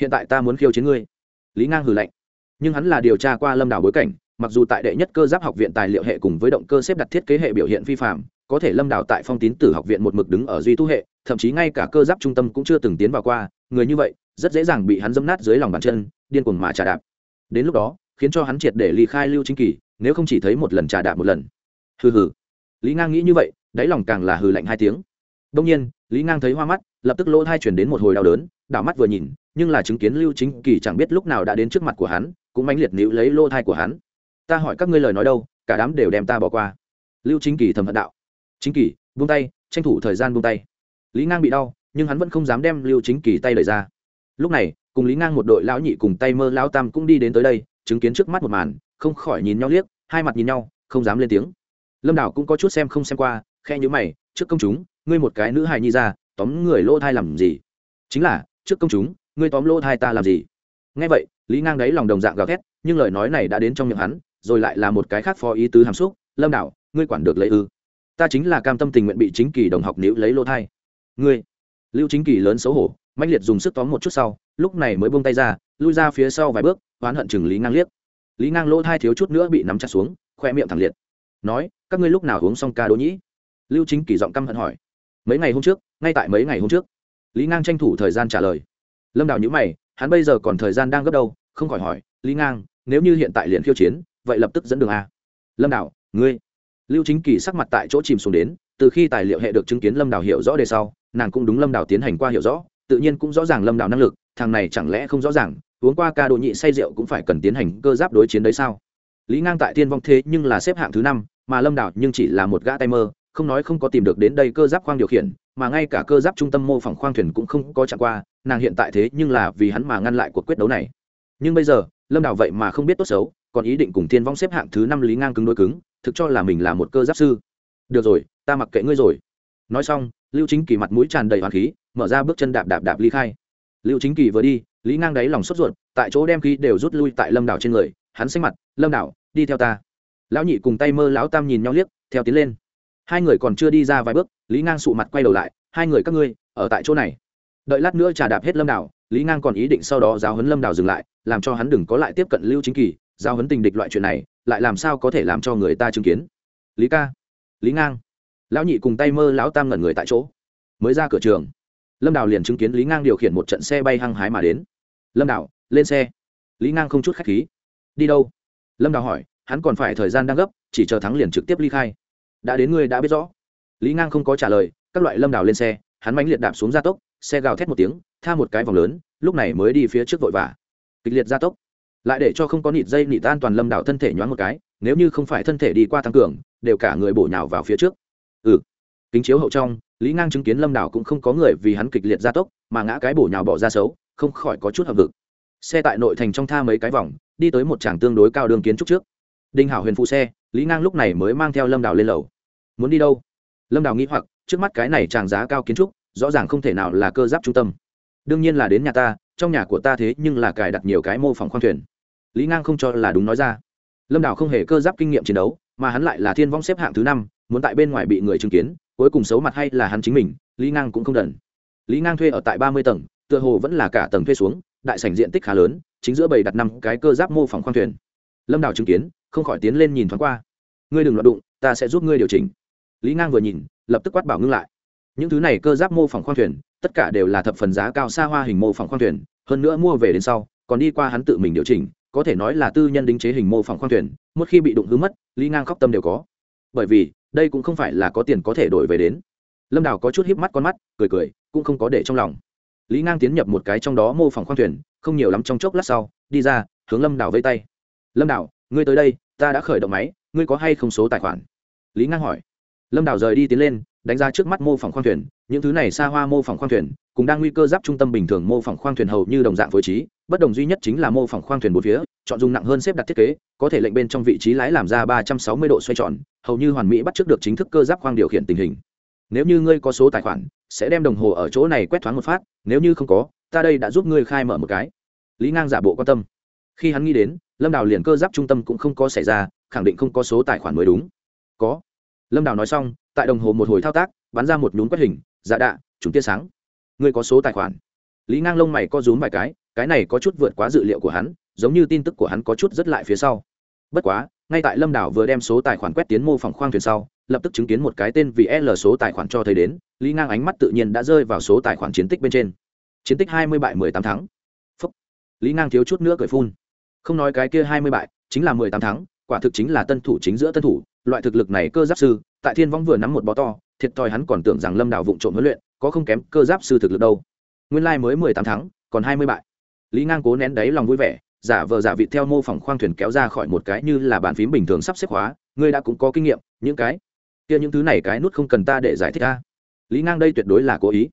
hiện tại ta muốn khiêu chiến ngươi lý ngang hừ lạnh. Nhưng hắn là điều tra qua lâm đảo bối cảnh, mặc dù tại đệ nhất cơ giáp học viện tài liệu hệ cùng với động cơ xếp đặt thiết kế hệ biểu hiện vi phạm, có thể lâm đảo tại phong tín tử học viện một mực đứng ở duy tu hệ, thậm chí ngay cả cơ giáp trung tâm cũng chưa từng tiến vào qua, người như vậy, rất dễ dàng bị hắn dâm nát dưới lòng bàn chân, điên cuồng mà trà đạp. Đến lúc đó, khiến cho hắn triệt để ly khai lưu chính kỳ, nếu không chỉ thấy một lần trà đạp một lần. Hừ hừ. Lý ngang nghĩ như vậy, đáy lòng càng là hừ lạnh hai tiếng đông nhiên, lý ngang thấy hoa mắt, lập tức lỗ thai chuyển đến một hồi đau đớn, đảo mắt vừa nhìn, nhưng là chứng kiến lưu chính kỳ chẳng biết lúc nào đã đến trước mặt của hắn, cũng mãnh liệt níu lấy lỗ thai của hắn. Ta hỏi các ngươi lời nói đâu, cả đám đều đem ta bỏ qua. Lưu chính kỳ thầm hận đạo. Chính kỳ, buông tay, tranh thủ thời gian buông tay. Lý ngang bị đau, nhưng hắn vẫn không dám đem lưu chính kỳ tay lời ra. Lúc này, cùng lý ngang một đội lão nhị cùng tay mơ lão tam cũng đi đến tới đây, chứng kiến trước mắt một màn, không khỏi nhìn nhau liếc, hai mặt nhìn nhau, không dám lên tiếng. Lâm đảo cũng có chút xem không xem qua khe nhữ mày, trước công chúng, ngươi một cái nữ hài nhi ra, tóm người lỗ thai làm gì? Chính là, trước công chúng, ngươi tóm lỗ thai ta làm gì? Nghe vậy, lý ngang đấy lòng đồng dạng gào thét, nhưng lời nói này đã đến trong miệng hắn, rồi lại là một cái khác phó ý tứ hàm xúc, lâm đảo ngươi quản được lấy ư? Ta chính là cam tâm tình nguyện bị chính kỳ đồng học níu lấy lỗ thai. Ngươi? Lưu chính kỳ lớn xấu hổ mạnh liệt dùng sức tóm một chút sau, lúc này mới buông tay ra, lui ra phía sau vài bước, oán hận chừng lý ngang liếc. Lý ngang lỗ thai thiếu chút nữa bị nắm chặt xuống, khoe miệng thẳng liệt, nói, các ngươi lúc nào uống xong ca đỗ nhĩ? Lưu chính kỳ giọng căm hận hỏi, mấy ngày hôm trước, ngay tại mấy ngày hôm trước? Lý ngang tranh thủ thời gian trả lời. Lâm đào nhữ mày, hắn bây giờ còn thời gian đang gấp đâu, không khỏi hỏi, lý ngang, nếu như hiện tại liền khiêu chiến, vậy lập tức dẫn đường a. Lâm đào, ngươi? Lưu chính kỳ sắc mặt tại chỗ chìm xuống đến, từ khi tài liệu hệ được chứng kiến lâm đào hiểu rõ đề sau, nàng cũng đúng lâm đào tiến hành qua hiểu rõ, tự nhiên cũng rõ ràng lâm đào năng lực, thằng này chẳng lẽ không rõ ràng, uống qua ca độ nhị say rượu cũng phải cần tiến hành cơ giáp đối chiến đấy sao? Lý ngang tại thiên vong thế nhưng là xếp hạng thứ năm, mà lâm đào nhưng chỉ là một gã tay mơ không nói không có tìm được đến đây cơ giáp khoang điều khiển, mà ngay cả cơ giáp trung tâm mô phỏng khoang thuyền cũng không có chạm qua, nàng hiện tại thế nhưng là vì hắn mà ngăn lại cuộc quyết đấu này. Nhưng bây giờ, lâm đào vậy mà không biết tốt xấu, còn ý định cùng thiên vong xếp hạng thứ năm lý ngang cứng đối cứng, thực cho là mình là một cơ giáp sư. Được rồi, ta mặc kệ ngươi rồi. Nói xong, lưu chính kỳ mặt mũi tràn đầy hoàn khí, mở ra bước chân đạp đạp đạp ly khai. Lưu chính kỳ vừa đi, lý ngang đáy lòng sốt ruột, tại chỗ đem khí đều rút lui tại lâm đảo trên người. Hắn xanh mặt, lâm đảo đi theo ta. Lão nhị cùng tay mơ lão tam nhìn nhau liếc, theo tiến lên hai người còn chưa đi ra vài bước, lý ngang sụ mặt quay đầu lại, hai người các ngươi, ở tại chỗ này. Đợi lát nữa trà đạp hết lâm đảo, lý ngang còn ý định sau đó giáo huấn lâm đảo dừng lại, làm cho hắn đừng có lại tiếp cận lưu chính kỳ, giáo huấn tình địch loại chuyện này, lại làm sao có thể làm cho người ta chứng kiến. Lý ca, lý ngang. Lão nhị cùng tay mơ lão tam ngẩn người tại chỗ. Mới ra cửa trường, lâm đào liền chứng kiến lý ngang điều khiển một trận xe bay hăng hái mà đến. Lâm đào lên xe. Lý ngang không chút khách khí. Đi đâu? Lâm đào hỏi, hắn còn phải thời gian đang gấp, chỉ chờ thắng liền trực tiếp ly khai đã đến ngươi đã biết rõ. Lý ngang không có trả lời, các loại lâm đào lên xe, hắn mánh liệt đạp xuống gia tốc, xe gào thét một tiếng, tha một cái vòng lớn, lúc này mới đi phía trước vội vã. Kịch liệt gia tốc. Lại để cho không có nịt dây nịt an toàn lâm đảo thân thể nhoáng một cái, nếu như không phải thân thể đi qua tăng cường, đều cả người bổ nhào vào phía trước. Ừ. Kính chiếu hậu trong, lý ngang chứng kiến lâm đảo cũng không có người vì hắn kịch liệt gia tốc, mà ngã cái bổ nhào bỏ ra xấu, không khỏi có chút hợp vực xe tại nội thành trong tha mấy cái vòng, đi tới một tràng tương đối cao đường kiến trúc trước. Đinh hảo huyền phụ xe lý ngang lúc này mới mang theo lâm Đào lên lầu. Muốn đi đâu? Lâm Đào nghĩ hoặc, trước mắt cái này tràng giá cao kiến trúc, rõ ràng không thể nào là cơ giáp trung tâm. Đương nhiên là đến nhà ta, trong nhà của ta thế nhưng là cài đặt nhiều cái mô phỏng khoang thuyền. Lý ngang không cho là đúng nói ra. Lâm Đào không hề cơ giáp kinh nghiệm chiến đấu, mà hắn lại là thiên vong xếp hạng thứ năm, muốn tại bên ngoài bị người chứng kiến, cuối cùng xấu mặt hay là hắn chính mình, lý ngang cũng không đần. Lý ngang thuê ở tại ba mươi tầng, tựa hồ vẫn là cả tầng thuê xuống, đại sảnh diện tích khá lớn, chính giữa bầy đặt năm cái cơ giáp mô phỏng khoang thuyền. Lâm Đào chứng kiến không khỏi tiến lên nhìn thoáng qua. Ngươi đừng loạt đụng, ta sẽ giúp ngươi điều chỉnh. Lý ngang vừa nhìn, lập tức quát bảo ngưng lại. Những thứ này cơ giáp mô phỏng khoang thuyền, tất cả đều là thập phần giá cao xa hoa hình mô phỏng khoang thuyền, hơn nữa mua về đến sau, còn đi qua hắn tự mình điều chỉnh, có thể nói là tư nhân đính chế hình mô phỏng khoang thuyền, một khi bị đụng hứa mất, lý ngang khóc tâm đều có. Bởi vì, đây cũng không phải là có tiền có thể đổi về đến. Lâm đào có chút híp mắt con mắt, cười cười, cũng không có để trong lòng. Lý ngang tiến nhập một cái trong đó mô phỏng khoang thuyền, không nhiều lắm trong chốc lát sau, đi ra, hướng lâm đào vây tay. Lâm đào ngươi tới đây, ta đã khởi động máy, ngươi có hay không số tài khoản? Lý ngang hỏi. Lâm đào rời đi tiến lên, đánh ra trước mắt mô phỏng khoang thuyền. Những thứ này xa hoa mô phỏng khoang thuyền cũng đang nguy cơ giáp trung tâm bình thường mô phỏng khoang thuyền hầu như đồng dạng phối trí. Bất đồng duy nhất chính là mô phỏng khoang thuyền một phía, chọn dùng nặng hơn xếp đặt thiết kế, có thể lệnh bên trong vị trí lái làm ra ba trăm sáu mươi độ xoay tròn, hầu như hoàn mỹ bắt trước được chính thức cơ giáp khoang điều khiển tình hình. Nếu như ngươi có số tài khoản, sẽ đem đồng hồ ở chỗ này quét thoáng một phát, nếu như không có, ta đây đã giúp ngươi khai mở một cái. Lý ngang giả bộ quan tâm. Khi hắn nghĩ đến lâm đào liền cơ giáp trung tâm cũng không có xảy ra, khẳng định không có số tài khoản mới đúng. Có. Lâm đào nói xong, tại đồng hồ một hồi thao tác, bắn ra một nhún quét hình dạ đạ chúng tia sáng. Ngươi có số tài khoản? Lý ngang lông mày co rúm vài cái cái này có chút vượt quá dự liệu của hắn, giống như tin tức của hắn có chút rất lại phía sau. Bất quá, ngay tại lâm đảo vừa đem số tài khoản quét tiến mô phỏng khoang thuyền sau, lập tức chứng kiến một cái tên vì l số tài khoản cho thấy đến, lý ngang ánh mắt tự nhiên đã rơi vào số tài khoản chiến tích bên trên. Chiến tích hai mươi bại mười tám thắng Phúc. lý ngang thiếu chút nữa cười phun không nói cái kia hai mươi bại, chính là mười tám thắng, quả thực chính là tân thủ chính giữa tân thủ, loại thực lực này cơ giáp sư, tại thiên vong vừa nắm một bó to, thiệt thòi hắn còn tưởng rằng lâm đảo vụng trộm huấn luyện, có không kém cơ giáp sư thực lực đâu. Nguyên lai mới mười tám tháng còn hai mươi bại. Lý ngang cố nén đáy lòng vui vẻ, giả vờ giả vị theo mô phỏng khoang thuyền kéo ra khỏi một cái như là bàn phím bình thường sắp xếp hóa, ngươi đã cũng có kinh nghiệm, những cái kia những thứ này cái nút không cần ta để giải thích ta lý ngang đây tuyệt đối là cố ý.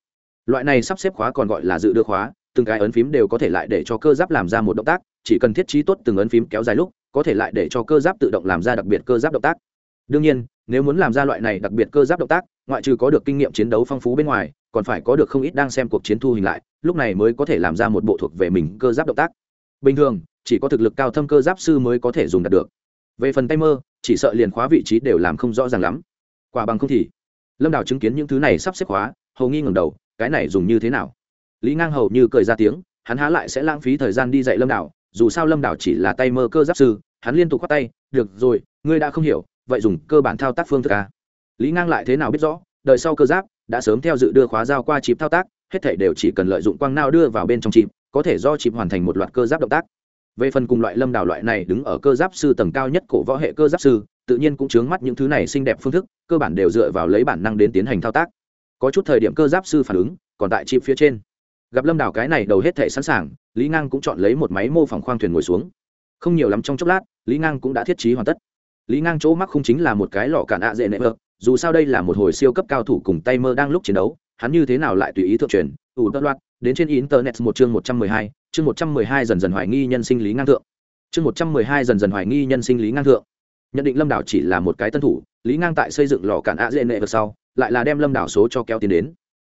Loại này sắp xếp khóa còn gọi là dự đưa khóa, từng cái ấn phím đều có thể lại để cho cơ giáp làm ra một động tác chỉ cần thiết trí tốt từng ấn phím kéo dài lúc, có thể lại để cho cơ giáp tự động làm ra đặc biệt cơ giáp động tác. Đương nhiên, nếu muốn làm ra loại này đặc biệt cơ giáp động tác, ngoại trừ có được kinh nghiệm chiến đấu phong phú bên ngoài, còn phải có được không ít đang xem cuộc chiến thu hình lại, lúc này mới có thể làm ra một bộ thuộc về mình cơ giáp động tác. Bình thường, chỉ có thực lực cao thâm cơ giáp sư mới có thể dùng đạt được. Về phần tay mơ chỉ sợ liền khóa vị trí đều làm không rõ ràng lắm. Quả bằng không thì, lâm đào chứng kiến những thứ này sắp xếp khóa, hầu nghi ngẩng đầu, cái này dùng như thế nào? Lý ngang hầu như cười ra tiếng, hắn há lại sẽ lãng phí thời gian đi dạy lâm đào dù sao lâm đảo chỉ là tay mơ cơ giáp sư, hắn liên tục khoát tay, được rồi, ngươi đã không hiểu, vậy dùng cơ bản thao tác phương thức a. Lý ngang lại thế nào biết rõ, đời sau cơ giáp đã sớm theo dự đưa khóa giao qua chịp thao tác, hết thể đều chỉ cần lợi dụng quang nao đưa vào bên trong chịp, có thể do chịp hoàn thành một loạt cơ giáp động tác. Về phần cùng loại lâm đảo loại này đứng ở cơ giáp sư tầng cao nhất cổ võ hệ cơ giáp sư, tự nhiên cũng chướng mắt những thứ này xinh đẹp phương thức, cơ bản đều dựa vào lấy bản năng đến tiến hành thao tác. Có chút thời điểm cơ giáp sư phản ứng, còn tại chịp phía trên gặp lâm đảo cái này đầu hết thể sẵn sàng, lý ngang cũng chọn lấy một máy mô phỏng khoang thuyền ngồi xuống. Không nhiều lắm trong chốc lát, lý ngang cũng đã thiết trí hoàn tất. Lý ngang chỗ mắc không chính là một cái lọ cản ạ dễ nệm ơ dù sao đây là một hồi siêu cấp cao thủ cùng tay mơ đang lúc chiến đấu, hắn như thế nào lại tùy ý thượng truyền, ủ tất loạt, đến trên internet một chương một trăm mười hai, chương một trăm mười hai dần dần hoài nghi nhân sinh lý ngang thượng. Chương một trăm mười hai dần dần hoài nghi nhân sinh lý ngang thượng. Nhận định lâm đảo chỉ là một cái tân thủ, lý ngang tại xây dựng lò cản ạ dễ nệ vật sau, lại là đem lâm đảo số cho kéo tiền đến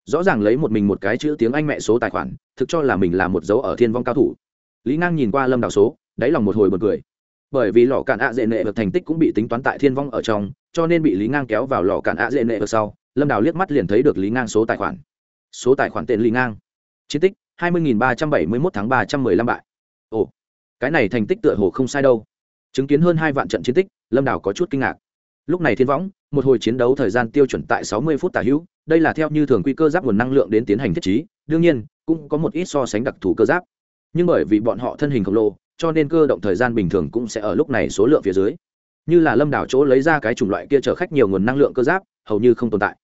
rõ ràng lấy một mình một cái chữ tiếng anh mẹ số tài khoản, thực cho là mình là một dấu ở thiên vong cao thủ. Lý ngang nhìn qua lâm Đào số, đáy lòng một hồi bật cười. Bởi vì lò cản ạ dễ nệ vật thành tích cũng bị tính toán tại thiên vong ở trong, cho nên bị lý ngang kéo vào lò cản ạ dễ nệ vật sau, lâm đào liếc mắt liền thấy được lý ngang số tài khoản. Số tài khoản tên lý ngang. Chiến tích, hai mươi ba trăm bảy mươi một tháng ba trăm mười lăm bại. Ồ, cái này thành tích tựa hồ không sai đâu. Chứng kiến hơn hai vạn trận chiến tích, lâm đào có chút kinh ngạc. Lúc này thiên võng một hồi chiến đấu thời gian tiêu chuẩn tại sáu mươi phút tả hữu, đây là theo như thường quy cơ giáp nguồn năng lượng đến tiến hành thiết trí, đương nhiên, cũng có một ít so sánh đặc thù cơ giáp. Nhưng bởi vì bọn họ thân hình khổng lồ, cho nên cơ động thời gian bình thường cũng sẽ ở lúc này số lượng phía dưới. Như là lâm đảo chỗ lấy ra cái chủng loại kia chở khách nhiều nguồn năng lượng cơ giáp, hầu như không tồn tại.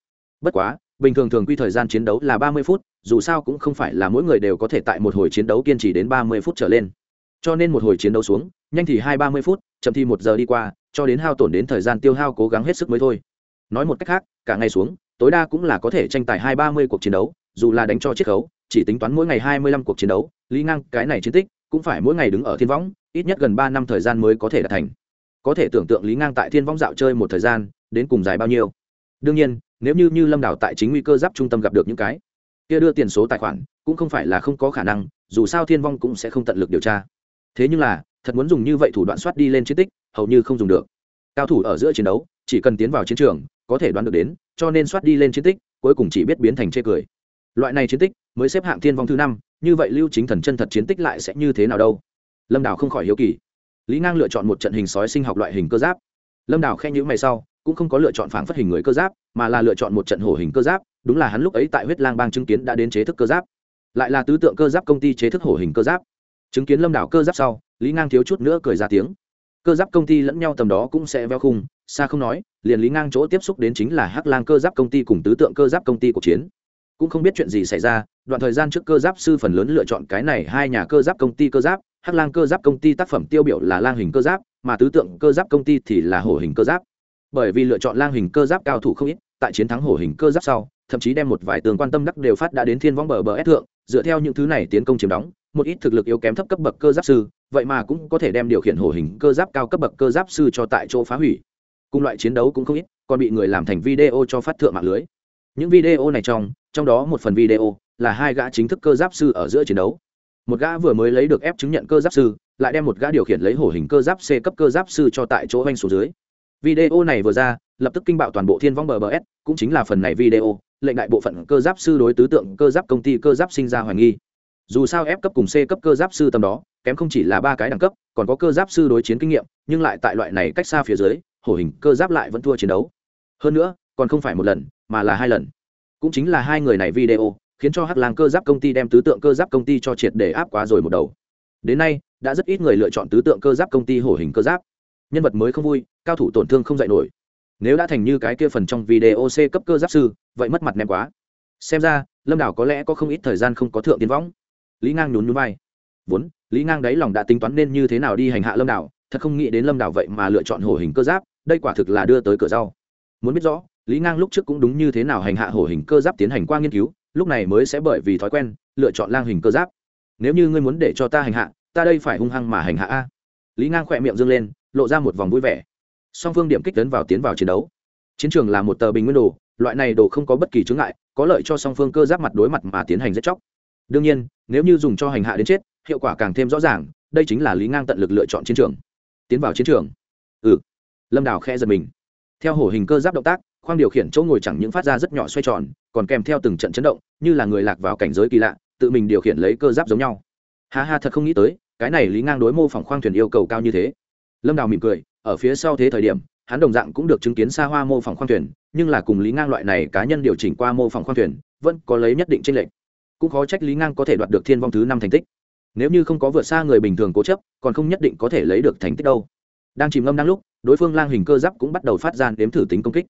Bất quá, bình thường thường quy thời gian chiến đấu là ba mươi phút, dù sao cũng không phải là mỗi người đều có thể tại một hồi chiến đấu kiên trì đến ba mươi phút trở lên. Cho nên một hồi chiến đấu xuống nhanh thì hai ba mươi phút, chậm thì một giờ đi qua, cho đến hao tổn đến thời gian tiêu hao cố gắng hết sức mới thôi. Nói một cách khác, cả ngày xuống, tối đa cũng là có thể tranh tài hai ba mươi cuộc chiến đấu, dù là đánh cho chiết khấu, chỉ tính toán mỗi ngày hai mươi lăm cuộc chiến đấu, lý ngang cái này chiến tích, cũng phải mỗi ngày đứng ở thiên võng, ít nhất gần ba năm thời gian mới có thể đạt thành. Có thể tưởng tượng lý ngang tại thiên võng dạo chơi một thời gian, đến cùng dài bao nhiêu. Đương nhiên, nếu như như lâm đảo tại chính nguy cơ giáp trung tâm gặp được những cái kia đưa tiền số tài khoản, cũng không phải là không có khả năng, dù sao thiên vong cũng sẽ không tận lực điều tra thế nhưng là, thật muốn dùng như vậy thủ đoạn soát đi lên chiến tích, hầu như không dùng được. Cao thủ ở giữa chiến đấu, chỉ cần tiến vào chiến trường, có thể đoán được đến, cho nên soát đi lên chiến tích, cuối cùng chỉ biết biến thành chê cười. Loại này chiến tích, mới xếp hạng thiên vong thứ năm, như vậy lưu chính thần chân thật chiến tích lại sẽ như thế nào đâu? Lâm đào không khỏi hiếu kỳ. Lý ngang lựa chọn một trận hình sói sinh học loại hình cơ giáp. Lâm đào khen nhữ mày sau, cũng không có lựa chọn phảng phất hình người cơ giáp, mà là lựa chọn một trận hổ hình cơ giáp, đúng là hắn lúc ấy tại huyết lang bang chứng kiến đã đến chế thức cơ giáp. Lại là tứ tượng cơ giáp công ty chế thức hổ hình cơ giáp chứng kiến lâm đảo cơ giáp sau, lý ngang thiếu chút nữa cười ra tiếng. Cơ giáp công ty lẫn nhau tầm đó cũng sẽ veo khung, xa không nói, liền lý ngang chỗ tiếp xúc đến chính là hắc lang cơ giáp công ty cùng tứ tượng cơ giáp công ty cuộc chiến. Cũng không biết chuyện gì xảy ra, đoạn thời gian trước cơ giáp sư phần lớn lựa chọn cái này hai nhà cơ giáp công ty cơ giáp, hắc lang cơ giáp công ty tác phẩm tiêu biểu là lang hình cơ giáp, mà tứ tượng cơ giáp công ty thì là hổ hình cơ giáp. Bởi vì lựa chọn lang hình cơ giáp cao thủ không ít, tại chiến thắng hổ hình cơ giáp sau, thậm chí đem một vài tường quan tâm đắc đều phát đã đến thiên vong bờ bờ ép thượng, dựa theo những thứ này tiến công chiếm đóng một ít thực lực yếu kém thấp cấp bậc cơ giáp sư vậy mà cũng có thể đem điều khiển hổ hình cơ giáp cao cấp bậc cơ giáp sư cho tại chỗ phá hủy cùng loại chiến đấu cũng không ít còn bị người làm thành video cho phát thượng mạng lưới những video này trong trong đó một phần video là hai gã chính thức cơ giáp sư ở giữa chiến đấu một gã vừa mới lấy được ép chứng nhận cơ giáp sư lại đem một gã điều khiển lấy hổ hình cơ giáp c cấp cơ giáp sư cho tại chỗ oanh số dưới video này vừa ra lập tức kinh bạo toàn bộ thiên vong bờ bờ s cũng chính là phần này video lệnh đại bộ phận cơ giáp sư đối tứ tượng cơ giáp công ty cơ giáp sinh ra hoài nghi dù sao ép cấp cùng c cấp cơ giáp sư tầm đó, kém không chỉ là ba cái đẳng cấp, còn có cơ giáp sư đối chiến kinh nghiệm, nhưng lại tại loại này cách xa phía dưới, hổ hình cơ giáp lại vẫn thua chiến đấu. Hơn nữa, còn không phải một lần, mà là hai lần. Cũng chính là hai người này video, khiến cho hắc lang cơ giáp công ty đem tứ tượng cơ giáp công ty cho triệt để áp quá rồi một đầu. Đến nay, đã rất ít người lựa chọn tứ tượng cơ giáp công ty hổ hình cơ giáp. Nhân vật mới không vui, cao thủ tổn thương không dạy nổi. Nếu đã thành như cái kia phần trong video c cấp cơ giáp sư, vậy mất mặt ném quá. Xem ra, lâm đảo có lẽ có không ít thời gian không có thượng tiến võng lý ngang nhún nhún vai. Vốn, lý ngang đáy lòng đã tính toán nên như thế nào đi hành hạ lâm đảo, thật không nghĩ đến lâm đảo vậy mà lựa chọn hổ hình cơ giáp, đây quả thực là đưa tới cửa rau. Muốn biết rõ, lý ngang lúc trước cũng đúng như thế nào hành hạ hổ hình cơ giáp tiến hành qua nghiên cứu, lúc này mới sẽ bởi vì thói quen, lựa chọn lang hình cơ giáp. Nếu như ngươi muốn để cho ta hành hạ, ta đây phải hung hăng mà hành hạ a. Lý ngang khỏe miệng dâng lên, lộ ra một vòng vui vẻ. Song phương điểm kích tấn vào tiến vào chiến đấu. Chiến trường là một tờ bình nguyên đồ, loại này đồ không có bất kỳ chướng ngại, có lợi cho song phương cơ giáp mặt đối mặt mà tiến hành giết chóc đương nhiên, nếu như dùng cho hành hạ đến chết, hiệu quả càng thêm rõ ràng, đây chính là lý ngang tận lực lựa chọn chiến trường. Tiến vào chiến trường. Ừ. Lâm đào khe giật mình. Theo hổ hình cơ giáp động tác, khoang điều khiển chỗ ngồi chẳng những phát ra rất nhỏ xoay tròn, còn kèm theo từng trận chấn động, như là người lạc vào cảnh giới kỳ lạ, tự mình điều khiển lấy cơ giáp giống nhau. Ha ha, thật không nghĩ tới, cái này lý ngang đối mô phỏng khoang thuyền yêu cầu cao như thế. Lâm đào mỉm cười, ở phía sau thế thời điểm, hắn đồng dạng cũng được chứng kiến xa hoa mô phỏng khoang thuyền, nhưng là cùng lý ngang loại này cá nhân điều chỉnh qua mô phỏng khoang thuyền, vẫn có lấy nhất định tranh lệch cũng khó trách lý ngang có thể đoạt được thiên vong thứ năm thành tích. Nếu như không có vượt xa người bình thường cố chấp, còn không nhất định có thể lấy được thành tích đâu. Đang chìm ngâm đang lúc, đối phương lang hình cơ giáp cũng bắt đầu phát ra nếm thử tính công kích.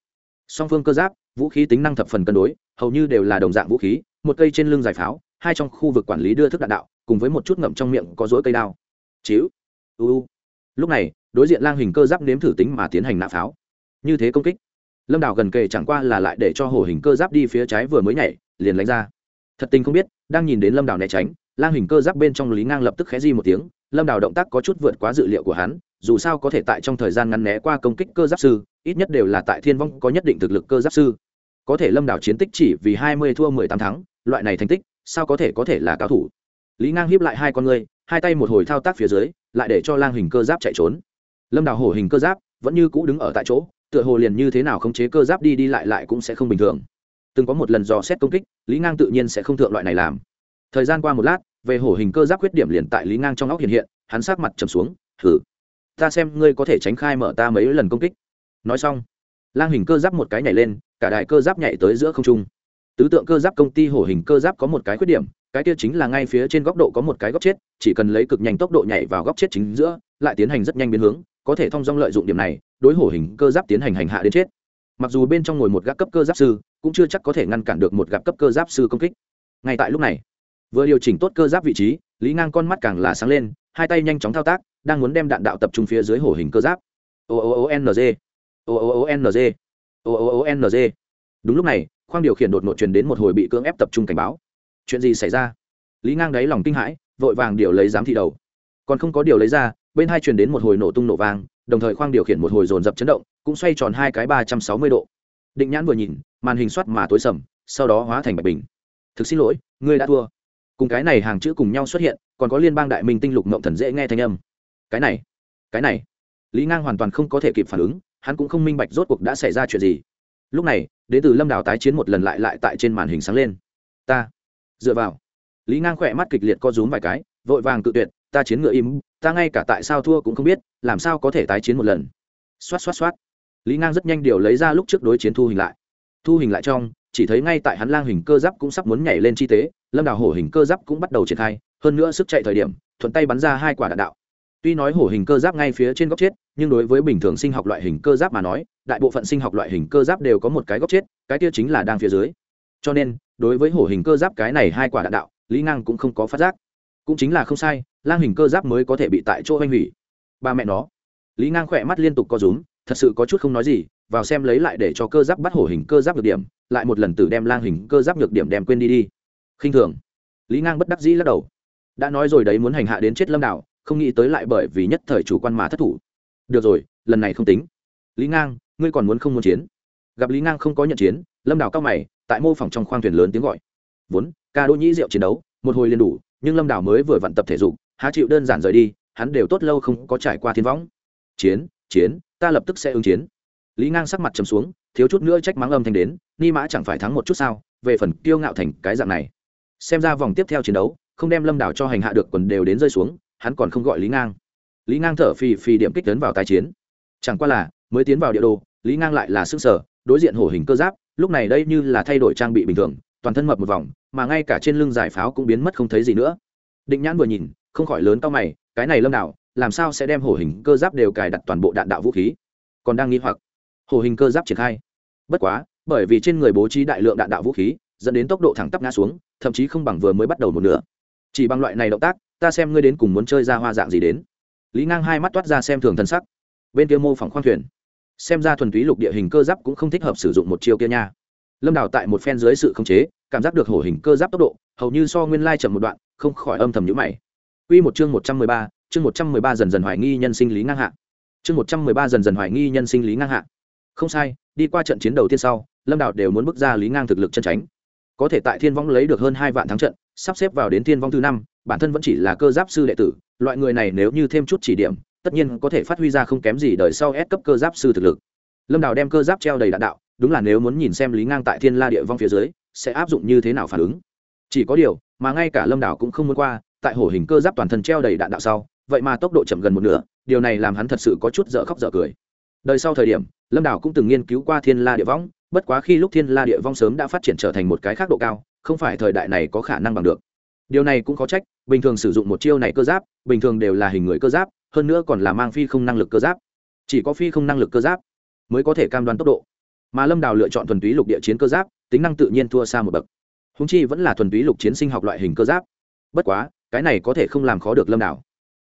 Song phương cơ giáp, vũ khí tính năng thập phần cân đối, hầu như đều là đồng dạng vũ khí, một cây trên lưng giải pháo, hai trong khu vực quản lý đưa thức đạn đạo, cùng với một chút ngậm trong miệng có rỗi cây đao. Chiếu uu lúc này, đối diện lang hình cơ giáp nếm thử tính mà tiến hành nã pháo. Như thế công kích, lâm đảo gần kề chẳng qua là lại để cho hồ hình cơ giáp đi phía trái vừa mới nhảy, liền lánh ra thật tình không biết, đang nhìn đến lâm Đào né tránh, lang hình cơ giáp bên trong lý ngang lập tức khé di một tiếng, lâm Đào động tác có chút vượt quá dự liệu của hắn, dù sao có thể tại trong thời gian ngắn né qua công kích cơ giáp sư, ít nhất đều là tại thiên vong có nhất định thực lực cơ giáp sư. Có thể lâm đảo chiến tích chỉ vì hai mươi thua mười tám thắng, loại này thành tích, sao có thể có thể là cao thủ? Lý ngang hiếp lại hai con người hai tay một hồi thao tác phía dưới, lại để cho lang hình cơ giáp chạy trốn. Lâm đào hổ hình cơ giáp, vẫn như cũ đứng ở tại chỗ, tựa hồ liền như thế nào khống chế cơ giáp đi đi lại lại cũng sẽ không bình thường từng có một lần dò xét công kích, lý ngang tự nhiên sẽ không thượng loại này làm. Thời gian qua một lát, về hổ hình cơ giáp khuyết điểm liền tại lý ngang trong óc hiện hiện, hắn sát mặt trầm xuống thử ta xem ngươi có thể tránh khai mở ta mấy lần công kích. Nói xong, lang hình cơ giáp một cái nhảy lên, cả đại cơ giáp nhảy tới giữa không trung. Tứ tượng cơ giáp công ty hổ hình cơ giáp có một cái khuyết điểm, cái kia chính là ngay phía trên góc độ có một cái góc chết, chỉ cần lấy cực nhanh tốc độ nhảy vào góc chết chính giữa, lại tiến hành rất nhanh biến hướng, có thể thông dong lợi dụng điểm này, đối hổ hình cơ giáp tiến hành hành hạ đến chết mặc dù bên trong ngồi một gác cấp cơ giáp sư, cũng chưa chắc có thể ngăn cản được một gặp cấp cơ giáp sư công kích. Ngay tại lúc này, vừa điều chỉnh tốt cơ giáp vị trí, lý ngang con mắt càng là sáng lên, hai tay nhanh chóng thao tác, đang muốn đem đạn đạo tập trung phía dưới hổ hình cơ giáp. O o o n g, o o o n g, o o o n g. Đúng lúc này, khoang điều khiển đột ngột truyền đến một hồi bị cưỡng ép tập trung cảnh báo. Chuyện gì xảy ra? Lý ngang đáy lòng kinh hãi, vội vàng điều lấy giám thị đầu. Còn không có điều lấy ra, bên hai truyền đến một hồi nổ tung nổ vang, đồng thời khoang điều khiển một hồi dồn dập chấn động cũng xoay tròn hai cái ba trăm sáu mươi độ. Định nhãn vừa nhìn, màn hình soát mà tối sầm, sau đó hóa thành bạch bình. Thực xin lỗi, ngươi đã thua. Cùng cái này hàng chữ cùng nhau xuất hiện, còn có liên bang đại minh tinh lục mộng thần dễ nghe thanh âm. Cái này cái này. Lý ngang hoàn toàn không có thể kịp phản ứng, hắn cũng không minh bạch rốt cuộc đã xảy ra chuyện gì. Lúc này, đến từ lâm đào tái chiến một lần lại lại tại trên màn hình sáng lên. Ta, dựa vào. Lý ngang khỏe mắt kịch liệt co rúm vài cái, vội vàng cự tuyệt, ta chiến ngựa im, ta ngay cả tại sao thua cũng không biết, làm sao có thể tái chiến một lần. Xoát xoát xoát lý ngang rất nhanh điều lấy ra lúc trước đối chiến thu hình lại. Thu hình lại trong, chỉ thấy ngay tại hắn lang hình cơ giáp cũng sắp muốn nhảy lên chi tế, lâm đào hổ hình cơ giáp cũng bắt đầu triển khai, hơn nữa sức chạy thời điểm, thuận tay bắn ra hai quả đạn đạo. Tuy nói hổ hình cơ giáp ngay phía trên góc chết, nhưng đối với bình thường sinh học loại hình cơ giáp mà nói, đại bộ phận sinh học loại hình cơ giáp đều có một cái góc chết, cái kia chính là đang phía dưới. Cho nên, đối với hổ hình cơ giáp cái này hai quả đạn đạo, lý ngang cũng không có phát giác. Cũng chính là không sai, lang hình cơ giáp mới có thể bị tại chỗ oanh hủy. Ba mẹ nó. Lý ngang khỏe mắt liên tục co rúm thật sự có chút không nói gì, vào xem lấy lại để cho cơ giáp bắt hổ hình cơ giáp được điểm, lại một lần tử đem lang hình cơ giáp nhược điểm đem quên đi đi. Khinh thường. Lý ngang bất đắc dĩ lắc đầu. Đã nói rồi đấy muốn hành hạ đến chết lâm đạo không nghĩ tới lại bởi vì nhất thời chủ quan mà thất thủ. Được rồi, lần này không tính. Lý ngang, ngươi còn muốn không muốn chiến? Gặp lý ngang không có nhận chiến, lâm Đạo cao mày, tại mô phỏng trong khoang thuyền lớn tiếng gọi. Vốn, ca đỗ nhĩ rượu chiến đấu, một hồi liền đủ, nhưng lâm Đạo mới vừa vận tập thể dục, há chịu đơn giản rời đi, hắn đều tốt lâu không có trải qua thiên võng. Chiến chiến ta lập tức sẽ ứng chiến. Lý ngang sắc mặt trầm xuống, thiếu chút nữa trách mắng âm thanh đến, ni mã chẳng phải thắng một chút sao, về phần kiêu ngạo thành cái dạng này. Xem ra vòng tiếp theo chiến đấu, không đem lâm đảo cho hành hạ được quần đều đến rơi xuống, hắn còn không gọi lý ngang. Lý ngang thở phì phì điểm kích tấn vào tái chiến. Chẳng qua là, mới tiến vào địa đồ, lý ngang lại là sức sở, đối diện hổ hình cơ giáp, lúc này đây như là thay đổi trang bị bình thường, toàn thân mập một vòng, mà ngay cả trên lưng giải pháo cũng biến mất không thấy gì nữa. Định nhãn vừa nhìn, không khỏi lớn to mày, cái này lâm đảo làm sao sẽ đem hổ hình cơ giáp đều cài đặt toàn bộ đạn đạo vũ khí? Còn đang nghi hoặc hổ hình cơ giáp triển khai. Bất quá bởi vì trên người bố trí đại lượng đạn đạo vũ khí dẫn đến tốc độ thẳng tắp ngã xuống thậm chí không bằng vừa mới bắt đầu một nửa. Chỉ bằng loại này động tác ta xem ngươi đến cùng muốn chơi ra hoa dạng gì đến. Lý ngang hai mắt toát ra xem thường thân sắc. Bên kia mô phỏng khoang thuyền. Xem ra thuần túy lục địa hình cơ giáp cũng không thích hợp sử dụng một chiêu kia nha. Lâm đào tại một phen dưới sự khống chế cảm giác được hổ hình cơ giáp tốc độ hầu như so nguyên lai chậm một đoạn không khỏi âm thầm nhữ mày. Quy một chương một trăm mười ba, chương một trăm mười ba dần dần hoài nghi nhân sinh lý ngang hạ. Chương một trăm mười ba dần dần hoài nghi nhân sinh lý ngang hạ. Không sai, đi qua trận chiến đầu tiên sau, lâm đạo đều muốn bước ra lý ngang thực lực chân tránh. Có thể tại thiên vong lấy được hơn hai vạn thắng trận, sắp xếp vào đến thiên vong thứ năm, bản thân vẫn chỉ là cơ giáp sư đệ tử, loại người này nếu như thêm chút chỉ điểm, tất nhiên có thể phát huy ra không kém gì đời sau ép cấp cơ giáp sư thực lực. Lâm đào đem cơ giáp treo đầy đạn đạo, đúng là nếu muốn nhìn xem lý ngang tại thiên la địa vong phía dưới, sẽ áp dụng như thế nào phản ứng. Chỉ có điều, mà ngay cả lâm đào cũng không muốn qua, tại hổ hình cơ giáp toàn thân treo đầy đạn đạo sau vậy mà tốc độ chậm gần một nửa, điều này làm hắn thật sự có chút dở khóc dở cười. Đời sau thời điểm, lâm đảo cũng từng nghiên cứu qua thiên la địa võng, bất quá khi lúc thiên la địa vong sớm đã phát triển trở thành một cái khác độ cao, không phải thời đại này có khả năng bằng được. Điều này cũng có trách, bình thường sử dụng một chiêu này cơ giáp, bình thường đều là hình người cơ giáp, hơn nữa còn là mang phi không năng lực cơ giáp. Chỉ có phi không năng lực cơ giáp mới có thể cam đoan tốc độ. Mà lâm đào lựa chọn thuần túy lục địa chiến cơ giáp, tính năng tự nhiên thua xa một bậc. Húng chi vẫn là thuần túy lục chiến sinh học loại hình cơ giáp. Bất quá, cái này có thể không làm khó được lâm đào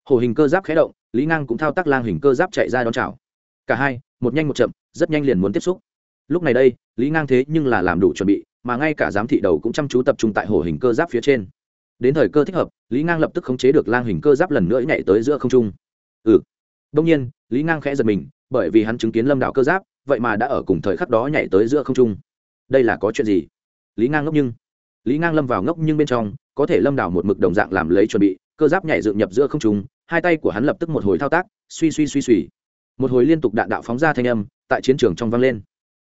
hồ hình cơ giáp khé động, lý ngang cũng thao tác lang hình cơ giáp chạy ra đón chào. Cả hai, một nhanh một chậm, rất nhanh liền muốn tiếp xúc. Lúc này đây, lý ngang thế nhưng là làm đủ chuẩn bị, mà ngay cả giám thị đầu cũng chăm chú tập trung tại hồ hình cơ giáp phía trên. Đến thời cơ thích hợp, lý ngang lập tức khống chế được lang hình cơ giáp lần nữa nhảy tới giữa không trung. Ừ. Đông nhiên, lý ngang khẽ giật mình, bởi vì hắn chứng kiến lâm đạo cơ giáp, vậy mà đã ở cùng thời khắc đó nhảy tới giữa không trung. Đây là có chuyện gì? Lý ngang ngốc nhưng. Lý ngang lâm vào ngốc nhưng bên trong, có thể lâm đảo một mực đồng dạng làm lấy chuẩn bị, cơ giáp nhảy dựng nhập giữa không trung hai tay của hắn lập tức một hồi thao tác, suy suy suy suy. Một hồi liên tục đạn đạo phóng ra thanh âm, tại chiến trường trong vang lên.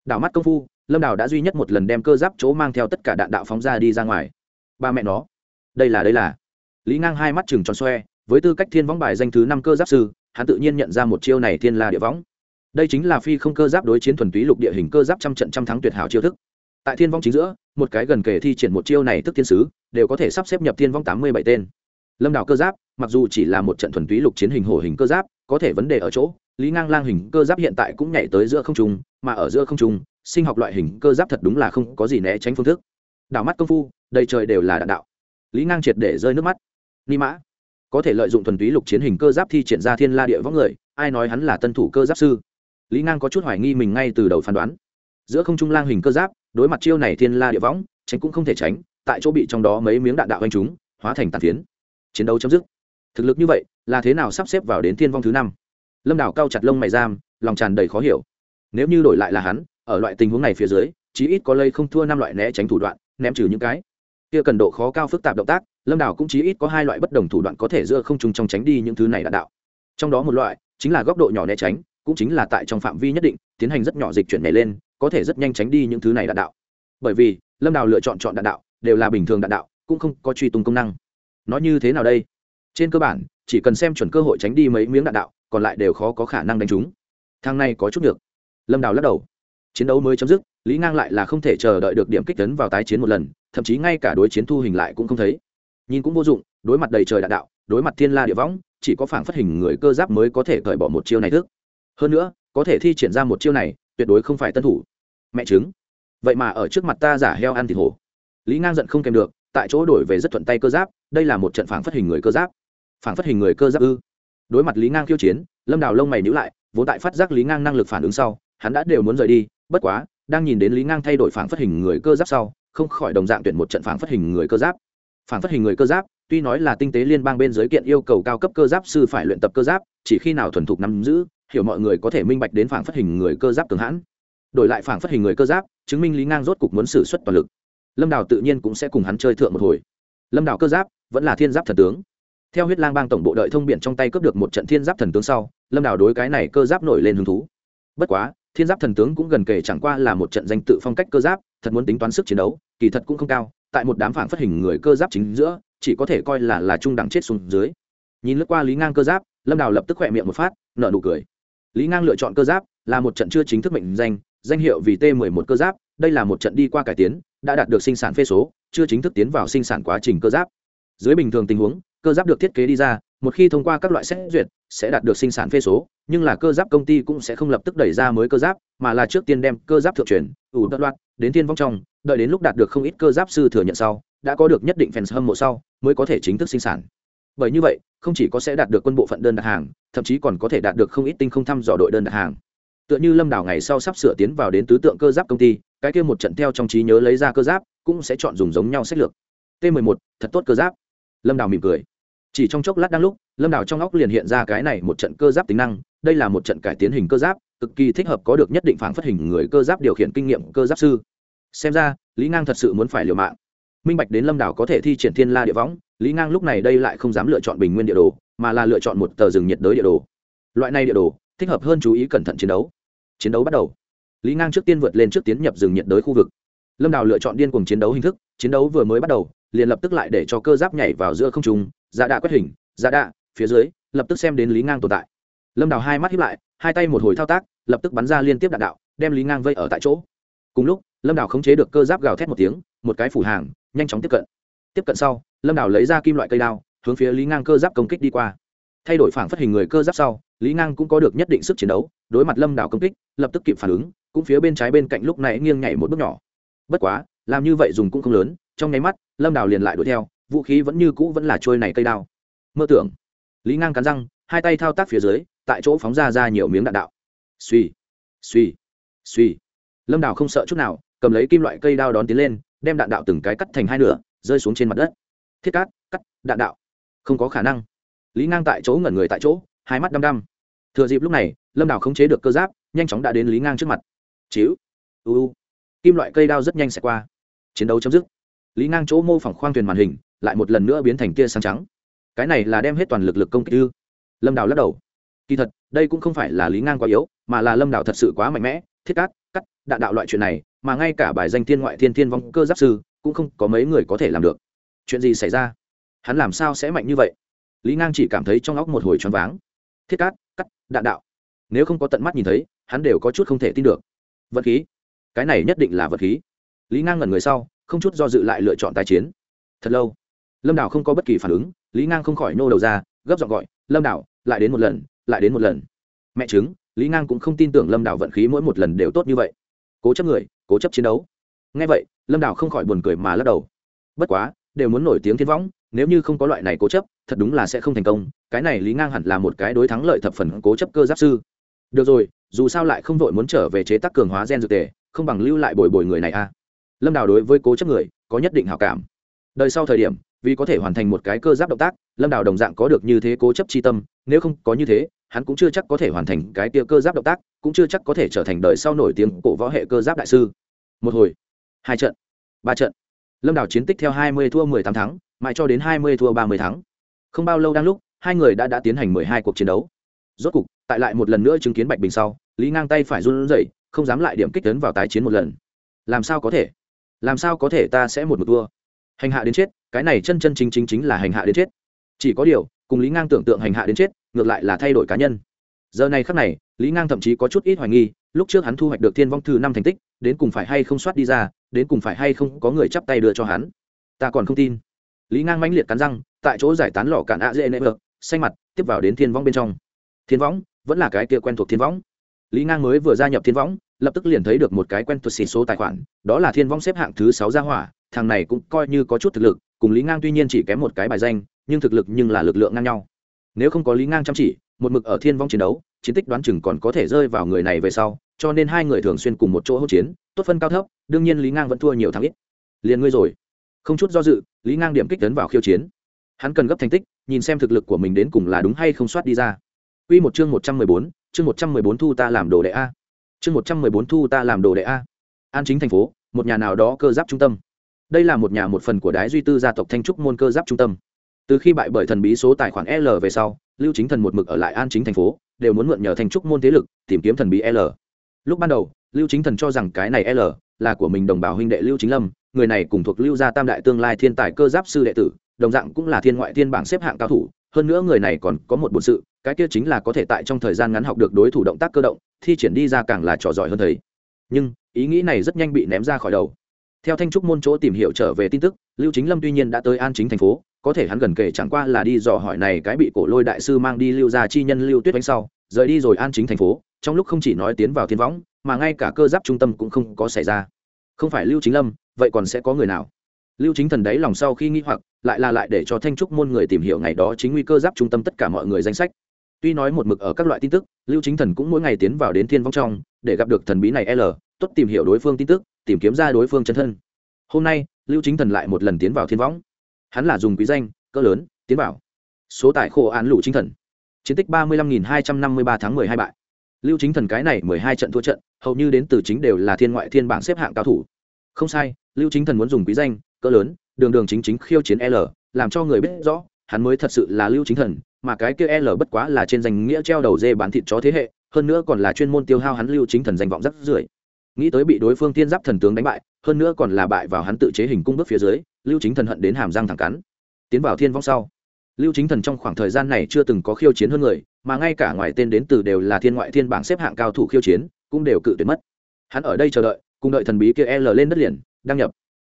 Đảo mắt công phu, lâm đào đã duy nhất một lần đem cơ giáp chỗ mang theo tất cả đạn đạo phóng ra đi ra ngoài. Ba mẹ nó. Đây là đây là. Lý ngang hai mắt chừng tròn xoe, với tư cách thiên võng bài danh thứ năm cơ giáp sư, hắn tự nhiên nhận ra một chiêu này thiên la địa võng. Đây chính là phi không cơ giáp đối chiến thuần túy lục địa hình cơ giáp trăm trận trăm thắng tuyệt hảo chiêu thức. Tại thiên vong chính giữa, một cái gần kề thi triển một chiêu này tức thiên sứ, đều có thể sắp xếp nhập thiên vong tám mươi bảy tên lâm đảo cơ giáp, mặc dù chỉ là một trận thuần túy lục chiến hình hổ hình cơ giáp, có thể vấn đề ở chỗ, lý ngang lang hình cơ giáp hiện tại cũng nhảy tới giữa không trung, mà ở giữa không trung, sinh học loại hình cơ giáp thật đúng là không có gì né tránh phương thức. Đảo mắt công phu, đầy trời đều là đạn đạo. Lý ngang triệt để rơi nước mắt. Ni mã. Có thể lợi dụng thuần túy lục chiến hình cơ giáp thi triển ra thiên la địa võng người, ai nói hắn là tân thủ cơ giáp sư? Lý ngang có chút hoài nghi mình ngay từ đầu phán đoán. Giữa không trung lang hình cơ giáp, đối mặt chiêu này thiên la địa võng, tránh cũng không thể tránh, tại chỗ bị trong đó mấy miếng đạn đạo anh chúng hóa thành tàn phiến chiến đấu chấm dứt. Thực lực như vậy, là thế nào sắp xếp vào đến thiên vong thứ năm? Lâm đảo cao chặt lông mày giam, lòng tràn đầy khó hiểu. Nếu như đổi lại là hắn, ở loại tình huống này phía dưới, chí ít có lây không thua năm loại né tránh thủ đoạn, ném trừ những cái kia cần độ khó cao phức tạp động tác, lâm đảo cũng chí ít có hai loại bất đồng thủ đoạn có thể giữa không trùng trong tránh đi những thứ này đạn đạo. Trong đó một loại chính là góc độ nhỏ né tránh, cũng chính là tại trong phạm vi nhất định, tiến hành rất nhỏ dịch chuyển này lên, có thể rất nhanh tránh đi những thứ này đạn đạo. Bởi vì, lâm đào lựa chọn chọn đạn đạo, đều là bình thường đạn đạo, cũng không có truy tung công năng nói như thế nào đây? Trên cơ bản, chỉ cần xem chuẩn cơ hội tránh đi mấy miếng đạn đạo, còn lại đều khó có khả năng đánh trúng. Thang này có chút được lâm đào lắc đầu. Chiến đấu mới chấm dứt, lý ngang lại là không thể chờ đợi được điểm kích tấn vào tái chiến một lần, thậm chí ngay cả đối chiến thu hình lại cũng không thấy. Nhìn cũng vô dụng, đối mặt đầy trời đạn đạo, đối mặt thiên la địa võng, chỉ có phảng phất hình người cơ giáp mới có thể cởi bỏ một chiêu này thức. Hơn nữa, có thể thi triển ra một chiêu này, tuyệt đối không phải tân thủ. Mẹ chứng vậy mà ở trước mặt ta giả heo ăn thịt hổ. Lý ngang giận không kèm được, tại chỗ đổi về rất thuận tay cơ giáp đây là một trận phảng phất hình người cơ giáp. Phảng phất hình người cơ giáp ư? Đối mặt lý ngang khiêu chiến, lâm đào lông mày nhữ lại, vốn tại phát giác lý ngang năng lực phản ứng sau, hắn đã đều muốn rời đi, bất quá, đang nhìn đến lý ngang thay đổi phảng phất hình người cơ giáp sau, không khỏi đồng dạng tuyển một trận phảng phất hình người cơ giáp. Phảng phất hình người cơ giáp, tuy nói là tinh tế liên bang bên giới kiện yêu cầu cao cấp cơ giáp sư phải luyện tập cơ giáp, chỉ khi nào thuần thục nắm giữ, hiểu mọi người có thể minh bạch đến phảng phất hình người cơ giáp cường hãn. Đổi lại phảng phất hình người cơ giáp, chứng minh lý ngang rốt cục muốn xử suất toàn lực. Lâm đào tự nhiên cũng sẽ cùng hắn chơi thượng một hồi. Lâm đào cơ giáp vẫn là thiên giáp thần tướng. Theo huyết lang bang tổng bộ đợi thông biển trong tay cướp được một trận thiên giáp thần tướng sau, lâm đào đối cái này cơ giáp nổi lên hứng thú. Bất quá, thiên giáp thần tướng cũng gần kể chẳng qua là một trận danh tự phong cách cơ giáp, thật muốn tính toán sức chiến đấu, kỳ thật cũng không cao, tại một đám phảng phất hình người cơ giáp chính giữa, chỉ có thể coi là là trung đẳng chết xuống dưới. Nhìn lướt qua lý ngang cơ giáp, lâm đào lập tức khỏe miệng một phát nợ nụ cười. Lý ngang lựa chọn cơ giáp là một trận chưa chính thức mệnh danh danh hiệu vì t 11 cơ giáp, đây là một trận đi qua cải tiến, đã đạt được sinh sản phê số, chưa chính thức tiến vào sinh sản quá trình cơ giáp dưới bình thường tình huống, cơ giáp được thiết kế đi ra, một khi thông qua các loại xét duyệt, sẽ đạt được sinh sản phê số, nhưng là cơ giáp công ty cũng sẽ không lập tức đẩy ra mới cơ giáp, mà là trước tiên đem cơ giáp thượng truyền, ủ đất loạt đến thiên vong trong, đợi đến lúc đạt được không ít cơ giáp sư thừa nhận sau, đã có được nhất định fans hâm mộ sau, mới có thể chính thức sinh sản. Bởi như vậy, không chỉ có sẽ đạt được quân bộ phận đơn đặt hàng, thậm chí còn có thể đạt được không ít tinh không thăm dò đội đơn đặt hàng. Tựa như lâm đảo ngày sau sắp sửa tiến vào đến tứ tượng cơ giáp công ty, cái kia một trận theo trong trí nhớ lấy ra cơ giáp, cũng sẽ chọn dùng giống nhau sách lược. T 11 thật tốt cơ giáp lâm đào mỉm cười. Chỉ trong chốc lát đang lúc, lâm đào trong óc liền hiện ra cái này một trận cơ giáp tính năng, đây là một trận cải tiến hình cơ giáp, cực kỳ thích hợp có được nhất định phản phát hình người cơ giáp điều khiển kinh nghiệm cơ giáp sư. Xem ra, lý ngang thật sự muốn phải liều mạng. Minh bạch đến lâm đảo có thể thi triển thiên la địa võng, lý ngang lúc này đây lại không dám lựa chọn bình nguyên địa đồ, mà là lựa chọn một tờ rừng nhiệt đới địa đồ. Loại này địa đồ, thích hợp hơn chú ý cẩn thận chiến đấu. Chiến đấu bắt đầu. Lý ngang trước tiên vượt lên trước tiến nhập rừng nhiệt đới khu vực. Lâm đào lựa chọn điên cùng chiến đấu hình thức, chiến đấu vừa mới bắt đầu liền lập tức lại để cho cơ giáp nhảy vào giữa không trung giả đạ quét hình giả đạ, phía dưới, lập tức xem đến lý ngang tồn tại. Lâm đào hai mắt hiếp lại, hai tay một hồi thao tác, lập tức bắn ra liên tiếp đạn đạo, đem lý ngang vây ở tại chỗ. Cùng lúc, lâm đào khống chế được cơ giáp gào thét một tiếng, một cái phủ hàng, nhanh chóng tiếp cận. Tiếp cận sau, lâm đào lấy ra kim loại cây đao, hướng phía lý ngang cơ giáp công kích đi qua. Thay đổi phản phát hình người cơ giáp sau, lý ngang cũng có được nhất định sức chiến đấu, đối mặt lâm đào công kích, lập tức kịp phản ứng, cũng phía bên trái bên cạnh lúc này nghiêng nhảy một bước nhỏ. Bất quá, làm như vậy dùng cũng không lớn trong nháy mắt, lâm đào liền lại đuổi theo, vũ khí vẫn như cũ vẫn là trôi này cây đao. Mơ tưởng, lý ngang cắn răng, hai tay thao tác phía dưới, tại chỗ phóng ra ra nhiều miếng đạn đạo. Suy suy suy lâm đào không sợ chút nào, cầm lấy kim loại cây đao đón tiến lên, đem đạn đạo từng cái cắt thành hai nửa, rơi xuống trên mặt đất. Thiết cát, cắt, đạn đạo. Không có khả năng. Lý ngang tại chỗ ngẩn người tại chỗ, hai mắt đăm đăm. Thừa dịp lúc này, lâm đào khống chế được cơ giáp, nhanh chóng đã đến lý ngang trước mặt. Chiếu uu kim loại cây đao rất nhanh sẽ qua. Chiến đấu chấm dứt lý ngang chỗ mô phỏng khoang thuyền màn hình lại một lần nữa biến thành tia sáng trắng. Cái này là đem hết toàn lực lực công kích ư? Lâm đào lắc đầu. Kỳ thật, đây cũng không phải là lý ngang quá yếu, mà là lâm đào thật sự quá mạnh mẽ, thiết cát, cắt, đạn đạo loại chuyện này, mà ngay cả bài danh thiên ngoại thiên thiên vong cơ giáp sư cũng không có mấy người có thể làm được. Chuyện gì xảy ra? Hắn làm sao sẽ mạnh như vậy? Lý ngang chỉ cảm thấy trong óc một hồi choáng váng. Thiết cát, cắt, đạn đạo. Nếu không có tận mắt nhìn thấy, hắn đều có chút không thể tin được. Vật khí. Cái này nhất định là vật khí. Lý ngang ngẩn người sau không chút do dự lại lựa chọn tái chiến. Thật lâu, lâm đảo không có bất kỳ phản ứng, lý ngang không khỏi nô đầu ra, gấp giọng gọi, lâm đảo, lại đến một lần, lại đến một lần. Mẹ chứng lý ngang cũng không tin tưởng lâm đảo vận khí mỗi một lần đều tốt như vậy. Cố chấp người, cố chấp chiến đấu. Ngay vậy, lâm đảo không khỏi buồn cười mà lắc đầu. Bất quá, đều muốn nổi tiếng thiên võng, nếu như không có loại này cố chấp, thật đúng là sẽ không thành công, cái này lý ngang hẳn là một cái đối thắng lợi thập phần cố chấp cơ giáp sư. Được rồi, dù sao lại không vội muốn trở về chế tác cường hóa gen dược tề, không bằng lưu lại bồi bồi người này a à lâm đào đối với cố chấp người có nhất định hảo cảm. Đời sau thời điểm, vì có thể hoàn thành một cái cơ giáp động tác, lâm đào đồng dạng có được như thế cố chấp c h i tâm, nếu không có như thế, hắn cũng chưa chắc có thể hoàn thành cái tia cơ giáp động tác, cũng chưa chắc có thể trở thành đời sau nổi tiếng cổ võ hệ cơ giáp đại sư. Một hồi, hai trận, ba trận. Lâm đảo chiến tích theo hai mươi thua mười tám thắng, mãi cho đến hai mươi thua ba mươi thắng. Không bao lâu đang lúc, hai người đã đã tiến hành mười hai cuộc chiến đấu. Rốt cục, tại lại một lần nữa chứng kiến bạch bình sau, lý ngang tay phải run rẩy, không dám lại điểm kích tấn vào tái chiến một lần. Làm sao có thể? Làm sao có thể ta sẽ một một thua? Hành hạ đến chết, cái này chân chân chính chính chính là hành hạ đến chết. Chỉ có điều, cùng lý ngang tưởng tượng hành hạ đến chết, ngược lại là thay đổi cá nhân. Giờ này khắc này, lý ngang thậm chí có chút ít hoài nghi, lúc trước hắn thu hoạch được thiên vong thư năm thành tích, đến cùng phải hay không soát đi ra, đến cùng phải hay không có người chắp tay đưa cho hắn. Ta còn không tin. Lý ngang mãnh liệt cắn răng, tại chỗ giải tán lò cản ạ dễ nệ vợ, xanh mặt, tiếp vào đến thiên vong bên trong. Thiên võng vẫn là cái kia quen thuộc thiên võng lý ngang mới vừa gia nhập thiên võng lập tức liền thấy được một cái quen thuộc xịt số tài khoản đó là thiên Vong xếp hạng thứ sáu gia hỏa thằng này cũng coi như có chút thực lực cùng lý ngang tuy nhiên chỉ kém một cái bài danh nhưng thực lực nhưng là lực lượng ngang nhau. Nếu không có lý ngang chăm chỉ một mực ở thiên vong chiến đấu chiến tích đoán chừng còn có thể rơi vào người này về sau cho nên hai người thường xuyên cùng một chỗ hỗn chiến tốt phân cao thấp đương nhiên lý ngang vẫn thua nhiều thắng ít. Liền ngươi rồi. Không chút do dự lý ngang điểm kích tấn vào khiêu chiến. Hắn cần gấp thành tích nhìn xem thực lực của mình đến cùng là đúng hay không soát đi ra. Quy một chương một trăm mười bốn, chương một trăm mười bốn thu ta làm đồ đệ a. Chương một trăm mười bốn thu ta làm đồ đệ a. An chính thành phố, một nhà nào đó cơ giáp trung tâm. Đây là một nhà một phần của đái duy tư gia tộc Thanh trúc môn cơ giáp trung tâm. Từ khi bại bởi thần bí số tài khoản L về sau, Lưu Chính Thần một mực ở lại An chính thành phố, đều muốn mượn nhờ Thanh trúc môn thế lực, tìm kiếm thần bí L. Lúc ban đầu, Lưu Chính Thần cho rằng cái này L là của mình đồng bào huynh đệ Lưu Chính Lâm, người này cùng thuộc Lưu gia Tam đại tương lai thiên tài cơ giáp sư đệ tử, đồng dạng cũng là thiên ngoại thiên bảng xếp hạng cao thủ, hơn nữa người này còn có một bổn sự, cái kia chính là có thể tại trong thời gian ngắn học được đối thủ động tác cơ động, thi triển đi ra càng là trò giỏi hơn thầy. Nhưng, ý nghĩ này rất nhanh bị ném ra khỏi đầu. Theo thanh trúc môn chỗ tìm hiểu trở về tin tức, lưu chính lâm tuy nhiên đã tới an chính thành phố, có thể hắn gần kể chẳng qua là đi dò hỏi này cái bị cổ lôi đại sư mang đi lưu ra chi nhân lưu tuyết đánh sau, rời đi rồi an chính thành phố, trong lúc không chỉ nói tiến vào thiên võng, mà ngay cả cơ giáp trung tâm cũng không có xảy ra. Không phải lưu chính lâm, vậy còn sẽ có người nào? Lưu chính thần đấy lòng sau khi nghĩ hoặc, lại là lại để cho thanh trúc môn người tìm hiểu ngày đó chính nguy cơ giáp trung tâm tất cả mọi người danh sách tuy nói một mực ở các loại tin tức, lưu chính thần cũng mỗi ngày tiến vào đến thiên vong trong, để gặp được thần bí này l, tốt tìm hiểu đối phương tin tức, tìm kiếm ra đối phương chân thân. Hôm nay, lưu chính thần lại một lần tiến vào thiên võng hắn là dùng quý danh, cỡ lớn, tiến vào. Số tài khổ án lũ chính thần. Chiến tích ba mươi lăm nghìn hai trăm năm mươi ba tháng mười hai bại. Lưu chính thần cái này mười hai trận thua trận, hầu như đến từ chính đều là thiên ngoại thiên bảng xếp hạng cao thủ. Không sai, lưu chính thần muốn dùng quý danh, cỡ lớn, đường đường chính chính khiêu chiến l, làm cho người biết rõ, hắn mới thật sự là lưu chính thần mà cái kia L bất quá là trên danh nghĩa treo đầu dê bán thịt chó thế hệ, hơn nữa còn là chuyên môn tiêu hao hắn lưu chính thần danh vọng rất rưởi. Nghĩ tới bị đối phương tiên giáp thần tướng đánh bại, hơn nữa còn là bại vào hắn tự chế hình cung bước phía dưới, lưu chính thần hận đến hàm răng thẳng cắn. Tiến vào thiên vong sau, lưu chính thần trong khoảng thời gian này chưa từng có khiêu chiến hơn người, mà ngay cả ngoài tên đến từ đều là thiên ngoại thiên bảng xếp hạng cao thủ khiêu chiến, cũng đều cự tuyệt mất. Hắn ở đây chờ đợi, cùng đợi thần bí kia L lên đất liền, đăng nhập.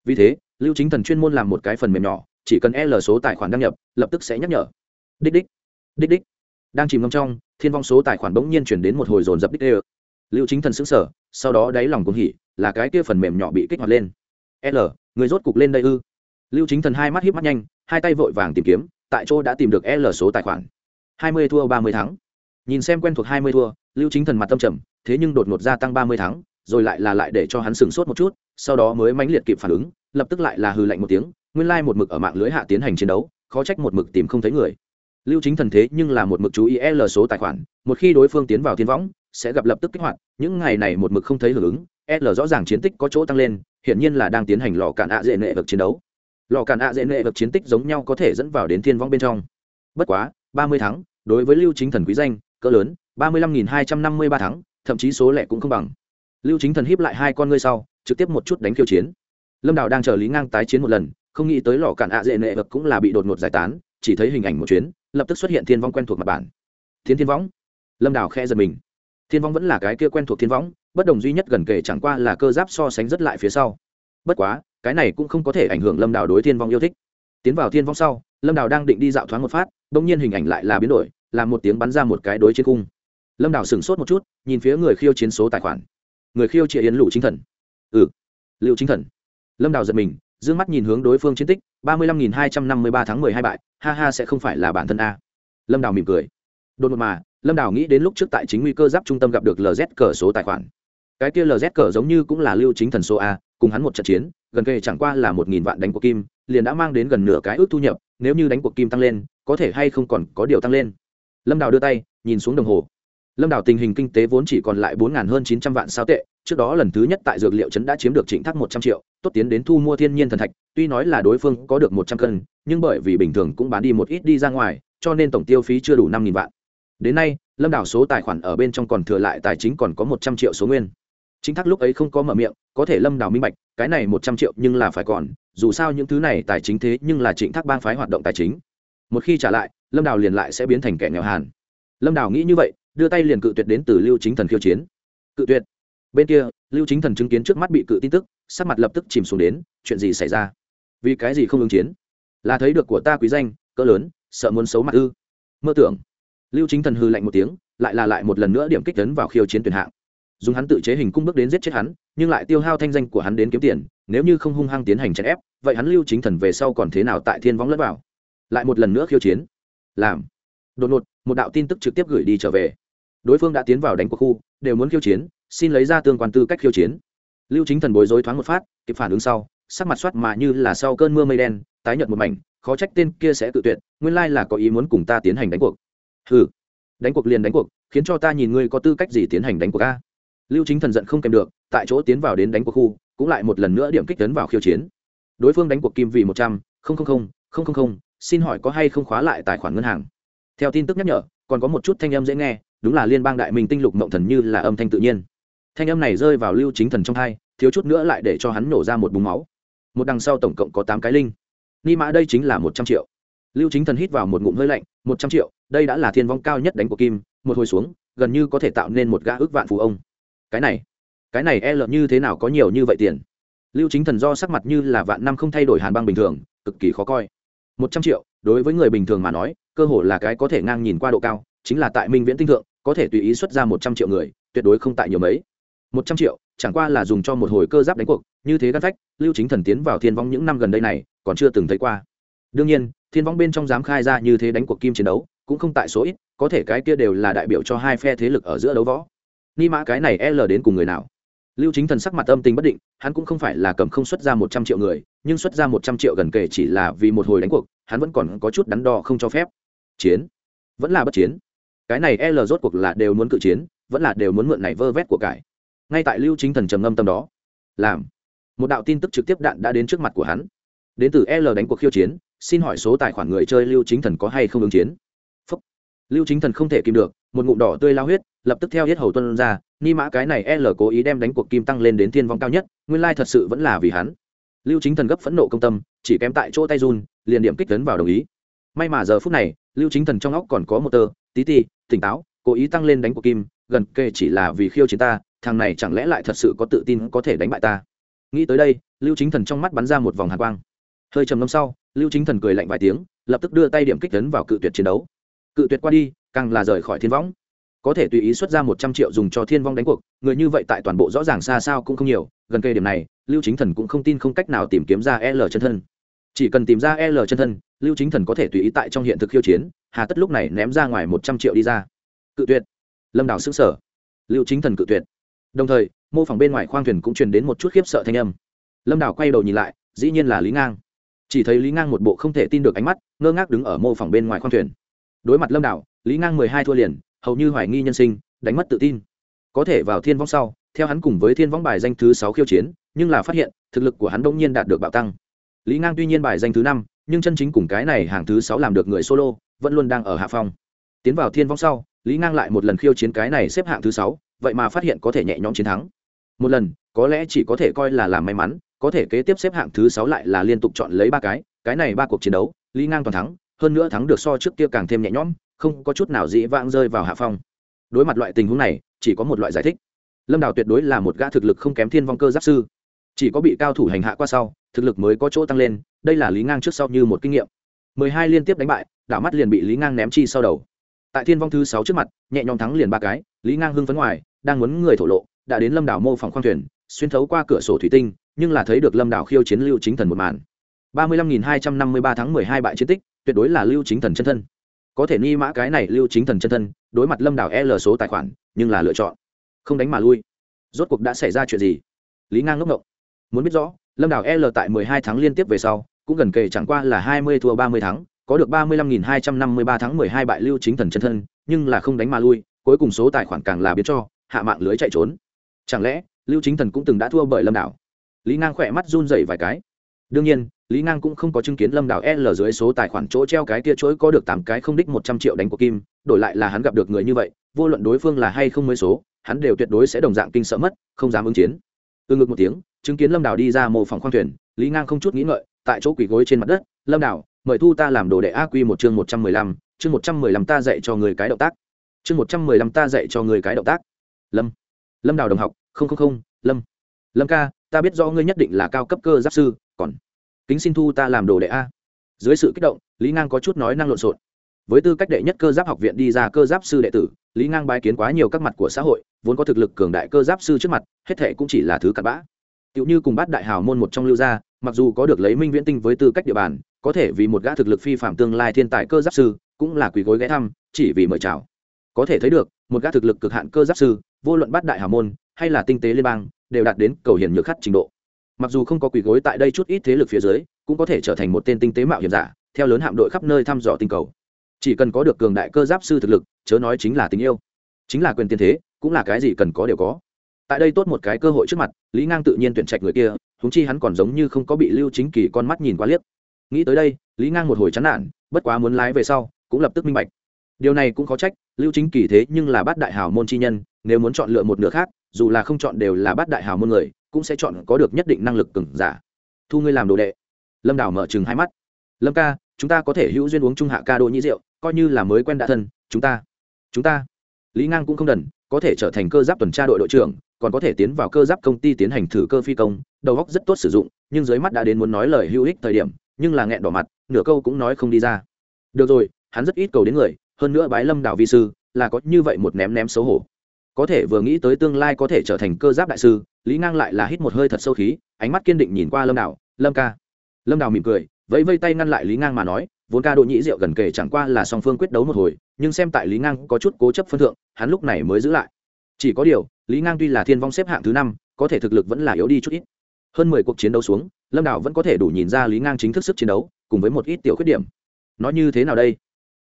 Vì thế, lưu chính thần chuyên môn làm một cái phần mềm nhỏ, chỉ cần L số tài khoản đăng nhập, lập tức sẽ nhắc nhở. Đích đích đích đích. Đang chìm ngâm trong, thiên vong số tài khoản bỗng nhiên chuyển đến một hồi dồn dập đích đê lưu chính thần xứng sở sau đó đáy lòng cũng hỉ, là cái kia phần mềm nhỏ bị kích hoạt lên. L, người rốt cục lên đây ư? Lưu chính thần hai mắt hiếp mắt nhanh, hai tay vội vàng tìm kiếm, tại chỗ đã tìm được l số tài khoản. Hai mươi thua, ba mươi tháng nhìn xem quen thuộc hai mươi thua, lưu chính thần mặt tâm trầm, thế nhưng đột ngột gia tăng ba mươi tháng rồi lại là lại để cho hắn sửng sốt một chút, sau đó mới mãnh liệt kịp phản ứng, lập tức lại là hư lạnh một tiếng, nguyên lai một mực ở mạng lưới hạ tiến hành chiến đấu, khó trách một mực tìm không thấy người lưu chính thần thế nhưng là một mực chú ý l số tài khoản, một khi đối phương tiến vào thiên võng, sẽ gặp lập tức kích hoạt, những ngày này một mực không thấy hưởng ứng, l rõ ràng chiến tích có chỗ tăng lên hiện nhiên là đang tiến hành lò cản ạ dễ nệ vực chiến đấu. Lò cản ạ dễ nệ vực chiến tích giống nhau có thể dẫn vào đến thiên võng bên trong. Bất quá, ba mươi tháng, đối với lưu chính thần quý danh, cỡ lớn, ba mươi lăm nghìn hai trăm năm mươi ba tháng, thậm chí số lẻ cũng không bằng. Lưu chính thần hiếp lại hai con ngươi sau, trực tiếp một chút đánh khiêu chiến. Lâm đào đang chờ lý ngang tái chiến một lần, không nghĩ tới lò cản ạ dễ nệ vực cũng là bị đột ngột giải tán, chỉ thấy hình ảnh một chuyến lập tức xuất hiện thiên vong quen thuộc mặt bản. Thiên thiên võng. Lâm đào khe giật mình. Thiên vong vẫn là cái kia quen thuộc thiên võng, bất đồng duy nhất gần kể chẳng qua là cơ giáp so sánh rất lại phía sau. Bất quá, cái này cũng không có thể ảnh hưởng lâm đào đối thiên vong yêu thích. Tiến vào thiên vong sau, lâm đào đang định đi dạo thoáng một phát đ ỗ n g nhiên hình ảnh lại là biến đổi làm một tiếng bắn ra một cái đối trên cung. Lâm đào sửng sốt một chút, nhìn phía người khiêu chiến số tài khoản. Người khiêu chị yến lũ chính thần. Ừ liệu chính thần. Lâm đào giật mình dương mắt nhìn hướng đối phương chiến tích, ba mươi lăm nghìn hai trăm năm mươi ba tháng mười hai bại, ha ha sẽ không phải là bản thân a. Lâm đào mỉm cười. Đột ngột mà, lâm đào nghĩ đến lúc trước tại chính nguy cơ giáp trung tâm gặp được lz cờ số tài khoản. Cái kia lz cờ giống như cũng là lưu chính thần số a, cùng hắn một trận chiến, gần kề chẳng qua là một nghìn vạn đánh của kim, liền đã mang đến gần nửa cái ước thu nhập, nếu như đánh cuộc kim tăng lên, có thể hay không còn có điều tăng lên. Lâm đào đưa tay, nhìn xuống đồng hồ lâm đảo tình hình kinh tế vốn chỉ còn lại bốn hơn chín trăm vạn sao tệ, trước đó lần thứ nhất tại dược liệu trấn đã chiếm được trịnh thác một trăm triệu, tốt tiến đến thu mua thiên nhiên thần thạch, tuy nói là đối phương có được một trăm cân, nhưng bởi vì bình thường cũng bán đi một ít đi ra ngoài, cho nên tổng tiêu phí chưa đủ năm vạn. Đến nay, lâm đảo số tài khoản ở bên trong còn thừa lại tài chính còn có một trăm triệu số nguyên. Chính thác lúc ấy không có mở miệng, có thể lâm đảo minh bạch, cái này một trăm triệu nhưng là phải còn, dù sao những thứ này tài chính thế nhưng là trịnh thác bang phái hoạt động tài chính. Một khi trả lại, lâm đảo liền lại sẽ biến thành kẻ nghèo hàn. Lâm đảo nghĩ như vậy đưa tay liền cự tuyệt đến từ lưu chính thần khiêu chiến. Cự tuyệt. Bên kia, lưu chính thần chứng kiến trước mắt bị cự tin tức, sắc mặt lập tức chìm xuống đến, chuyện gì xảy ra? Vì cái gì không ứng chiến? Là thấy được của ta quý danh, cỡ lớn, sợ muốn xấu mặt ư? Mơ tưởng. Lưu chính thần hư lạnh một tiếng, lại là lại một lần nữa điểm kích tấn vào khiêu chiến tuyển hạng. Dùng hắn tự chế hình cung bước đến giết chết hắn, nhưng lại tiêu hao thanh danh của hắn đến kiếm tiền, nếu như không hung hăng tiến hành chèn ép, vậy hắn lưu chính thần về sau còn thế nào tại thiên võng lẫn vào? Lại một lần nữa khiêu chiến. Làm. Đột ngột, một đạo tin tức trực tiếp gửi đi trở về đối phương đã tiến vào đánh cuộc khu, đều muốn khiêu chiến, xin lấy ra tương quan tư cách khiêu chiến. Lưu chính thần bối rối thoáng một phát, kịp phản ứng sau, sắc mặt soát mà như là sau cơn mưa mây đen, tái nhợt một mảnh, khó trách tên kia sẽ tự tuyệt, nguyên lai là có ý muốn cùng ta tiến hành đánh cuộc. Hừ, đánh cuộc liền đánh cuộc, khiến cho ta nhìn ngươi có tư cách gì tiến hành đánh cuộc a? Lưu chính thần giận không kèm được, tại chỗ tiến vào đến đánh cuộc khu, cũng lại một lần nữa điểm kích tấn vào khiêu chiến. Đối phương đánh cuộc kim vì một trăm linh xin hỏi có hay không khóa lại tài khoản ngân hàng? Theo tin tức nhắc nhở, còn có một chút thanh âm dễ nghe đúng là liên bang đại minh tinh lục mộng thần như là âm thanh tự nhiên. Thanh âm này rơi vào lưu chính thần trong hai thiếu chút nữa lại để cho hắn nổ ra một búng máu. Một đằng sau tổng cộng có tám cái linh. Ni mã đây chính là một trăm triệu. Lưu chính thần hít vào một ngụm hơi lạnh, một trăm triệu, đây đã là thiên vong cao nhất đánh của kim, một hồi xuống, gần như có thể tạo nên một gã ước vạn phù ông. Cái này cái này e lợn như thế nào có nhiều như vậy tiền? Lưu chính thần do sắc mặt như là vạn năm không thay đổi hàn băng bình thường, cực kỳ khó coi. Một trăm triệu, đối với người bình thường mà nói, cơ hội là cái có thể ngang nhìn qua độ cao chính là tại minh viễn tinh thượng, có thể tùy ý xuất ra một trăm triệu người, tuyệt đối không tại nhiều mấy. Một trăm triệu, chẳng qua là dùng cho một hồi cơ giáp đánh cuộc, như thế gắn phách, lưu chính thần tiến vào thiên vong những năm gần đây này, còn chưa từng thấy qua. Đương nhiên, thiên vong bên trong dám khai ra như thế đánh cuộc kim chiến đấu, cũng không tại số ít, có thể cái kia đều là đại biểu cho hai phe thế lực ở giữa đấu võ. Ni mã cái này l đến cùng người nào? Lưu chính thần sắc mặt âm tình bất định, hắn cũng không phải là cầm không xuất ra một trăm triệu người, nhưng xuất ra một trăm triệu gần kể chỉ là vì một hồi đánh cuộc, hắn vẫn còn có chút đắn đo không cho phép. Chiến? Vẫn là bất chiến cái này l rốt cuộc là đều muốn cự chiến, vẫn là đều muốn mượn này vơ vét của cải. Ngay tại lưu chính thần trầm ngâm tâm đó, làm một đạo tin tức trực tiếp đạn đã đến trước mặt của hắn. Đến từ l đánh cuộc khiêu chiến, xin hỏi số tài khoản người chơi lưu chính thần có hay không ứng chiến? Phúc. lưu chính thần không thể kìm được, một ngụm đỏ tươi lao huyết, lập tức theo hết hầu tuân ra, ni mã cái này l cố ý đem đánh cuộc kim tăng lên đến thiên vong cao nhất, nguyên lai thật sự vẫn là vì hắn. Lưu chính thần gấp phẫn nộ công tâm, chỉ kém tại chỗ tay run, liền điểm kích tấn vào đồng ý. May mà giờ phút này, lưu chính thần trong óc còn có một tờ tí ti tỉnh táo, cố ý tăng lên đánh của kim, gần kề chỉ là vì khiêu chiến ta, thằng này chẳng lẽ lại thật sự có tự tin có thể đánh bại ta? Nghĩ tới đây, lưu chính thần trong mắt bắn ra một vòng hạ quang. Hơi trầm ngâm sau, lưu chính thần cười lạnh vài tiếng, lập tức đưa tay điểm kích tấn vào cự tuyệt chiến đấu. Cự tuyệt qua đi, càng là rời khỏi thiên võng. Có thể tùy ý xuất ra một trăm triệu dùng cho thiên vong đánh cuộc, người như vậy tại toàn bộ rõ ràng xa sao cũng không nhiều, gần kề điểm này, lưu chính thần cũng không tin không cách nào tìm kiếm ra l chân thân. Chỉ cần tìm ra l chân thân, lưu chính thần có thể tùy ý tại trong hiện thực khiêu chiến hà tất lúc này ném ra ngoài một trăm triệu đi ra. Cự tuyệt. Lâm đào xứng sở liệu chính thần cự tuyệt. Đồng thời, mô phỏng bên ngoài khoang thuyền cũng truyền đến một chút khiếp sợ thanh âm. Lâm đào quay đầu nhìn lại, dĩ nhiên là lý ngang. Chỉ thấy lý ngang một bộ không thể tin được ánh mắt, ngơ ngác đứng ở mô phỏng bên ngoài khoang thuyền. Đối mặt lâm đào, lý ngang mười hai thua liền, hầu như hoài nghi nhân sinh, đánh mất tự tin. Có thể vào thiên vong sau, theo hắn cùng với thiên vong bài danh thứ sáu khiêu chiến, nhưng là phát hiện, thực lực của hắn đông nhiên đạt được bạo tăng. Lý ngang tuy nhiên bài danh thứ năm, nhưng chân chính cùng cái này hàng thứ sáu làm được người solo vẫn luôn đang ở hạ phong. Tiến vào thiên vong sau, lý ngang lại một lần khiêu chiến cái này xếp hạng thứ sáu, vậy mà phát hiện có thể nhẹ nhõm chiến thắng. Một lần, có lẽ chỉ có thể coi là làm may mắn, có thể kế tiếp xếp hạng thứ sáu lại là liên tục chọn lấy ba cái cái này ba cuộc chiến đấu, lý ngang toàn thắng, hơn nữa thắng được so trước kia càng thêm nhẹ nhõm, không có chút nào dĩ vãng rơi vào hạ phong. Đối mặt loại tình huống này, chỉ có một loại giải thích. Lâm đào tuyệt đối là một gã thực lực không kém thiên vong cơ giáp sư. Chỉ có bị cao thủ hành hạ qua sau, thực lực mới có chỗ tăng lên, đây là lý ngang trước sau như một kinh nghiệm mười hai liên tiếp đánh bại, đảo mắt liền bị lý ngang ném chi sau đầu. Tại thiên vong thứ sáu trước mặt, nhẹ nhõm thắng liền ba cái, lý ngang hưng phấn ngoài, đang muốn người thổ lộ, đã đến lâm đảo mô phỏng khoang thuyền, xuyên thấu qua cửa sổ thủy tinh, nhưng là thấy được lâm đảo khiêu chiến lưu chính thần một màn. ba mươi lăm nghìn hai trăm năm mươi ba tháng mười hai bại chiến tích, tuyệt đối là lưu chính thần chân thân. Có thể ni mã cái này lưu chính thần chân thân, đối mặt lâm đảo l số tài khoản, nhưng là lựa chọn, không đánh mà lui. Rốt cuộc đã xảy ra chuyện gì? Lý ngang ngốc ngộng. Muốn biết rõ, lâm đảo l tại mười hai tháng liên tiếp về sau cũng gần kề chẳng qua là hai mươi thua ba mươi thắng, có được ba mươi lăm nghìn hai trăm năm mươi ba tháng mười hai bại lưu chính thần chân thân, nhưng là không đánh mà lui, cuối cùng số tài khoản càng là biến cho, hạ mạng lưới chạy trốn. Chẳng lẽ, lưu chính thần cũng từng đã thua bởi lâm đảo? Lý ngang khỏe mắt run rẩy vài cái. Đương nhiên, lý ngang cũng không có chứng kiến lâm đảo l dưới số tài khoản chỗ treo cái kia chuỗi có được tám cái không đích một trăm triệu đánh của kim, đổi lại là hắn gặp được người như vậy, vô luận đối phương là hay không mới số, hắn đều tuyệt đối sẽ đồng dạng kinh sợ mất, không dám ứng chiến. Từ ngực một tiếng, chứng kiến lâm đảo đi ra mồ phòng khoang thuyền, lý ngang không chút nghĩ ngợi tại chỗ quỳ gối trên mặt đất, lâm đảo mời thu ta làm đồ đệ a quy một chương một trăm mười lăm, chương một trăm mười lăm ta dạy cho người cái động tác. Chương một trăm mười lăm ta dạy cho người cái động tác. Lâm lâm đào đồng học, không không không, lâm lâm ca, ta biết do ngươi nhất định là cao cấp cơ giáp sư, còn kính xin thu ta làm đồ đệ a. Dưới sự kích động, lý ngang có chút nói năng lộn xộn. Với tư cách đệ nhất cơ giáp học viện đi ra cơ giáp sư đệ tử, lý ngang bái kiến quá nhiều các mặt của xã hội, vốn có thực lực cường đại cơ giáp sư trước mặt, hết thệ cũng chỉ là thứ cặn bã. Tựu như cùng bát đại hào môn một trong lưu gia mặc dù có được lấy minh viễn tinh với tư cách địa bàn, có thể vì một gã thực lực phi phạm tương lai thiên tài cơ giáp sư, cũng là quỳ gối ghé thăm, chỉ vì mời chào. Có thể thấy được, một gã thực lực cực hạn cơ giáp sư, vô luận bát đại hào môn, hay là tinh tế liên bang, đều đạt đến cầu hiển nhược khắc trình độ. Mặc dù không có quỳ gối tại đây chút ít thế lực phía dưới, cũng có thể trở thành một tên tinh tế mạo hiểm giả, theo lớn hạm đội khắp nơi thăm dò tinh cầu. Chỉ cần có được cường đại cơ giáp sư thực lực, chớ nói chính là tình yêu. Chính là quyền tiền thế, cũng là cái gì cần có đều có. Tại đây tốt một cái cơ hội trước mặt, lý ngang tự nhiên tuyển trạch người kia huống chi hắn còn giống như không có bị lưu chính kỳ con mắt nhìn qua liếc. Nghĩ tới đây, lý ngang một hồi chán nản, bất quá muốn lái về sau, cũng lập tức minh bạch. Điều này cũng có trách, lưu chính kỳ thế nhưng là bát đại hào môn chi nhân, nếu muốn chọn lựa một nửa khác, dù là không chọn đều là bát đại hào môn người, cũng sẽ chọn có được nhất định năng lực cứng giả. Thu ngươi làm đồ đệ. Lâm đảo mở chừng hai mắt. Lâm ca, chúng ta có thể hữu duyên uống trung hạ ca đô nhĩ rượu, coi như là mới quen đã thân, chúng ta chúng ta. Lý ngang cũng không đần, có thể trở thành cơ giáp tuần tra đội đội trưởng còn có thể tiến vào cơ giáp công ty tiến hành thử cơ phi công, đầu góc rất tốt sử dụng, nhưng dưới mắt đã đến muốn nói lời hữu ích thời điểm, nhưng là nghẹn đỏ mặt, nửa câu cũng nói không đi ra. Được rồi, hắn rất ít cầu đến người, hơn nữa bái lâm đảo vi sư, là có như vậy một ném ném xấu hổ. Có thể vừa nghĩ tới tương lai có thể trở thành cơ giáp đại sư, lý ngang lại là hít một hơi thật sâu khí, ánh mắt kiên định nhìn qua lâm đảo, lâm ca. Lâm đảo mỉm cười, vẫy vây tay ngăn lại lý ngang mà nói, vốn ca độ nhĩ rượu gần kể chẳng qua là song phương quyết đấu một hồi, nhưng xem tại lý ngang có chút cố chấp phân thượng, hắn lúc này mới giữ lại. Chỉ có điều lý ngang tuy là thiên vong xếp hạng thứ năm, có thể thực lực vẫn là yếu đi chút ít. Hơn mười cuộc chiến đấu xuống, lâm đảo vẫn có thể đủ nhìn ra lý ngang chính thức sức chiến đấu, cùng với một ít tiểu khuyết điểm. Nói như thế nào đây?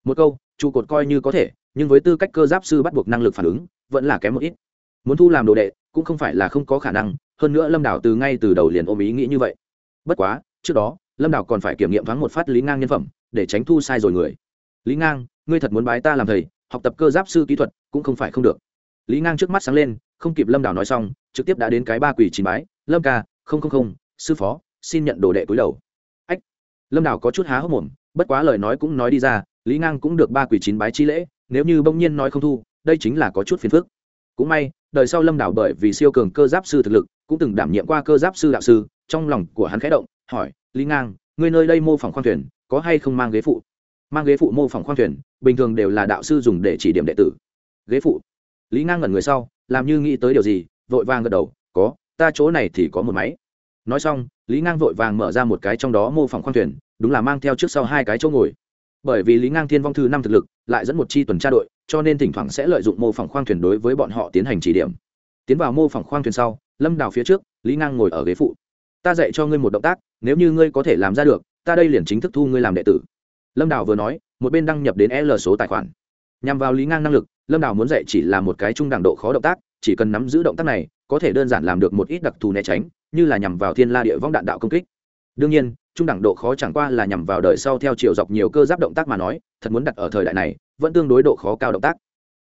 Một câu, trụ cột coi như có thể, nhưng với tư cách cơ giáp sư bắt buộc năng lực phản ứng, vẫn là kém một ít. Muốn thu làm đồ đệ, cũng không phải là không có khả năng, hơn nữa lâm đảo từ ngay từ đầu liền ôm ý nghĩ như vậy. Bất quá, trước đó, lâm đảo còn phải kiểm nghiệm thoáng một phát lý ngang nhân phẩm, để tránh thu sai rồi người. Lý ngang, ngươi thật muốn bái ta làm thầy, học tập cơ giáp sư kỹ thuật, cũng không phải không được lý ngang trước mắt sáng lên, không kịp lâm Đào nói xong, trực tiếp đã đến cái ba quỷ chín bái, lâm ca, không không không, sư phó, xin nhận đồ đệ cúi đầu. Ách, lâm Đào có chút há hốc mồm, bất quá lời nói cũng nói đi ra, lý ngang cũng được ba quỷ chín bái chi lễ, nếu như bỗng nhiên nói không thu, đây chính là có chút phiền phức. Cũng may, đời sau lâm đảo bởi vì siêu cường cơ giáp sư thực lực, cũng từng đảm nhiệm qua cơ giáp sư đạo sư, trong lòng của hắn khẽ động, hỏi, lý ngang, ngươi nơi đây mô phỏng khoang thuyền, có hay không mang ghế phụ? Mang ghế phụ mô phỏng khoang thuyền, bình thường đều là đạo sư dùng để chỉ điểm đệ tử. Ghế phụ? Lý ngang ngẩn người sau, làm như nghĩ tới điều gì, vội vàng gật đầu, có, ta chỗ này thì có một máy. Nói xong, lý ngang vội vàng mở ra một cái trong đó mô phỏng khoang thuyền, đúng là mang theo trước sau hai cái chỗ ngồi. Bởi vì lý ngang thiên vong thư năm thực lực, lại dẫn một chi tuần tra đội, cho nên thỉnh thoảng sẽ lợi dụng mô phỏng khoang thuyền đối với bọn họ tiến hành chỉ điểm. Tiến vào mô phỏng khoang thuyền sau, lâm đào phía trước, lý ngang ngồi ở ghế phụ. Ta dạy cho ngươi một động tác, nếu như ngươi có thể làm ra được, ta đây liền chính thức thu ngươi làm đệ tử. Lâm đào vừa nói, một bên đăng nhập đến l số tài khoản nhằm vào lý ngang năng lực, lâm đào muốn dạy chỉ là một cái trung đẳng độ khó động tác, chỉ cần nắm giữ động tác này, có thể đơn giản làm được một ít đặc thù né tránh, như là nhằm vào thiên la địa vong đạn đạo công kích. Đương nhiên, trung đẳng độ khó chẳng qua là nhằm vào đời sau theo chiều dọc nhiều cơ giáp động tác mà nói, thật muốn đặt ở thời đại này, vẫn tương đối độ khó cao động tác.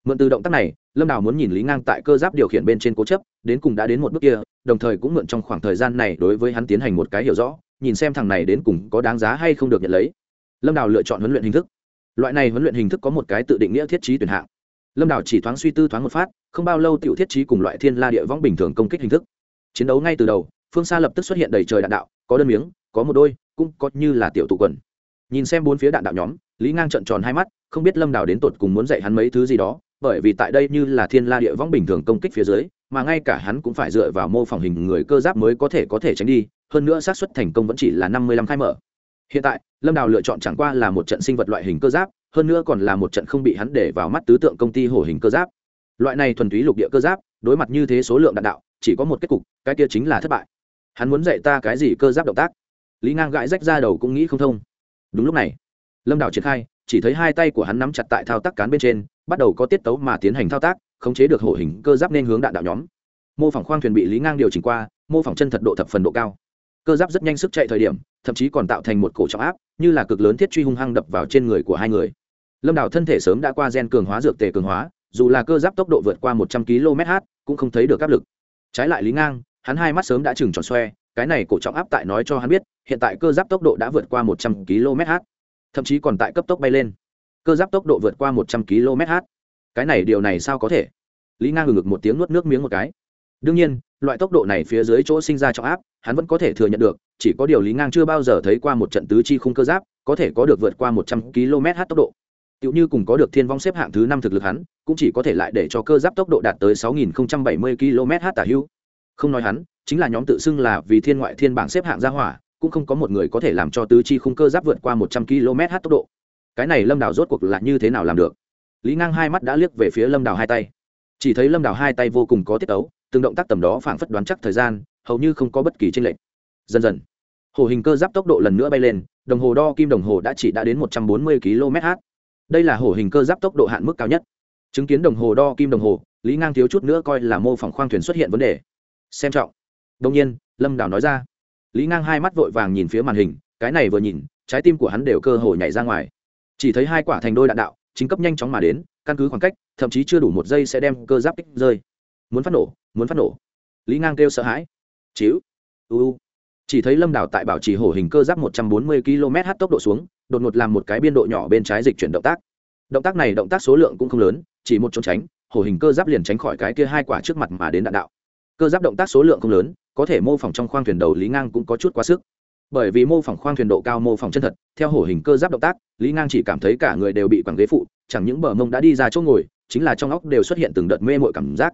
Mượn từ động tác này, lâm đào muốn nhìn lý ngang tại cơ giáp điều khiển bên trên cố chấp, đến cùng đã đến một bước kia, đồng thời cũng mượn trong khoảng thời gian này đối với hắn tiến hành một cái hiểu rõ, nhìn xem thằng này đến cùng có đáng giá hay không được nhận lấy. Lâm đào lựa chọn huấn luyện hình thức loại này huấn luyện hình thức có một cái tự định nghĩa thiết trí tuyển hạng. Lâm đảo chỉ thoáng suy tư thoáng một phát, không bao lâu tiểu thiết trí cùng loại thiên la địa võng bình thường công kích hình thức. Chiến đấu ngay từ đầu, phương xa lập tức xuất hiện đầy trời đạn đạo, có đơn miếng, có một đôi, cũng có như là tiểu tụ quần. Nhìn xem bốn phía đạn đạo nhóm, lý ngang trận tròn hai mắt, không biết lâm đảo đến tột cùng muốn dạy hắn mấy thứ gì đó, bởi vì tại đây như là thiên la địa võng bình thường công kích phía dưới, mà ngay cả hắn cũng phải dựa vào mô phỏng hình người cơ giáp mới có thể có thể tránh đi, hơn nữa xác suất thành công vẫn chỉ là năm mươi lăm khai mở hiện tại, lâm đào lựa chọn chẳng qua là một trận sinh vật loại hình cơ giáp, hơn nữa còn là một trận không bị hắn để vào mắt tứ tượng công ty hổ hình cơ giáp. Loại này thuần túy lục địa cơ giáp, đối mặt như thế số lượng đạn đạo, chỉ có một kết cục, cái kia chính là thất bại. Hắn muốn dạy ta cái gì cơ giáp động tác? Lý ngang gãi rách ra đầu cũng nghĩ không thông. Đúng lúc này, lâm đào triển khai, chỉ thấy hai tay của hắn nắm chặt tại thao tác cán bên trên, bắt đầu có tiết tấu mà tiến hành thao tác, khống chế được hổ hình cơ giáp nên hướng đạn đạo nhóm. Mô phỏng khoang thuyền bị lý ngang điều chỉnh qua, mô phỏng chân thật độ thập phần độ cao. Cơ giáp rất nhanh sức chạy thời điểm thậm chí còn tạo thành một cổ trọng áp, như là cực lớn thiết truy hung hăng đập vào trên người của hai người. Lâm đảo thân thể sớm đã qua gen cường hóa, dược tề cường hóa, dù là cơ giáp tốc độ vượt qua một trăm km/h cũng không thấy được áp lực. Trái lại lý ngang, hắn hai mắt sớm đã chừng tròn xoe, cái này cổ trọng áp tại nói cho hắn biết, hiện tại cơ giáp tốc độ đã vượt qua một trăm km/h thậm chí còn tại cấp tốc bay lên. Cơ giáp tốc độ vượt qua một trăm km/h cái này điều này sao có thể? Lý ngang ngừng ngực một tiếng nuốt nước miếng một cái đương nhiên loại tốc độ này phía dưới chỗ sinh ra trọng áp hắn vẫn có thể thừa nhận được chỉ có điều lý ngang chưa bao giờ thấy qua một trận tứ chi khung cơ giáp có thể có được vượt qua một trăm km/h tốc độ Tiểu như cùng có được thiên vong xếp hạng thứ năm thực lực hắn, cũng chỉ có thể lại để cho cơ giáp tốc độ đạt tới 6070 km/h tả hữu. Không nói hắn, chính là nhóm tự xưng là vì thiên ngoại thiên bảng xếp hạng gia hỏa, cũng không có một người có thể làm cho tứ chi khung cơ giáp vượt qua 100 km/h tốc độ. Cái này Lâm Đào rốt cuộc là như thế nào làm được? Lý Ngang hai mắt đã liếc về phía Lâm Đào hai tay. Chỉ thấy Lâm Đào hai tay vô cùng có tiết tấu, từng động tác tầm đó phảng phất đoán chắc thời gian, hầu như không có bất kỳ chênh lệch. Dần dần, hồ hình cơ giáp tốc độ lần nữa bay lên, đồng hồ đo kim đồng hồ đã chỉ đã đến 140 km/h đây là hồ hình cơ giáp tốc độ hạn mức cao nhất. Chứng kiến đồng hồ đo kim đồng hồ lý ngang thiếu chút nữa coi là mô phỏng khoang thuyền xuất hiện vấn đề. Xem trọng. Đông nhiên lâm đào nói ra. Lý ngang hai mắt vội vàng nhìn phía màn hình cái này vừa nhìn trái tim của hắn đều cơ hồ nhảy ra ngoài. Chỉ thấy hai quả thành đôi đạn đạo chính cấp nhanh chóng mà đến căn cứ khoảng cách thậm chí chưa đủ một giây sẽ đem cơ giáp kích rơi. Muốn phát nổ muốn phát nổ. Lý ngang kêu sợ hãi. Chíu. Uu chỉ thấy lâm đảo tại bảo trì hổ hình cơ giáp một trăm bốn mươi km h tốc độ xuống, đột ngột làm một cái biên độ nhỏ bên trái dịch chuyển động tác. Động tác này động tác số lượng cũng không lớn, chỉ một trốn tránh, hổ hình cơ giáp liền tránh khỏi cái kia hai quả trước mặt mà đến đạn đạo. Cơ giáp động tác số lượng không lớn, có thể mô phỏng trong khoang thuyền đầu lý ngang cũng có chút quá sức. Bởi vì mô phỏng khoang thuyền độ cao mô phỏng chân thật, theo hổ hình cơ giáp động tác, lý ngang chỉ cảm thấy cả người đều bị quẳng ghế phụ, chẳng những bờ mông đã đi ra chỗ ngồi, chính là trong óc đều xuất hiện từng đợt mê mội cảm giác.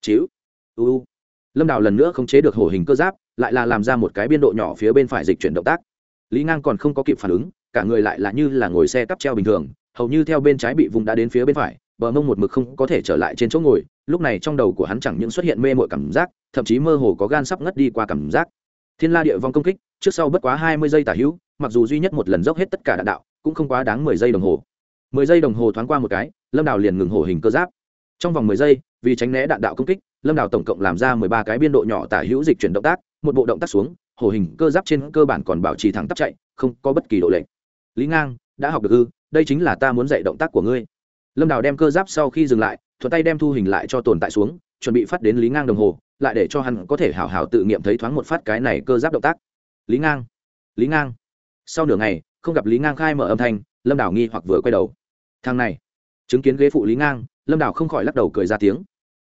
Chíu u lâm đào lần nữa không chế được hổ hình cơ giáp, lại là làm ra một cái biên độ nhỏ phía bên phải dịch chuyển động tác. Lý ngang còn không có kịp phản ứng, cả người lại là như là ngồi xe cắp treo bình thường, hầu như theo bên trái bị vùng đã đến phía bên phải, bờ mông một mực không có thể trở lại trên chỗ ngồi, lúc này trong đầu của hắn chẳng những xuất hiện mê mội cảm giác, thậm chí mơ hồ có gan sắp ngất đi qua cảm giác. Thiên la địa vong công kích, trước sau bất quá hai mươi giây tả hữu, mặc dù duy nhất một lần dốc hết tất cả đạn đạo, cũng không quá đáng mười giây đồng hồ. Mười giây đồng hồ thoáng qua một cái, lâm đào liền ngừng hổ hình cơ giáp. Trong vòng mười giây, vì tránh né đạn đạo công kích lâm đào tổng cộng làm ra mười ba cái biên độ nhỏ tả hữu dịch chuyển động tác, một bộ động tác xuống hổ hình cơ giáp trên cơ bản còn bảo trì thẳng tắp chạy, không có bất kỳ độ lệnh lý ngang, đã học được ư, đây chính là ta muốn dạy động tác của ngươi. Lâm đào đem cơ giáp sau khi dừng lại, thuận tay đem thu hình lại cho tồn tại xuống, chuẩn bị phát đến lý ngang đồng hồ, lại để cho hắn có thể hào hào tự nghiệm thấy thoáng một phát cái này cơ giáp động tác. Lý ngang lý ngang. Sau nửa ngày, không gặp lý ngang khai mở âm thanh, lâm đào nghi hoặc vừa quay đầu. Thằng này, chứng kiến ghế phụ lý ngang, lâm đào không khỏi lắc đầu cười ra tiếng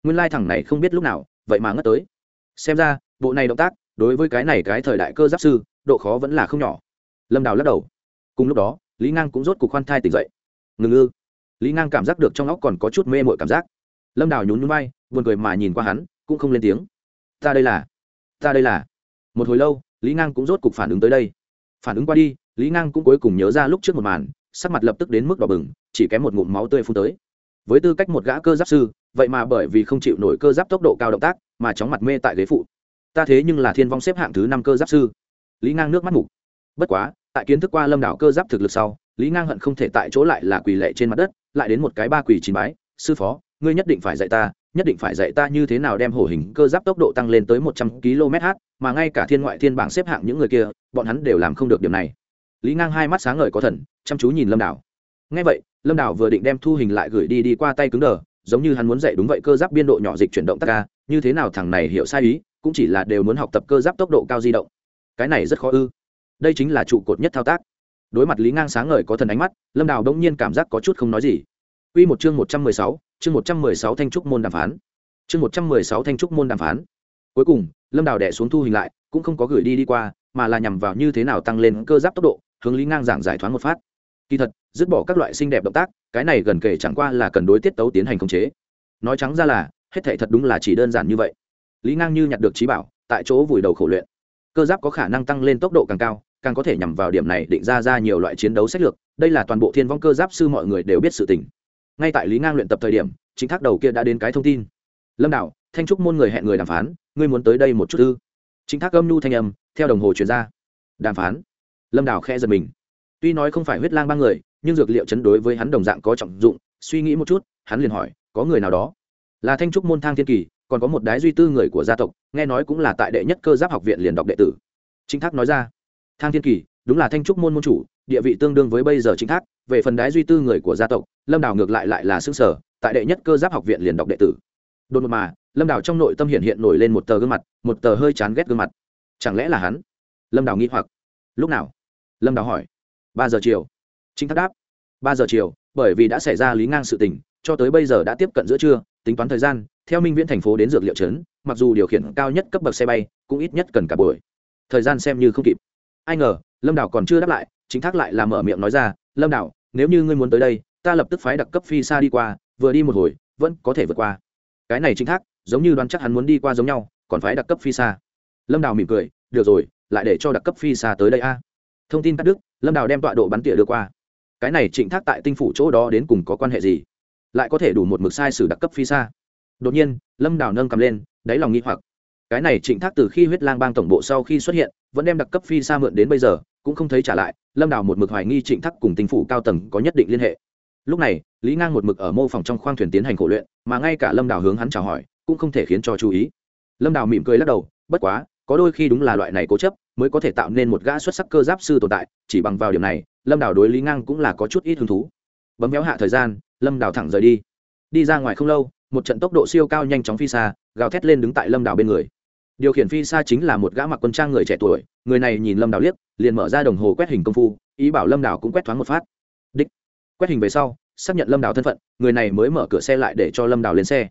nguyên lai thằng này không biết lúc nào, vậy mà ngất tới. Xem ra, bộ này động tác, đối với cái này cái thời đại cơ giáp sư, độ khó vẫn là không nhỏ. Lâm đào lắc đầu. Cùng lúc đó, lý ngang cũng rốt cuộc khoan thai tỉnh dậy. Ngừng ư? Lý ngang cảm giác được trong óc còn có chút mê mội cảm giác. Lâm đào nhún nhún bay buồn cười mà nhìn qua hắn, cũng không lên tiếng. Ta đây là, ta đây là. Một hồi lâu, lý ngang cũng rốt cuộc phản ứng tới đây. Phản ứng qua đi, lý ngang cũng cuối cùng nhớ ra lúc trước một màn, sắc mặt lập tức đến mức đỏ bừng, chỉ kém một ngụm máu tươi phun tới với tư cách một gã cơ giáp sư, vậy mà bởi vì không chịu nổi cơ giáp tốc độ cao động tác mà chóng mặt mê tại ghế phụ. Ta thế nhưng là thiên vong xếp hạng thứ năm cơ giáp sư. Lý ngang nước mắt mục. Bất quá, tại kiến thức qua lâm đảo cơ giáp thực lực sau, lý ngang hận không thể tại chỗ lại là quỳ lệ trên mặt đất, lại đến một cái ba quỳ chín bái, sư phó, ngươi nhất định phải dạy ta, nhất định phải dạy ta như thế nào đem hổ hình cơ giáp tốc độ tăng lên tới một trăm km/h mà ngay cả thiên ngoại thiên bảng xếp hạng những người kia, bọn hắn đều làm không được điểm này. Lý ngang hai mắt sáng ngời có thần, chăm chú nhìn lâm đảo. Ngay vậy lâm đảo vừa định đem thu hình lại gửi đi đi qua tay cứng đờ, giống như hắn muốn dạy đúng vậy cơ giáp biên độ nhỏ dịch chuyển động tất ca, như thế nào thằng này hiểu sai ý, cũng chỉ là đều muốn học tập cơ giáp tốc độ cao di động. Cái này rất khó ư. Đây chính là trụ cột nhất thao tác. Đối mặt lý ngang sáng ngời có thần ánh mắt, lâm đào đông nhiên cảm giác có chút không nói gì. Quy một chương một trăm mười sáu, chương một trăm mười sáu thanh trúc môn đàm phán. Chương một trăm mười sáu thanh trúc môn đàm phán. Cuối cùng, lâm đào đẻ xuống thu hình lại, cũng không có gửi đi đi qua, mà là nhằm vào như thế nào tăng lên cơ giáp tốc độ, hướng lý ngang giảng giải thoáng một phát. Kỳ thật dứt bỏ các loại xinh đẹp động tác, cái này gần kể chẳng qua là cần đối tiết tấu tiến hành khống chế. Nói trắng ra là, hết thảy thật đúng là chỉ đơn giản như vậy. Lý ngang như nhặt được trí bảo, tại chỗ vùi đầu khổ luyện. Cơ giáp có khả năng tăng lên tốc độ càng cao, càng có thể nhằm vào điểm này định ra ra nhiều loại chiến đấu sách lược, đây là toàn bộ thiên vong cơ giáp sư mọi người đều biết sự tình. Ngay tại lý ngang luyện tập thời điểm, chính thác đầu kia đã đến cái thông tin. Lâm đạo, thanh trúc môn người hẹn người đàm phán, ngươi muốn tới đây một chút ư? Chính thác âm nhu thanh âm, theo đồng hồ chuyển ra. Đàm phán. Lâm đào khe giật mình. Tuy nói không phải huyết lang ba người nhưng dược liệu chấn đối với hắn đồng dạng có trọng dụng, suy nghĩ một chút, hắn liền hỏi, có người nào đó? Là thanh trúc môn thang thiên kỳ, còn có một đái duy tư người của gia tộc, nghe nói cũng là tại đệ nhất cơ giáp học viện liền đọc đệ tử. Chính thác nói ra, thang thiên kỳ, đúng là thanh trúc môn môn chủ, địa vị tương đương với bây giờ chính thác, về phần đái duy tư người của gia tộc, lâm đào ngược lại lại là xương sở, tại đệ nhất cơ giáp học viện liền đọc đệ tử. Đột ngột mà, lâm đào trong nội tâm hiện hiện nổi lên một tờ gương mặt, một tờ hơi chán ghét gương mặt. Chẳng lẽ là hắn? Lâm đào nghĩ hoặc. Lúc nào? Lâm đào hỏi. Ba giờ chiều chính thác đáp. Ba giờ chiều, bởi vì đã xảy ra lý ngang sự tình, cho tới bây giờ đã tiếp cận giữa trưa, tính toán thời gian, theo minh viễn thành phố đến dược liệu trấn, mặc dù điều khiển cao nhất cấp bậc xe bay, cũng ít nhất cần cả buổi. Thời gian xem như không kịp. Ai ngờ, lâm đảo còn chưa đáp lại, chính thác lại làm mở miệng nói ra, lâm đảo, nếu như ngươi muốn tới đây, ta lập tức phái đặc cấp phi xa đi qua, vừa đi một hồi, vẫn có thể vượt qua. Cái này chính thác, giống như đoán chắc hắn muốn đi qua giống nhau, còn phái đặc cấp phi xa. Lâm đào mỉm cười, được rồi, lại để cho đặc cấp phi xa tới đây a. Thông tin cắt đứt, lâm đào đem tọa độ bắn tỉa đưa qua cái này trịnh thác tại tinh phủ chỗ đó đến cùng có quan hệ gì? Lại có thể đủ một mực sai sử đặc cấp phi xa? Đột nhiên, lâm đào nâng cầm lên, đáy lòng nghi hoặc. Cái này trịnh thác từ khi huyết lang bang tổng bộ sau khi xuất hiện, vẫn đem đặc cấp phi xa mượn đến bây giờ, cũng không thấy trả lại, lâm đào một mực hoài nghi trịnh thác cùng tinh phủ cao tầng có nhất định liên hệ. Lúc này, lý ngang một mực ở mô phòng trong khoang thuyền tiến hành khổ luyện, mà ngay cả lâm đào hướng hắn chào hỏi, cũng không thể khiến cho chú ý. Lâm đào mỉm cười lắc đầu, bất quá, có đôi khi đúng là loại này cố chấp mới có thể tạo nên một gã xuất sắc cơ giáp sư tồn tại, chỉ bằng vào điểm này, lâm đào đối lý ngang cũng là có chút ít hứng thú. Bấm méo hạ thời gian, lâm đào thẳng rời đi. Đi ra ngoài không lâu, một trận tốc độ siêu cao nhanh chóng phi xa, gào thét lên đứng tại lâm đào bên người. Điều khiển phi xa chính là một gã mặc quân trang người trẻ tuổi, người này nhìn lâm đào liếc, liền mở ra đồng hồ quét hình công phu, ý bảo lâm đào cũng quét thoáng một phát. Đích. Quét hình về sau, xác nhận lâm đào thân phận, người này mới mở cửa xe lại để cho lâm đào lên xe.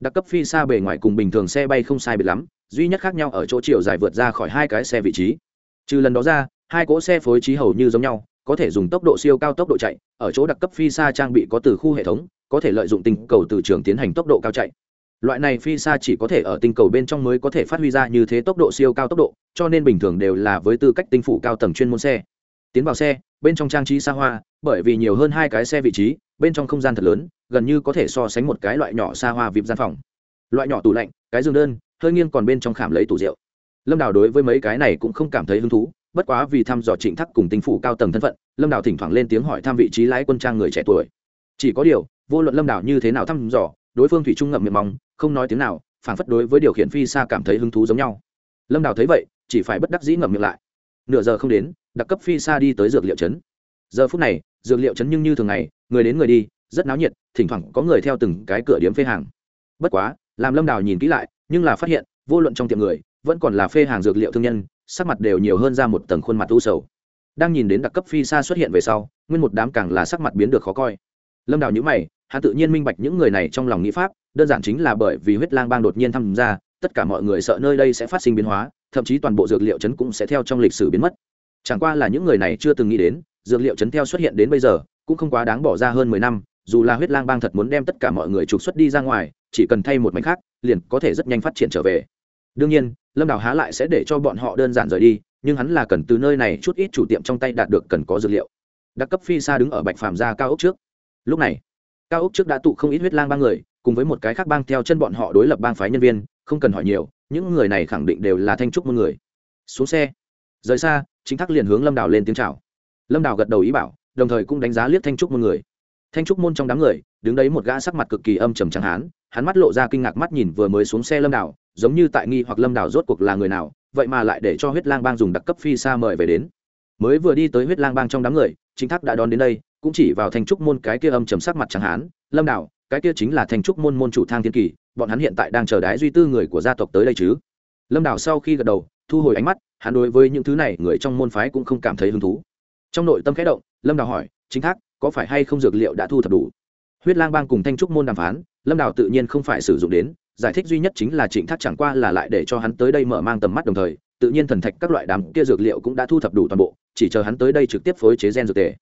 Đặc cấp phi xa bề ngoài cùng bình thường xe bay không sai biệt lắm duy nhất khác nhau ở chỗ chiều dài vượt ra khỏi hai cái xe vị trí. Trừ lần đó ra, hai cỗ xe phối trí hầu như giống nhau, có thể dùng tốc độ siêu cao tốc độ chạy, ở chỗ đặc cấp phi xa trang bị có từ khu hệ thống, có thể lợi dụng tinh cầu từ trường tiến hành tốc độ cao chạy. Loại này phi xa chỉ có thể ở tinh cầu bên trong mới có thể phát huy ra như thế tốc độ siêu cao tốc độ, cho nên bình thường đều là với tư cách tinh phủ cao tầng chuyên môn xe. Tiến vào xe, bên trong trang trí xa hoa, bởi vì nhiều hơn hai cái xe vị trí, bên trong không gian thật lớn, gần như có thể so sánh một cái loại nhỏ xa hoa vịp gian phòng. Loại nhỏ tủ lạnh, cái giường đơn hơi nghiêng còn bên trong khảm lấy tủ rượu. Lâm đào đối với mấy cái này cũng không cảm thấy hứng thú, bất quá vì thăm dò trịnh thắc cùng tinh phủ cao tầng thân phận, lâm đào thỉnh thoảng lên tiếng hỏi thăm vị trí lái quân trang người trẻ tuổi. Chỉ có điều, vô luận lâm đào như thế nào thăm dò, đối phương thủy trung ngậm miệng mong, không nói tiếng nào, phản phất đối với điều khiển phi xa cảm thấy hứng thú giống nhau. Lâm đào thấy vậy, chỉ phải bất đắc dĩ ngậm miệng lại. Nửa giờ không đến, đặc cấp phi xa đi tới dược liệu trấn. Giờ phút này, dược liệu trấn nhưng như thường ngày, người đến người đi, rất náo nhiệt, thỉnh thoảng có người theo từng cái cửa điếm phê hàng. Bất quá, làm lâm đào nhìn kỹ lại nhưng là phát hiện, vô luận trong tiệm người, vẫn còn là phê hàng dược liệu thương nhân, sắc mặt đều nhiều hơn ra một tầng khuôn mặt u sầu. Đang nhìn đến đặc cấp phi xa xuất hiện về sau, nguyên một đám càng là sắc mặt biến được khó coi. Lâm đào nhữ mày, hắn tự nhiên minh bạch những người này trong lòng nghĩ pháp, đơn giản chính là bởi vì huyết lang bang đột nhiên tham gia, tất cả mọi người sợ nơi đây sẽ phát sinh biến hóa, thậm chí toàn bộ dược liệu chấn cũng sẽ theo trong lịch sử biến mất. Chẳng qua là những người này chưa từng nghĩ đến, dược liệu chấn theo xuất hiện đến bây giờ, cũng không quá đáng bỏ ra hơn mười năm, dù là huyết lang bang thật muốn đem tất cả mọi người trục xuất đi ra ngoài, chỉ cần thay một mảnh khác liền có thể rất nhanh phát triển trở về. Đương nhiên, lâm đào há lại sẽ để cho bọn họ đơn giản rời đi, nhưng hắn là cần từ nơi này chút ít chủ tiệm trong tay đạt được cần có dược liệu. Đặc cấp phi xa đứng ở bạch phàm gia cao ốc trước. Lúc này, cao ốc trước đã tụ không ít huyết lang ba người, cùng với một cái khác bang theo chân bọn họ đối lập bang phái nhân viên, không cần hỏi nhiều, những người này khẳng định đều là thanh trúc một người. Xuống xe. Rời xa, chính thác liền hướng lâm đào lên tiếng chào. Lâm đào gật đầu ý bảo, đồng thời cũng đánh giá liếc thanh trúc một người thanh trúc môn trong đám người đứng đấy một gã sắc mặt cực kỳ âm trầm trắng hán hắn mắt lộ ra kinh ngạc mắt nhìn vừa mới xuống xe lâm Đảo, giống như tại nghi hoặc lâm Đảo rốt cuộc là người nào vậy mà lại để cho huyết lang bang dùng đặc cấp phi xa mời về đến. Mới vừa đi tới huyết lang bang trong đám người chính thác đã đón đến đây cũng chỉ vào thanh trúc môn cái kia âm trầm sắc mặt trắng hán lâm Đảo, cái kia chính là thanh trúc môn môn chủ thang thiên kỳ bọn hắn hiện tại đang chờ đái duy tư người của gia tộc tới đây chứ? Lâm Đảo sau khi gật đầu thu hồi ánh mắt hắn đối với những thứ này người trong môn phái cũng không cảm thấy hứng thú. Trong nội tâm khẽ động lâm Đảo hỏi chính thác có phải hay không dược liệu đã thu thập đủ? Huyết lang bang cùng thanh trúc môn đàm phán, lâm đào tự nhiên không phải sử dụng đến, giải thích duy nhất chính là trịnh thác chẳng qua là lại để cho hắn tới đây mở mang tầm mắt đồng thời, tự nhiên thần thạch các loại đám kia dược liệu cũng đã thu thập đủ toàn bộ, chỉ chờ hắn tới đây trực tiếp phối chế gen dược tề.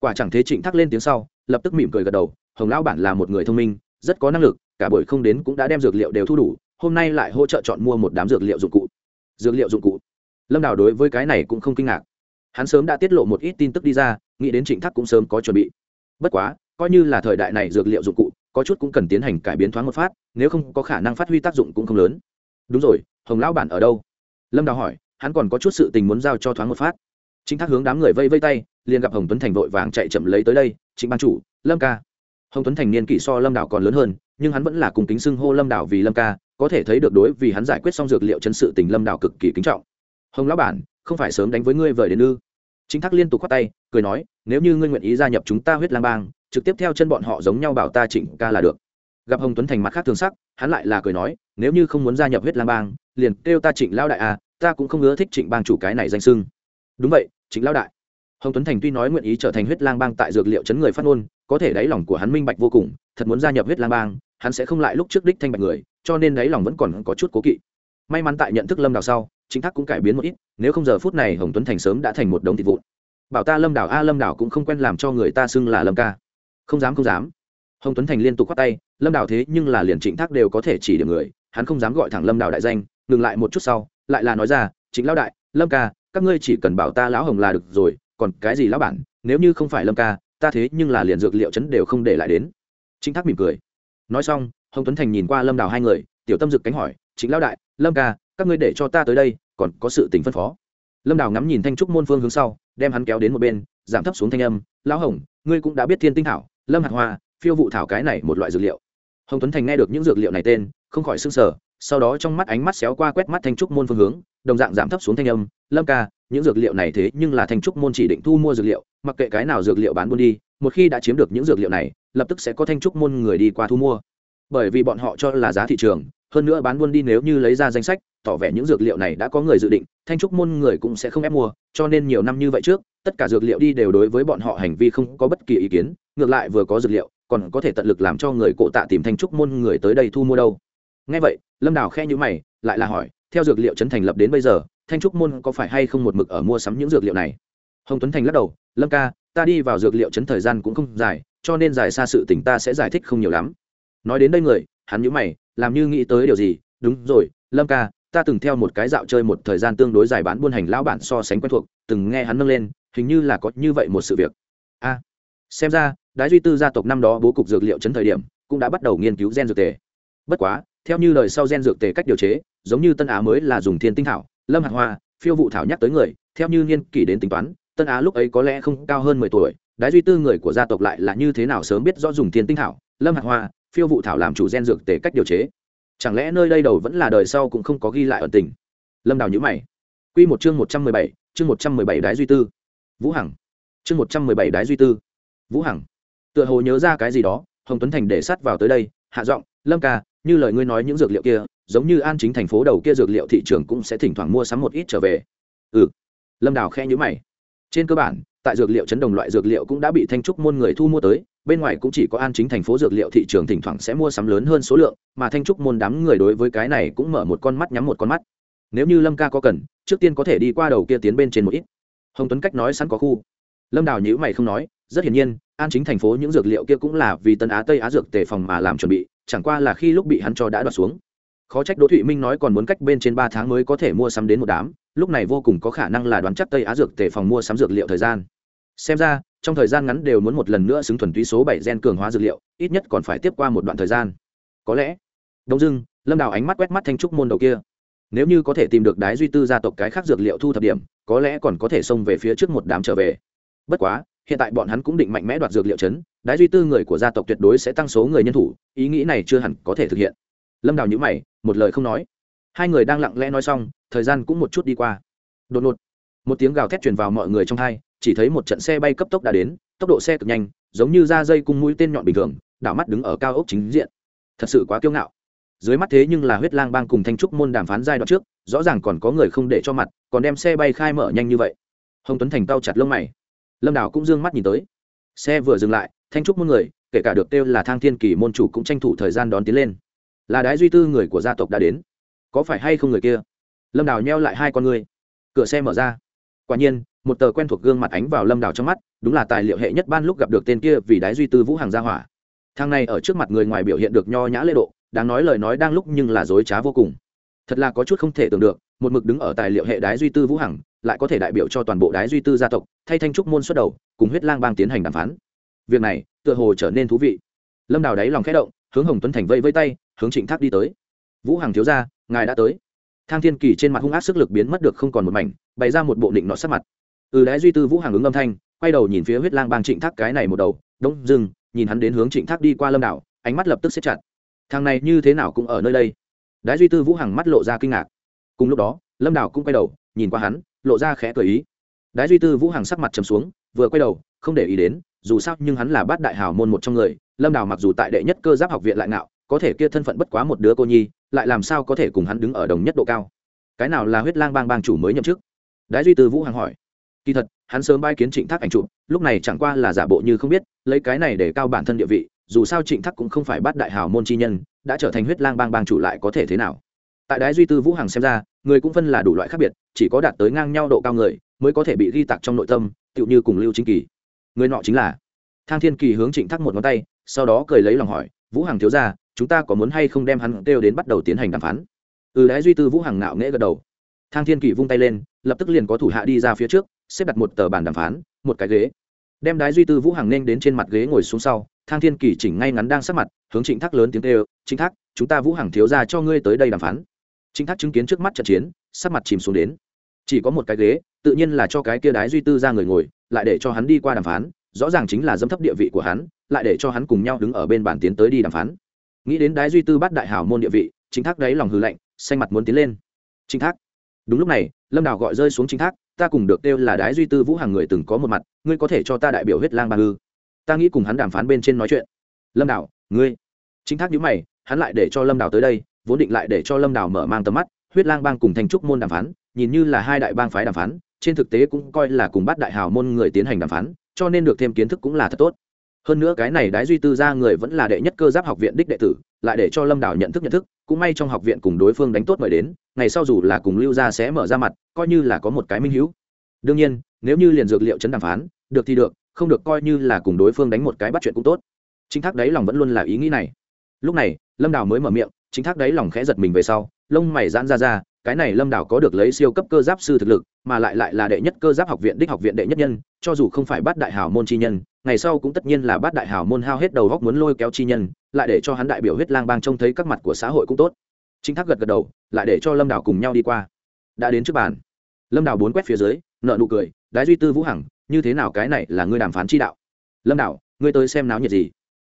Quả chẳng thế trịnh thác lên tiếng sau, lập tức mỉm cười gật đầu, hồng lão bản là một người thông minh, rất có năng lực, cả buổi không đến cũng đã đem dược liệu đều thu đủ, hôm nay lại hỗ trợ chọn mua một đám dược liệu dụng cụ. Dược liệu dụng cụ? Lâm đào đối với cái này cũng không kinh ngạc hắn sớm đã tiết lộ một ít tin tức đi ra, nghĩ đến trịnh thác cũng sớm có chuẩn bị. Bất quá, coi như là thời đại này dược liệu dụng cụ, có chút cũng cần tiến hành cải biến thoáng một phát, nếu không có khả năng phát huy tác dụng cũng không lớn. Đúng rồi, hồng lão bản ở đâu? Lâm đào hỏi, hắn còn có chút sự tình muốn giao cho thoáng một phát. Chính thác hướng đám người vây vây tay, liền gặp hồng tuấn thành vội vàng chạy chậm lấy tới đây chính ban chủ, lâm ca. Hồng tuấn thành niên kỷ so lâm đảo còn lớn hơn, nhưng hắn vẫn là cùng kính xưng hô lâm đảo vì lâm ca, có thể thấy được đối vì hắn giải quyết xong dược liệu chân sự tình lâm đảo cực kỳ kính trọng. Hồng lão bản không phải sớm đánh với ngươi vời đến ư? Chính thác liên tục khoát tay, cười nói, nếu như ngươi nguyện ý gia nhập chúng ta huyết lang bang, trực tiếp theo chân bọn họ giống nhau bảo ta trịnh ca là được. Gặp hồng tuấn thành mặt khác thường sắc, hắn lại là cười nói, nếu như không muốn gia nhập huyết lang bang, liền kêu ta trịnh lão đại à ta cũng không ưa thích trịnh bang chủ cái này danh sưng đúng vậy, trịnh lão đại. Hồng tuấn thành tuy nói nguyện ý trở thành huyết lang bang tại dược liệu chấn người phát ngôn, có thể đáy lòng của hắn minh bạch vô cùng, thật muốn gia nhập huyết lang bang, hắn sẽ không lại lúc trước đích thanh bạch người, cho nên đáy lòng vẫn còn có chút cố kỵ. May mắn tại nhận thức lâm đào sau chính thác cũng cải biến một ít, nếu không giờ phút này hồng tuấn thành sớm đã thành một đống thịt vụn. Bảo ta lâm đảo a, lâm đảo cũng không quen làm cho người ta xưng là lâm ca. Không dám không dám. Hồng tuấn thành liên tục khoát tay, lâm đảo thế nhưng là liền trịnh thác đều có thể chỉ được người, hắn không dám gọi thẳng lâm đảo đại danh, ngừng lại một chút sau, lại là nói ra chính lão đại, lâm ca, các ngươi chỉ cần bảo ta lão hồng là được rồi, còn cái gì lão bản, nếu như không phải lâm ca, ta thế nhưng là liền dược liệu chấn đều không để lại đến. Chính thác mỉm cười. Nói xong, hồng tuấn thành nhìn qua lâm đảo hai người, tiểu tâm dực cánh hỏi chính lão đại, lâm ca các ngươi để cho ta tới đây, còn có sự tình phân phó. Lâm đào ngắm nhìn thanh trúc môn phương hướng sau, đem hắn kéo đến một bên, giảm thấp xuống thanh âm, lão hồng, ngươi cũng đã biết thiên tinh thảo, lâm hạt hoa, phiêu vụ thảo cái này một loại dược liệu. Hồng tuấn thành nghe được những dược liệu này tên, không khỏi s ư n g sở sau đó trong mắt ánh mắt xéo qua quét mắt thanh trúc môn phương hướng, đồng dạng giảm thấp xuống thanh âm, lâm ca, những dược liệu này thế nhưng là thanh trúc môn chỉ định thu mua dược liệu, mặc kệ cái nào dược liệu bán buôn đi, một khi đã chiếm được những dược liệu này, lập tức sẽ có thanh trúc môn người đi qua thu mua. Bởi vì bọn họ cho là giá thị trường hơn nữa bán buôn đi nếu như lấy ra danh sách, tỏ vẻ những dược liệu này đã có người dự định, thanh trúc môn người cũng sẽ không ép mua, cho nên nhiều năm như vậy trước, tất cả dược liệu đi đều đối với bọn họ hành vi không có bất kỳ ý kiến, ngược lại vừa có dược liệu, còn có thể tận lực làm cho người cổ tạ tìm thanh trúc môn người tới đây thu mua đâu. Ngay vậy, lâm đào khe nhữ mày, lại là hỏi, theo dược liệu trấn thành lập đến bây giờ, thanh trúc môn có phải hay không một mực ở mua sắm những dược liệu này? Hồng tuấn thành lắc đầu, lâm ca, ta đi vào dược liệu trấn thời gian cũng không dài, cho nên dài xa sự tỉnh ta sẽ giải thích không nhiều lắm. Nói đến đây người, hắn nhữ mày làm như nghĩ tới điều gì? Đúng rồi, lâm ca, ta từng theo một cái dạo chơi một thời gian tương đối dài bán buôn hành lão bản so sánh quen thuộc, từng nghe hắn nâng lên, hình như là có như vậy một sự việc. A, xem ra, đái duy tư gia tộc năm đó bố cục dược liệu chấn thời điểm, cũng đã bắt đầu nghiên cứu gen dược tề. Bất quá, theo như lời sau gen dược tề cách điều chế, giống như tân á mới là dùng thiên tinh thảo, lâm hạt hoa, phiêu vụ thảo nhắc tới người, theo như niên kỷ đến tính toán, tân á lúc ấy có lẽ không cao hơn mười tuổi, đái duy tư người của gia tộc lại là như thế nào sớm biết rõ dùng thiên tinh thảo, lâm hạt hoa phiêu vụ thảo làm chủ gen dược tể cách điều chế. Chẳng lẽ nơi đây đầu vẫn là đời sau cũng không có ghi lại ẩn tình? Lâm đào nhữ mày. Q một chương một trăm mười bảy, chương một trăm mười bảy đái duy tư. Vũ hằng. Chương một trăm mười bảy đái duy tư. Vũ hằng. Tựa hồ nhớ ra cái gì đó, hồng tuấn thành để sắt vào tới đây, hạ giọng, lâm ca, như lời ngươi nói những dược liệu kia, giống như an chính thành phố đầu kia dược liệu thị trường cũng sẽ thỉnh thoảng mua sắm một ít trở về. Ừ. Lâm đào khe nhữ mày. Trên cơ bản, tại dược liệu chấn đồng loại dược liệu cũng đã bị thanh trúc môn người thu mua tới bên ngoài cũng chỉ có an chính thành phố dược liệu thị trường thỉnh thoảng sẽ mua sắm lớn hơn số lượng, mà thanh trúc môn đám người đối với cái này cũng mở một con mắt nhắm một con mắt. Nếu như lâm ca có cần, trước tiên có thể đi qua đầu kia tiến bên trên một ít. Hồng tuấn cách nói sẵn có khu. Lâm đào nhữ mày không nói, rất hiển nhiên, an chính thành phố những dược liệu kia cũng là vì tân á tây á dược tề phòng mà làm chuẩn bị, chẳng qua là khi lúc bị hắn cho đã đoạt xuống. Khó trách đỗ thụy minh nói còn muốn cách bên trên ba tháng mới có thể mua sắm đến một đám, lúc này vô cùng có khả năng là đoán chắc tây á dược tề phòng mua sắm dược liệu thời gian. Xem ra trong thời gian ngắn đều muốn một lần nữa xứng thuần túy số bảy gen cường hóa dược liệu, ít nhất còn phải tiếp qua một đoạn thời gian. Có lẽ, đông dưng lâm đào ánh mắt quét mắt thanh trúc môn đầu kia. Nếu như có thể tìm được đái duy tư gia tộc cái khác dược liệu thu thập điểm, có lẽ còn có thể xông về phía trước một đám trở về. Bất quá, hiện tại bọn hắn cũng định mạnh mẽ đoạt dược liệu chấn, đái duy tư người của gia tộc tuyệt đối sẽ tăng số người nhân thủ, ý nghĩ này chưa hẳn có thể thực hiện. Lâm đào nhữ mày, một lời không nói. Hai người đang lặng lẽ nói xong, thời gian cũng một chút đi qua. Đột ngột, một tiếng gào thét truyền vào mọi người trong thai chỉ thấy một trận xe bay cấp tốc đã đến, tốc độ xe cực nhanh, giống như da dây cung mũi tên nhọn bình thường, đảo mắt đứng ở cao ốc chính diện. Thật sự quá kiêu ngạo. Dưới mắt thế nhưng là huyết lang bang cùng thanh trúc môn đàm phán giai đoạn trước, rõ ràng còn có người không để cho mặt, còn đem xe bay khai mở nhanh như vậy. Hồng tuấn thành tao chặt lông mày. Lâm đảo cũng d ư ơ n g mắt nhìn tới. Xe vừa dừng lại, thanh trúc môn người, kể cả được kêu là thang thiên kỳ môn chủ cũng tranh thủ thời gian đón tiến lên. Là đái duy tư người của gia tộc đã đến. Có phải hay không người kia? Lâm đảo nheo lại hai con người. Cửa xe mở ra quả nhiên, một tờ quen thuộc gương mặt ánh vào lâm đào trong mắt, đúng là tài liệu hệ nhất ban lúc gặp được tên kia vì đái duy tư vũ hàng gia hỏa. Thang này ở trước mặt người ngoài biểu hiện được nho nhã lễ độ, đáng nói lời nói đang lúc nhưng là dối trá vô cùng. Thật là có chút không thể tưởng được, một mực đứng ở tài liệu hệ đái duy tư vũ hằng, lại có thể đại biểu cho toàn bộ đái duy tư gia tộc, thay thanh trúc môn xuất đầu, cùng huyết lang bang tiến hành đàm phán. Việc này, tựa hồ trở nên thú vị. Lâm đào đáy lòng khẽ động, hướng hồng tuấn thành vây vây tay, hướng trịnh thác đi tới. Vũ hằng thiếu ra ngài đã tới thang thiên kỳ trên mặt hung ác sức lực biến mất được không còn một mảnh, bày ra một bộ định nọ sắc mặt. Ừ đái duy tư vũ hàng ứng âm thanh, quay đầu nhìn phía huyết lang bang trịnh thác cái này một đầu, đông dừng nhìn hắn đến hướng trịnh thác đi qua lâm đảo, ánh mắt lập tức xếp chặt. Thằng này như thế nào cũng ở nơi đây. Đái duy tư vũ hằng mắt lộ ra kinh ngạc. Cùng lúc đó, lâm đảo cũng quay đầu, nhìn qua hắn, lộ ra khẽ cười ý. Đái duy tư vũ hằng sắc mặt trầm xuống, vừa quay đầu, không để ý đến, dù sao nhưng hắn là bát đại hào môn một trong người, lâm đảo mặc dù tại đệ nhất cơ giáp học viện lại nạo có thể kia thân phận bất quá một đứa cô nhi lại làm sao có thể cùng hắn đứng ở đồng nhất độ cao? Cái nào là huyết lang bang bang chủ mới nhậm chức? Đái duy tư vũ hằng hỏi. Kỳ thật, hắn sớm bai kiến trịnh thác ảnh chụp lúc này chẳng qua là giả bộ như không biết, lấy cái này để cao bản thân địa vị, dù sao trịnh thác cũng không phải bắt đại hào môn chi nhân, đã trở thành huyết lang bang bang chủ lại có thể thế nào? Tại đái duy tư vũ hằng xem ra, người cũng phân là đủ loại khác biệt, chỉ có đạt tới ngang nhau độ cao người, mới có thể bị ghi tặc trong nội tâm, tựu như cùng lưu chính kỳ. Người nọ chính là thang thiên kỳ hướng trịnh thác một ngón tay, sau đó cười lấy lòng hỏi vũ hằng thiếu ra chúng ta có muốn hay không đem hắn kêu đến bắt đầu tiến hành đàm phán? Ừ đái duy tư vũ hằng nạo nghễ gật đầu. Thang thiên kỷ vung tay lên, lập tức liền có thủ hạ đi ra phía trước, xếp đặt một tờ bàn đàm phán, một cái ghế. Đem đái duy tư vũ hằng nên đến trên mặt ghế ngồi xuống sau, thang thiên kỷ chỉnh ngay ngắn đang sắc mặt, hướng trịnh thác lớn tiếng kêu, trịnh thác, chúng ta vũ hằng thiếu ra cho ngươi tới đây đàm phán. Trịnh thác chứng kiến trước mắt trận chiến, sắc mặt chìm xuống đến. Chỉ có một cái ghế, tự nhiên là cho cái kia đái duy tư ra người ngồi, lại để cho hắn đi qua đàm phán rõ ràng chính là dâm thấp địa vị của hắn, lại để cho hắn cùng nhau đứng ở bên bàn tiến tới đi đàm phán. Nghĩ đến đái duy tư bắt đại hảo môn địa vị chính thác đáy lòng hư lạnh, xanh mặt muốn tiến lên. Chính thác, đúng lúc này, lâm đào gọi rơi xuống chính thác, ta cùng được kêu là đái duy tư vũ hàng người từng có một mặt, ngươi có thể cho ta đại biểu huyết lang ba ngư. Ta nghĩ cùng hắn đàm phán bên trên nói chuyện. Lâm đào, ngươi. Chính thác nhữ mày, hắn lại để cho lâm đào tới đây, vốn định lại để cho lâm đào mở mang tầm mắt, huyết lang bang cùng thành trúc môn đàm phán, nhìn như là hai đại bang phái đàm phán, trên thực tế cũng coi là cùng bắt đại hào môn người tiến hành đàm phán cho nên được thêm kiến thức cũng là thật tốt. Hơn nữa cái này đái duy tư ra người vẫn là đệ nhất cơ giáp học viện đích đệ tử, lại để cho lâm đào nhận thức nhận thức, cũng may trong học viện cùng đối phương đánh tốt mời đến, ngày sau dù là cùng lưu gia sẽ mở ra mặt, coi như là có một cái minh hữu. Đương nhiên, nếu như liền dược liệu chấn đàm phán, được thì được, không được coi như là cùng đối phương đánh một cái bắt chuyện cũng tốt. Chính thác đáy lòng vẫn luôn là ý nghĩ này. Lúc này, lâm đào mới mở miệng, chính thác đáy lòng khẽ giật mình về sau, lông mày giãn ra ra cái này lâm đảo có được lấy siêu cấp cơ giáp sư thực lực, mà lại lại là đệ nhất cơ giáp học viện, đích học viện đệ nhất nhân, cho dù không phải bắt đại hào môn chi nhân, ngày sau cũng tất nhiên là bắt đại hào môn hao hết đầu góc muốn lôi kéo chi nhân, lại để cho hắn đại biểu huyết lang bang trông thấy các mặt của xã hội cũng tốt. Chính thác gật gật đầu, lại để cho lâm đảo cùng nhau đi qua. Đã đến trước bàn. Lâm đảo bốn quét phía dưới nợ nụ cười, đái duy tư vũ hằng, như thế nào cái này là ngươi đàm phán chi đạo? Lâm đảo, ngươi tới xem náo nhiệt gì?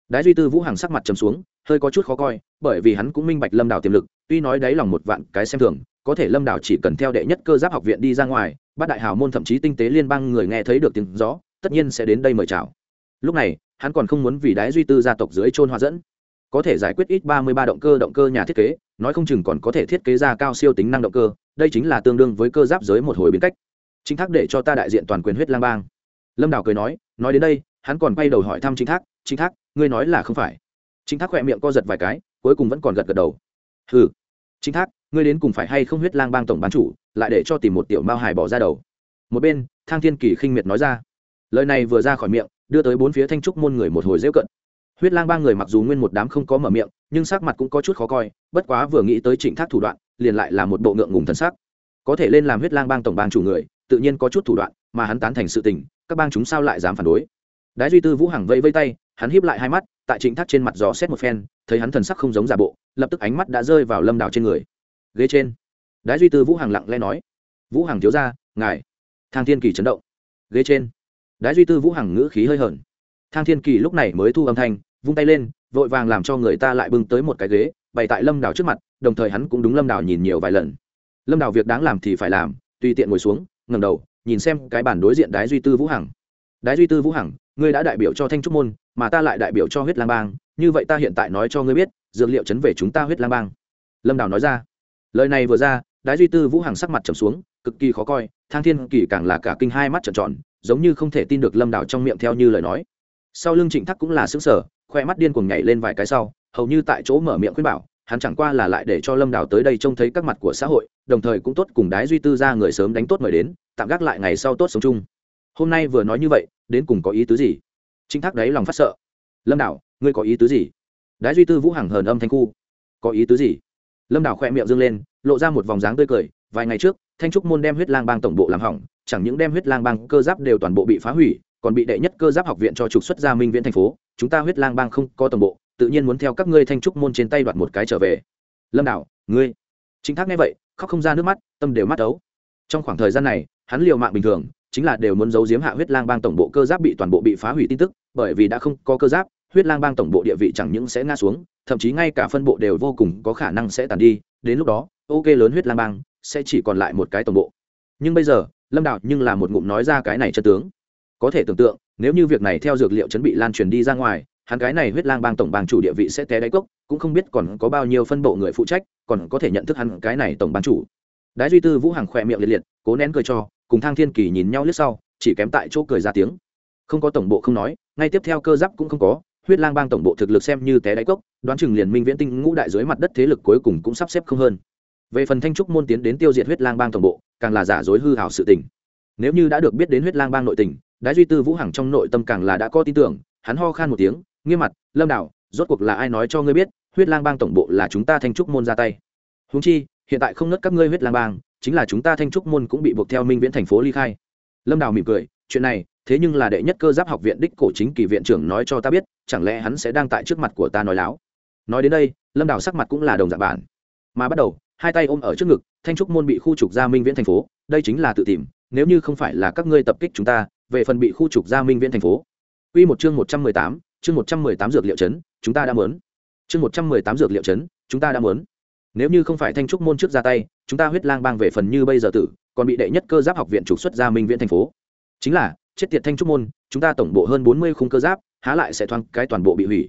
Đái duy tư vũ hằng sắc mặt trầm xuống, hơi có chút khó coi, bởi vì hắn cũng minh bạch lâm đảo tiềm lực, tuy nói đáy lòng một vạn cái xem thường có thể lâm đảo chỉ cần theo đệ nhất cơ giáp học viện đi ra ngoài, bát đại hào môn thậm chí tinh tế liên bang người nghe thấy được tiếng rõ tất nhiên sẽ đến đây mời chào. Lúc này, hắn còn không muốn vì đái duy tư gia tộc dưới trôn hoa dẫn. Có thể giải quyết ít ba mươi ba động cơ động cơ nhà thiết kế, nói không chừng còn có thể thiết kế ra cao siêu tính năng động cơ, đây chính là tương đương với cơ giáp giới một hồi biến cách. Chính thác để cho ta đại diện toàn quyền huyết lang bang. Lâm đào cười nói nói đến đây, hắn còn quay đầu hỏi thăm chính thác chính thác, ngươi nói là không phải? Chính thác khỏe miệng co giật vài cái, cuối cùng vẫn còn gật gật đầu. Ừ chính thác ngươi đến cùng phải hay không huyết lang bang tổng bán chủ, lại để cho tìm một tiểu mao hải bỏ ra đầu. Một bên, thang thiên kỳ khinh miệt nói ra. Lời này vừa ra khỏi miệng, đưa tới bốn phía thanh trúc môn người một hồi dễu cận. Huyết lang ba người mặc dù nguyên một đám không có mở miệng, nhưng sắc mặt cũng có chút khó coi, bất quá vừa nghĩ tới trịnh thác thủ đoạn, liền lại là một bộ ngượng ngùng thân sắc. Có thể lên làm huyết lang bang tổng bang chủ người, tự nhiên có chút thủ đoạn, mà hắn tán thành sự tình, các bang chúng sao lại dám phản đối? Đái duy tư vũ hằng vẫy vây tay, hắn hiếp lại hai mắt, tại trịnh thác trên mặt gió xét một phen, thấy hắn thần sắc không giống giả bộ, lập tức ánh mắt đã rơi vào lâm đào trên người ghế trên. Đái duy tư vũ hằng lặng lẽ nói, vũ hằng thiếu ra ngài. Thang thiên kỳ chấn động, ghế trên. Đái duy tư vũ hằng ngữ khí hơi hởn thang thiên kỳ lúc này mới thu âm thanh, vung tay lên, vội vàng làm cho người ta lại bưng tới một cái ghế, bày tại lâm đào trước mặt, đồng thời hắn cũng đúng lâm đào nhìn nhiều vài lần. Lâm đào việc đáng làm thì phải làm, tùy tiện ngồi xuống ngầm đầu, nhìn xem cái bản đối diện đái duy tư vũ hằng. Đái duy tư vũ hằng, ngươi đã đại biểu cho thanh trúc môn, mà ta lại đại biểu cho huyết lang bang, như vậy ta hiện tại nói cho ngươi biết, dược liệu chấn về chúng ta huyết lang bang. Lâm đào nói ra lời này vừa ra, đái duy tư vũ hằng sắc mặt trầm xuống, cực kỳ khó coi, thang thiên kỳ càng là cả kinh hai mắt trợn tròn, giống như không thể tin được lâm đảo trong miệng theo như lời nói. Sau lưng trịnh thắc cũng là xứng sở khoe mắt điên cuồng nhảy lên vài cái sau, hầu như tại chỗ mở miệng khuyên bảo, hắn chẳng qua là lại để cho lâm đảo tới đây trông thấy các mặt của xã hội, đồng thời cũng tốt cùng đái duy tư ra người sớm đánh tốt mời đến, tạm gác lại ngày sau tốt sống chung. Hôm nay vừa nói như vậy, đến cùng có ý tứ gì? Trịnh thắc đấy lòng phát sợ. Lâm đảo, ngươi có ý tứ gì? Đái duy tư vũ hằng hờn âm thanh khu. Có ý tứ gì? Lâm đảo khoe miệng dâng lên, lộ ra một vòng dáng tươi cười, vài ngày trước, thanh trúc môn đem huyết lang bang tổng bộ làm hỏng, chẳng những đem huyết lang bang cơ giáp đều toàn bộ bị phá hủy, còn bị đệ nhất cơ giáp học viện cho trục xuất ra minh viễn thành phố, chúng ta huyết lang bang không có tổng bộ, tự nhiên muốn theo các ngươi thanh trúc môn trên tay đoạt một cái trở về. Lâm đảo ngươi? Chính thác nghe vậy, khóc không ra nước mắt, tâm đều mắt ấu. Trong khoảng thời gian này, hắn liều mạng bình thường, chính là đều muốn giấu giếm hạ huyết lang bang tổng bộ cơ giáp bị toàn bộ bị phá hủy tin tức, bởi vì đã không có cơ giáp, huyết lang bang tổng bộ địa vị chẳng những sẽ ngã xuống thậm chí ngay cả phân bộ đều vô cùng có khả năng sẽ tàn đi, đến lúc đó, ok lớn huyết lang bang sẽ chỉ còn lại một cái tổng bộ. Nhưng bây giờ, lâm đạo nhưng là một ngụm nói ra cái này chân tướng. Có thể tưởng tượng, nếu như việc này theo dược liệu chuẩn bị lan truyền đi ra ngoài, hắn cái này huyết lang bang tổng bang chủ địa vị sẽ té đáy cốc, cũng không biết còn có bao nhiêu phân bộ người phụ trách, còn có thể nhận thức hắn cái này tổng bang chủ. Đái duy tư vũ hàng khỏe miệng liệt liệt, cố nén cười cho, cùng thang thiên kỳ nhìn nhau lướt sau, chỉ kém tại chỗ cười ra tiếng. Không có tổng bộ không nói, ngay tiếp theo cơ giáp cũng không có huyết lang bang tổng bộ thực lực xem như té đáy cốc, đoán chừng liền minh viễn tinh ngũ đại dưới mặt đất thế lực cuối cùng cũng sắp xếp không hơn. Về phần thanh trúc môn tiến đến tiêu diệt huyết lang bang tổng bộ, càng là giả dối hư hảo sự tình. Nếu như đã được biết đến huyết lang bang nội tình, đái duy tư vũ hằng trong nội tâm càng là đã có tin tưởng, hắn ho khan một tiếng, nghiêm mặt, lâm đạo, rốt cuộc là ai nói cho ngươi biết, huyết lang bang tổng bộ là chúng ta thanh trúc môn ra tay? Húng chi, hiện tại không nớt các ngươi huyết lang bang, chính là chúng ta thanh trúc môn cũng bị buộc theo minh viễn thành phố ly khai. Lâm đào mỉm cười, chuyện này thế nhưng là đệ nhất cơ giáp học viện đích cổ chính kỳ viện trưởng nói cho ta biết chẳng lẽ hắn sẽ đang tại trước mặt của ta nói láo nói đến đây lâm đào sắc mặt cũng là đồng dạng bản mà bắt đầu hai tay ôm ở trước ngực thanh trúc môn bị khu trục gia minh viễn thành phố đây chính là tự tìm nếu như không phải là các ngươi tập kích chúng ta về phần bị khu trục gia minh viễn thành phố Quy một chương một trăm mười tám, chương một trăm mười tám dược liệu chấn, chúng ta đã muốn. Chương một trăm mười tám dược liệu chấn, chúng ta đã muốn. Nếu như không phải Thanh trúc môn trước ra tay, chúng ta huyết lang bang về phần như bây giờ tử, còn bị đệ nhất cơ giáp học viện trục xuất ra Minh Viễn thành phố. Chính là, chết tiệt Thanh trúc môn, chúng ta tổng bộ hơn bốn mươi khung cơ giáp, há lại sẽ thoáng cái toàn bộ bị hủy.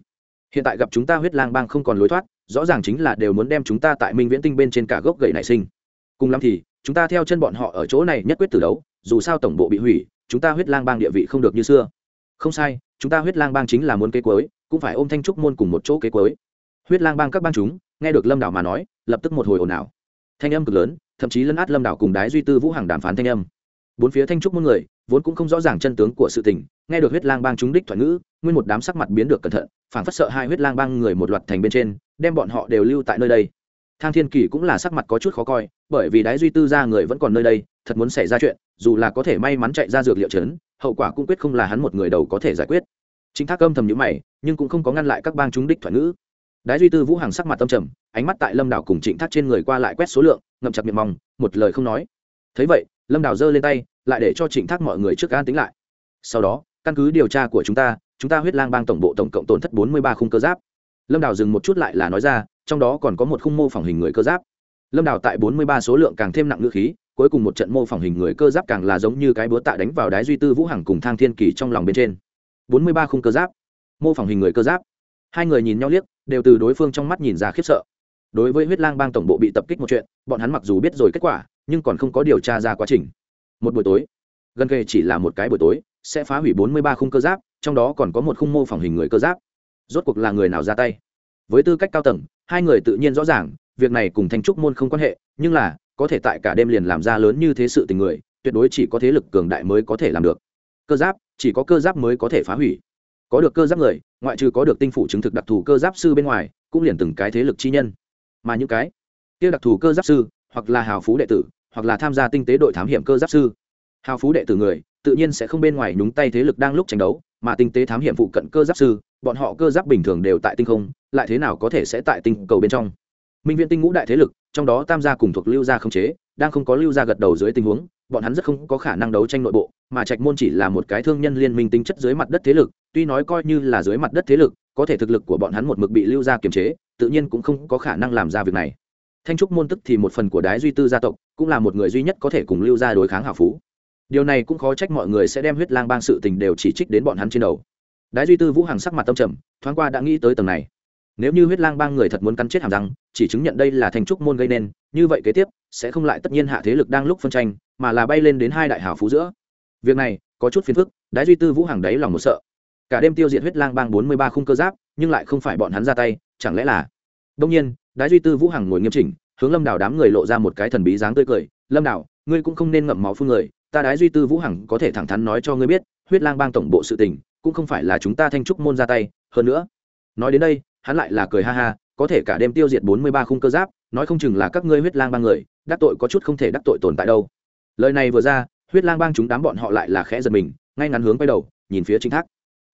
Hiện tại gặp chúng ta huyết lang bang không còn lối thoát, rõ ràng chính là đều muốn đem chúng ta tại Minh Viễn tinh bên trên cả gốc gậy nảy sinh. Cùng lắm thì, chúng ta theo chân bọn họ ở chỗ này nhất quyết từ đấu, dù sao tổng bộ bị hủy, chúng ta huyết lang bang địa vị không được như xưa. Không sai, chúng ta huyết lang bang chính là muốn kế cuối cũng phải ôm thanh trúc môn cùng một chỗ kế cuối huyết lang bang các bang chúng nghe được lâm đảo mà nói lập tức một hồi ồn ào thanh âm cực lớn thậm chí lấn át lâm đảo cùng đái duy tư vũ hàng đàm phán thanh âm bốn phía thanh trúc môn người vốn cũng không rõ ràng chân tướng của sự tình, nghe được huyết lang bang chúng đích thoại ngữ, nguyên một đám sắc mặt biến được cẩn thận, phảng phất sợ hai huyết lang bang người một loạt thành bên trên, đem bọn họ đều lưu tại nơi đây. Thang thiên kỳ cũng là sắc mặt có chút khó coi, bởi vì đái duy tư ra người vẫn còn nơi đây, thật muốn xảy ra chuyện, dù là có thể may mắn chạy ra dược liệu trấn, hậu quả cũng quyết không là hắn một người đầu có thể giải quyết. Chính thác âm thầm nhữ mày, nhưng cũng không có ngăn lại các bang chúng đích thoại ngữ. Đái duy tư vũ hàng sắc mặt tâm trầm, ánh mắt tại lâm đảo cùng trịnh thác trên người qua lại quét số lượng, ngậm chặt miệng mong, một lời không nói. Thấy vậy lâm Đào giơ lên tay, lại để cho trịnh thác mọi người trước an tính lại. Sau đó, căn cứ điều tra của chúng ta chúng ta huyết lang bang tổng bộ tổng cộng tổn thất bốn mươi ba khung cơ giáp. Lâm Đào dừng một chút lại là nói ra, trong đó còn có một khung mô phỏng hình người cơ giáp. Lâm Đào tại bốn mươi ba số lượng càng thêm nặng ngữ khí, cuối cùng một trận mô phỏng hình người cơ giáp càng là giống như cái búa tạ đánh vào đái duy tư vũ hằng cùng thang thiên kỳ trong lòng bên trên. bốn mươi ba khung cơ giáp. Mô phỏng hình người cơ giáp. Hai người nhìn nhau liếc, đều từ đối phương trong mắt nhìn ra khiếp sợ. Đối với huyết lang bang tổng bộ bị tập kích một chuyện, bọn hắn mặc dù biết rồi kết quả nhưng còn không có điều tra ra quá trình. Một buổi tối, gần kề chỉ là một cái buổi tối, sẽ phá hủy bốn mươi ba khung cơ giáp, trong đó còn có một khung mô phỏng hình người cơ giáp. Rốt cuộc là người nào ra tay? Với tư cách cao tầng, hai người tự nhiên rõ ràng, việc này cùng thanh trúc môn không quan hệ, nhưng là, có thể tại cả đêm liền làm ra lớn như thế sự tình người, tuyệt đối chỉ có thế lực cường đại mới có thể làm được. Cơ giáp, chỉ có cơ giáp mới có thể phá hủy. Có được cơ giáp người, ngoại trừ có được tinh phủ chứng thực đặc thù cơ giáp sư bên ngoài, cũng liền từng cái thế lực chi nhân. Mà những cái kia đặc thù cơ giáp sư, hoặc là hào phú đệ tử hoặc là tham gia tinh tế đội thám hiểm cơ giáp sư. Hào phú đệ tử người, tự nhiên sẽ không bên ngoài nhúng tay thế lực đang lúc tranh đấu, mà tinh tế thám hiểm phụ cận cơ giáp sư, bọn họ cơ giáp bình thường đều tại tinh không, lại thế nào có thể sẽ tại tinh cầu bên trong. Minh viện tinh ngũ đại thế lực, trong đó tam gia cùng thuộc lưu gia không chế, đang không có lưu gia gật đầu dưới tình huống, bọn hắn rất không có khả năng đấu tranh nội bộ, mà trạch môn chỉ là một cái thương nhân liên minh tính chất dưới mặt đất thế lực, tuy nói coi như là dưới mặt đất thế lực, có thể thực lực của bọn hắn một mực bị lưu gia kiềm chế, tự nhiên cũng không có khả năng làm ra việc này thanh trúc môn tức thì một phần của đái duy tư gia tộc, cũng là một người duy nhất có thể cùng lưu gia đối kháng hào phú. Điều này cũng khó trách mọi người sẽ đem huyết lang bang sự tình đều chỉ trích đến bọn hắn trên đầu. Đái duy tư vũ hàng sắc mặt tâm trầm, thoáng qua đã nghĩ tới tầng này. Nếu như huyết lang bang người thật muốn cắn chết hàm răng, chỉ chứng nhận đây là Thanh trúc môn gây nên, như vậy kế tiếp, sẽ không lại tất nhiên hạ thế lực đang lúc phân tranh, mà là bay lên đến hai đại hào phú giữa. Việc này, có chút phiền phức, đái duy tư vũ hàng đáy lòng một sợ. Cả đêm tiêu diệt huyết lang bang bốn mươi ba khung cơ giáp, nhưng lại không phải bọn hắn ra tay, chẳng lẽ là? Đông nhiên đái duy tư vũ Hằng ngồi nghiêm chỉnh, hướng lâm đảo đám người lộ ra một cái thần bí dáng tươi cười. Lâm đảo ngươi cũng không nên ngậm máu phun người, ta đái duy tư vũ hằng có thể thẳng thắn nói cho ngươi biết, huyết lang bang tổng bộ sự tình, cũng không phải là chúng ta thanh trúc môn ra tay, hơn nữa nói đến đây, hắn lại là cười ha ha, có thể cả đêm tiêu diệt bốn mươi ba khung cơ giáp, nói không chừng là các ngươi huyết lang bang người, đắc tội có chút không thể đắc tội tồn tại đâu. Lời này vừa ra, huyết lang bang chúng đám bọn họ lại là khẽ giật mình, ngay ngắn hướng quay đầu, nhìn phía chính thác.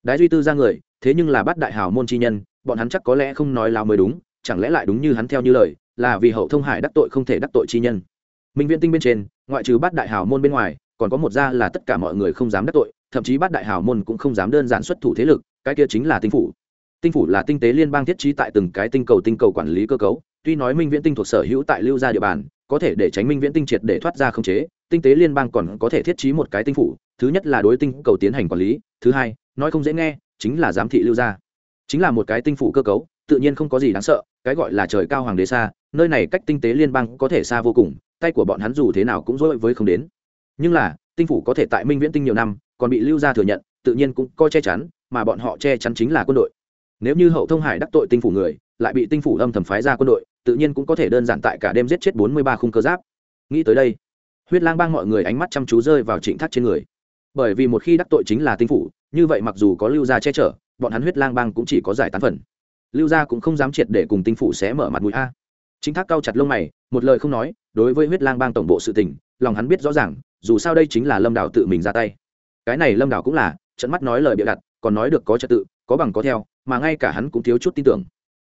Đái duy tư ra người, thế nhưng là bắt đại hào môn chi nhân, bọn hắn chắc có lẽ không nói lao mới đúng chẳng lẽ lại đúng như hắn theo như lời, là vì hậu thông hải đắc tội không thể đắc tội chi nhân. Minh viễn tinh bên trên, ngoại trừ bát đại hào môn bên ngoài, còn có một gia là tất cả mọi người không dám đắc tội, thậm chí bát đại hào môn cũng không dám đơn giản xuất thủ thế lực, cái kia chính là tinh phủ. Tinh phủ là tinh tế liên bang thiết trí tại từng cái tinh cầu tinh cầu quản lý cơ cấu, tuy nói minh viễn tinh thuộc sở hữu tại lưu gia địa bàn, có thể để tránh minh viễn tinh triệt để thoát ra khống chế, tinh tế liên bang còn có thể thiết trí một cái tinh phủ, thứ nhất là đối tinh cầu tiến hành quản lý, thứ hai, nói không dễ nghe, chính là giám thị lưu gia. Chính là một cái tinh phủ cơ cấu tự nhiên không có gì đáng sợ, cái gọi là trời cao hoàng đế xa, nơi này cách tinh tế liên bang có thể xa vô cùng, tay của bọn hắn dù thế nào cũng dối với không đến. Nhưng là, tinh phủ có thể tại minh viễn tinh nhiều năm, còn bị lưu gia thừa nhận, tự nhiên cũng coi che chắn, mà bọn họ che chắn chính là quân đội. Nếu như hậu thông hải đắc tội tinh phủ người, lại bị tinh phủ âm thầm phái ra quân đội, tự nhiên cũng có thể đơn giản tại cả đêm giết chết bốn mươi ba khung cơ giáp. Nghĩ tới đây, huyết lang bang mọi người ánh mắt chăm chú rơi vào trịnh thác trên người. Bởi vì một khi đắc tội chính là tinh phủ, như vậy mặc dù có lưu gia che chở, bọn hắn huyết lang bang cũng chỉ có giải tán phần lưu gia cũng không dám triệt để cùng tinh phủ sẽ mở mặt mũi a. Chính thác cao chặt lông mày, một lời không nói, đối với huyết lang bang tổng bộ sự tình, lòng hắn biết rõ ràng, dù sao đây chính là lâm đảo tự mình ra tay. Cái này lâm đảo cũng là, trận mắt nói lời bịa đặt, còn nói được có trật tự, có bằng có theo, mà ngay cả hắn cũng thiếu chút tin tưởng.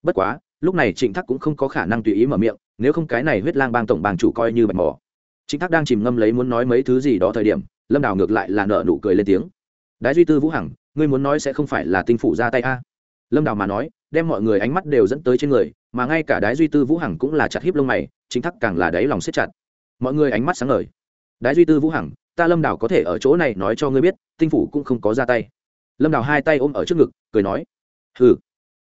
Bất quá, lúc này trịnh thác cũng không có khả năng tùy ý mở miệng, nếu không cái này huyết lang bang tổng bang chủ coi như bạch mỏ trịnh thác đang chìm ngâm lấy muốn nói mấy thứ gì đó thời điểm, lâm đảo ngược lại là nợ nụ cười lên tiếng. Đái duy tư vũ hằng, ngươi muốn nói sẽ không phải là tinh phủ ra tay a? Lâm đảo mà nói đem mọi người ánh mắt đều dẫn tới trên người, mà ngay cả đái duy tư vũ hằng cũng là chặt hiếp lông mày, chính thắc càng là đáy lòng siết chặt. Mọi người ánh mắt sáng ngời. Đái duy tư vũ hằng, ta lâm đào có thể ở chỗ này nói cho ngươi biết, tinh phủ cũng không có ra tay. Lâm đào hai tay ôm ở trước ngực, cười nói, hừ,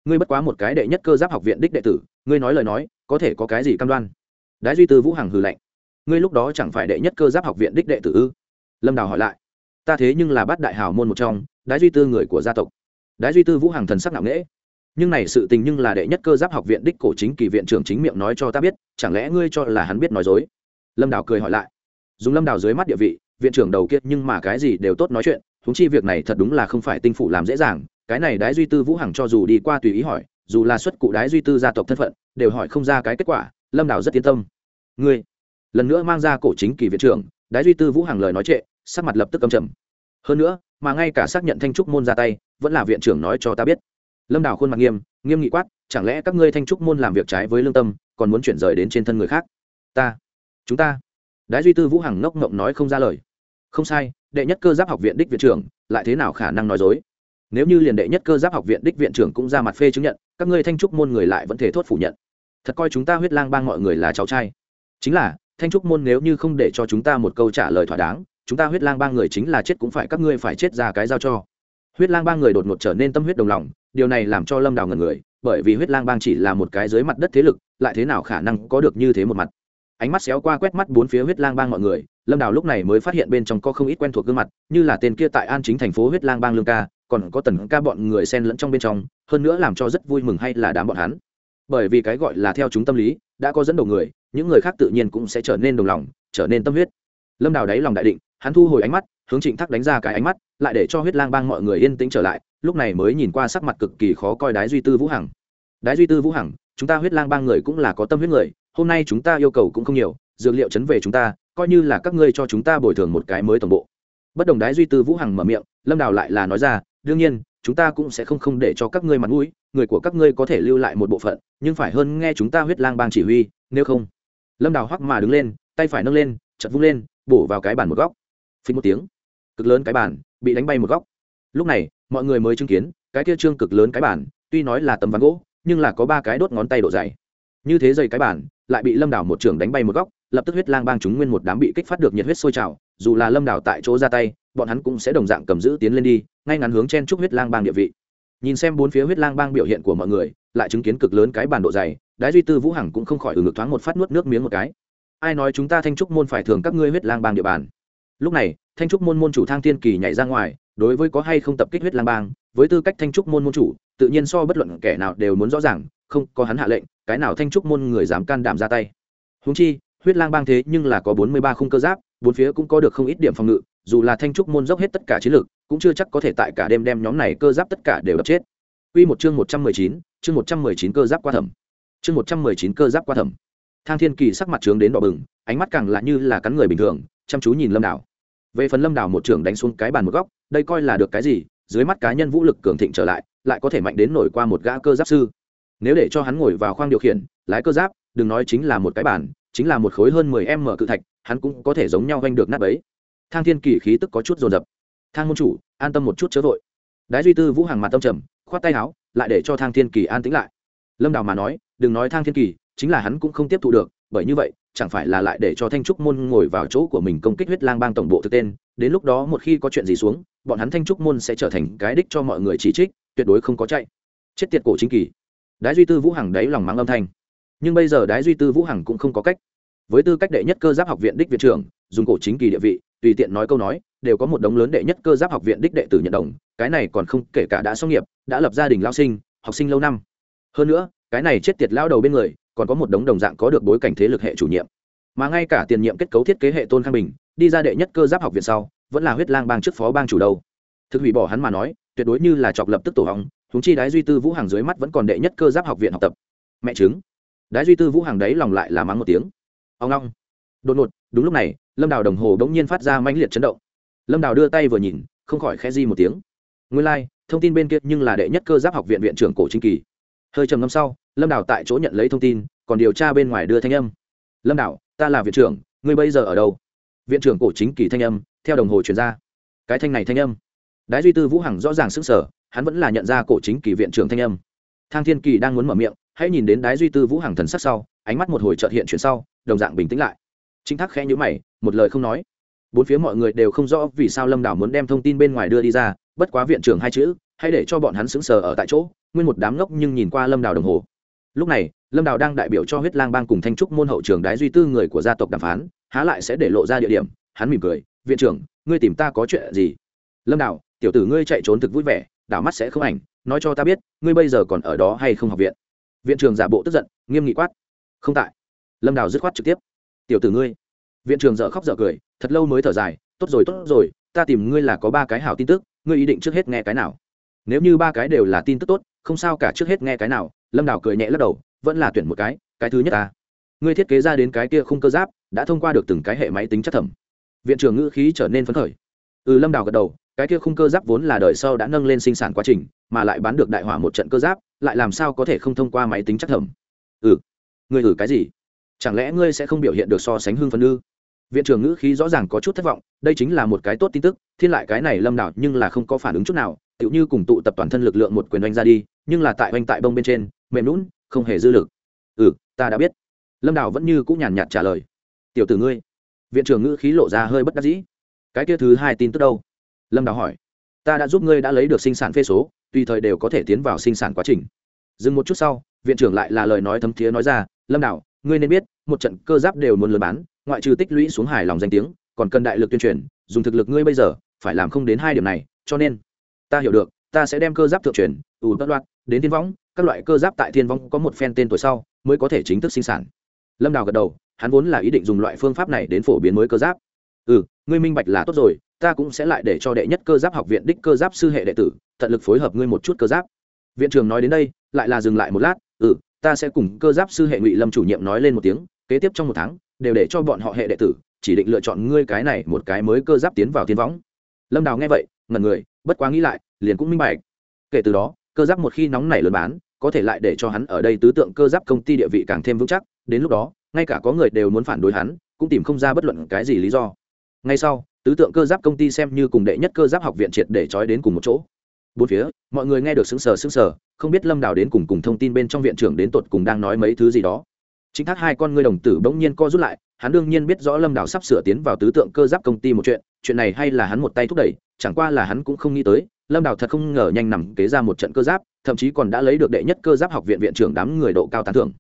ngươi bất quá một cái đệ nhất cơ giáp học viện đích đệ tử, ngươi nói lời nói, có thể có cái gì cam đoan? Đái duy tư vũ hằng hừ lạnh, ngươi lúc đó chẳng phải đệ nhất cơ giáp học viện đích đệ tử ư? Lâm đào hỏi lại, ta thế nhưng là bát đại hào môn một trong, đái duy tư người của gia tộc. Đái duy tư vũ hằng thần sắc nặng nễ nhưng này sự tình nhưng là đệ nhất cơ giáp học viện đích cổ chính kỳ viện trưởng chính miệng nói cho ta biết, chẳng lẽ ngươi cho là hắn biết nói dối? Lâm đào cười hỏi lại. Dùng lâm đào dưới mắt địa vị, viện trưởng đầu kiệt nhưng mà cái gì đều tốt nói chuyện thúng chi việc này thật đúng là không phải tinh phủ làm dễ dàng, cái này đái duy tư vũ hằng cho dù đi qua tùy ý hỏi, dù là xuất cụ đái duy tư gia tộc thân phận, đều hỏi không ra cái kết quả, lâm đào rất yên tâm. Ngươi, lần nữa mang ra cổ chính kỳ viện trưởng, đái duy tư vũ hằng lời nói trệ, sắc mặt lập tức âm trầm. Hơn nữa, mà ngay cả xác nhận thanh trúc môn ra tay, vẫn là viện trưởng nói cho ta biết lâm đào khuôn mặt nghiêm nghiêm nghị quát, chẳng lẽ các ngươi thanh trúc môn làm việc trái với lương tâm, còn muốn chuyển rời đến trên thân người khác? Ta, chúng ta. Đái duy tư vũ hằng ngốc ngộng nói không ra lời. Không sai, đệ nhất cơ giáp học viện đích viện trưởng, lại thế nào khả năng nói dối? Nếu như liền đệ nhất cơ giáp học viện đích viện trưởng cũng ra mặt phê chứng nhận, các ngươi thanh trúc môn người lại vẫn thể thốt phủ nhận. Thật coi chúng ta huyết lang bang mọi người là cháu trai. Chính là, thanh trúc môn nếu như không để cho chúng ta một câu trả lời thỏa đáng, chúng ta huyết lang bang người chính là chết cũng phải, các ngươi phải chết ra cái giao cho huyết lang bang người đột ngột trở nên tâm huyết đồng lòng, điều này làm cho lâm đào ngần người, bởi vì huyết lang bang chỉ là một cái dưới mặt đất thế lực, lại thế nào khả năng có được như thế một mặt? Ánh mắt xéo qua quét mắt bốn phía huyết lang bang mọi người, lâm đào lúc này mới phát hiện bên trong có không ít quen thuộc gương mặt, như là tên kia tại an chính thành phố huyết lang bang lương ca, còn có tần ca bọn người xen lẫn trong bên trong, hơn nữa làm cho rất vui mừng hay là đám bọn hắn. Bởi vì cái gọi là theo chúng tâm lý, đã có dẫn đầu người, những người khác tự nhiên cũng sẽ trở nên đồng lòng, trở nên tâm huyết. Lâm đào đáy lòng đại định, hắn thu hồi ánh mắt hướng trịnh thác đánh ra cái ánh mắt, lại để cho huyết lang bang mọi người yên tĩnh trở lại, lúc này mới nhìn qua sắc mặt cực kỳ khó coi đái duy tư vũ hằng. Đái duy tư vũ hằng, chúng ta huyết lang bang người cũng là có tâm huyết người, hôm nay chúng ta yêu cầu cũng không nhiều, dược liệu chấn về chúng ta, coi như là các ngươi cho chúng ta bồi thường một cái mới tổng bộ. Bất đồng đái duy tư vũ hằng mở miệng, lâm đào lại là nói ra, đương nhiên, chúng ta cũng sẽ không không để cho các ngươi mặt mũi, người của các ngươi có thể lưu lại một bộ phận, nhưng phải hơn nghe chúng ta huyết lang bang chỉ huy, nếu không. Lâm đào hoắc mà đứng lên, tay phải nâng lên chật vung lên, bổ vào cái bàn một góc. Phí một tiếng cực lớn cái bàn, bị đánh bay một góc. Lúc này, mọi người mới chứng kiến, cái kia trương cực lớn cái bàn, tuy nói là tấm ván gỗ, nhưng là có ba cái đốt ngón tay độ dày. Như thế dày cái bàn, lại bị lâm đảo một trưởng đánh bay một góc, lập tức huyết lang bang chúng nguyên một đám bị kích phát được nhiệt huyết sôi trào, dù là lâm đảo tại chỗ ra tay, bọn hắn cũng sẽ đồng dạng cầm giữ tiến lên đi, ngay ngắn hướng chen chúc huyết lang bang địa vị. Nhìn xem bốn phía huyết lang bang biểu hiện của mọi người, lại chứng kiến cực lớn cái bàn độ dày, đái duy tư vũ hằng cũng không khỏi ừ ngực thoáng một phát nuốt nước miếng một cái. Ai nói chúng ta thanh trúc môn phải thường các ngươi huyết lang bang địa bàn? Lúc này thanh trúc môn môn chủ thang thiên kỳ nhảy ra ngoài đối với có hay không tập kích huyết lang bang với tư cách thanh trúc môn môn chủ tự nhiên so bất luận kẻ nào đều muốn rõ ràng không có hắn hạ lệnh cái nào thanh trúc môn người dám can đảm ra tay húng chi huyết lang bang thế nhưng là có bốn mươi ba khung cơ giáp bốn phía cũng có được không ít điểm phòng ngự dù là thanh trúc môn dốc hết tất cả chiến lược cũng chưa chắc có thể tại cả đêm đem nhóm này cơ giáp tất cả đều đập chết Quy một chương một trăm mười chín, chương một trăm mười chín cơ giáp qua thẩm. Chương một trăm mười chín cơ giáp qua thẩm. Thang Thiên Kỳ sắc mặt trướng đến đỏ bừng, ánh mắt càng lạ như là cắn người bình thường, chăm chú nhìn Lâm đảo. Về phần Lâm Đào một trưởng đánh xuống cái bàn một góc, đây coi là được cái gì? Dưới mắt cá nhân vũ lực cường thịnh trở lại, lại có thể mạnh đến nổi qua một gã cơ giáp sư. Nếu để cho hắn ngồi vào khoang điều khiển, lái cơ giáp, đừng nói chính là một cái bàn, chính là một khối hơn 10m cự thạch, hắn cũng có thể giống nhau vanh được nát ấy Thang Thiên Kỳ khí tức có chút dồn dập. Thang môn chủ, an tâm một chút chớ vội. Đái Duy Tư Vũ hàng mặt tâm trầm, khoát tay áo, lại để cho thang thiên kỳ an tĩnh lại lâm đào mà nói đừng nói thang thiên kỳ chính là hắn cũng không tiếp thu được bởi như vậy chẳng phải là lại để cho thanh trúc môn ngồi vào chỗ của mình công kích huyết lang bang tổng bộ thực tên, đến lúc đó một khi có chuyện gì xuống, bọn hắn thanh trúc môn sẽ trở thành cái đích cho mọi người chỉ trích, tuyệt đối không có chạy. Chết tiệt cổ chính kỳ. Đái duy tư vũ hằng đáy lòng mắng âm thanh. Nhưng bây giờ đái duy tư vũ hằng cũng không có cách. Với tư cách đệ nhất cơ giáp học viện đích viện trưởng, dùng cổ chính kỳ địa vị, tùy tiện nói câu nói, đều có một đống lớn đệ nhất cơ giáp học viện đích đệ tử nhận đồng, cái này còn không kể cả đã xong nghiệp, đã lập gia đình lao sinh, học sinh lâu năm. Hơn nữa, cái này chết tiệt lao đầu bên người còn có một đống đồng dạng có được bối cảnh thế lực hệ chủ nhiệm. Mà ngay cả tiền nhiệm kết cấu thiết kế hệ tôn khang bình đi ra đệ nhất cơ giáp học viện sau vẫn là huyết lang bang trước phó bang chủ đâu thực hủy bỏ hắn mà nói tuyệt đối như là chọc lập tức tổ hỏng húng chi đái duy tư vũ hàng dưới mắt vẫn còn đệ nhất cơ giáp học viện học tập. Mẹ chứng đái duy tư vũ hàng đấy lòng lại là mắng một tiếng. Ông long đột ngột đúng lúc này lâm đào đồng hồ đ ỗ n g nhiên phát ra mãnh liệt chấn động. Lâm đào đưa tay vừa nhìn không khỏi khẽ di một tiếng. Nguyên lai、like, thông tin bên kia nhưng là đệ nhất cơ giáp học viện viện trưởng cổ chính kỳ hơi trầm ngâm sau lâm đảo tại chỗ nhận lấy thông tin còn điều tra bên ngoài đưa thanh âm. Lâm đảo, ta là viện trưởng ngươi bây giờ ở đâu? Viện trưởng cổ chính kỳ thanh âm theo đồng hồ chuyển ra. Cái thanh này thanh âm. Đái duy tư vũ hằng rõ ràng s ứ n g sở hắn vẫn là nhận ra cổ chính kỳ viện trưởng thanh âm. Thang thiên kỳ đang muốn mở miệng hãy nhìn đến đái duy tư vũ hằng thần sắc sau ánh mắt một hồi trợt hiện chuyển sau đồng dạng bình tĩnh lại. Chính thác khẽ nhữ mày một lời không nói. Bốn phía mọi người đều không rõ vì sao lâm đảo muốn đem thông tin bên ngoài đưa đi ra bất quá viện trưởng hai chữ hãy để cho bọn hắn sững sờ ở tại chỗ, nguyên một đám ngốc nhưng nhìn qua lâm đào đồng hồ. Lúc này, lâm đào đang đại biểu cho huyết lang bang cùng thanh trúc môn hậu trường đái duy tư người của gia tộc đàm phán, há lại sẽ để lộ ra địa điểm, hắn mỉm cười, viện trưởng, ngươi tìm ta có chuyện gì? Lâm đào, tiểu tử ngươi chạy trốn thực vui vẻ, đảo mắt sẽ không ảnh, nói cho ta biết, ngươi bây giờ còn ở đó hay không học viện? Viện trưởng giả bộ tức giận, nghiêm nghị quát. Không tại. Lâm đào dứt khoát trực tiếp. Tiểu tử ngươi. Viện trưởng dợ khóc dợ cười, thật lâu mới thở dài, tốt rồi tốt rồi, ta tìm ngươi là có ba cái hảo tin tức, ngươi ý định trước hết nghe cái nào? Nếu như ba cái đều là tin tức tốt, không sao cả trước hết nghe cái nào, lâm đào cười nhẹ lắc đầu, vẫn là tuyển một cái cái thứ nhất ta. Ngươi thiết kế ra đến cái kia không cơ giáp, đã thông qua được từng cái hệ máy tính chất thẩm. Viện trưởng ngữ khí trở nên phấn khởi. Ừ lâm đào gật đầu, cái kia khung cơ giáp vốn là đời sau đã nâng lên sinh sản quá trình, mà lại bán được đại hỏa một trận cơ giáp, lại làm sao có thể không thông qua máy tính chất thẩm? Ừ. Ngươi thử cái gì? Chẳng lẽ ngươi sẽ không biểu hiện được so sánh hương phấn ư? Viện trưởng ngữ khí rõ ràng có chút thất vọng, đây chính là một cái tốt tin tức, thiên lại cái này lâm đảo nhưng là không có phản ứng chút nào tựu như cùng tụ tập toàn thân lực lượng một quyền oanh ra đi, nhưng là tại oanh tại bông bên trên, mềm lún không hề dư lực. Ừ ta đã biết. Lâm đảo vẫn như cũng nhàn nhạt trả lời. Tiểu tử ngươi, viện trưởng ngữ khí lộ ra hơi bất đắc dĩ. Cái kia thứ hai tin tức đâu? Lâm đảo hỏi. Ta đã giúp ngươi đã lấy được sinh sản phê số, tùy thời đều có thể tiến vào sinh sản quá trình. Dừng một chút sau, viện trưởng lại là lời nói thấm thiế nói ra, lâm đảo ngươi nên biết, một trận cơ giáp đều muốn lớn bán, ngoại trừ tích lũy xuống hài lòng danh tiếng, còn cần đại lực tuyên truyền, dùng thực lực ngươi bây giờ, phải làm không đến hai điểm này, cho nên ta hiểu được, ta sẽ đem cơ giáp thượng truyền, ủ tất loạt đến thiên võng các loại cơ giáp tại thiên võng có một phen tên tuổi sau, mới có thể chính thức sinh sản. Lâm đào gật đầu, hắn vốn là ý định dùng loại phương pháp này đến phổ biến mới cơ giáp. Ừ ngươi minh bạch là tốt rồi, ta cũng sẽ lại để cho đệ nhất cơ giáp học viện đích cơ giáp sư hệ đệ tử, tận lực phối hợp ngươi một chút cơ giáp. Viện trưởng nói đến đây, lại là dừng lại một lát ừ ta sẽ cùng cơ giáp sư hệ ngụy lâm chủ nhiệm nói lên một tiếng, kế tiếp trong một tháng, đều để cho bọn họ hệ đệ tử, chỉ định lựa chọn ngươi cái này một cái mới cơ giáp tiến vào tiên võng lâm đào nghe vậy ngần người bất quá nghĩ lại, liền cũng minh bạch. Kể từ đó, cơ giáp một khi nóng nảy lớn bán, có thể lại để cho hắn ở đây tứ tượng cơ giáp công ty địa vị càng thêm vững chắc. Đến lúc đó, ngay cả có người đều muốn phản đối hắn, cũng tìm không ra bất luận cái gì lý do. Ngay sau, tứ tượng cơ giáp công ty xem như cùng đệ nhất cơ giáp học viện triệt để trói đến cùng một chỗ. Bốn phía, mọi người nghe được xứng sờ xứng sờ, không biết lâm đào đến cùng cùng thông tin bên trong viện trưởng đến tột cùng đang nói mấy thứ gì đó. Chính thác hai con ngươi đồng tử bỗng nhiên co rút lại hắn đương nhiên biết rõ lâm đào sắp sửa tiến vào tứ tượng cơ giáp công ty một chuyện chuyện này hay là hắn một tay thúc đẩy, chẳng qua là hắn cũng không nghĩ tới, lâm đào thật không ngờ nhanh nằm kế ra một trận cơ giáp, thậm chí còn đã lấy được đệ nhất cơ giáp học viện viện trưởng đám người độ cao tán thưởng.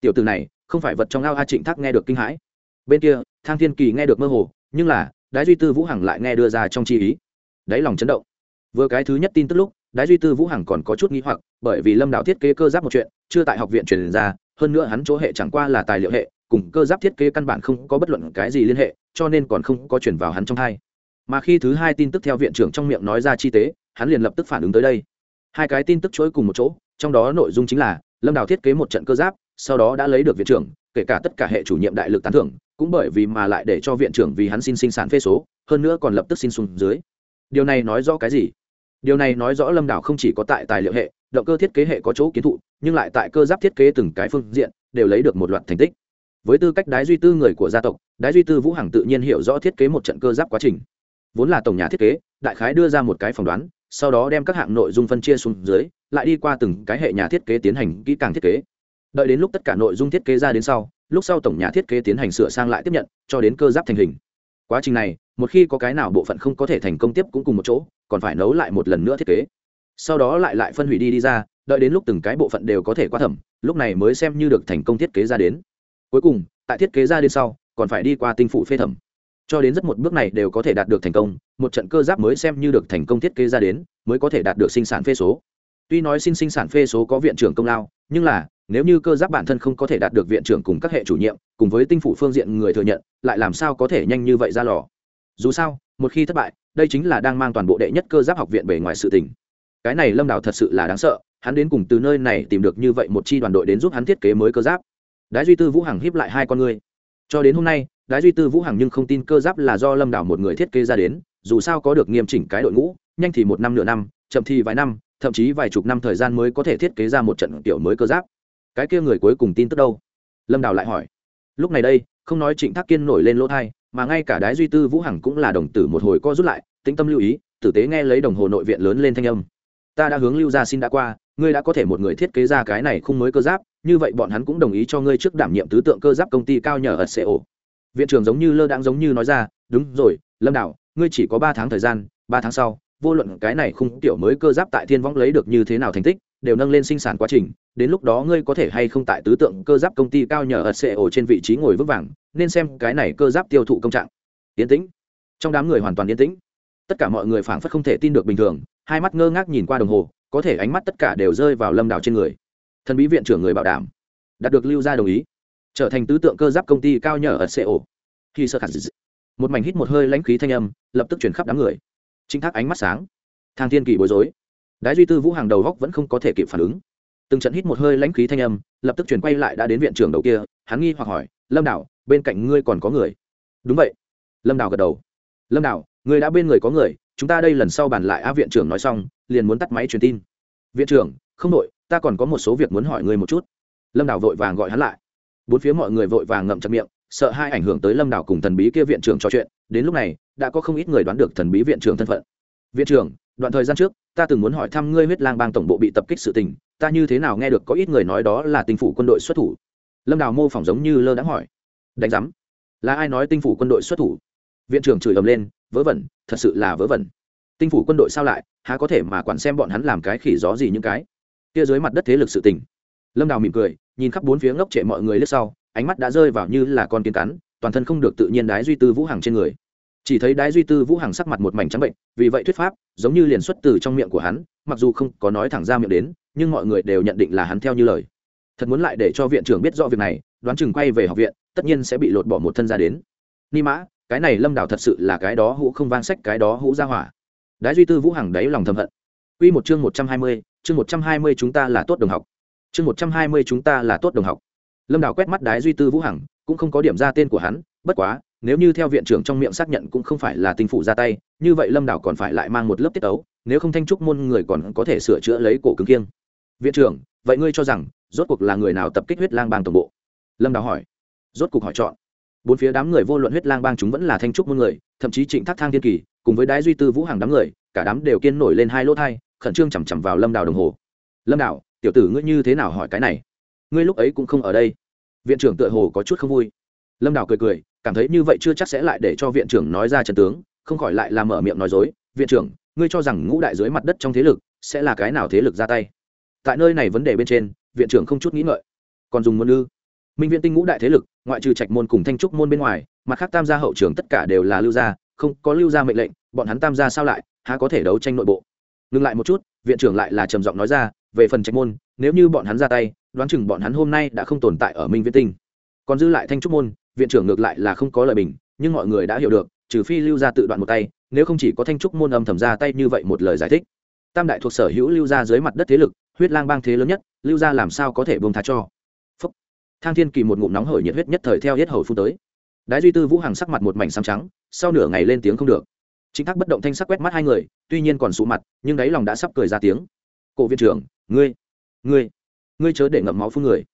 Tiểu từ này, không phải vật trong ao a trịnh thác nghe được kinh hãi. Bên kia, thang thiên kỳ nghe được mơ hồ, nhưng là, đái duy tư vũ hằng lại nghe đưa ra trong chi ý. Đáy lòng chấn động. Vừa cái thứ nhất tin tức lúc, đái duy tư vũ hằng còn có chút nghi hoặc, bởi vì lâm đào thiết kế cơ giáp một chuyện, chưa tại học viện truyền ra, hơn nữa hắn chỗ hệ chẳng qua là tài liệu hệ cùng cơ giáp thiết kế căn bản không có bất luận cái gì liên hệ, cho nên còn không có chuyển vào hắn trong hai mà khi thứ hai tin tức theo viện trưởng trong miệng nói ra chi tế, hắn liền lập tức phản ứng tới đây. Hai cái tin tức chuỗi cùng một chỗ, trong đó nội dung chính là, lâm đào thiết kế một trận cơ giáp, sau đó đã lấy được viện trưởng, kể cả tất cả hệ chủ nhiệm đại lực tán thưởng, cũng bởi vì mà lại để cho viện trưởng vì hắn xin sinh sản phê số, hơn nữa còn lập tức xin xuống dưới. Điều này nói rõ cái gì? Điều này nói rõ lâm đảo không chỉ có tại tài liệu hệ, động cơ thiết kế hệ có chỗ kiến thụ, nhưng lại tại cơ giáp thiết kế từng cái phương diện, đều lấy được một loạt thành tích với tư cách đái duy tư người của gia tộc, đái duy tư vũ hằng tự nhiên hiểu rõ thiết kế một trận cơ giáp quá trình. Vốn là tổng nhà thiết kế, đại khái đưa ra một cái phỏng đoán, sau đó đem các hạng nội dung phân chia xuống dưới, lại đi qua từng cái hệ nhà thiết kế tiến hành kỹ càng thiết kế. Đợi đến lúc tất cả nội dung thiết kế ra đến sau, lúc sau tổng nhà thiết kế tiến hành sửa sang lại tiếp nhận, cho đến cơ giáp thành hình. Quá trình này, một khi có cái nào bộ phận không có thể thành công tiếp cũng cùng một chỗ, còn phải nấu lại một lần nữa thiết kế. Sau đó lại lại phân hủy đi đi ra, đợi đến lúc từng cái bộ phận đều có thể qua thẩm, lúc này mới xem như được thành công thiết kế ra đến cuối cùng, tại thiết kế ra đến sau, còn phải đi qua tinh phụ phê thẩm. Cho đến rất một bước này đều có thể đạt được thành công, một trận cơ giáp mới xem như được thành công thiết kế ra đến, mới có thể đạt được sinh sản phê số. Tuy nói xin sinh sản phê số có viện trưởng công lao, nhưng là, nếu như cơ giáp bản thân không có thể đạt được viện trưởng cùng các hệ chủ nhiệm, cùng với tinh phủ phương diện người thừa nhận, lại làm sao có thể nhanh như vậy ra lò? Dù sao, một khi thất bại, đây chính là đang mang toàn bộ đệ nhất cơ giáp học viện bề ngoài sự tình. Cái này lâm đào thật sự là đáng sợ, hắn đến cùng từ nơi này tìm được như vậy một chi đoàn đội đến giúp hắn thiết kế mới cơ giáp đái duy tư vũ hằng hiếp lại hai con ngươi. Cho đến hôm nay, đái duy tư vũ hằng nhưng không tin cơ giáp là do lâm đào một người thiết kế ra đến, dù sao có được nghiêm chỉnh cái đội ngũ, nhanh thì một năm nửa năm, chậm thì vài năm, thậm chí vài chục năm thời gian mới có thể thiết kế ra một trận tiểu mới cơ giáp. Cái kia người cuối cùng tin tức đâu? Lâm đào lại hỏi. Lúc này đây, không nói trịnh thác kiên nổi lên lỗ thai, mà ngay cả đái duy tư vũ hằng cũng là đồng tử một hồi co rút lại, tĩnh tâm lưu ý, tử tế nghe lấy đồng hồ nội viện lớn lên thanh âm ta đã hướng lưu gia xin đã qua, ngươi đã có thể một người thiết kế ra cái này không mới cơ giáp, như vậy bọn hắn cũng đồng ý cho ngươi trước đảm nhiệm tứ tượng cơ giáp công ty cao nhờ ật ổ. viện trưởng giống như lơ đãng giống như nói ra, đúng rồi, lâm đạo ngươi chỉ có ba tháng thời gian, ba tháng sau, vô luận cái này khung tiểu mới cơ giáp tại thiên võng lấy được như thế nào thành tích, đều nâng lên sinh sản quá trình, đến lúc đó ngươi có thể hay không tại tứ tượng cơ giáp công ty cao nhờ ật ổ trên vị trí ngồi vững vàng, nên xem cái này cơ giáp tiêu thụ công trạng. Yên tĩnh. Trong đám người hoàn toàn yên tĩnh. Tất cả mọi người phảng phất không thể tin được bình thường hai mắt ngơ ngác nhìn qua đồng hồ, có thể ánh mắt tất cả đều rơi vào lâm đào trên người. Thần bí viện trưởng người bảo đảm, đạt được lưu gia đồng ý, trở thành tứ tượng cơ giáp công ty cao nhờ ở co khi sơ khả dị một mảnh hít một hơi lãnh khí thanh âm, lập tức chuyển khắp đám người. Chính thác ánh mắt sáng. Thang thiên kỳ bối rối. Đái duy tư vũ hàng đầu góc vẫn không có thể kịp phản ứng. Từng trận hít một hơi lãnh khí thanh âm, lập tức chuyển quay lại đã đến viện trưởng đầu kia, hắn nghi hoặc hỏi, lâm đảo bên cạnh ngươi còn có người? Đúng vậy. Lâm đảo gật đầu. Lâm đảo ngươi đã bên người có người chúng ta đây lần sau bàn lại a viện trưởng nói xong, liền muốn tắt máy truyền tin. Viện trưởng, không đội ta còn có một số việc muốn hỏi ngươi một chút. Lâm đảo vội vàng gọi hắn lại. Bốn phía mọi người vội vàng ngậm chặt miệng, sợ hai ảnh hưởng tới lâm đảo cùng thần bí kia viện trưởng trò chuyện. Đến lúc này, đã có không ít người đoán được thần bí viện trưởng thân phận. Viện trưởng, đoạn thời gian trước, ta từng muốn hỏi thăm ngươi huyết lang bang tổng bộ bị tập kích sự tình. Ta như thế nào nghe được có ít người nói đó là tinh phủ quân đội xuất thủ? Lâm đào mô phỏng giống như lơ đã hỏi. Đánh giám. Là ai nói tinh phủ quân đội xuất thủ? Viện trưởng chửi ầm lên vớ vẩn, thật sự là vớ vẩn. Tinh phủ quân đội sao lại, há có thể mà quản xem bọn hắn làm cái khỉ gió gì những cái? Kia dưới mặt đất thế lực sự tình. Lâm đào mỉm cười, nhìn khắp bốn phía ngốc trệ mọi người lướt sau, ánh mắt đã rơi vào như là con kiến cắn, toàn thân không được tự nhiên đái duy tư vũ hàng trên người. Chỉ thấy đái duy tư vũ hàng sắc mặt một mảnh trắng bệnh, vì vậy thuyết pháp, giống như liền xuất từ trong miệng của hắn, mặc dù không có nói thẳng ra miệng đến, nhưng mọi người đều nhận định là hắn theo như lời. Thật muốn lại để cho viện trưởng biết rõ việc này, đoán chừng quay về học viện, tất nhiên sẽ bị lột bỏ một thân ra đến. Ni mã cái này lâm đảo thật sự là cái đó hũ không vang sách cái đó hũ ra hỏa đái duy tư vũ hằng đáy lòng thầm hận Quy một chương một trăm hai mươi, chương một trăm hai mươi chúng ta là tốt đồng học. Chương một trăm hai mươi chúng ta là tốt đồng học. Lâm Đào quét mắt đái duy tư Vũ Hằng, cũng không có điểm ra tên của hắn, bất quá, nếu như theo viện trưởng trong miệng xác nhận cũng không phải là tinh phủ ra tay, như vậy Lâm Đào còn phải lại mang một lớp tiết tấu, nếu không thanh trúc môn người còn có thể sửa chữa lấy cổ cứng kiêng. Viện trưởng, vậy ngươi cho rằng, rốt cuộc là người nào tập kích huyết lang bang tổng bộ? Lâm Đào hỏi. Rốt cuộc hỏi chọn. Bốn phía đám người vô luận huyết lang bang chúng vẫn là thanh trúc môn người, thậm chí Trịnh Thác Thang Thiên Kỳ, cùng với đái duy tư vũ hàng đám người cả đám đều kiên nổi lên hai lỗ thai khẩn trương chằm chằm vào lâm đào đồng hồ. Lâm đào tiểu tử ngươi như thế nào hỏi cái này? Ngươi lúc ấy cũng không ở đây. Viện trưởng tựa hồ có chút không vui. Lâm đào cười cười cảm thấy như vậy chưa chắc sẽ lại để cho viện trưởng nói ra trần tướng không khỏi lại làm mở miệng nói dối viện trưởng ngươi cho rằng ngũ đại dưới mặt đất trong thế lực sẽ là cái nào thế lực ra tay? Tại nơi này vấn đề bên trên viện trưởng không chút nghĩ ngợi. Còn dùng môn ư? Minh viện tinh ngũ đại thế lực, ngoại trừ trạch môn cùng thanh trúc môn bên ngoài, mặt khác tam gia hậu trưởng tất cả đều là lưu gia, không có lưu gia mệnh lệnh, bọn hắn tam gia sao lại, há có thể đấu tranh nội bộ? Ngừng lại một chút, viện trưởng lại là trầm giọng nói ra, về phần trạch môn, nếu như bọn hắn ra tay, đoán chừng bọn hắn hôm nay đã không tồn tại ở minh viễn tinh. Còn dư lại thanh trúc môn, viện trưởng ngược lại là không có lời bình, nhưng mọi người đã hiểu được, trừ phi lưu gia tự đoạn một tay, nếu không chỉ có thanh trúc môn âm thầm ra tay như vậy một lời giải thích. Tam đại thuộc sở hữu lưu gia dưới mặt đất thế lực, huyết lang bang thế lớn nhất, lưu gia làm sao có thể buông tha cho? Thang thiên kỳ một ngụm nóng hởi nhiệt huyết nhất thời theo hết hầu phun tới. Đái duy tư vũ hằng sắc mặt một mảnh xám trắng, sau nửa ngày lên tiếng không được. Chính thác bất động thanh sắc quét mắt hai người, tuy nhiên còn sụ mặt, nhưng đáy lòng đã sắp cười ra tiếng. Cổ viện trưởng, ngươi ngươi ngươi chớ để ngậm máu phương người.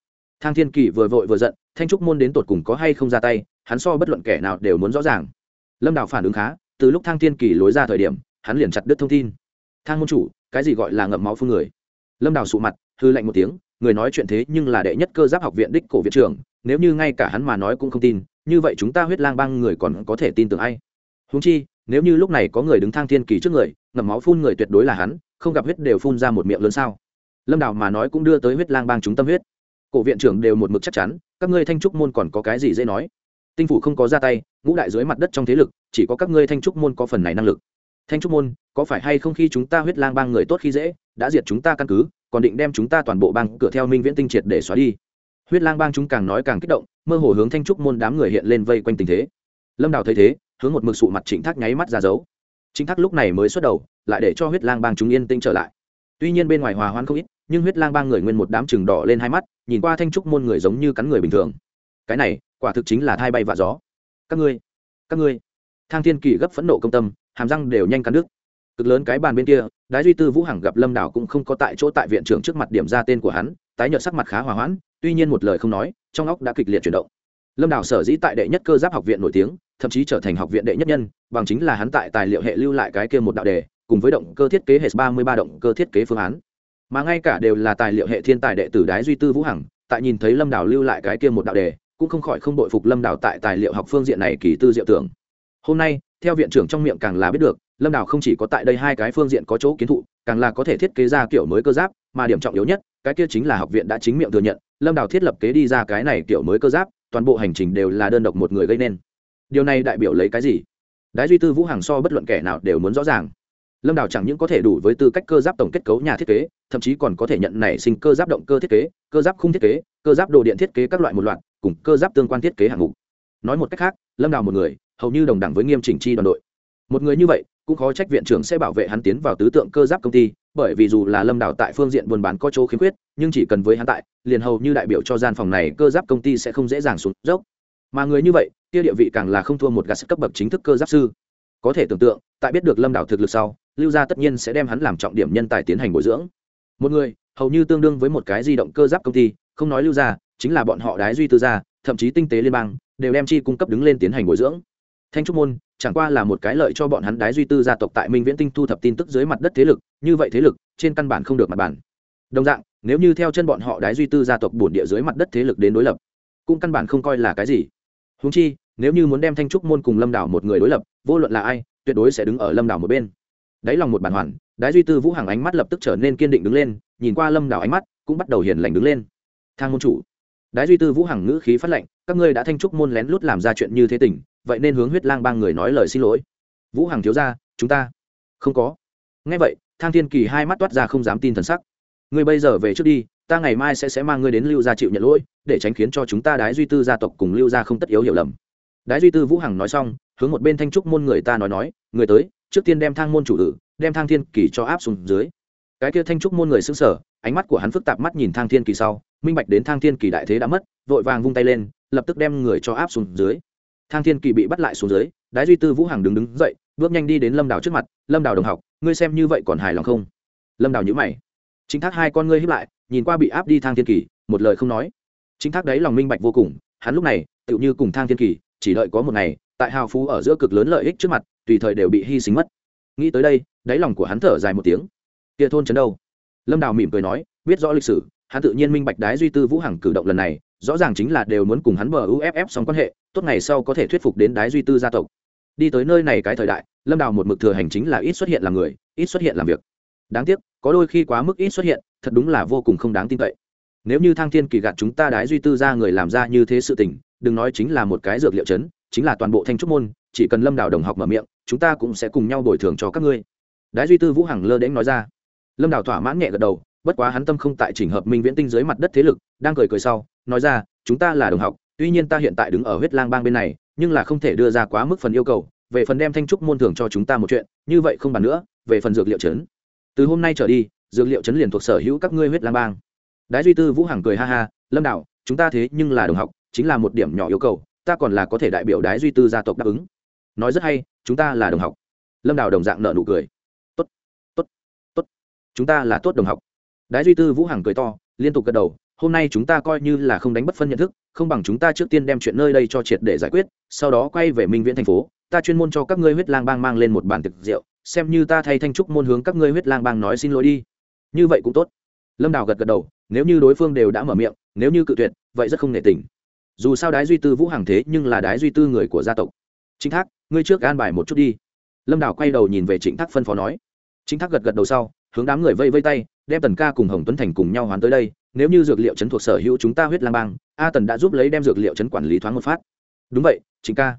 Thang thiên kỳ vừa vội vừa giận, thanh trúc môn đến tột cùng có hay không ra tay, hắn so bất luận kẻ nào đều muốn rõ ràng. Lâm đào phản ứng khá, từ lúc thang thiên kỳ lối ra thời điểm, hắn liền chặt đứt thông tin. Thang môn chủ, cái gì gọi là ngậm máu phương người? Lâm đào sụ mặt, hư lạnh một tiếng người nói chuyện thế nhưng là đệ nhất cơ giáp học viện đích cổ viện trưởng, nếu như ngay cả hắn mà nói cũng không tin, như vậy chúng ta huyết lang bang người còn có thể tin tưởng ai? Húng chi, nếu như lúc này có người đứng thang thiên kỳ trước người, ngậm máu phun người tuyệt đối là hắn, không gặp huyết đều phun ra một miệng lớn sao? Lâm đào mà nói cũng đưa tới huyết lang bang chúng tâm huyết. Cổ viện trưởng đều một mực chắc chắn, các ngươi thanh trúc môn còn có cái gì dễ nói? Tinh phủ không có ra tay, ngũ đại dưới mặt đất trong thế lực, chỉ có các ngươi thanh trúc môn có phần này năng lực. Thanh trúc môn, có phải hay không khi chúng ta huyết lang bang người tốt khi dễ, đã diệt chúng ta căn cứ còn định đem chúng ta toàn bộ bang cửa theo minh viễn tinh triệt để xóa đi. Huyết lang bang chúng càng nói càng kích động, mơ hồ hướng thanh trúc môn đám người hiện lên vây quanh tình thế. Lâm đào thấy thế, hướng một mực sụ mặt trịnh thác nháy mắt ra dấu. Trịnh thác lúc này mới xuất đầu, lại để cho huyết lang bang chúng yên tĩnh trở lại. Tuy nhiên bên ngoài hòa hoãn không ít, nhưng huyết lang bang người nguyên một đám chừng đỏ lên hai mắt, nhìn qua thanh trúc môn người giống như cắn người bình thường. Cái này, quả thực chính là thai bay vạ gió. Các ngươi các ngươi. Thang thiên kỳ gấp phẫn nộ công tâm, hàm răng đều nhanh cắn đứt cực lớn cái bàn bên kia, đái duy tư vũ hằng gặp lâm đảo cũng không có tại chỗ tại viện trưởng trước mặt điểm ra tên của hắn, tái nhợt sắc mặt khá hòa hoãn, tuy nhiên một lời không nói, trong óc đã kịch liệt chuyển động. Lâm đảo sở dĩ tại đệ nhất cơ giáp học viện nổi tiếng, thậm chí trở thành học viện đệ nhất nhân, bằng chính là hắn tại tài liệu hệ lưu lại cái kia một đạo đề, cùng với động cơ thiết kế hệ ba mươi ba động cơ thiết kế phương án. Mà ngay cả đều là tài liệu hệ thiên tài đệ tử đái duy tư vũ hằng, tại nhìn thấy lâm đảo lưu lại cái kia một đạo đề, cũng không khỏi không đội phục lâm đảo tại tài liệu học phương diện này kỳ tư diệu tưởng. Hôm nay, theo viện trưởng trong miệng càng là biết được lâm đảo không chỉ có tại đây hai cái phương diện có chỗ kiến thụ, càng là có thể thiết kế ra kiểu mới cơ giáp, mà điểm trọng yếu nhất, cái kia chính là học viện đã chính miệng thừa nhận, lâm đảo thiết lập kế đi ra cái này kiểu mới cơ giáp, toàn bộ hành trình đều là đơn độc một người gây nên. Điều này đại biểu lấy cái gì? Đái duy tư, vũ hàng so bất luận kẻ nào đều muốn rõ ràng. Lâm đảo chẳng những có thể đủ với tư cách cơ giáp tổng kết cấu nhà thiết kế, thậm chí còn có thể nhận nảy sinh cơ giáp động cơ thiết kế, cơ giáp khung thiết kế, cơ giáp đồ điện thiết kế các loại một loạt, cùng cơ giáp tương quan thiết kế hạng mục. Nói một cách khác, lâm đảo một người, hầu như đồng đẳng với nghiêm chỉnh chi đoàn đội. Một người như vậy cũng khó trách viện trưởng sẽ bảo vệ hắn tiến vào tứ tượng cơ giáp công ty, bởi vì dù là lâm đảo tại phương diện buôn bán có chỗ khiếm khuyết, nhưng chỉ cần với hắn tại, liền hầu như đại biểu cho gian phòng này cơ giáp công ty sẽ không dễ dàng xuống dốc. Mà người như vậy, kia địa vị càng là không thua một gạt cấp bậc chính thức cơ giáp sư. Có thể tưởng tượng, tại biết được lâm đảo thực lực sau, lưu gia tất nhiên sẽ đem hắn làm trọng điểm nhân tài tiến hành bồi dưỡng. Một người, hầu như tương đương với một cái di động cơ giáp công ty, không nói lưu gia, chính là bọn họ đái duy tư gia, thậm chí tinh tế liên bang, đều đem chi cung cấp đứng lên tiến hành bồi dưỡng. Thanh trúc môn chẳng qua là một cái lợi cho bọn hắn đái duy tư gia tộc tại minh viễn tinh thu thập tin tức dưới mặt đất thế lực, như vậy thế lực, trên căn bản không được mặt bản đồng dạng, nếu như theo chân bọn họ đái duy tư gia tộc bổn địa dưới mặt đất thế lực đến đối lập, cũng căn bản không coi là cái gì. Húng chi, nếu như muốn đem thanh trúc môn cùng lâm đảo một người đối lập, vô luận là ai, tuyệt đối sẽ đứng ở lâm đảo một bên. Đáy lòng một bản hoàn, đái duy tư vũ hàng ánh mắt lập tức trở nên kiên định đứng lên, nhìn qua lâm đảo ánh mắt, cũng bắt đầu hiền lành đứng lên. Thang môn chủ. Đái duy tư vũ hàng ngữ khí phát lệnh, các ngươi đã thanh trúc môn lén lút làm ra chuyện như thế tình vậy nên hướng huyết lang ba người nói lời xin lỗi. Vũ hằng thiếu ra chúng ta không có. Ngay vậy, thang thiên kỳ hai mắt toát ra không dám tin thần sắc. Ngươi bây giờ về trước đi, ta ngày mai sẽ sẽ mang ngươi đến lưu gia chịu nhận lỗi, để tránh khiến cho chúng ta đái duy tư gia tộc cùng lưu gia không tất yếu hiểu lầm. Đái duy tư vũ hằng nói xong, hướng một bên thanh trúc môn người ta nói nói, người tới, trước tiên đem thang môn chủ tử, đem thang thiên kỳ cho áp xuống dưới. Cái kia thanh trúc môn người xứng sở ánh mắt của hắn phức tạp mắt nhìn thang thiên kỳ sau, minh bạch đến thang thiên kỳ đại thế đã mất, vội vàng vung tay lên, lập tức đem người cho áp xuống dưới thang thiên kỳ bị bắt lại xuống dưới, đái duy tư vũ hằng đứng đứng dậy, bước nhanh đi đến lâm đào trước mặt, lâm đào đồng học, ngươi xem như vậy còn hài lòng không? Lâm đào nhữ mày. Chính thác hai con ngươi hiếp lại, nhìn qua bị áp đi thang thiên kỳ, một lời không nói. Chính thác đấy lòng minh bạch vô cùng, hắn lúc này, tựu như cùng thang thiên kỳ, chỉ đợi có một ngày, tại hào phú ở giữa cực lớn lợi ích trước mặt, tùy thời đều bị hy sinh mất. Nghĩ tới đây, đáy lòng của hắn thở dài một tiếng. Kia thôn trấn đâu? Lâm đào mỉm cười nói, biết rõ lịch sử, hắn tự nhiên minh bạch đái duy tư vũ hằng cử động lần này rõ ràng chính là đều muốn cùng hắn bờ uff xong quan hệ, tốt ngày sau có thể thuyết phục đến đái duy tư gia tộc. Đi tới nơi này cái thời đại, lâm đào một mực thừa hành chính là ít xuất hiện làm người, ít xuất hiện làm việc. Đáng tiếc, có đôi khi quá mức ít xuất hiện, thật đúng là vô cùng không đáng tin cậy. Nếu như thang thiên kỳ gạt chúng ta đái duy tư ra người làm ra như thế sự tình, đừng nói chính là một cái dược liệu chấn, chính là toàn bộ thanh trúc môn, chỉ cần lâm đào đồng học mở miệng, chúng ta cũng sẽ cùng nhau bồi thường cho các ngươi. Đái duy tư vũ hằng lơ đễnh nói ra. Lâm đào thỏa mãn nhẹ gật đầu, bất quá hắn tâm không tại chỉnh hợp minh viễn tinh dưới mặt đất thế lực, đang cười cười sau nói ra, chúng ta là đồng học, tuy nhiên ta hiện tại đứng ở huyết lang bang bên này, nhưng là không thể đưa ra quá mức phần yêu cầu, về phần đem thanh trúc môn thường cho chúng ta một chuyện, như vậy không bàn nữa, về phần dược liệu chấn. Từ hôm nay trở đi, dược liệu chấn liền thuộc sở hữu các ngươi huyết lang bang. Đái duy tư, vũ hằng cười ha ha, lâm đạo, chúng ta thế nhưng là đồng học, chính là một điểm nhỏ yêu cầu, ta còn là có thể đại biểu đái duy tư gia tộc đáp ứng. Nói rất hay, chúng ta là đồng học. Lâm đào đồng dạng nợ nụ cười. Tốt tốt tốt, chúng ta là tốt đồng học. Đái duy tư, vũ hằng cười to, liên tục gật đầu hôm nay chúng ta coi như là không đánh bất phân nhận thức, không bằng chúng ta trước tiên đem chuyện nơi đây cho triệt để giải quyết, sau đó quay về minh viễn thành phố, ta chuyên môn cho các ngươi huyết lang bang mang lên một bản thực rượu, xem như ta thay thanh trúc môn hướng các ngươi huyết lang bang nói xin lỗi đi. Như vậy cũng tốt. Lâm đào gật gật đầu, nếu như đối phương đều đã mở miệng, nếu như cự tuyệt, vậy rất không nể tình. Dù sao đái duy tư vũ hàng thế nhưng là đái duy tư người của gia tộc. Chính thác, ngươi trước an bài một chút đi. Lâm đào quay đầu nhìn về trịnh thác phân phó nói. Chính thác gật gật đầu sau, hướng đám người vây vây tay, đem tần ca cùng hồng tuấn thành cùng nhau hoán tới đây nếu như dược liệu chấn thuộc sở hữu chúng ta huyết lang bang, a tần đã giúp lấy đem dược liệu chấn quản lý thoáng một phát. Đúng vậy chính ca.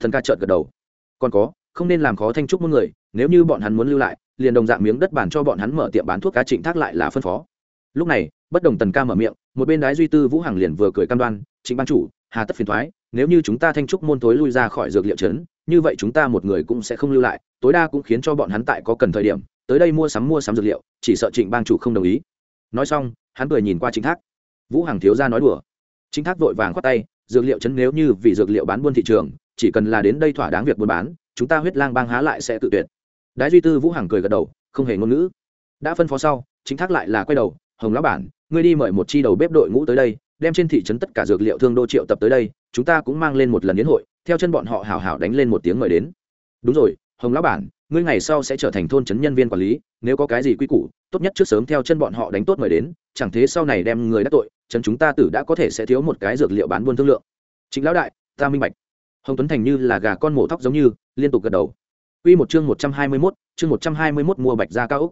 Thần ca trợt gật đầu. Còn có, không nên làm khó thanh trúc muôn người, nếu như bọn hắn muốn lưu lại, liền đồng dạng miếng đất bàn cho bọn hắn mở tiệm bán thuốc cá trịnh thác lại là phân phó. Lúc này, bất đồng tần ca mở miệng, một bên đái duy tư vũ hằng liền vừa cười cam đoan, trịnh ban chủ, hà tất phiền thoái, nếu như chúng ta thanh trúc môn tối lui ra khỏi dược liệu trấn như vậy chúng ta một người cũng sẽ không lưu lại, tối đa cũng khiến cho bọn hắn tại có cần thời điểm, tới đây mua sắm mua sắm dược liệu, chỉ sợ trịnh bang chủ không đồng ý. Nói xong hắn cười nhìn qua chính thác. Vũ hằng thiếu ra nói đùa. Chính thác vội vàng khoát tay, dược liệu chấn nếu như vì dược liệu bán buôn thị trường, chỉ cần là đến đây thỏa đáng việc buôn bán, chúng ta huyết lang bang há lại sẽ tự tuyệt. Đái duy tư vũ hằng cười gật đầu, không hề ngôn ngữ. Đã phân phó sau, chính thác lại là quay đầu, hồng lão bản, ngươi đi mời một chi đầu bếp đội ngũ tới đây, đem trên thị trấn tất cả dược liệu thương đô triệu tập tới đây, chúng ta cũng mang lên một lần đến hội, theo chân bọn họ hào hào đánh lên một tiếng mời đến. Đúng rồi, hồng lão bản, ngươi ngày sau sẽ trở thành thôn trấn nhân viên quản lý, nếu có cái gì quy củ, tốt nhất trước sớm theo chân bọn họ đánh tốt mời đến chẳng thế sau này đem người đắc tội chấn chúng ta tử đã có thể sẽ thiếu một cái dược liệu bán buôn thương lượng chính lão đại ta minh bạch hồng tuấn thành như là gà con mổ tóc giống như liên tục gật đầu Quy một chương 121, chương 121 mua bạch gia cao ốc.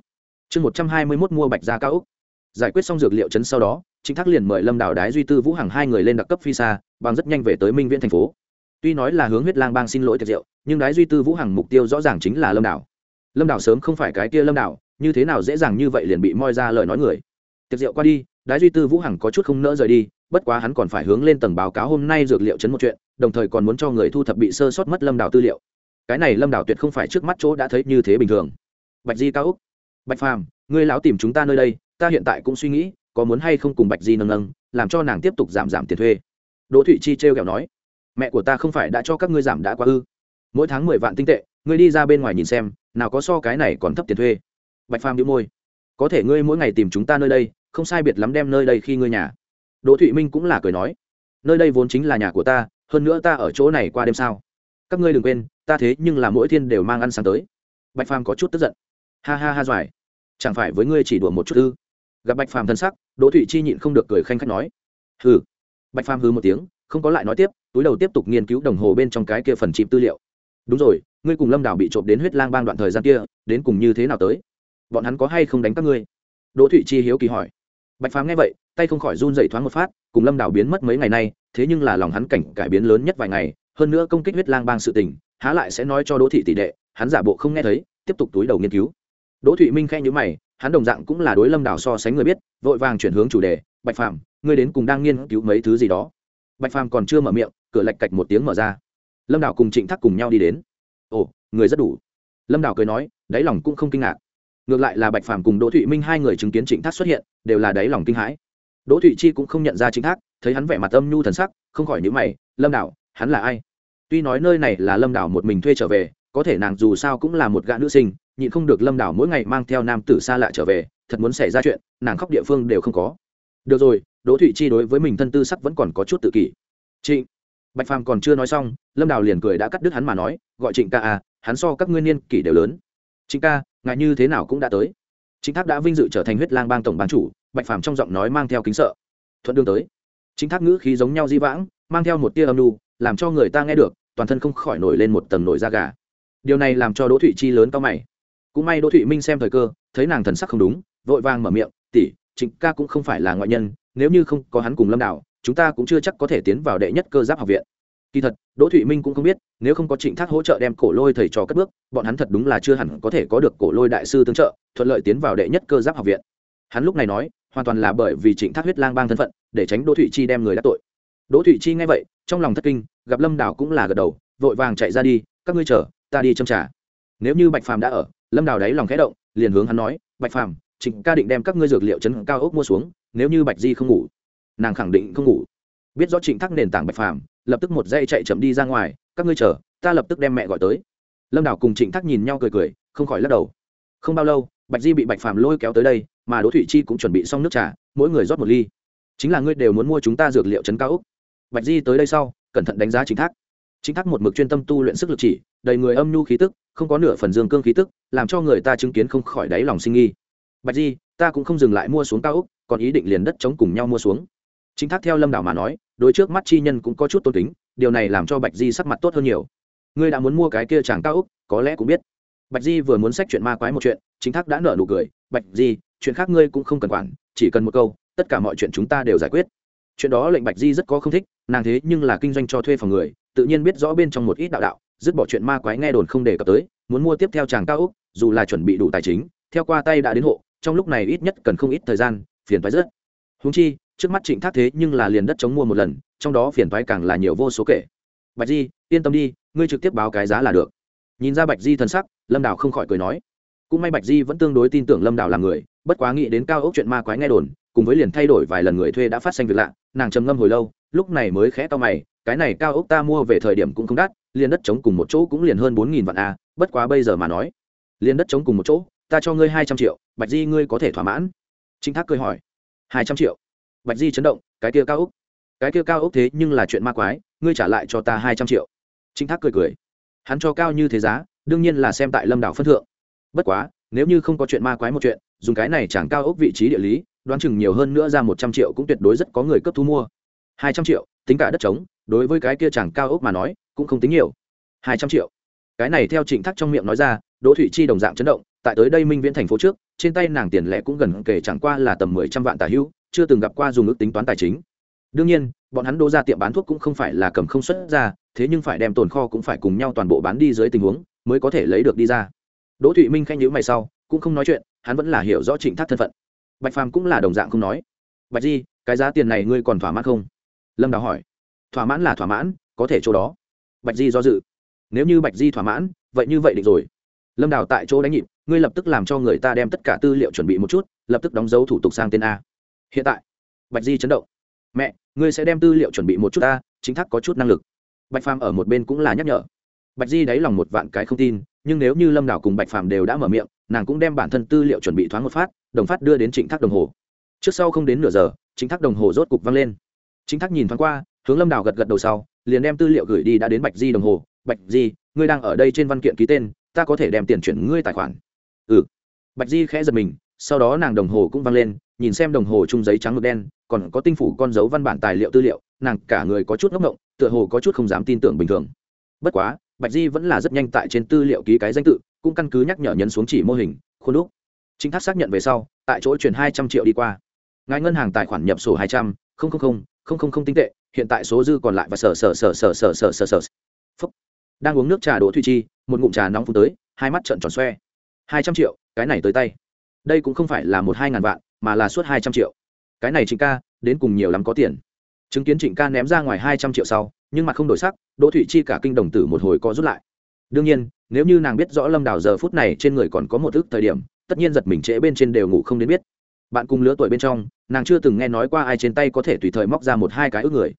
Chương 121 mua bạch gia cao ốc. Giải quyết xong dược liệu chấn sau đó, Trịnh Thác liền mời Lâm Đào Đái Duy Tư Vũ Hằng hai người lên đặc cấp phi xa, bằng rất nhanh về tới Minh Viễn thành phố. Tuy nói là hướng huyết lang bang xin lỗi tiệc rượu, nhưng Đái Duy Tư Vũ Hằng mục tiêu rõ ràng chính là Lâm Đào. Lâm Đào sớm không phải cái kia Lâm Đào, như thế nào dễ dàng như vậy liền bị moi ra lời nói người. Tiệc rượu qua đi, Đái Duy Tư Vũ Hằng có chút không nỡ rời đi, bất quá hắn còn phải hướng lên tầng báo cáo hôm nay dược liệu chấn một chuyện, đồng thời còn muốn cho người thu thập bị sơ sót mất Lâm đảo tư liệu. Cái này lâm đảo tuyệt không phải trước mắt chỗ đã thấy như thế bình thường. Bạch di cao úc. Bạch phàm ngươi lão tìm chúng ta nơi đây ta hiện tại cũng suy nghĩ có muốn hay không cùng bạch di nâng nâng làm cho nàng tiếp tục giảm giảm tiền thuê. Đỗ thụy chi trêu kẹo nói mẹ của ta không phải đã cho các ngươi giảm đã quá ư. Mỗi tháng mười vạn tinh tệ ngươi đi ra bên ngoài nhìn xem nào có so cái này còn thấp tiền thuê. Bạch phàm đĩu môi có thể ngươi mỗi ngày tìm chúng ta nơi đây, không sai biệt lắm đem nơi đây khi ngươi nhà. Đỗ thụy minh cũng là cười nói, nơi đây vốn chính là nhà của ta, hơn nữa ta ở chỗ này qua đêm sao? Các ngươi đừng quên, ta thế nhưng là mỗi thiên đều mang ăn sáng tới. Bạch phàm có chút tức giận. Ha ha ha doài, chẳng phải với ngươi chỉ đùa một chút ư? Gặp bạch phàm thân sắc, đỗ thụy chi nhịn không được cười khanh khách nói, hừ. Bạch phàm hư một tiếng, không có lại nói tiếp, túi đầu tiếp tục nghiên cứu đồng hồ bên trong cái kia phần chìm tư liệu. Đúng rồi, ngươi cùng lâm đảo bị trộm đến huyết lang bang đoạn thời gian kia, đến cùng như thế nào tới? Bọn hắn có hay không đánh các ngươi? Đỗ thụy chi hiếu kỳ hỏi. Bạch phàm nghe vậy, tay không khỏi run dậy thoáng một phát, cùng lâm đảo biến mất mấy ngày nay, thế nhưng là lòng hắn cảnh cải biến lớn nhất vài ngày, hơn nữa công kích huyết lang bang sự tình, há lại sẽ nói cho đỗ thị tỷ đệ, hắn giả bộ không nghe thấy, tiếp tục túi đầu nghiên cứu. Đỗ thụy minh khen nhữ mày, hắn đồng dạng cũng là đối lâm đảo so sánh người biết, vội vàng chuyển hướng chủ đề, bạch phàm, ngươi đến cùng đang nghiên cứu mấy thứ gì đó? Bạch phàm còn chưa mở miệng, cửa lạch cạch một tiếng mở ra. Lâm đảo cùng trịnh thác cùng nhau đi đến. Ồ, người rất đủ. Lâm đảo cười nói, đáy lòng cũng không kinh ngạc ngược lại là bạch phàm cùng đỗ thụy minh hai người chứng kiến trịnh thác xuất hiện, đều là đáy lòng kinh hãi. Đỗ thụy chi cũng không nhận ra trịnh thác, thấy hắn vẻ mặt âm nhu thần sắc, không khỏi nhữ mày, lâm đảo, hắn là ai? Tuy nói nơi này là lâm đảo một mình thuê trở về, có thể nàng dù sao cũng là một gã nữ sinh, nhịn không được lâm đảo mỗi ngày mang theo nam tử xa lạ trở về, thật muốn xảy ra chuyện, nàng khóc địa phương đều không có. Được rồi, đỗ thụy chi đối với mình thân tư sắc vẫn còn có chút tự kỷ. Trịnh. Bạch phàm còn chưa nói xong, lâm đào liền cười đã cắt đứt hắn mà nói, gọi trịnh ca à hắn so các ngươi niên kỷ đều lớn trịnh ca, ngài như thế nào cũng đã tới. Chính thác đã vinh dự trở thành huyết lang bang tổng bán chủ, bạch phàm trong giọng nói mang theo kính sợ. Thuận đương tới. Chính thác ngữ khí giống nhau di vãng, mang theo một tia âm nu làm cho người ta nghe được, toàn thân không khỏi nổi lên một tầng nổi da gà. Điều này làm cho đỗ thụy chi lớn cao mày. Cũng may đỗ thụy minh xem thời cơ, thấy nàng thần sắc không đúng, vội vàng mở miệng, tỷ, trịnh ca cũng không phải là ngoại nhân, nếu như không có hắn cùng lâm đạo, chúng ta cũng chưa chắc có thể tiến vào đệ nhất cơ giáp học viện kỳ thật, đỗ thụy minh cũng không biết, nếu không có trịnh thác hỗ trợ đem cổ lôi thầy trò cất bước, bọn hắn thật đúng là chưa hẳn có thể có được cổ lôi đại sư tương trợ, thuận lợi tiến vào đệ nhất cơ giáp học viện. Hắn lúc này nói, hoàn toàn là bởi vì trịnh thác huyết lang bang thân phận, để tránh đỗ thụy chi đem người đắc tội. Đỗ thụy chi nghe vậy, trong lòng thất kinh, gặp lâm đào cũng là gật đầu, vội vàng chạy ra đi, các ngươi chờ, ta đi châm trả nếu như bạch phàm đã ở, lâm đào đáy lòng khẽ động, liền hướng hắn nói, bạch phàm, trịnh ca định đem các ngươi dược liệu chấn cao ốc mua xuống, nếu như bạch di không ngủ. Nàng khẳng định không ngủ. Biết rõ trịnh thác nền tảng bạch phàm lập tức một dây chạy chậm đi ra ngoài, các ngươi chờ, ta lập tức đem mẹ gọi tới. Lâm đào cùng trịnh thác nhìn nhau cười cười, không khỏi lắc đầu. Không bao lâu, bạch di bị bạch phàm lôi kéo tới đây, mà đỗ thụy chi cũng chuẩn bị xong nước trà, mỗi người rót một ly. Chính là ngươi đều muốn mua chúng ta dược liệu chấn cao úc bạch di tới đây sau, cẩn thận đánh giá chính thác. Chính thác một mực chuyên tâm tu luyện sức lực chỉ, đầy người âm nhu khí tức, không có nửa phần dương cương khí tức, làm cho người ta chứng kiến không khỏi đáy lòng sinh nghi. Bạch di, ta cũng không dừng lại mua xuống cao úc còn ý định liền đất chống cùng nhau mua xuống chính thác theo lâm đảo mà nói, đối trước mắt chi nhân cũng có chút tôn kính, điều này làm cho bạch di sắc mặt tốt hơn nhiều. Ngươi đã muốn mua cái kia chàng cao úc có lẽ cũng biết. Bạch di vừa muốn sách chuyện ma quái một chuyện, chính thác đã nở nụ cười, bạch di, chuyện khác ngươi cũng không cần quản, chỉ cần một câu, tất cả mọi chuyện chúng ta đều giải quyết. Chuyện đó lệnh bạch di rất có không thích, nàng thế nhưng là kinh doanh cho thuê phòng người, tự nhiên biết rõ bên trong một ít đạo đạo, dứt bỏ chuyện ma quái nghe đồn không đề cập tới, muốn mua tiếp theo chàng cao úc dù là chuẩn bị đủ tài chính, theo qua tay đã đến hộ, trong lúc này ít nhất cần không ít thời gian, phiền thoái rất húng chi trước mắt trịnh thác thế nhưng là liền đất chống mua một lần, trong đó phiền thoái càng là nhiều vô số kể. Bạch di, yên tâm đi, ngươi trực tiếp báo cái giá là được. Nhìn ra bạch di thân sắc, lâm đào không khỏi cười nói. Cũng may bạch di vẫn tương đối tin tưởng lâm đào là người, bất quá nghĩ đến cao ốc chuyện ma quái nghe đồn, cùng với liền thay đổi vài lần người thuê đã phát sinh việc lạ, nàng trầm ngâm hồi lâu, lúc này mới khẽ to mày, cái này cao ốc ta mua về thời điểm cũng không đắt, liền đất chống cùng một chỗ cũng liền hơn bốn nghìn vạn a, bất quá bây giờ mà nói, liền đất chống cùng một chỗ, ta cho ngươi hai trăm triệu, bạch di ngươi có thể thỏa mãn. Chính thác cười hỏi. Hai trăm triệu? Bạch di chấn động cái kia cao úc, cái kia cao úc thế nhưng là chuyện ma quái ngươi trả lại cho ta hai trăm triệu. Chính thác cười cười hắn cho cao như thế giá đương nhiên là xem tại lâm đảo phân thượng. Bất quá nếu như không có chuyện ma quái một chuyện dùng cái này chẳng cao ốc vị trí địa lý đoán chừng nhiều hơn nữa ra một trăm triệu cũng tuyệt đối rất có người cấp thu mua. Hai trăm triệu tính cả đất trống đối với cái kia chẳng cao ốc mà nói cũng không tính nhiều. Hai trăm triệu. Cái này theo trịnh thác trong miệng nói ra đỗ thụy chi đồng dạng chấn động tại tới đây minh viễn thành phố trước trên tay nàng tiền lẻ cũng gần kể chẳng qua là tầm mười trăm vạn tà hữu chưa từng gặp qua dùng ước tính toán tài chính. Đương nhiên, bọn hắn đô ra tiệm bán thuốc cũng không phải là cầm không xuất ra, thế nhưng phải đem tồn kho cũng phải cùng nhau toàn bộ bán đi dưới tình huống, mới có thể lấy được đi ra. Đỗ thụy minh khanh nhữ mày sau, cũng không nói chuyện, hắn vẫn là hiểu rõ trịnh thác thân phận. Bạch phàm cũng là đồng dạng không nói. Bạch di, cái giá tiền này ngươi còn thỏa mãn không? Lâm đào hỏi. Thỏa mãn là thỏa mãn, có thể chỗ đó. Bạch di do dự. Nếu như bạch di thỏa mãn, vậy như vậy định rồi. Lâm đào tại chỗ đánh nhịp, ngươi lập tức làm cho người ta đem tất cả tư liệu chuẩn bị một chút, lập tức đóng dấu thủ tục sang tên a hiện tại, bạch di chấn động. Mẹ, ngươi sẽ đem tư liệu chuẩn bị một chút ta, chính thác có chút năng lực. Bạch phàm ở một bên cũng là nhắc nhở. Bạch di đáy lòng một vạn cái không tin, nhưng nếu như lâm đảo cùng bạch phàm đều đã mở miệng, nàng cũng đem bản thân tư liệu chuẩn bị thoáng một phát, đồng phát đưa đến trịnh thác đồng hồ. Trước sau không đến nửa giờ chính thác đồng hồ rốt cục văng lên. Chính thác nhìn thoáng qua, hướng lâm đảo gật gật đầu sau, liền đem tư liệu gửi đi đã đến bạch di đồng hồ. Bạch di, ngươi đang ở đây trên văn kiện ký tên, ta có thể đem tiền chuyển ngươi tài khoản. Ừ. Bạch di khẽ giật mình, sau đó nàng đồng hồ cũng văng lên nhìn xem đồng hồ chung giấy trắng ngực đen, còn có tinh phủ con dấu văn bản tài liệu tư liệu, nàng cả người có chút ngốc ngộng, tựa hồ có chút không dám tin tưởng bình thường. Bất quá, bạch di vẫn là rất nhanh tại trên tư liệu ký cái danh tự, cũng căn cứ nhắc nhở nhấn xuống chỉ mô hình, khuôn đúc. Chính thác xác nhận về sau, tại chỗ chuyển hai trăm triệu đi qua. Ngài ngân hàng tài khoản nhập sổ hai trăm linh tinh tệ, hiện tại số dư còn lại và sở sở sở sở sở sở sở sở. Phúc. Đang uống nước trà đỗ thủy chi, một ngụm trà nóng phun tới, hai mắt trợn tròn xoe. Hai trăm triệu, cái này tới tay. Đây cũng không phải là một hai ngàn vạn mà là suốt hai trăm triệu. Cái này trịnh ca, đến cùng nhiều lắm có tiền. Chứng kiến trịnh ca ném ra ngoài hai trăm triệu sau, nhưng mặt không đổi sắc, đỗ thụy chi cả kinh đồng tử một hồi co rút lại. Đương nhiên, nếu như nàng biết rõ lâm đào giờ phút này trên người còn có một ước thời điểm, tất nhiên giật mình trễ bên trên đều ngủ không đến biết. Bạn cùng lứa tuổi bên trong, nàng chưa từng nghe nói qua ai trên tay có thể tùy thời móc ra một hai cái ước người.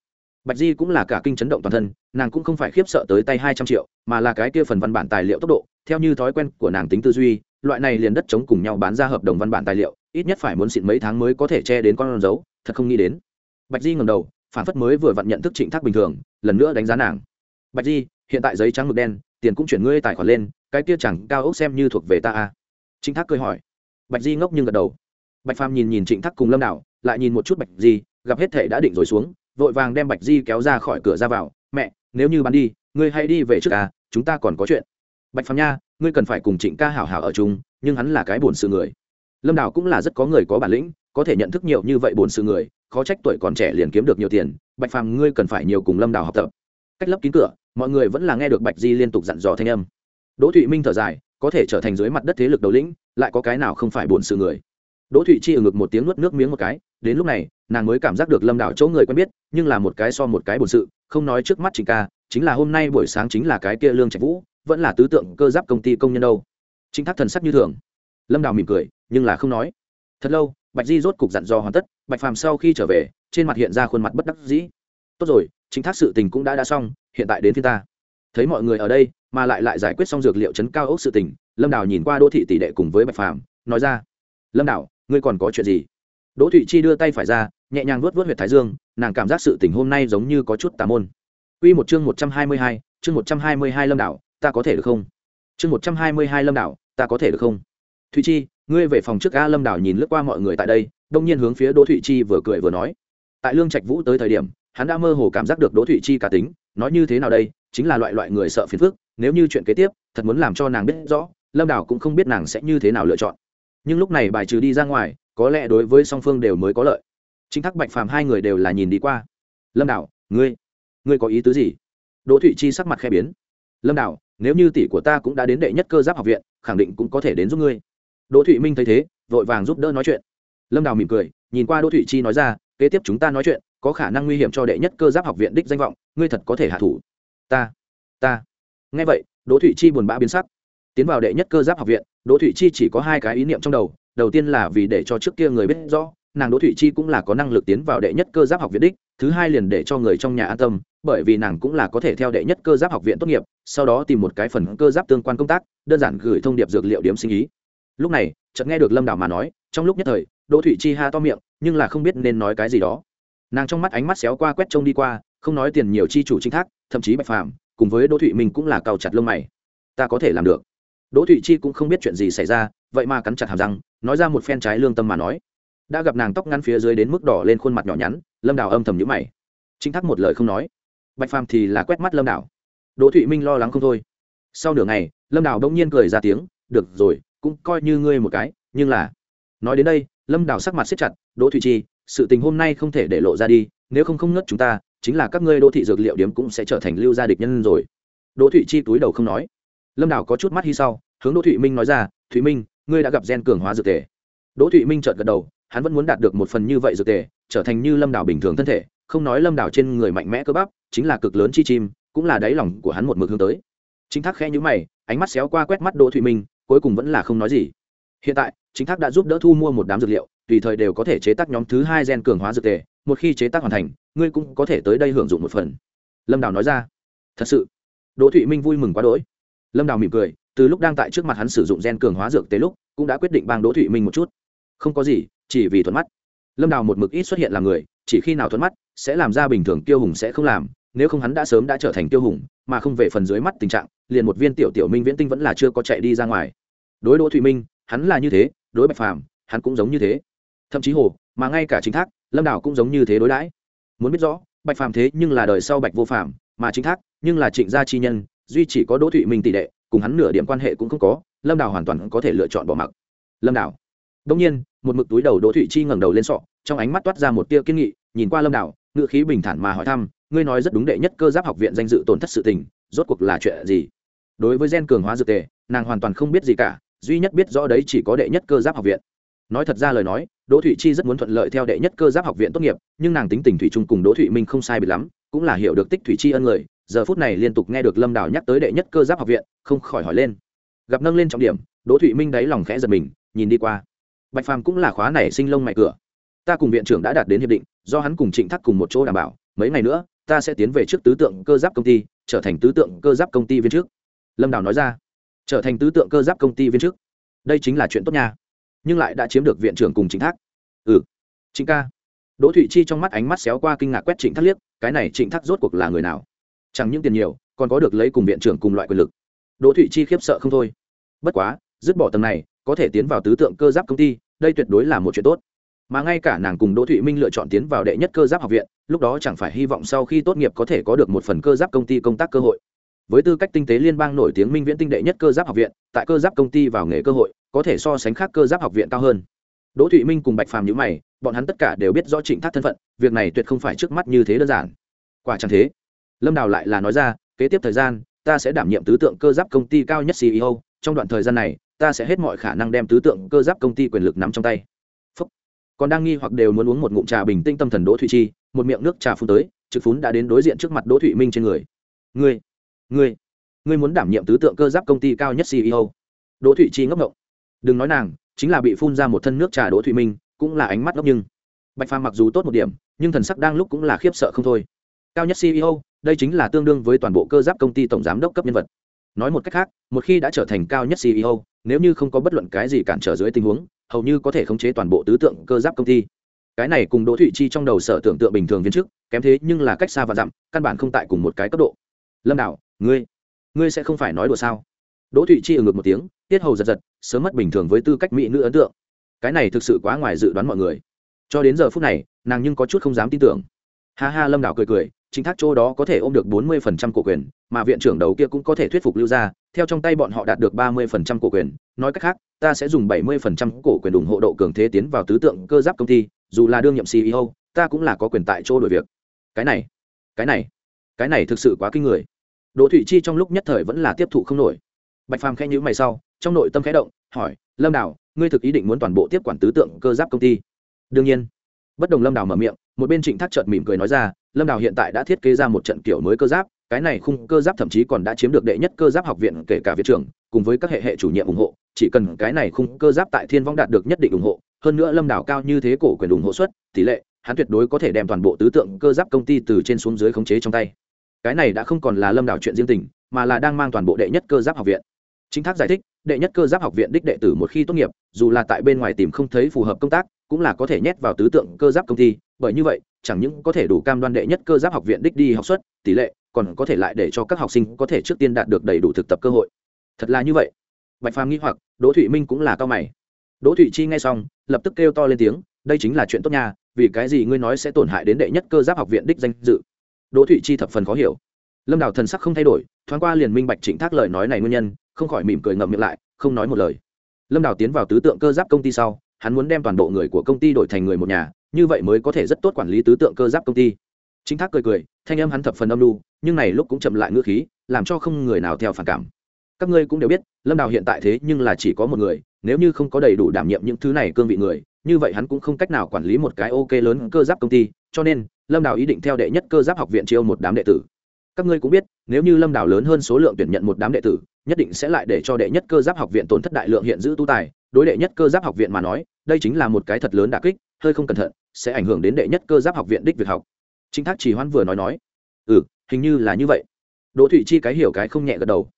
Bạch di cũng là cả kinh chấn động toàn thân, nàng cũng không phải khiếp sợ tới tay hai trăm triệu, mà là cái kia phần văn bản tài liệu tốc độ, theo như thói quen của nàng tính tư duy, loại này liền đất chống cùng nhau bán ra hợp đồng văn bản tài liệu ít nhất phải muốn xịn mấy tháng mới có thể che đến con dấu, thật không nghĩ đến. Bạch di ngầm đầu, phản phất mới vừa vặn nhận thức trịnh thác bình thường, lần nữa đánh giá nàng. Bạch di, hiện tại giấy trắng mực đen, tiền cũng chuyển ngươi tài khoản lên, cái kia chẳng cao ốc xem như thuộc về ta à. trịnh thác cười hỏi. Bạch di ngốc nhưng gật đầu. Bạch phàm nhìn nhìn trịnh thác cùng lâm đạo lại nhìn một chút bạch di, gặp hết thể đã định rồi xuống, vội vàng đem bạch di kéo ra khỏi cửa ra vào. Mẹ, nếu như bắn đi, ngươi hãy đi về trước ca chúng ta còn có chuyện. Bạch phàm nha, ngươi cần phải cùng trịnh ca hảo hảo ở chung, nhưng hắn là cái buồn sự người lâm đào cũng là rất có người có bản lĩnh, có thể nhận thức nhiều như vậy buồn sự người, khó trách tuổi còn trẻ liền kiếm được nhiều tiền, bạch phàm, ngươi cần phải nhiều cùng lâm đào học tập. Cách lấp kín cửa, mọi người vẫn là nghe được bạch di liên tục dặn dò thanh âm. Đỗ thụy minh thở dài, có thể trở thành dưới mặt đất thế lực đầu lĩnh, lại có cái nào không phải buồn sự người? Đỗ thụy chi ở ngực một tiếng nuốt nước miếng một cái, đến lúc này, nàng mới cảm giác được lâm đảo chỗ người quen biết, nhưng là một cái so một cái buồn sự, không nói trước mắt chính ca, chính là hôm nay buổi sáng chính là cái kia lương trạch vũ, vẫn là tứ tượng cơ giáp công ty công nhân đâu. Chính thác thần sắc như thường lâm đào mỉm cười nhưng là không nói. Thật lâu bạch di rốt cục dặn dò hoàn tất bạch phàm sau khi trở về trên mặt hiện ra khuôn mặt bất đắc dĩ. Tốt rồi chính thác sự tình cũng đã đã xong hiện tại đến phía ta. Thấy mọi người ở đây mà lại lại giải quyết xong dược liệu chấn cao ốc sự tình lâm đào nhìn qua đỗ thị tỷ đệ cùng với bạch phàm nói ra lâm đào ngươi còn có chuyện gì? Đỗ thụy chi đưa tay phải ra nhẹ nhàng vuốt vuốt huyệt thái dương nàng cảm giác sự tình hôm nay giống như có chút tà môn. Quy một chương một trăm hai mươi hai, chương một trăm hai mươi hai lâm đảo, ta có thể được không? Chương một trăm hai mươi hai lâm đảo, ta có thể được không? Thụy Chi, ngươi về phòng trước a lâm đảo nhìn lướt qua mọi người tại đây đông nhiên hướng phía đỗ thụy chi vừa cười vừa nói. Tại lương trạch vũ tới thời điểm hắn đã mơ hồ cảm giác được đỗ thụy chi cả tính nói như thế nào đây chính là loại loại người sợ phiền phức nếu như chuyện kế tiếp thật muốn làm cho nàng biết rõ lâm đảo cũng không biết nàng sẽ như thế nào lựa chọn. Nhưng lúc này bài trừ đi ra ngoài có lẽ đối với song phương đều mới có lợi. Chính thác bạch phàm hai người đều là nhìn đi qua. Lâm đảo ngươi ngươi có ý tứ gì? Đỗ thụy chi sắc mặt khe biến. Lâm đảo nếu như tỷ của ta cũng đã đến đệ nhất cơ giáp học viện khẳng định cũng có thể đến giúp ngươi đỗ thụy minh thấy thế, vội vàng giúp đỡ nói chuyện. Lâm đào mỉm cười, nhìn qua đỗ thụy chi nói ra, kế tiếp chúng ta nói chuyện, có khả năng nguy hiểm cho đệ nhất cơ giáp học viện đích danh vọng, ngươi thật có thể hạ thủ. Ta ta. Nghe vậy, đỗ thụy chi buồn bã biến sắc. Tiến vào đệ nhất cơ giáp học viện, đỗ thụy chi chỉ có hai cái ý niệm trong đầu đầu tiên là vì để cho trước kia người biết rõ, nàng đỗ thụy chi cũng là có năng lực tiến vào đệ nhất cơ giáp học viện đích, thứ hai liền để cho người trong nhà an tâm, bởi vì nàng cũng là có thể theo đệ nhất cơ giáp học viện tốt nghiệp, sau đó tìm một cái phần cơ giáp tương quan công tác, đơn giản gửi thông điệp dược liệu điểm sinh ý lúc này, chợt nghe được lâm đảo mà nói, trong lúc nhất thời, đỗ thụy chi ha to miệng, nhưng là không biết nên nói cái gì đó. Nàng trong mắt ánh mắt xéo qua quét trông đi qua, không nói tiền nhiều chi chủ chính thác, thậm chí bạch phàm, cùng với đỗ thụy mình cũng là cào chặt lông mày. Ta có thể làm được. Đỗ thụy chi cũng không biết chuyện gì xảy ra, vậy mà cắn chặt hàm răng, nói ra một phen trái lương tâm mà nói. Đã gặp nàng tóc ngăn phía dưới đến mức đỏ lên khuôn mặt nhỏ nhắn, lâm đào âm thầm nhữ mày. Chính thác một lời không nói. Bạch phàm thì là quét mắt lâm đào. Đỗ thụy minh lo lắng không thôi. Sau nửa ngày, lâm đào đông nhiên cười ra tiếng, được rồi cũng coi như ngươi một cái, nhưng là, nói đến đây, lâm đào sắc mặt siết chặt, đỗ thụy chi sự tình hôm nay không thể để lộ ra đi, nếu không không ngất chúng ta, chính là các ngươi đô thị dược liệu điếm cũng sẽ trở thành lưu gia địch nhân rồi. Đỗ thụy chi túi đầu không nói. Lâm đào có chút mắt hi sau, hướng đỗ thụy minh nói ra, thụy minh, ngươi đã gặp gen cường hóa dược tề. Đỗ thụy minh trợt gật đầu, hắn vẫn muốn đạt được một phần như vậy dược tề, trở thành như lâm đào bình thường thân thể, không nói lâm đào trên người mạnh mẽ cơ bắp, chính là cực lớn chi chim, cũng là đáy lòng của hắn một mực hướng tới. Chính thác khẽ nhữ mày, ánh mắt xéo qua quét mắt đỗ thụy minh cuối cùng vẫn là không nói gì. Hiện tại, chính thác đã giúp đỡ thu mua một đám dược liệu, tùy thời đều có thể chế tác nhóm thứ hai gen cường hóa dược tề, một khi chế tác hoàn thành, ngươi cũng có thể tới đây hưởng dụng một phần. Lâm đào nói ra. Thật sự? Đỗ thụy minh vui mừng quá đỗi. Lâm đào mỉm cười, từ lúc đang tại trước mặt hắn sử dụng gen cường hóa dược tề lúc, cũng đã quyết định bang đỗ thụy minh một chút. Không có gì, chỉ vì thuận mắt. Lâm đào một mực ít xuất hiện là người, chỉ khi nào thuận mắt, sẽ làm ra bình thường tiêu hùng sẽ không làm, nếu không hắn đã sớm đã trở thành tiêu hùng, mà không về phần dưới mắt tình trạng, liền một viên tiểu tiểu minh viễn tinh vẫn là chưa có chạy đi ra ngoài đối đỗ thụy minh, hắn là như thế, đối bạch phàm, hắn cũng giống như thế. Thậm chí hồ, mà ngay cả chính thác, lâm đảo cũng giống như thế đối đãi. Muốn biết rõ, bạch phàm thế nhưng là đời sau bạch vô phàm, mà chính thác, nhưng là trịnh gia chi nhân, duy chỉ có đỗ thụy minh tỷ đệ cùng hắn nửa điểm quan hệ cũng không có, lâm đảo hoàn toàn có thể lựa chọn bỏ mặc. Lâm đảo. Đông nhiên, một mực túi đầu đỗ thụy chi ngẩng đầu lên sọ, trong ánh mắt toát ra một tia kiên nghị, nhìn qua lâm đảo ngựa khí bình thản mà hỏi thăm, ngươi nói rất đúng đệ nhất cơ giáp học viện danh dự tổn thất sự tình, rốt cuộc là chuyện gì? Đối với gen cường hóa dược tề, nàng hoàn toàn không biết gì cả duy nhất biết rõ đấy chỉ có đệ nhất cơ giáp học viện. Nói thật ra lời nói, đỗ thụy chi rất muốn thuận lợi theo đệ nhất cơ giáp học viện tốt nghiệp, nhưng nàng tính tình thủy chung cùng đỗ thụy minh không sai bị lắm, cũng là hiểu được tích thủy chi ân người, giờ phút này liên tục nghe được lâm đào nhắc tới đệ nhất cơ giáp học viện, không khỏi hỏi lên. Gặp nâng lên trọng điểm, đỗ thụy minh đáy lòng khẽ giật mình, nhìn đi qua. Bạch phàm cũng là khóa này sinh lông mày cửa. Ta cùng viện trưởng đã đạt đến hiệp định, do hắn cùng trịnh thắc cùng một chỗ đảm bảo, mấy ngày nữa, ta sẽ tiến về trước tứ tượng cơ giáp công ty, trở thành tứ tượng cơ giáp công ty viên trước. Lâm đào nói ra trở thành tứ tượng cơ giáp công ty viên chức. Đây chính là chuyện tốt nha. Nhưng lại đã chiếm được viện trưởng cùng chính thác. Ừ. Chính ca. Đỗ thụy chi trong mắt ánh mắt xéo qua kinh ngạc quét trịnh thác liếc, cái này trịnh thác rốt cuộc là người nào? Chẳng những tiền nhiều, còn có được lấy cùng viện trưởng cùng loại quyền lực. Đỗ thụy chi khiếp sợ không thôi. Bất quá, dứt bỏ tầng này, có thể tiến vào tứ tượng cơ giáp công ty, đây tuyệt đối là một chuyện tốt. Mà ngay cả nàng cùng đỗ thụy minh lựa chọn tiến vào đệ nhất cơ giáp học viện, lúc đó chẳng phải hy vọng sau khi tốt nghiệp có thể có được một phần cơ giáp công ty công tác cơ hội với tư cách tinh tế liên bang nổi tiếng minh viễn tinh đệ nhất cơ giáp học viện, tại cơ giáp công ty vào nghề cơ hội, có thể so sánh khác cơ giáp học viện cao hơn. Đỗ thụy minh cùng bạch phàm nhữ mày, bọn hắn tất cả đều biết rõ trịnh thác thân phận, việc này tuyệt không phải trước mắt như thế đơn giản. Quả chẳng thế. Lâm đào lại là nói ra, kế tiếp thời gian, ta sẽ đảm nhiệm tứ tượng cơ giáp công ty cao nhất ceo trong đoạn thời gian này, ta sẽ hết mọi khả năng đem tứ tượng cơ giáp công ty quyền lực nắm trong tay. Phúc. còn đang nghi hoặc đều muốn uống một ngụm trà bình tinh tâm thần đỗ thụy chi, một miệng nước trà phun tới, trực phún đã đến đối diện trước mặt đỗ thụy minh trên người. Ngươi ngươi ngươi muốn đảm nhiệm tứ tượng cơ giáp công ty cao nhất ceo đỗ thụy chi ngốc ngộng. Đừng nói nàng, chính là bị phun ra một thân nước trà đỗ thụy minh, cũng là ánh mắt ngốc nhưng. Bạch phàm mặc dù tốt một điểm, nhưng thần sắc đang lúc cũng là khiếp sợ không thôi. Cao nhất ceo đây chính là tương đương với toàn bộ cơ giáp công ty tổng giám đốc cấp nhân vật. Nói một cách khác, một khi đã trở thành cao nhất ceo nếu như không có bất luận cái gì cản trở dưới tình huống, hầu như có thể khống chế toàn bộ tứ tượng cơ giáp công ty. Cái này cùng đỗ thụy chi trong đầu sở tưởng tượng bình thường viên chức, kém thế nhưng là cách xa và dặm, căn bản không tại cùng một cái cấp độ. Lâm đạo ngươi ngươi sẽ không phải nói đùa sao? Đỗ thụy chi ở ngược một tiếng, tiết hầu giật giật, sớm mất bình thường với tư cách mỹ nữ ấn tượng. Cái này thực sự quá ngoài dự đoán mọi người. Cho đến giờ phút này, nàng nhưng có chút không dám tin tưởng. Ha ha, lâm đảo cười cười, chính thác chỗ đó có thể ôm được bốn mươi phần trăm cổ quyền, mà viện trưởng đầu kia cũng có thể thuyết phục lưu ra theo trong tay bọn họ đạt được ba mươi phần trăm cổ quyền. Nói cách khác, ta sẽ dùng bảy mươi phần trăm cổ quyền ủng hộ độ cường thế tiến vào tứ tượng cơ giáp công ty, dù là đương nhiệm ceo ta cũng là có quyền tại chỗ đổi việc. Cái này cái này cái này thực sự quá kinh người đỗ thụy chi trong lúc nhất thời vẫn là tiếp thụ không nổi. Bạch phàm khẽ nhữ mày sau trong nội tâm khẽ động hỏi lâm Đào, ngươi thực ý định muốn toàn bộ tiếp quản tứ tượng cơ giáp công ty? Đương nhiên. Bất đồng lâm Đào mở miệng một bên trịnh thác trợt mỉm cười nói ra lâm Đào hiện tại đã thiết kế ra một trận kiểu mới cơ giáp cái này khung cơ giáp thậm chí còn đã chiếm được đệ nhất cơ giáp học viện kể cả viện trưởng cùng với các hệ hệ chủ nhiệm ủng hộ chỉ cần cái này khung cơ giáp tại thiên vong đạt được nhất định ủng hộ hơn nữa lâm đảo cao như thế cổ quyền ủng hộ suất tỷ lệ hắn tuyệt đối có thể đem toàn bộ tứ tượng cơ giáp công ty từ trên xuống dưới khống chế trong tay cái này đã không còn là lâm đảo chuyện riêng tình, mà là đang mang toàn bộ đệ nhất cơ giáp học viện. Chính thác giải thích, đệ nhất cơ giáp học viện đích đệ tử một khi tốt nghiệp, dù là tại bên ngoài tìm không thấy phù hợp công tác, cũng là có thể nhét vào tứ tượng cơ giáp công ty, bởi như vậy, chẳng những có thể đủ cam đoan đệ nhất cơ giáp học viện đích đi học suất, tỷ lệ còn có thể lại để cho các học sinh có thể trước tiên đạt được đầy đủ thực tập cơ hội. Thật là như vậy. Bạch phàm nghĩ hoặc, đỗ thụy minh cũng là cao mày. Đỗ thụy chi nghe xong, lập tức kêu to lên tiếng, đây chính là chuyện tốt nha, vì cái gì ngươi nói sẽ tổn hại đến đệ nhất cơ giáp học viện đích danh dự? Đỗ thụy chi thập phần khó hiểu. Lâm đào thần sắc không thay đổi, thoáng qua liền minh bạch trịnh thác lời nói này nguyên nhân, không khỏi mỉm cười ngậm miệng lại, không nói một lời. Lâm đào tiến vào tứ tượng cơ giáp công ty sau, hắn muốn đem toàn bộ người của công ty đổi thành người một nhà, như vậy mới có thể rất tốt quản lý tứ tượng cơ giáp công ty. Chính thác cười cười, thanh âm hắn thập phần âm lưu nhưng này lúc cũng chậm lại ngữ khí, làm cho không người nào theo phản cảm. Các ngươi cũng đều biết, lâm đào hiện tại thế nhưng là chỉ có một người, nếu như không có đầy đủ đảm nhiệm những thứ này cương vị người, như vậy hắn cũng không cách nào quản lý một cái ok lớn cơ giáp công ty, cho nên lâm đào ý định theo đệ nhất cơ giáp học viện chiêu một đám đệ tử. Các ngươi cũng biết, nếu như lâm đào lớn hơn số lượng tuyển nhận một đám đệ tử, nhất định sẽ lại để cho đệ nhất cơ giáp học viện tổn thất đại lượng hiện giữ tu tài. Đối đệ nhất cơ giáp học viện mà nói, đây chính là một cái thật lớn đà kích, hơi không cẩn thận, sẽ ảnh hưởng đến đệ nhất cơ giáp học viện đích việc học. Chính thác chỉ hoan vừa nói nói ừ hình như là như vậy. Đỗ thụy chi cái hiểu cái không nhẹ gật đầu.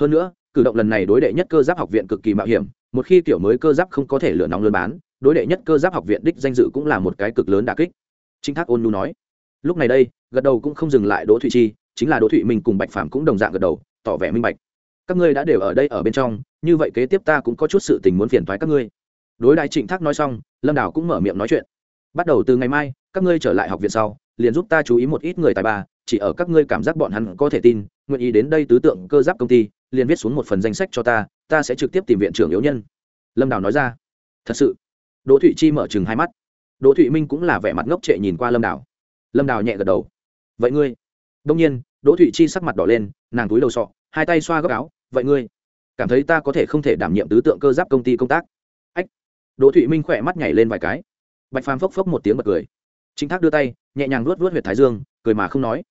Hơn nữa, cử động lần này đối đệ nhất cơ giáp học viện cực kỳ mạo hiểm, một khi kiểu mới cơ giáp không có thể lửa nóng lớn bán, đối đệ nhất cơ giáp học viện đích danh dự cũng là một cái cực lớn đà kích chính thác ôn nu nói. Lúc này đây, gật đầu cũng không dừng lại đỗ thụy chi, chính là đỗ thụy minh cùng bạch phàm cũng đồng dạng gật đầu, tỏ vẻ minh bạch. Các ngươi đã đều ở đây ở bên trong, như vậy kế tiếp ta cũng có chút sự tình muốn phiền thoái các ngươi. Đối đại trịnh thác nói xong, lâm đảo cũng mở miệng nói chuyện. Bắt đầu từ ngày mai, các ngươi trở lại học viện sau, liền giúp ta chú ý một ít người tài ba, chỉ ở các ngươi cảm giác bọn hắn có thể tin, nguyện ý đến đây tứ tượng cơ giáp công ty, liền viết xuống một phần danh sách cho ta ta sẽ trực tiếp tìm viện trưởng yếu nhân. Lâm đào nói ra. Thật sự. Đỗ thụy chi mở chừng hai mắt đỗ thụy minh cũng là vẻ mặt ngốc trệ nhìn qua lâm đào. Lâm đào nhẹ gật đầu. Vậy ngươi? Đông nhiên, đỗ thụy chi sắc mặt đỏ lên, nàng túi đầu sọ, hai tay xoa góc áo, vậy ngươi cảm thấy ta có thể không thể đảm nhiệm tứ tượng cơ giáp công ty công tác? Ách. Đỗ thụy minh khỏe mắt nhảy lên vài cái. Bạch phàm phốc phốc một tiếng bật cười. Chính thác đưa tay, nhẹ nhàng luốt luốt huyệt thái dương, cười mà không nói.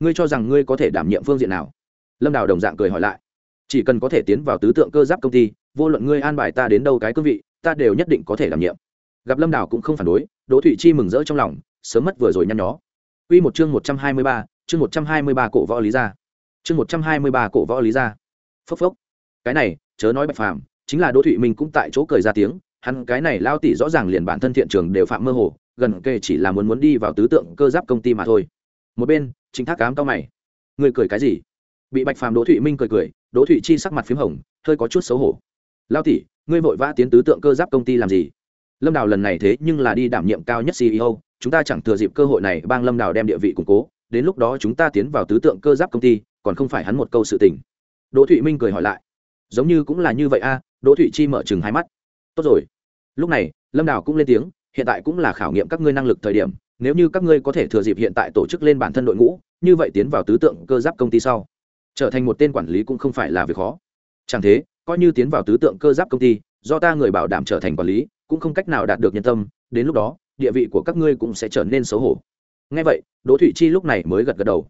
Ngươi cho rằng ngươi có thể đảm nhiệm phương diện nào? Lâm đào đồng dạng cười hỏi lại. Chỉ cần có thể tiến vào tứ tượng cơ giáp công ty, vô luận ngươi an bài ta đến đâu cái cương vị, ta đều nhất định có thể đảm nhiệm gặp lâm đào cũng không phản đối đỗ thụy chi mừng rỡ trong lòng sớm mất vừa rồi nhăn nhó Quy một chương một trăm hai mươi ba, chương một trăm hai mươi ba cổ võ lý gia. Chương một trăm hai mươi ba cổ võ lý gia. Phốc phốc. Cái này, chớ nói Bạch Phàm, chính là Đỗ Thụy Minh cũng tại chỗ cười ra tiếng, hắn cái này lao tỷ rõ ràng liền bản thân thiện trường đều phạm mơ hồ, gần kề chỉ là muốn muốn đi vào tứ tượng cơ giáp công ty mà thôi. Một bên, Chính Thác cám cao mày. Người cười cái gì? Bị Bạch Phàm Đỗ Thụy Minh cười cười, Đỗ Thụy Chi sắc mặt phím hồng, hơi có chút xấu hổ. Lao tỷ, ngươi vội vã tiến tứ tượng cơ giáp công ty làm gì? Lâm Đào lần này thế nhưng là đi đảm nhiệm cao nhất CEO, chúng ta chẳng thừa dịp cơ hội này bang lâm đào đem địa vị củng cố đến lúc đó chúng ta tiến vào tứ tượng cơ giáp công ty còn không phải hắn một câu sự tình. Đỗ thụy minh cười hỏi lại. Giống như cũng là như vậy a đỗ thụy chi mở chừng hai mắt. Tốt rồi. Lúc này lâm đào cũng lên tiếng hiện tại cũng là khảo nghiệm các ngươi năng lực thời điểm nếu như các ngươi có thể thừa dịp hiện tại tổ chức lên bản thân đội ngũ như vậy tiến vào tứ tượng cơ giáp công ty sau trở thành một tên quản lý cũng không phải là việc khó. Chẳng thế coi như tiến vào tứ tượng cơ giáp công ty do ta người bảo đảm trở thành quản lý cũng không cách nào đạt được nhân tâm, đến lúc đó, địa vị của các ngươi cũng sẽ trở nên xấu hổ. Ngay vậy, đỗ thụy chi lúc này mới gật gật đầu.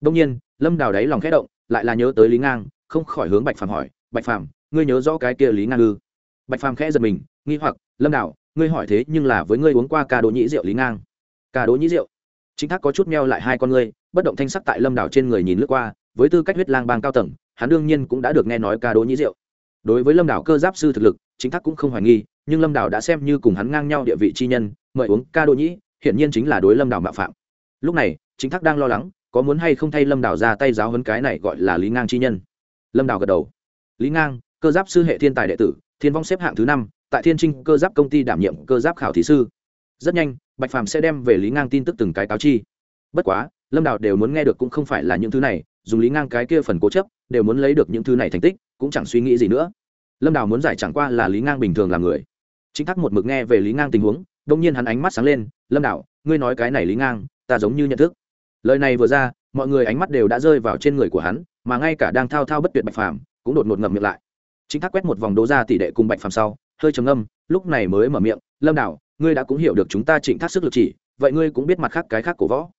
Đông nhiên, lâm đào đáy lòng khẽ động, lại là nhớ tới lý ngang, không khỏi hướng bạch phàm hỏi, bạch phàm, ngươi nhớ rõ cái kia lý ngang ư? Bạch phàm khẽ giật mình, nghi hoặc, lâm đào, ngươi hỏi thế nhưng là với ngươi uống qua ca đỗ nhĩ rượu lý ngang. Ca đỗ nhĩ rượu? Chính thác có chút meo lại hai con ngươi, bất động thanh sắc tại lâm đào trên người nhìn lướt qua, với tư cách huyết lang bang cao tầng, hắn đương nhiên cũng đã được nghe nói ca đỗ nhĩ rượu. Đối với lâm đào cơ giáp sư thực lực, chính thác cũng không hoài nghi nhưng lâm đào đã xem như cùng hắn ngang nhau địa vị chi nhân, mời uống ca đỗ nhĩ, hiển nhiên chính là đối lâm đào mạo phạm. Lúc này, chính thác đang lo lắng, có muốn hay không thay lâm đào ra tay giáo hấn cái này gọi là lý ngang chi nhân. Lâm đào gật đầu. Lý ngang, cơ giáp sư hệ thiên tài đệ tử, thiên vong xếp hạng thứ năm, tại thiên trinh cơ giáp công ty đảm nhiệm cơ giáp khảo thí sư. Rất nhanh, bạch phàm sẽ đem về lý ngang tin tức từng cái cáo chi. Bất quá, lâm đào đều muốn nghe được cũng không phải là những thứ này, dùng lý ngang cái kia phần cố chấp, đều muốn lấy được những thứ này thành tích, cũng chẳng suy nghĩ gì nữa. Lâm đào muốn giải chẳng qua là lý ngang bình thường làm người chính Thác một mực nghe về lý ngang tình huống đông nhiên hắn ánh mắt sáng lên, lâm đạo, ngươi nói cái này lý ngang, ta giống như nhận thức. Lời này vừa ra, mọi người ánh mắt đều đã rơi vào trên người của hắn, mà ngay cả đang thao thao bất tuyệt bạch phàm cũng đột ngột ngậm miệng lại. Chính thác quét một vòng đố ra tỷ đệ cùng bạch phàm sau, hơi trầm âm lúc này mới mở miệng, lâm đảo ngươi đã cũng hiểu được chúng ta trịnh thác sức lực chỉ, vậy ngươi cũng biết mặt khác cái khác cổ võ.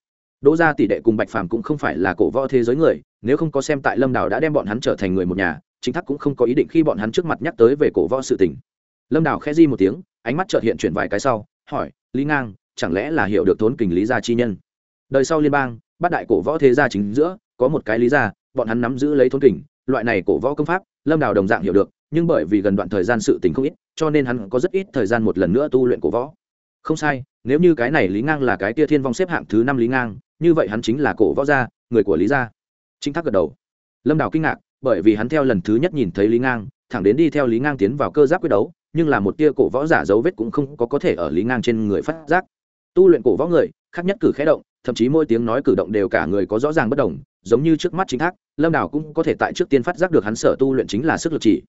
Đỗ gia tỷ đệ cùng bạch phàm cũng không phải là cổ võ thế giới người, nếu không có xem tại lâm đảo đã đem bọn hắn trở thành người một nhà chính thác cũng không có ý định khi bọn hắn trước mặt nhắc tới về cổ võ sự tình lâm Đào khẽ di một tiếng, ánh mắt chợt hiện chuyển vài cái sau, hỏi, lý ngang, chẳng lẽ là hiểu được thốn kình lý gia chi nhân? Đời sau liên bang, bát đại cổ võ thế gia chính giữa, có một cái lý gia, bọn hắn nắm giữ lấy thốn kình loại này cổ võ công pháp, lâm đào đồng dạng hiểu được, nhưng bởi vì gần đoạn thời gian sự tình không ít, cho nên hắn có rất ít thời gian một lần nữa tu luyện cổ võ. Không sai, nếu như cái này lý ngang là cái tia thiên vong xếp hạng thứ năm lý ngang, như vậy hắn chính là cổ võ gia, người của lý gia. Chính thác gật đầu. Lâm đào kinh ngạc, bởi vì hắn theo lần thứ nhất nhìn thấy lý ngang, thẳng đến đi theo lý ngang tiến vào cơ giáp quyết đấu nhưng là một tia cổ võ giả dấu vết cũng không có có thể ở lý ngang trên người phát giác. Tu luyện cổ võ người, khác nhất cử khẽ động, thậm chí mỗi tiếng nói cử động đều cả người có rõ ràng bất đồng, giống như trước mắt chính thác, lâm đảo cũng có thể tại trước tiên phát giác được hắn sở tu luyện chính là sức lực chỉ.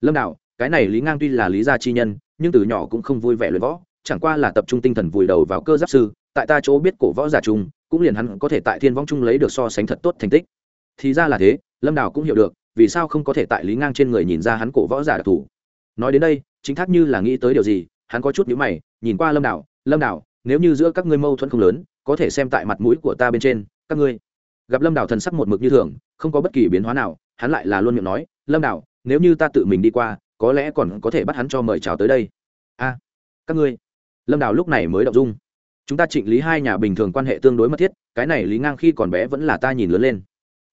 Lâm đảo cái này lý ngang tuy là lý gia chi nhân, nhưng từ nhỏ cũng không vui vẻ luyện võ, chẳng qua là tập trung tinh thần vùi đầu vào cơ giáp sư, tại ta chỗ biết cổ võ giả trung cũng liền hắn có thể tại thiên vong trung lấy được so sánh thật tốt thành tích. Thì ra là thế, lâm đảo cũng hiểu được, vì sao không có thể tại lý ngang trên người nhìn ra hắn cổ võ giả đặc thù. Nói đến đây chính thác như là nghĩ tới điều gì hắn có chút nhữ mày nhìn qua lâm đảo lâm đảo nếu như giữa các ngươi mâu thuẫn không lớn có thể xem tại mặt mũi của ta bên trên các ngươi. Gặp lâm đảo thần sắc một mực như thường không có bất kỳ biến hóa nào hắn lại là luôn miệng nói lâm đảo, nếu như ta tự mình đi qua có lẽ còn có thể bắt hắn cho mời chào tới đây. A các ngươi. Lâm đảo lúc này mới đọc dung. Chúng ta trịnh lý hai nhà bình thường quan hệ tương đối mật thiết cái này lý ngang khi còn bé vẫn là ta nhìn lớn lên.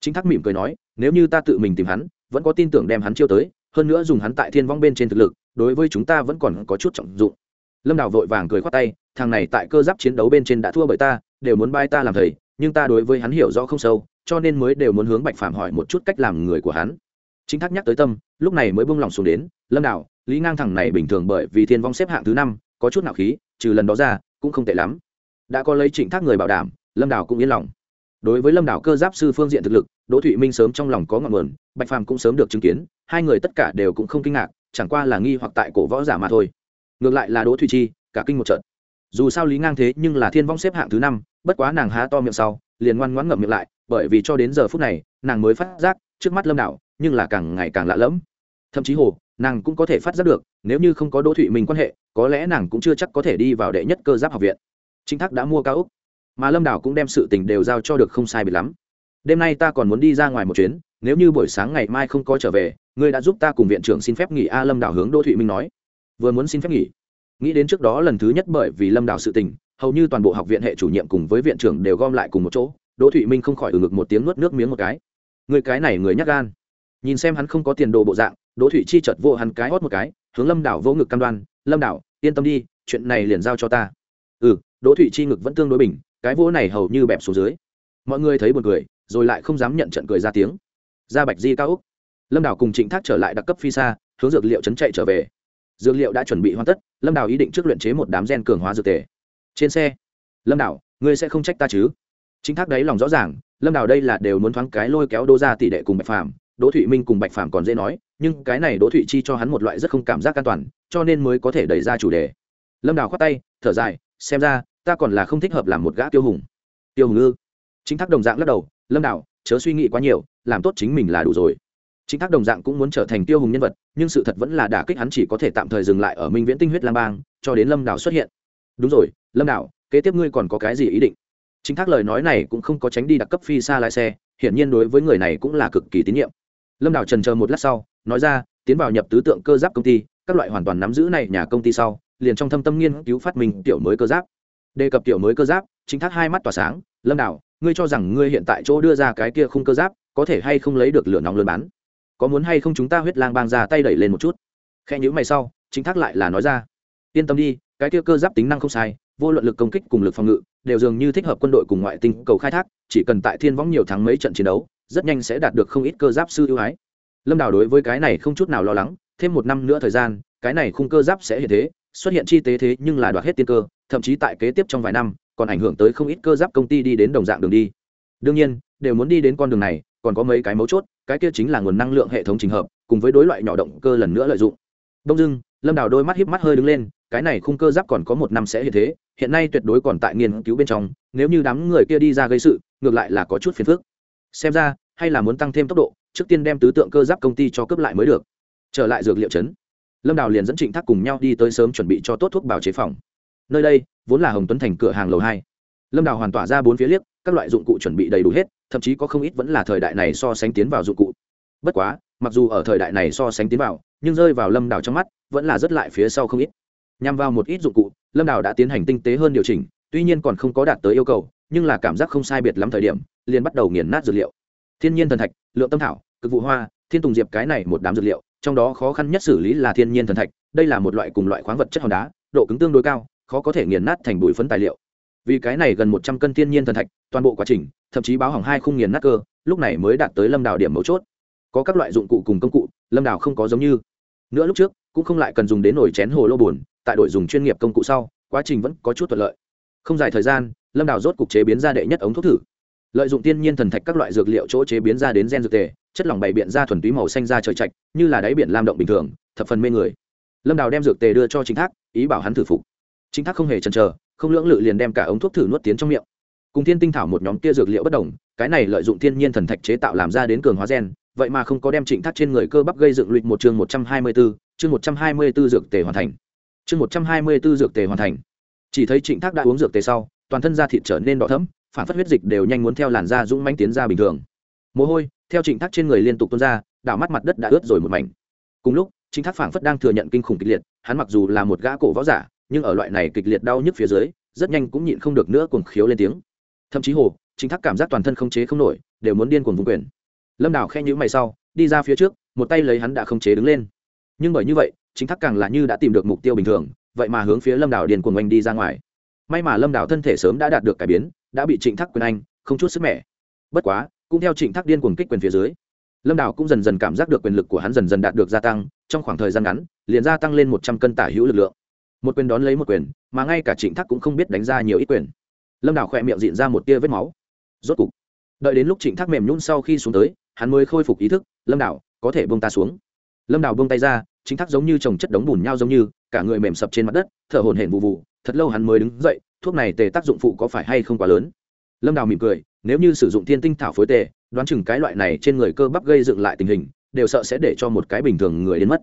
Chính thác mỉm cười nói nếu như ta tự mình tìm hắn vẫn có tin tưởng đem hắn chiêu tới hơn nữa dùng hắn tại thiên vong bên trên thực lực đối với chúng ta vẫn còn có chút trọng dụng. Lâm đào vội vàng cười khoát tay thằng này tại cơ giáp chiến đấu bên trên đã thua bởi ta đều muốn bai ta làm thầy nhưng ta đối với hắn hiểu rõ không sâu cho nên mới đều muốn hướng bạch phạm hỏi một chút cách làm người của hắn. Chính thác nhắc tới tâm lúc này mới buông lòng xuống đến lâm Đào, lý ngang thằng này bình thường bởi vì thiên vong xếp hạng thứ năm có chút nạo khí trừ lần đó ra cũng không tệ lắm. Đã có lấy trịnh thác người bảo đảm lâm đào cũng yên lòng. Đối với lâm đào cơ giáp sư phương diện thực lực đỗ thụy minh sớm trong lòng có ngọn nguồn bạch phàm cũng sớm được chứng kiến hai người tất cả đều cũng không kinh ngạc chẳng qua là nghi hoặc tại cổ võ giả mà thôi. Ngược lại là đỗ thụy chi, cả kinh một trận. Dù sao lý ngang thế nhưng là thiên vong xếp hạng thứ năm, bất quá nàng há to miệng sau, liền ngoan ngoãn ngậm miệng lại, bởi vì cho đến giờ phút này, nàng mới phát giác, trước mắt lâm đạo, nhưng là càng ngày càng lạ lẫm. Thậm chí hồ, nàng cũng có thể phát giác được, nếu như không có đỗ thụy mình quan hệ, có lẽ nàng cũng chưa chắc có thể đi vào đệ nhất cơ giáp học viện. Chính thác đã mua cao úc, mà lâm đảo cũng đem sự tình đều giao cho được không sai biệt lắm đêm nay ta còn muốn đi ra ngoài một chuyến, nếu như buổi sáng ngày mai không có trở về, ngươi đã giúp ta cùng viện trưởng xin phép nghỉ. A lâm đảo hướng đỗ thụy minh nói. Vừa muốn xin phép nghỉ. Nghĩ đến trước đó lần thứ nhất bởi vì lâm đảo sự tình, hầu như toàn bộ học viện hệ chủ nhiệm cùng với viện trưởng đều gom lại cùng một chỗ, đỗ thụy minh không khỏi ừ ngực một tiếng nuốt nước miếng một cái. Người cái này người nhắc gan. Nhìn xem hắn không có tiền đồ bộ dạng, đỗ thụy chi chợt vô hắn cái hót một cái, hướng lâm đảo vô ngực cam đoan, lâm đảo, yên tâm đi, chuyện này liền giao cho ta. Ừ đỗ thụy chi ngực vẫn tương đối bình, cái vỗ này hầu như bẹp xuống dưới. Mọi người thấy buồn cười rồi lại không dám nhận trận cười ra tiếng. Ra bạch di cao úc. Lâm Đào cùng trịnh thác trở lại đặc cấp phi xa hướng dược liệu chấn chạy trở về. Dược liệu đã chuẩn bị hoàn tất lâm Đào ý định trước luyện chế một đám gen cường hóa dược tề. Trên xe lâm Đào, ngươi sẽ không trách ta chứ? Chính thác đấy lòng rõ ràng lâm Đào đây là đều muốn thoáng cái lôi kéo đô ra tỷ đệ cùng bạch phàm. Đỗ thụy minh cùng bạch phàm còn dễ nói nhưng cái này đỗ thụy chi cho hắn một loại rất không cảm giác an toàn cho nên mới có thể đẩy ra chủ đề. Lâm Đào khoát tay thở dài xem ra ta còn là không thích hợp làm một gã tiêu hùng. Tiêu hùng ư? Chính thác đồng dạng lắc đầu lâm Đạo, chớ suy nghĩ quá nhiều làm tốt chính mình là đủ rồi. Chính thác đồng dạng cũng muốn trở thành tiêu hùng nhân vật nhưng sự thật vẫn là đả kích hắn chỉ có thể tạm thời dừng lại ở minh viễn tinh huyết lang bang cho đến lâm đảo xuất hiện. Đúng rồi lâm đảo kế tiếp ngươi còn có cái gì ý định? Chính thác lời nói này cũng không có tránh đi đặc cấp phi xa lái xe hiển nhiên đối với người này cũng là cực kỳ tín nhiệm. Lâm đảo trần chờ một lát sau nói ra tiến vào nhập tứ tượng cơ giáp công ty các loại hoàn toàn nắm giữ này nhà công ty sau liền trong thâm tâm nghiên cứu phát minh tiểu mới cơ giáp. Đề cập tiểu mới cơ giáp chính thác hai mắt tỏa sáng, lâm đảo ngươi cho rằng ngươi hiện tại chỗ đưa ra cái kia khung cơ giáp, có thể hay không lấy được lửa nóng lớn bán? Có muốn hay không chúng ta huyết lang bang ra tay đẩy lên một chút? Khe nhữ mày sau, chính thác lại là nói ra, yên tâm đi, cái kia cơ giáp tính năng không sai, vô luận lực công kích cùng lực phòng ngự, đều dường như thích hợp quân đội cùng ngoại tinh cầu khai thác, chỉ cần tại thiên võng nhiều tháng mấy trận chiến đấu, rất nhanh sẽ đạt được không ít cơ giáp sư ưu ái. Lâm đào đối với cái này không chút nào lo lắng, thêm một năm nữa thời gian, cái này khung cơ giáp sẽ hiện thế, xuất hiện chi tế thế nhưng là đoạt hết tiên cơ, thậm chí tại kế tiếp trong vài năm còn ảnh hưởng tới không ít cơ giáp công ty đi đến đồng dạng đường đi. Đương nhiên, đều muốn đi đến con đường này, còn có mấy cái mấu chốt, cái kia chính là nguồn năng lượng hệ thống trình hợp, cùng với đối loại nhỏ động cơ lần nữa lợi dụng. Đông dưng lâm đào đôi mắt híp mắt hơi đứng lên, cái này khung cơ giáp còn có một năm sẽ hiện thế, hiện nay tuyệt đối còn tại nghiên cứu bên trong, nếu như đám người kia đi ra gây sự, ngược lại là có chút phiền phức. Xem ra, hay là muốn tăng thêm tốc độ, trước tiên đem tứ tượng cơ giáp công ty cho cướp lại mới được. Trở lại dược liệu chấn lâm đào liền dẫn trịnh thác cùng nhau đi tới sớm chuẩn bị cho tốt thuốc bào chế phòng. Nơi đây vốn là hồng tuấn thành cửa hàng lầu hai. Lâm đào hoàn tỏa ra bốn phía liếc, các loại dụng cụ chuẩn bị đầy đủ hết, thậm chí có không ít vẫn là thời đại này so sánh tiến vào dụng cụ. Bất quá, mặc dù ở thời đại này so sánh tiến vào, nhưng rơi vào lâm đào trong mắt, vẫn là rất lại phía sau không ít. Nhằm vào một ít dụng cụ, lâm đào đã tiến hành tinh tế hơn điều chỉnh, tuy nhiên còn không có đạt tới yêu cầu, nhưng là cảm giác không sai biệt lắm thời điểm, liền bắt đầu nghiền nát dược liệu. Thiên nhiên thần thạch, lượng tâm thảo, cực vụ hoa, thiên tùng diệp cái này một đám dược liệu, trong đó khó khăn nhất xử lý là thiên nhiên thần thạch, đây là một loại cùng loại khoáng vật chất hòn đá, độ cứng tương đối cao khó có thể nghiền nát thành bụi phấn tài liệu. Vì cái này gần một trăm cân thiên nhiên thần thạch, toàn bộ quá trình, thậm chí báo hỏng hai khung nghiền nát cơ, lúc này mới đạt tới lâm đào điểm mấu chốt. Có các loại dụng cụ cùng công cụ, lâm đào không có giống như. Nữa lúc trước, cũng không lại cần dùng đến nồi chén hồ lô bùn tại đội dùng chuyên nghiệp công cụ sau, quá trình vẫn có chút thuận lợi. Không dài thời gian, lâm đào rốt cục chế biến ra đệ nhất ống thuốc thử. Lợi dụng thiên nhiên thần thạch các loại dược liệu chỗ chế biến ra đến gen dược tề, chất lỏng bày biện ra thuần túy màu xanh ra trời trạch, như là đáy biển lam động bình thường, thập phần mê người. Lâm đào đem dược tề đưa cho chính thác, ý bảo hắn thử phục chính thác không hề chần chờ không lưỡng lự liền đem cả ống thuốc thử nuốt tiến trong miệng. Cùng thiên tinh thảo một nhóm kia dược liệu bất đồng cái này lợi dụng thiên nhiên thần thạch chế tạo làm ra đến cường hóa gen vậy mà không có đem trịnh thác trên người cơ bắp gây dựng luyện một chương một trăm hai mươi 124, chương một trăm hai mươi 124 dược tề hoàn thành. Chương một trăm hai mươi 124 dược tề hoàn thành. Chỉ thấy trịnh thác đã uống dược tề sau toàn thân da thịt trở nên đỏ thẫm phản phất huyết dịch đều nhanh muốn theo làn da dũng manh tiến ra bình thường. Mồ hôi theo trịnh thác trên người liên tục tuôn ra đảo mắt mặt đất đã ướt rồi một mảnh. Cùng lúc trịnh thác phản phất đang thừa nhận kinh khủng kịch liệt hắn mặc dù là một gã cổ võ giả nhưng ở loại này kịch liệt đau nhức phía dưới, rất nhanh cũng nhịn không được nữa cuồng khiếu lên tiếng. Thậm chí hồ trịnh thác cảm giác toàn thân không chế không nổi, đều muốn điên cuồng vùng quyền. Lâm đào khe nhữ mày sau, đi ra phía trước, một tay lấy hắn đã không chế đứng lên. Nhưng bởi như vậy, chính thác càng là như đã tìm được mục tiêu bình thường, vậy mà hướng phía lâm đào điền cuồng oanh đi ra ngoài. May mà lâm đào thân thể sớm đã đạt được cải biến, đã bị trịnh thác quyền anh, không chút sức mẻ. Bất quá, cũng theo trịnh thác điên cuồng kích quyền phía dưới, lâm đào cũng dần dần cảm giác được quyền lực của hắn dần dần đạt được gia tăng, trong khoảng thời gian ngắn, liền gia tăng lên một trăm cân tả hữu lực lượng một quyền đón lấy một quyền, mà ngay cả trịnh thác cũng không biết đánh ra nhiều ít quyền. Lâm đào khỏe miệng diện ra một tia vết máu. Rốt cục, đợi đến lúc trịnh thác mềm nhún sau khi xuống tới, hắn mới khôi phục ý thức, lâm đào, có thể bông ta xuống. Lâm đào bông tay ra chính thác giống như trồng chất đống bùn nhau giống như, cả người mềm sập trên mặt đất, thở hổn hển vụ vụ thật lâu hắn mới đứng dậy, thuốc này tề tác dụng phụ có phải hay không quá lớn? Lâm đào mỉm cười, nếu như sử dụng thiên tinh thảo phối tề, đoán chừng cái loại này trên người cơ bắp gây dựng lại tình hình, đều sợ sẽ để cho một cái bình thường người đến mất.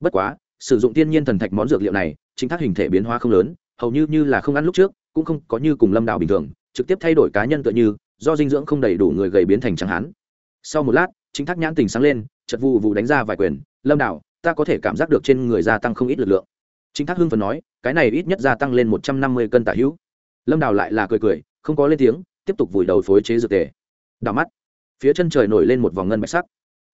Bất quá, sử dụng thiên nhiên thần thạch món dược liệu này chính thác hình thể biến hóa không lớn, hầu như như là không ăn lúc trước, cũng không có như cùng lâm đào bình thường, trực tiếp thay đổi cá nhân tựa như, do dinh dưỡng không đầy đủ người gầy biến thành trắng hán. Sau một lát, chính thác nhãn tình sáng lên chật vụ vụ đánh ra vài quyền, lâm đào, ta có thể cảm giác được trên người gia tăng không ít lực lượng. Chính thác hưng phần nói, cái này ít nhất gia tăng lên một trăm năm mươi cân tả hữu. Lâm đào lại là cười cười, không có lên tiếng, tiếp tục vùi đầu phối chế dược tề. Đào mắt, phía chân trời nổi lên một vòng ngân bạch sắc.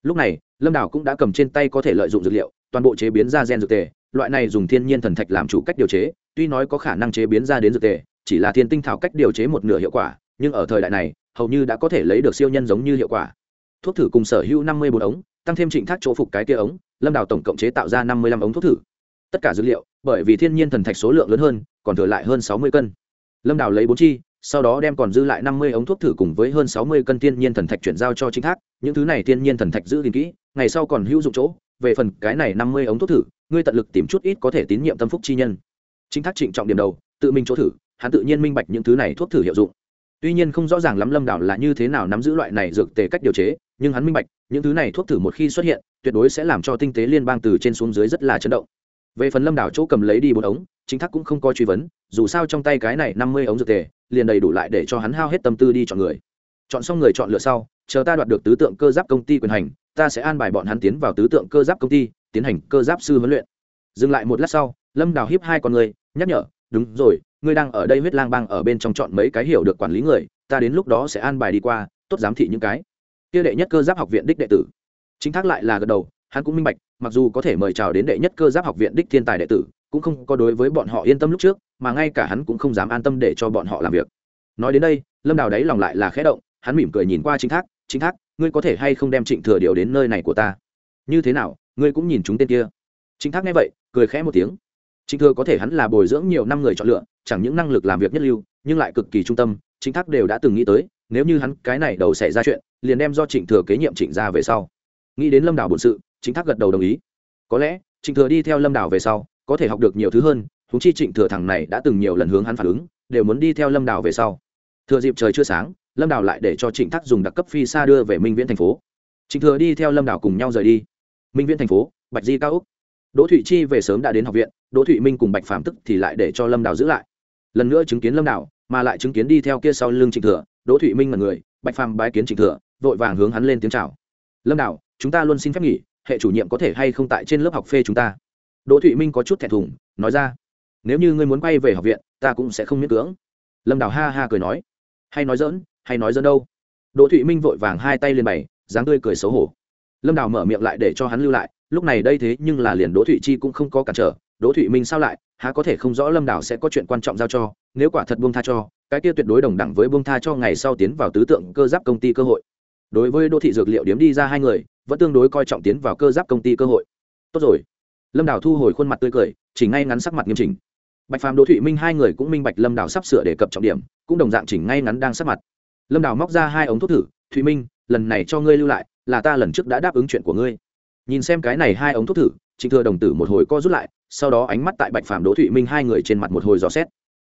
Lúc này, lâm đào cũng đã cầm trên tay có thể lợi dụng dược liệu, toàn bộ chế biến ra gen dược tề loại này dùng thiên nhiên thần thạch làm chủ cách điều chế, tuy nói có khả năng chế biến ra đến dược tề, chỉ là thiên tinh thảo cách điều chế một nửa hiệu quả, nhưng ở thời đại này, hầu như đã có thể lấy được siêu nhân giống như hiệu quả. Thuốc thử cùng sở hữu năm mươi bốn ống, tăng thêm trịnh thác chỗ phục cái kia ống, lâm đào tổng cộng chế tạo ra năm mươi lăm ống thuốc thử. Tất cả dữ liệu, bởi vì thiên nhiên thần thạch số lượng lớn hơn, còn thừa lại hơn sáu mươi cân. Lâm đào lấy bốn chi, sau đó đem còn dư lại năm mươi ống thuốc thử cùng với hơn sáu mươi cân thiên nhiên thần thạch chuyển giao cho trịnh thác, những thứ này thiên nhiên thần thạch giữ gìn kỹ, ngày sau còn hữu dụng chỗ, về phần cái này năm mươi ống thuốc thử ngươi tận lực tìm chút ít có thể tín nhiệm tâm phúc chi nhân. Chính thác trịnh trọng điểm đầu, tự mình chỗ thử, hắn tự nhiên minh bạch những thứ này thuốc thử hiệu dụng. Tuy nhiên không rõ ràng lắm lâm đảo là như thế nào nắm giữ loại này dược tề cách điều chế, nhưng hắn minh bạch, những thứ này thuốc thử một khi xuất hiện, tuyệt đối sẽ làm cho tinh tế liên bang từ trên xuống dưới rất là chấn động. Về phần lâm đảo chỗ cầm lấy đi bốn ống, chính thác cũng không có truy vấn, dù sao trong tay cái này năm mươi ống dược tề, liền đầy đủ lại để cho hắn hao hết tâm tư đi chọn người. Chọn xong người chọn lựa sau, chờ ta đoạt được tứ tượng cơ giáp công ty quyền hành, ta sẽ an bài bọn hắn tiến vào tứ tượng cơ giáp công ty tiến hành cơ giáp sư huấn luyện. Dừng lại một lát sau, lâm đào hiếp hai con người, nhắc nhở, đúng rồi, ngươi đang ở đây huyết lang bang ở bên trong chọn mấy cái hiểu được quản lý người, ta đến lúc đó sẽ an bài đi qua, tốt giám thị những cái. Kia đệ nhất cơ giáp học viện đích đệ tử. Chính thác lại là gật đầu, hắn cũng minh bạch, mặc dù có thể mời chào đến đệ nhất cơ giáp học viện đích thiên tài đệ tử, cũng không có đối với bọn họ yên tâm lúc trước, mà ngay cả hắn cũng không dám an tâm để cho bọn họ làm việc. Nói đến đây, lâm đào đáy lòng lại là khẽ động, hắn mỉm cười nhìn qua chính thác chính thác, ngươi có thể hay không đem trịnh thừa điều đến nơi này của ta? Như thế nào ngươi cũng nhìn chúng tên kia. Chính thác nghe vậy, cười khẽ một tiếng. Chính thừa có thể hắn là bồi dưỡng nhiều năm người chọn lựa, chẳng những năng lực làm việc nhất lưu, nhưng lại cực kỳ trung tâm chính thác đều đã từng nghĩ tới, nếu như hắn cái này đầu xảy ra chuyện, liền đem do trịnh thừa kế nhiệm trịnh ra về sau. Nghĩ đến lâm đảo bổn sự chính thác gật đầu đồng ý. Có lẽ, trịnh thừa đi theo lâm đảo về sau, có thể học được nhiều thứ hơn húng chi trịnh thừa thằng này đã từng nhiều lần hướng hắn phản ứng, đều muốn đi theo lâm đảo về sau. Thừa dịp trời chưa sáng, lâm đảo lại để cho trịnh thác dùng đặc cấp phi xa đưa về minh viễn thành phố. Trịnh thừa đi theo lâm đảo cùng nhau rời đi minh viễn thành phố, bạch di cao úc. Đỗ thụy chi về sớm đã đến học viện, đỗ thụy minh cùng bạch phạm tức thì lại để cho lâm đảo giữ lại. Lần nữa chứng kiến lâm đảo mà lại chứng kiến đi theo kia sau lưng trịnh thừa, đỗ thụy minh là người, bạch phàm bái kiến trịnh thừa, vội vàng hướng hắn lên tiếng chào. Lâm đảo chúng ta luôn xin phép nghỉ, hệ chủ nhiệm có thể hay không tại trên lớp học phê chúng ta? Đỗ thụy minh có chút thẹn thùng, nói ra, nếu như ngươi muốn quay về học viện, ta cũng sẽ không miễn cưỡng. Lâm đảo ha ha cười nói, hay nói dỡn hay nói dỡn đâu. Đỗ thụy minh vội vàng hai tay lên bày, dáng tươi cười xấu hổ lâm Đào mở miệng lại để cho hắn lưu lại, lúc này đây thế nhưng là liền đỗ thụy chi cũng không có cản trở, đỗ thụy minh sao lại, há có thể không rõ lâm Đào sẽ có chuyện quan trọng giao cho, nếu quả thật buông tha cho, cái kia tuyệt đối đồng đẳng với buông tha cho ngày sau tiến vào tứ tượng cơ giáp công ty cơ hội. Đối với đô thị dược liệu điếm đi ra hai người, vẫn tương đối coi trọng tiến vào cơ giáp công ty cơ hội. Tốt rồi. Lâm Đào thu hồi khuôn mặt tươi cười, chỉ ngay ngắn sắc mặt nghiêm chỉnh. Bạch phàm, đỗ thụy minh hai người cũng minh bạch lâm Đào sắp sửa đề cập trọng điểm, cũng đồng dạng chỉnh ngay ngắn đang sắc mặt. Lâm Đào móc ra hai ống thuốc thử, thụy minh, lần này cho ngươi lưu lại là ta lần trước đã đáp ứng chuyện của ngươi. Nhìn xem cái này hai ống thuốc thử, trịnh thừa đồng tử một hồi co rút lại, sau đó ánh mắt tại bạch phàm, đỗ thụy minh hai người trên mặt một hồi dò xét.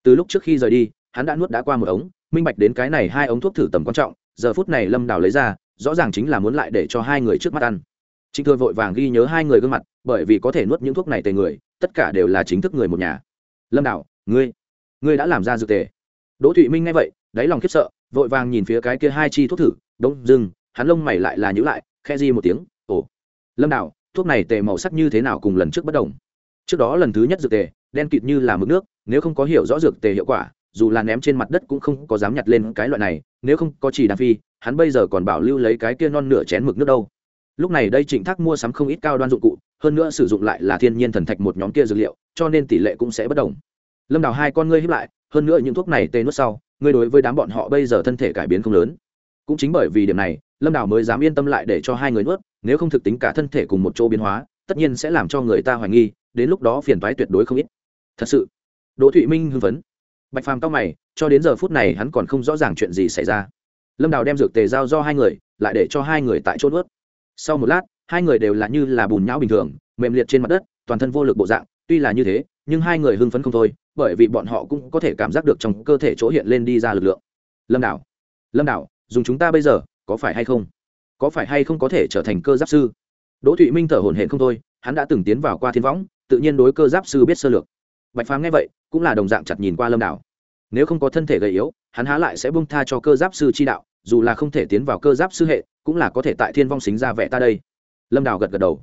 Từ lúc trước khi rời đi, hắn đã nuốt đã qua một ống, minh bạch đến cái này hai ống thuốc thử tầm quan trọng, giờ phút này lâm đào lấy ra, rõ ràng chính là muốn lại để cho hai người trước mắt ăn. Trịnh thừa vội vàng ghi nhớ hai người gương mặt, bởi vì có thể nuốt những thuốc này tề người, tất cả đều là chính thức người một nhà. Lâm đào, ngươi ngươi đã làm ra dược tề. Đỗ thụy minh nghe vậy, đáy lòng khiếp sợ, vội vàng nhìn phía cái kia hai chi thuốc thử đông dưng hắn lông mày lại là nhữ lại, khe di một tiếng, ồ, lâm đào, thuốc này tề màu sắc như thế nào cùng lần trước bất đồng? Trước đó lần thứ nhất dược tề, đen kịt như là mực nước, nếu không có hiểu rõ dược tề hiệu quả, dù là ném trên mặt đất cũng không có dám nhặt lên cái loại này, nếu không có chỉ đàn phi, hắn bây giờ còn bảo lưu lấy cái kia non nửa chén mực nước đâu. Lúc này đây trịnh thác mua sắm không ít cao đoan dụng cụ, hơn nữa sử dụng lại là thiên nhiên thần thạch một nhóm kia dược liệu, cho nên tỷ lệ cũng sẽ bất đồng. Lâm đào hai con ngươi hiếp lại, hơn nữa những thuốc này tê nuốt sau, ngươi đối với đám bọn họ bây giờ thân thể cải biến không lớn. Cũng chính bởi vì điểm này lâm đào mới dám yên tâm lại để cho hai người nuốt, nếu không thực tính cả thân thể cùng một chỗ biến hóa, tất nhiên sẽ làm cho người ta hoài nghi, đến lúc đó phiền toái tuyệt đối không ít. Thật sự, đỗ thụy minh hưng phấn. Bạch phàm cao mày, cho đến giờ phút này hắn còn không rõ ràng chuyện gì xảy ra. Lâm đào đem dược tề giao do hai người, lại để cho hai người tại chỗ nuốt. Sau một lát, hai người đều là như là bùn nhão bình thường, mềm liệt trên mặt đất, toàn thân vô lực bộ dạng, tuy là như thế, nhưng hai người hưng phấn không thôi, bởi vì bọn họ cũng có thể cảm giác được trong cơ thể chỗ hiện lên đi ra lực lượng. Lâm đảo lâm đảo, dùng chúng ta bây giờ có phải hay không? Có phải hay không có thể trở thành cơ giáp sư? Đỗ thụy minh thở hổn hển không thôi, hắn đã từng tiến vào qua thiên võng, tự nhiên đối cơ giáp sư biết sơ lược. Bạch phàm nghe vậy, cũng là đồng dạng chặt nhìn qua lâm đảo. Nếu không có thân thể gầy yếu, hắn há lại sẽ bung tha cho cơ giáp sư chi đạo, dù là không thể tiến vào cơ giáp sư hệ, cũng là có thể tại thiên vong xính ra vẻ ta đây. Lâm đào gật gật đầu.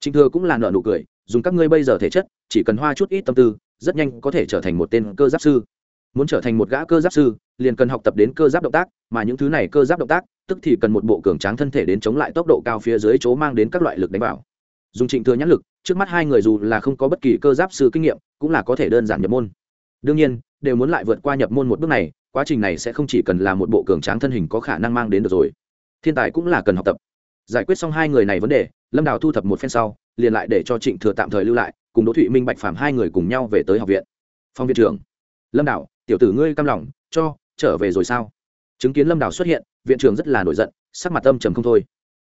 Trịnh thừa cũng là nợ nụ cười, dùng các ngươi bây giờ thể chất, chỉ cần hoa chút ít tâm tư, rất nhanh có thể trở thành một tên cơ giáp sư muốn trở thành một gã cơ giáp sư, liền cần học tập đến cơ giáp động tác, mà những thứ này cơ giáp động tác, tức thì cần một bộ cường tráng thân thể đến chống lại tốc độ cao phía dưới chỗ mang đến các loại lực đánh vào. Dùng trịnh thừa nhãn lực, trước mắt hai người dù là không có bất kỳ cơ giáp sư kinh nghiệm, cũng là có thể đơn giản nhập môn. Đương nhiên, đều muốn lại vượt qua nhập môn một bước này, quá trình này sẽ không chỉ cần là một bộ cường tráng thân hình có khả năng mang đến được rồi. Thiên tài cũng là cần học tập. Giải quyết xong hai người này vấn đề, lâm đào thu thập một phen sau, liền lại để cho trịnh thừa tạm thời lưu lại, cùng đỗ thụy minh bạch phạm hai người cùng nhau về tới học viện. Phong viện trưởng. Lâm đào tiểu tử ngươi cam lòng, cho, trở về rồi sao? Chứng kiến lâm đào xuất hiện, viện trưởng rất là nổi giận, sắc mặt âm trầm không thôi.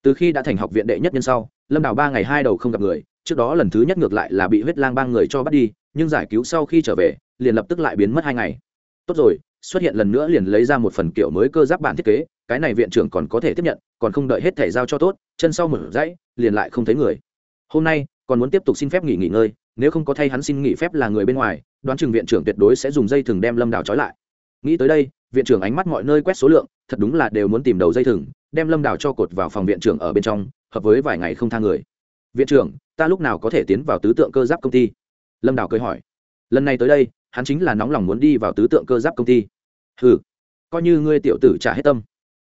Từ khi đã thành học viện đệ nhất nhân sau, lâm đào ba ngày hai đầu không gặp người, trước đó lần thứ nhất ngược lại là bị huyết lang ba người cho bắt đi, nhưng giải cứu sau khi trở về, liền lập tức lại biến mất hai ngày. Tốt rồi, xuất hiện lần nữa liền lấy ra một phần kiểu mới cơ giáp bản thiết kế, cái này viện trưởng còn có thể tiếp nhận, còn không đợi hết thẻ giao cho tốt, chân sau mở dãy, liền lại không thấy người. Hôm nay, còn muốn tiếp tục xin phép nghỉ nghỉ ngơi nếu không có thay hắn xin nghỉ phép là người bên ngoài, đoán chừng viện trưởng tuyệt đối sẽ dùng dây thừng đem lâm đào trói lại. Nghĩ tới đây, viện trưởng ánh mắt mọi nơi quét số lượng, thật đúng là đều muốn tìm đầu dây thừng, đem lâm đào cho cột vào phòng viện trưởng ở bên trong, hợp với vài ngày không tha người. Viện trưởng, ta lúc nào có thể tiến vào tứ tượng cơ giáp công ty? Lâm đào cười hỏi. Lần này tới đây, hắn chính là nóng lòng muốn đi vào tứ tượng cơ giáp công ty. Ừ coi như ngươi tiểu tử trả hết tâm.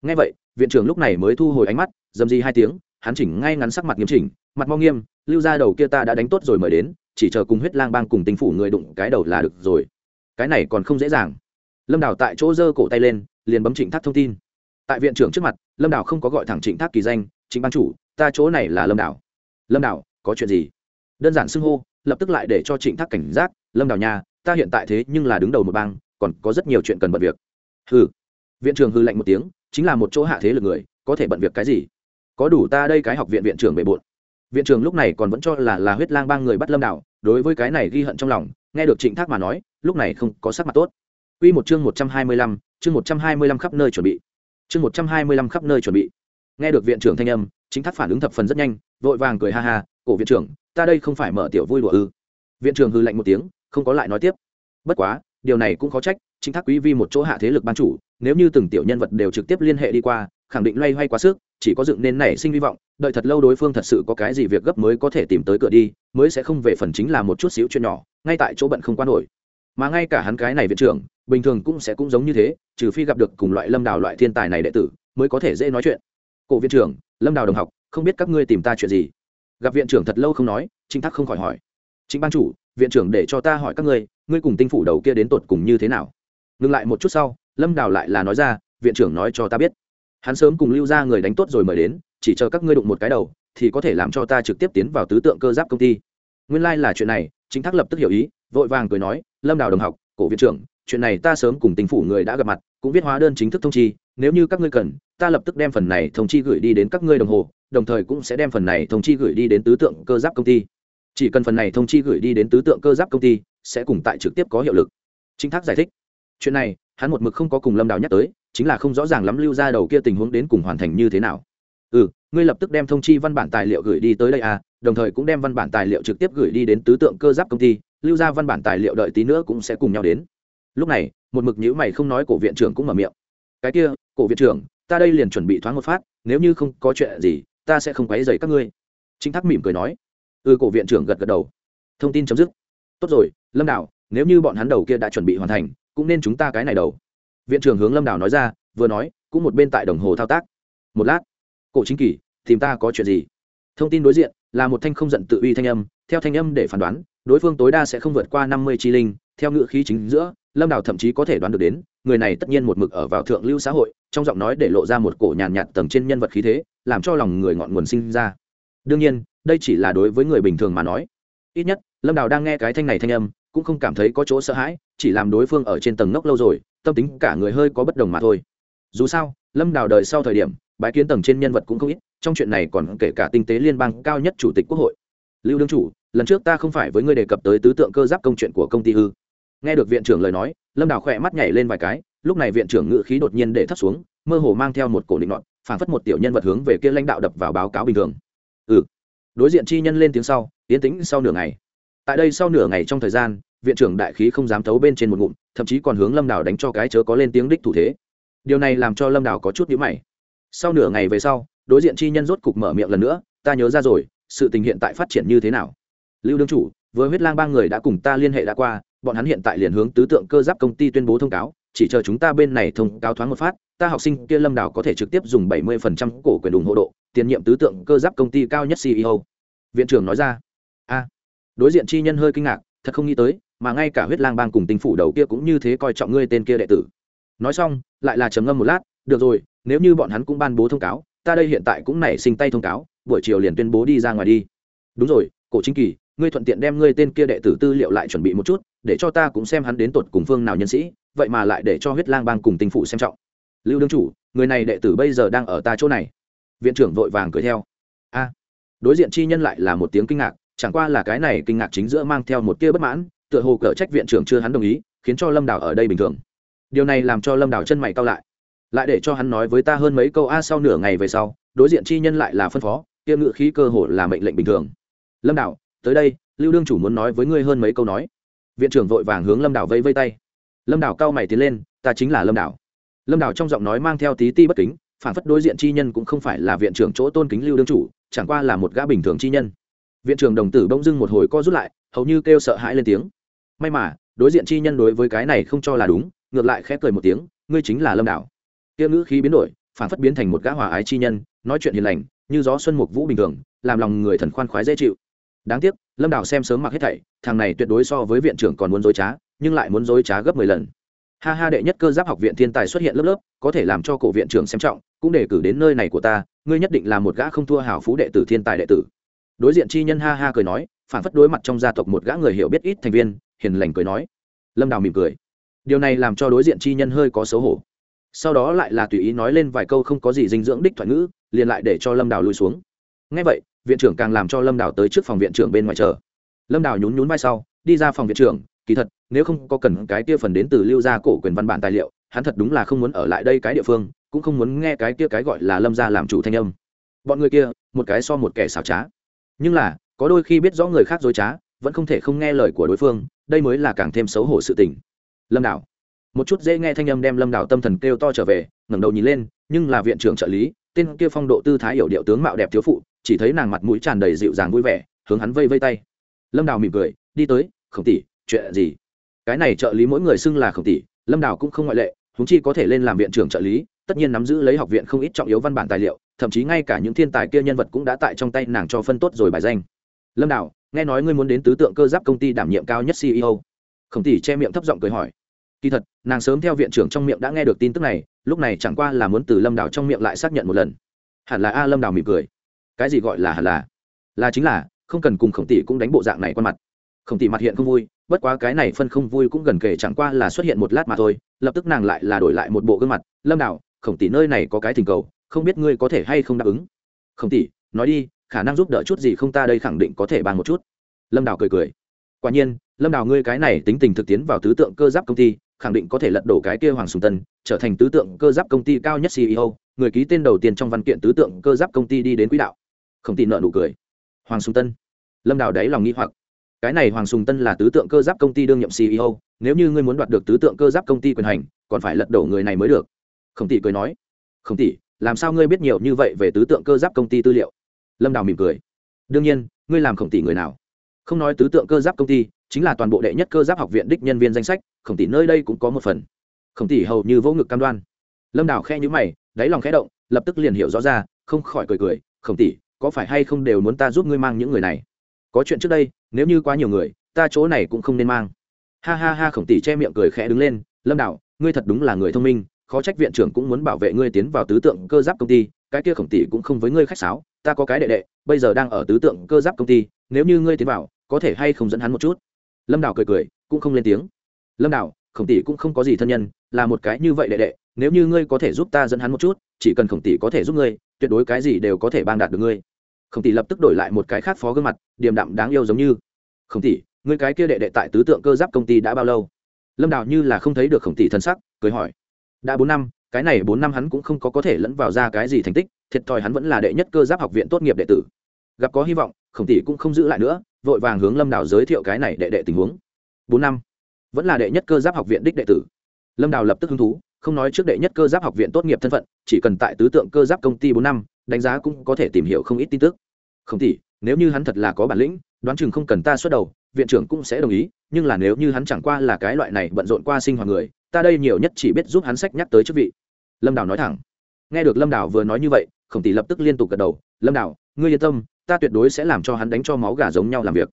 Ngay vậy, viện trưởng lúc này mới thu hồi ánh mắt, dầm di hai tiếng, hắn chỉnh ngay ngắn sắc mặt nghiêm chỉnh, mặt mau nghiêm, lưu ra đầu kia ta đã đánh tốt rồi mời đến chỉ chờ cùng huyết lang bang cùng tinh phủ người đụng cái đầu là được rồi. Cái này còn không dễ dàng. Lâm đào tại chỗ giơ cổ tay lên, liền bấm trịnh thác thông tin. Tại viện trưởng trước mặt, lâm đào không có gọi thẳng trịnh thác kỳ danh, trịnh ban chủ, ta chỗ này là lâm đào. Lâm đảo có chuyện gì? Đơn giản xưng hô, lập tức lại để cho trịnh thác cảnh giác, lâm đảo nha ta hiện tại thế nhưng là đứng đầu một bang, còn có rất nhiều chuyện cần bận việc. Hừ. Viện trưởng hư lạnh một tiếng, chính là một chỗ hạ thế lực người, có thể bận việc cái gì? Có đủ ta đây cái học viện viện trưởng bề bộn viện trưởng lúc này còn vẫn cho là là huyết lang ba người bắt lâm đảo đối với cái này ghi hận trong lòng nghe được trịnh thác mà nói lúc này không có sắc mặt tốt Quy một chương 125, chương 125 khắp nơi chuẩn bị. Chương 125 khắp nơi chuẩn bị. Nghe được viện trưởng thanh âm, chính thác phản ứng thập phần rất nhanh, vội vàng cười ha ha, "Cổ viện trưởng, ta đây không phải mở tiểu vui đùa ư?" Viện trưởng hừ lạnh một tiếng, không có lại nói tiếp. Bất quá, điều này cũng khó trách, chính thác quý vi một chỗ hạ thế lực ban chủ, nếu như từng tiểu nhân vật đều trực tiếp liên hệ đi qua, khẳng định loay hoay quá sức, chỉ có dựng nên nảy sinh hy vọng, đợi thật lâu đối phương thật sự có cái gì việc gấp mới có thể tìm tới cửa đi, mới sẽ không về phần chính là một chút xíu chuyện nhỏ, ngay tại chỗ bận không quan nổi. Mà ngay cả hắn cái này viện trưởng, bình thường cũng sẽ cũng giống như thế trừ phi gặp được cùng loại lâm đào loại thiên tài này đệ tử mới có thể dễ nói chuyện. Cổ viện trưởng lâm đào đồng học không biết các ngươi tìm ta chuyện gì? Gặp viện trưởng thật lâu không nói chính thác không khỏi hỏi. Chính ban chủ viện trưởng để cho ta hỏi các ngươi ngươi cùng tinh phủ đầu kia đến tột cùng như thế nào? Ngừng lại một chút sau lâm đào lại là nói ra viện trưởng nói cho ta biết hắn sớm cùng lưu ra người đánh tốt rồi mời đến, chỉ chờ các ngươi đụng một cái đầu, thì có thể làm cho ta trực tiếp tiến vào tứ tượng cơ giáp công ty. Nguyên lai、like、là chuyện này, chính thác lập tức hiểu ý, vội vàng cười nói, lâm đào đồng học, cổ viện trưởng, chuyện này ta sớm cùng tình phủ người đã gặp mặt, cũng viết hóa đơn chính thức thông chi, nếu như các ngươi cần, ta lập tức đem phần này thông chi gửi đi đến các ngươi đồng hồ, đồng thời cũng sẽ đem phần này thông chi gửi đi đến tứ tượng cơ giáp công ty. Chỉ cần phần này thông chi gửi đi đến tứ tượng cơ giáp công ty, sẽ cùng tại trực tiếp có hiệu lực. Chính thác giải thích. Chuyện này, hắn một mực không có cùng lâm đào nhắc tới chính là không rõ ràng lắm lưu ra đầu kia tình huống đến cùng hoàn thành như thế nào. Ừ ngươi lập tức đem thông chi văn bản tài liệu gửi đi tới đây à đồng thời cũng đem văn bản tài liệu trực tiếp gửi đi đến tứ tượng cơ giáp công ty lưu ra văn bản tài liệu đợi tí nữa cũng sẽ cùng nhau đến. Lúc này một mực nhữ mày không nói cổ viện trưởng cũng mở miệng. Cái kia cổ viện trưởng ta đây liền chuẩn bị thoáng một phát nếu như không có chuyện gì ta sẽ không quấy dày các ngươi. Chính thác mỉm cười nói. Ừ cổ viện trưởng gật gật đầu. Thông tin chấm dứt. Tốt rồi lâm Đạo, nếu như bọn hắn đầu kia đã chuẩn bị hoàn thành cũng nên chúng ta cái này đầu viện trưởng hướng lâm đảo nói ra vừa nói cũng một bên tại đồng hồ thao tác. Một lát cổ chính kỳ tìm ta có chuyện gì? Thông tin đối diện là một thanh không giận tự uy thanh âm theo thanh âm để phán đoán đối phương tối đa sẽ không vượt qua năm mươi chi linh theo ngữ khí chính giữa lâm đào thậm chí có thể đoán được đến người này tất nhiên một mực ở vào thượng lưu xã hội trong giọng nói để lộ ra một cổ nhàn nhạt, nhạt tầng trên nhân vật khí thế làm cho lòng người ngọn nguồn sinh ra. Đương nhiên đây chỉ là đối với người bình thường mà nói. Ít nhất lâm đào đang nghe cái thanh này thanh âm cũng không cảm thấy có chỗ sợ hãi chỉ làm đối phương ở trên tầng ngốc lâu rồi tâm tính cả người hơi có bất đồng mà thôi. Dù sao, lâm đào đời sau thời điểm, bái kiến tầng trên nhân vật cũng không ít, trong chuyện này còn kể cả tinh tế liên bang cao nhất chủ tịch quốc hội. Lưu đương chủ, lần trước ta không phải với ngươi đề cập tới tứ tượng cơ giáp công chuyện của công ty ư? Nghe được viện trưởng lời nói, lâm đào khỏe mắt nhảy lên vài cái, lúc này viện trưởng ngự khí đột nhiên để thấp xuống, mơ hồ mang theo một cổ định luận phảng phất một tiểu nhân vật hướng về kia lãnh đạo đập vào báo cáo bình thường. Ừ. Đối diện chi nhân lên tiếng sau tiến tĩnh sau nửa ngày. Tại đây sau nửa ngày trong thời gian viện trưởng đại khí không dám thấu bên trên một ngụm, thậm chí còn hướng lâm đào đánh cho cái chớ có lên tiếng đích thủ thế. Điều này làm cho lâm đào có chút nhữ mày. Sau nửa ngày về sau, đối diện chi nhân rốt cục mở miệng lần nữa, ta nhớ ra rồi, sự tình hiện tại phát triển như thế nào? Lưu đương chủ với huyết lang ba người đã cùng ta liên hệ đã qua, bọn hắn hiện tại liền hướng tứ tượng cơ giáp công ty tuyên bố thông cáo, chỉ chờ chúng ta bên này thông cáo thoáng một phát, ta học sinh kia lâm đảo có thể trực tiếp dùng bảy mươi phần trăm cổ quyền ủng hộ độ, tiền nhiệm tứ tượng cơ giáp công ty cao nhất ceo viện trưởng nói ra. A. Đối diện chi nhân hơi kinh ngạc, thật không nghĩ tới mà ngay cả huyết lang bang cùng tinh phủ đầu kia cũng như thế coi trọng ngươi tên kia đệ tử. Nói xong, lại là trầm ngâm một lát, được rồi, nếu như bọn hắn cũng ban bố thông cáo, ta đây hiện tại cũng nảy sinh tay thông cáo, buổi chiều liền tuyên bố đi ra ngoài đi. Đúng rồi, cổ chính kỳ, ngươi thuận tiện đem ngươi tên kia đệ tử tư liệu lại chuẩn bị một chút, để cho ta cũng xem hắn đến tột cùng phương nào nhân sĩ, vậy mà lại để cho huyết lang bang cùng tinh phụ xem trọng. Lưu đương chủ, người này đệ tử bây giờ đang ở ta chỗ này. Viện trưởng vội vàng cười theo. A. Đối diện chi nhân lại là một tiếng kinh ngạc, chẳng qua là cái này kinh ngạc chính giữa mang theo một tia bất mãn tựa hồ cở trách viện trưởng chưa hắn đồng ý, khiến cho lâm đào ở đây bình thường. Điều này làm cho lâm đào chân mày cao lại. Lại để cho hắn nói với ta hơn mấy câu a, sau nửa ngày về sau, đối diện chi nhân lại là phân phó, kia ngự khí cơ hồ là mệnh lệnh bình thường. Lâm đào, tới đây, lưu đương chủ muốn nói với ngươi hơn mấy câu nói. Viện trưởng vội vàng hướng lâm đảo vây vây tay. Lâm đảo cao mày tiến lên, ta chính là lâm đảo lâm đảo trong giọng nói mang theo tí ti bất kính, phản phất đối diện chi nhân cũng không phải là viện trưởng chỗ tôn kính lưu đương chủ, chẳng qua là một gã bình thường chi nhân. Viện trưởng đồng tử bỗng dưng một hồi co rút lại, hầu như kêu sợ hãi lên tiếng may mà, đối diện chi nhân đối với cái này không cho là đúng, ngược lại khẽ cười một tiếng, ngươi chính là lâm đảo kia ngữ khí biến đổi phản phất biến thành một gã hòa ái chi nhân, nói chuyện hiền lành, như gió xuân mục vũ bình thường, làm lòng người thần khoan khoái dễ chịu. Đáng tiếc, lâm đảo xem sớm mặc hết thảy, thằng này tuyệt đối so với viện trưởng còn muốn dối trá, nhưng lại muốn dối trá gấp mười lần. Ha ha, đệ nhất cơ giáp học viện thiên tài xuất hiện lớp lớp, có thể làm cho cổ viện trưởng xem trọng, cũng để cử đến nơi này của ta, ngươi nhất định là một gã không thua hảo phú đệ tử thiên tài đệ tử. Đối diện chi nhân ha ha cười nói phản phất đối mặt trong gia tộc một gã người hiểu biết ít thành viên hiền lành cười nói. Lâm đào mỉm cười. Điều này làm cho đối diện chi nhân hơi có xấu hổ. Sau đó lại là tùy ý nói lên vài câu không có gì dinh dưỡng đích thoại ngữ, liền lại để cho lâm đào lùi xuống. Ngay vậy, viện trưởng càng làm cho lâm đào tới trước phòng viện trưởng bên ngoài chờ. Lâm đào nhún nhún vai sau, đi ra phòng viện trưởng, kỳ thật, nếu không có cần cái kia phần đến từ lưu gia cổ quyền văn bản tài liệu, hắn thật đúng là không muốn ở lại đây cái địa phương, cũng không muốn nghe cái kia cái gọi là lâm gia làm chủ thanh âm. Bọn người kia, một cái so một kẻ xảo trá. Nhưng là, có đôi khi biết rõ người khác dối trá, vẫn không thể không nghe lời của đối phương đây mới là càng thêm xấu hổ sự tình. Lâm đảo. Một chút dễ nghe thanh âm đem lâm đảo tâm thần kêu to trở về, ngẩng đầu nhìn lên, nhưng là viện trưởng trợ lý, tên kia phong độ tư thái hiểu điệu tướng mạo đẹp thiếu phụ, chỉ thấy nàng mặt mũi tràn đầy dịu dàng vui vẻ, hướng hắn vây vây tay. Lâm đào mỉm cười, đi tới, khổng tỷ, chuyện gì? Cái này trợ lý mỗi người xưng là khổng tỷ, lâm đào cũng không ngoại lệ húng chi có thể lên làm viện trưởng trợ lý, tất nhiên nắm giữ lấy học viện không ít trọng yếu văn bản tài liệu, thậm chí ngay cả những thiên tài kia nhân vật cũng đã tại trong tay nàng cho phân tốt rồi bài danh. Lâm đào nghe nói ngươi muốn đến tứ tượng cơ giáp công ty đảm nhiệm cao nhất ceo khổng tỷ che miệng thấp giọng cười hỏi. Kỳ thật, nàng sớm theo viện trưởng trong miệng đã nghe được tin tức này, lúc này chẳng qua là muốn từ lâm đào trong miệng lại xác nhận một lần. Hẳn là a lâm đào mỉm cười. Cái gì gọi là hẳn là? Là chính là, không cần cùng khổng tỷ cũng đánh bộ dạng này qua mặt. Khổng tỷ mặt hiện không vui, bất quá cái này phân không vui cũng gần kể chẳng qua là xuất hiện một lát mà thôi, lập tức nàng lại là đổi lại một bộ gương mặt. Lâm đào, khổng tỷ nơi này có cái thỉnh cầu, không biết ngươi có thể hay không đáp ứng. Khổng tỷ, nói đi khả năng giúp đỡ chút gì không ta đây khẳng định có thể bàn một chút. Lâm đào cười cười. Quả nhiên, lâm đào ngươi cái này tính tình thực tiến vào tứ tượng cơ giáp công ty, khẳng định có thể lật đổ cái kia hoàng sùng tân, trở thành tứ tượng cơ giáp công ty cao nhất ceo người ký tên đầu tiên trong văn kiện tứ tượng cơ giáp công ty đi đến quỹ đạo. Không tin nợ nụ cười. Hoàng sùng tân. Lâm đào đáy lòng nghĩ hoặc. Cái này hoàng sùng tân là tứ tượng cơ giáp công ty đương nhiệm ceo nếu như ngươi muốn đoạt được tứ tượng cơ giáp công ty quyền hành, còn phải lật đổ người này mới được. Không tỷ cười nói. Không tỷ làm sao ngươi biết nhiều như vậy về tứ tượng cơ giáp công ty tư liệu? Lâm đào mỉm cười. Đương nhiên ngươi làm khổng tỷ người nào? Không nói tứ tượng cơ giáp công ty chính là toàn bộ đệ nhất cơ giáp học viện đích nhân viên danh sách khổng tỷ nơi đây cũng có một phần. Khổng tỷ hầu như vỗ ngực cam đoan. Lâm đào khe nhữ mày đáy lòng khẽ động lập tức liền hiểu rõ ra không khỏi cười cười khổng tỷ có phải hay không đều muốn ta giúp ngươi mang những người này? Có chuyện trước đây nếu như quá nhiều người ta chỗ này cũng không nên mang. Ha ha ha khổng tỷ che miệng cười khẽ đứng lên lâm Đào, ngươi thật đúng là người thông minh khó trách viện trưởng cũng muốn bảo vệ ngươi tiến vào tứ tượng cơ giáp công ty, cái kia khổng tỷ cũng không với ngươi khách sáo, ta có cái đệ đệ, bây giờ đang ở tứ tượng cơ giáp công ty, nếu như ngươi tiến vào, có thể hay không dẫn hắn một chút? Lâm đào cười cười, cũng không lên tiếng. Lâm đào, khổng tỷ cũng không có gì thân nhân, là một cái như vậy đệ đệ, nếu như ngươi có thể giúp ta dẫn hắn một chút, chỉ cần khổng tỷ có thể giúp ngươi, tuyệt đối cái gì đều có thể ban đạt được ngươi. Khổng tỷ lập tức đổi lại một cái khác phó gương mặt, điềm đạm đáng yêu giống như. Khổng tỷ, ngươi cái kia đệ đệ tại tứ tượng cơ giáp công ty đã bao lâu? Lâm đào như là không thấy được khổng tỷ thân sắc, cười hỏi đã bốn năm, cái này bốn năm hắn cũng không có có thể lẫn vào ra cái gì thành tích, thiệt thòi hắn vẫn là đệ nhất cơ giáp học viện tốt nghiệp đệ tử. Gặp có hy vọng, khổng tỷ cũng không giữ lại nữa, vội vàng hướng lâm đào giới thiệu cái này đệ đệ tình huống. Bốn năm, vẫn là đệ nhất cơ giáp học viện đích đệ tử. Lâm đào lập tức hứng thú, không nói trước đệ nhất cơ giáp học viện tốt nghiệp thân phận, chỉ cần tại tứ tượng cơ giáp công ty bốn năm, đánh giá cũng có thể tìm hiểu không ít tin tức. Không tỷ, nếu như hắn thật là có bản lĩnh, đoán chừng không cần ta xuất đầu, viện trưởng cũng sẽ đồng ý, nhưng là nếu như hắn chẳng qua là cái loại này bận rộn qua sinh hoạt người ta đây nhiều nhất chỉ biết giúp hắn sách nhắc tới chức vị. Lâm đào nói thẳng. Nghe được lâm đào vừa nói như vậy, khổng tỷ lập tức liên tục gật đầu. Lâm đào, ngươi yên tâm, ta tuyệt đối sẽ làm cho hắn đánh cho máu gà giống nhau làm việc.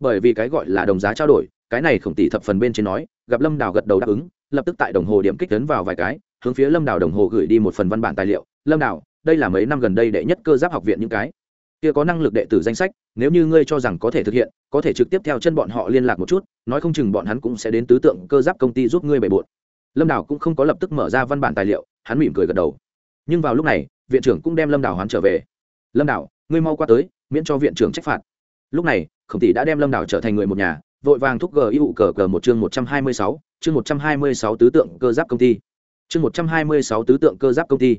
Bởi vì cái gọi là đồng giá trao đổi, cái này khổng tỷ thập phần bên trên nói, gặp lâm đào gật đầu đáp ứng, lập tức tại đồng hồ điểm kích tấn vào vài cái, hướng phía lâm đào đồng hồ gửi đi một phần văn bản tài liệu. Lâm đào, đây là mấy năm gần đây đệ nhất cơ giáp học viện những cái. Kia có năng lực đệ tử danh sách, nếu như ngươi cho rằng có thể thực hiện, có thể trực tiếp theo chân bọn họ liên lạc một chút, nói không chừng bọn hắn cũng sẽ đến tứ tượng cơ giáp công ty giúp ngươi bày bộn lâm đào cũng không có lập tức mở ra văn bản tài liệu, hắn mỉm cười gật đầu. Nhưng vào lúc này, viện trưởng cũng đem lâm đào hoán trở về. Lâm đào, ngươi mau qua tới, miễn cho viện trưởng trách phạt. Lúc này, khổng tỷ đã đem lâm đào trở thành người một nhà, vội vàng thúc gờ ưu cờ cờ một chương một trăm hai mươi sáu, chương một trăm hai mươi sáu tứ tượng cơ giáp công ty. Chương một trăm hai mươi sáu tứ tượng cơ giáp công ty.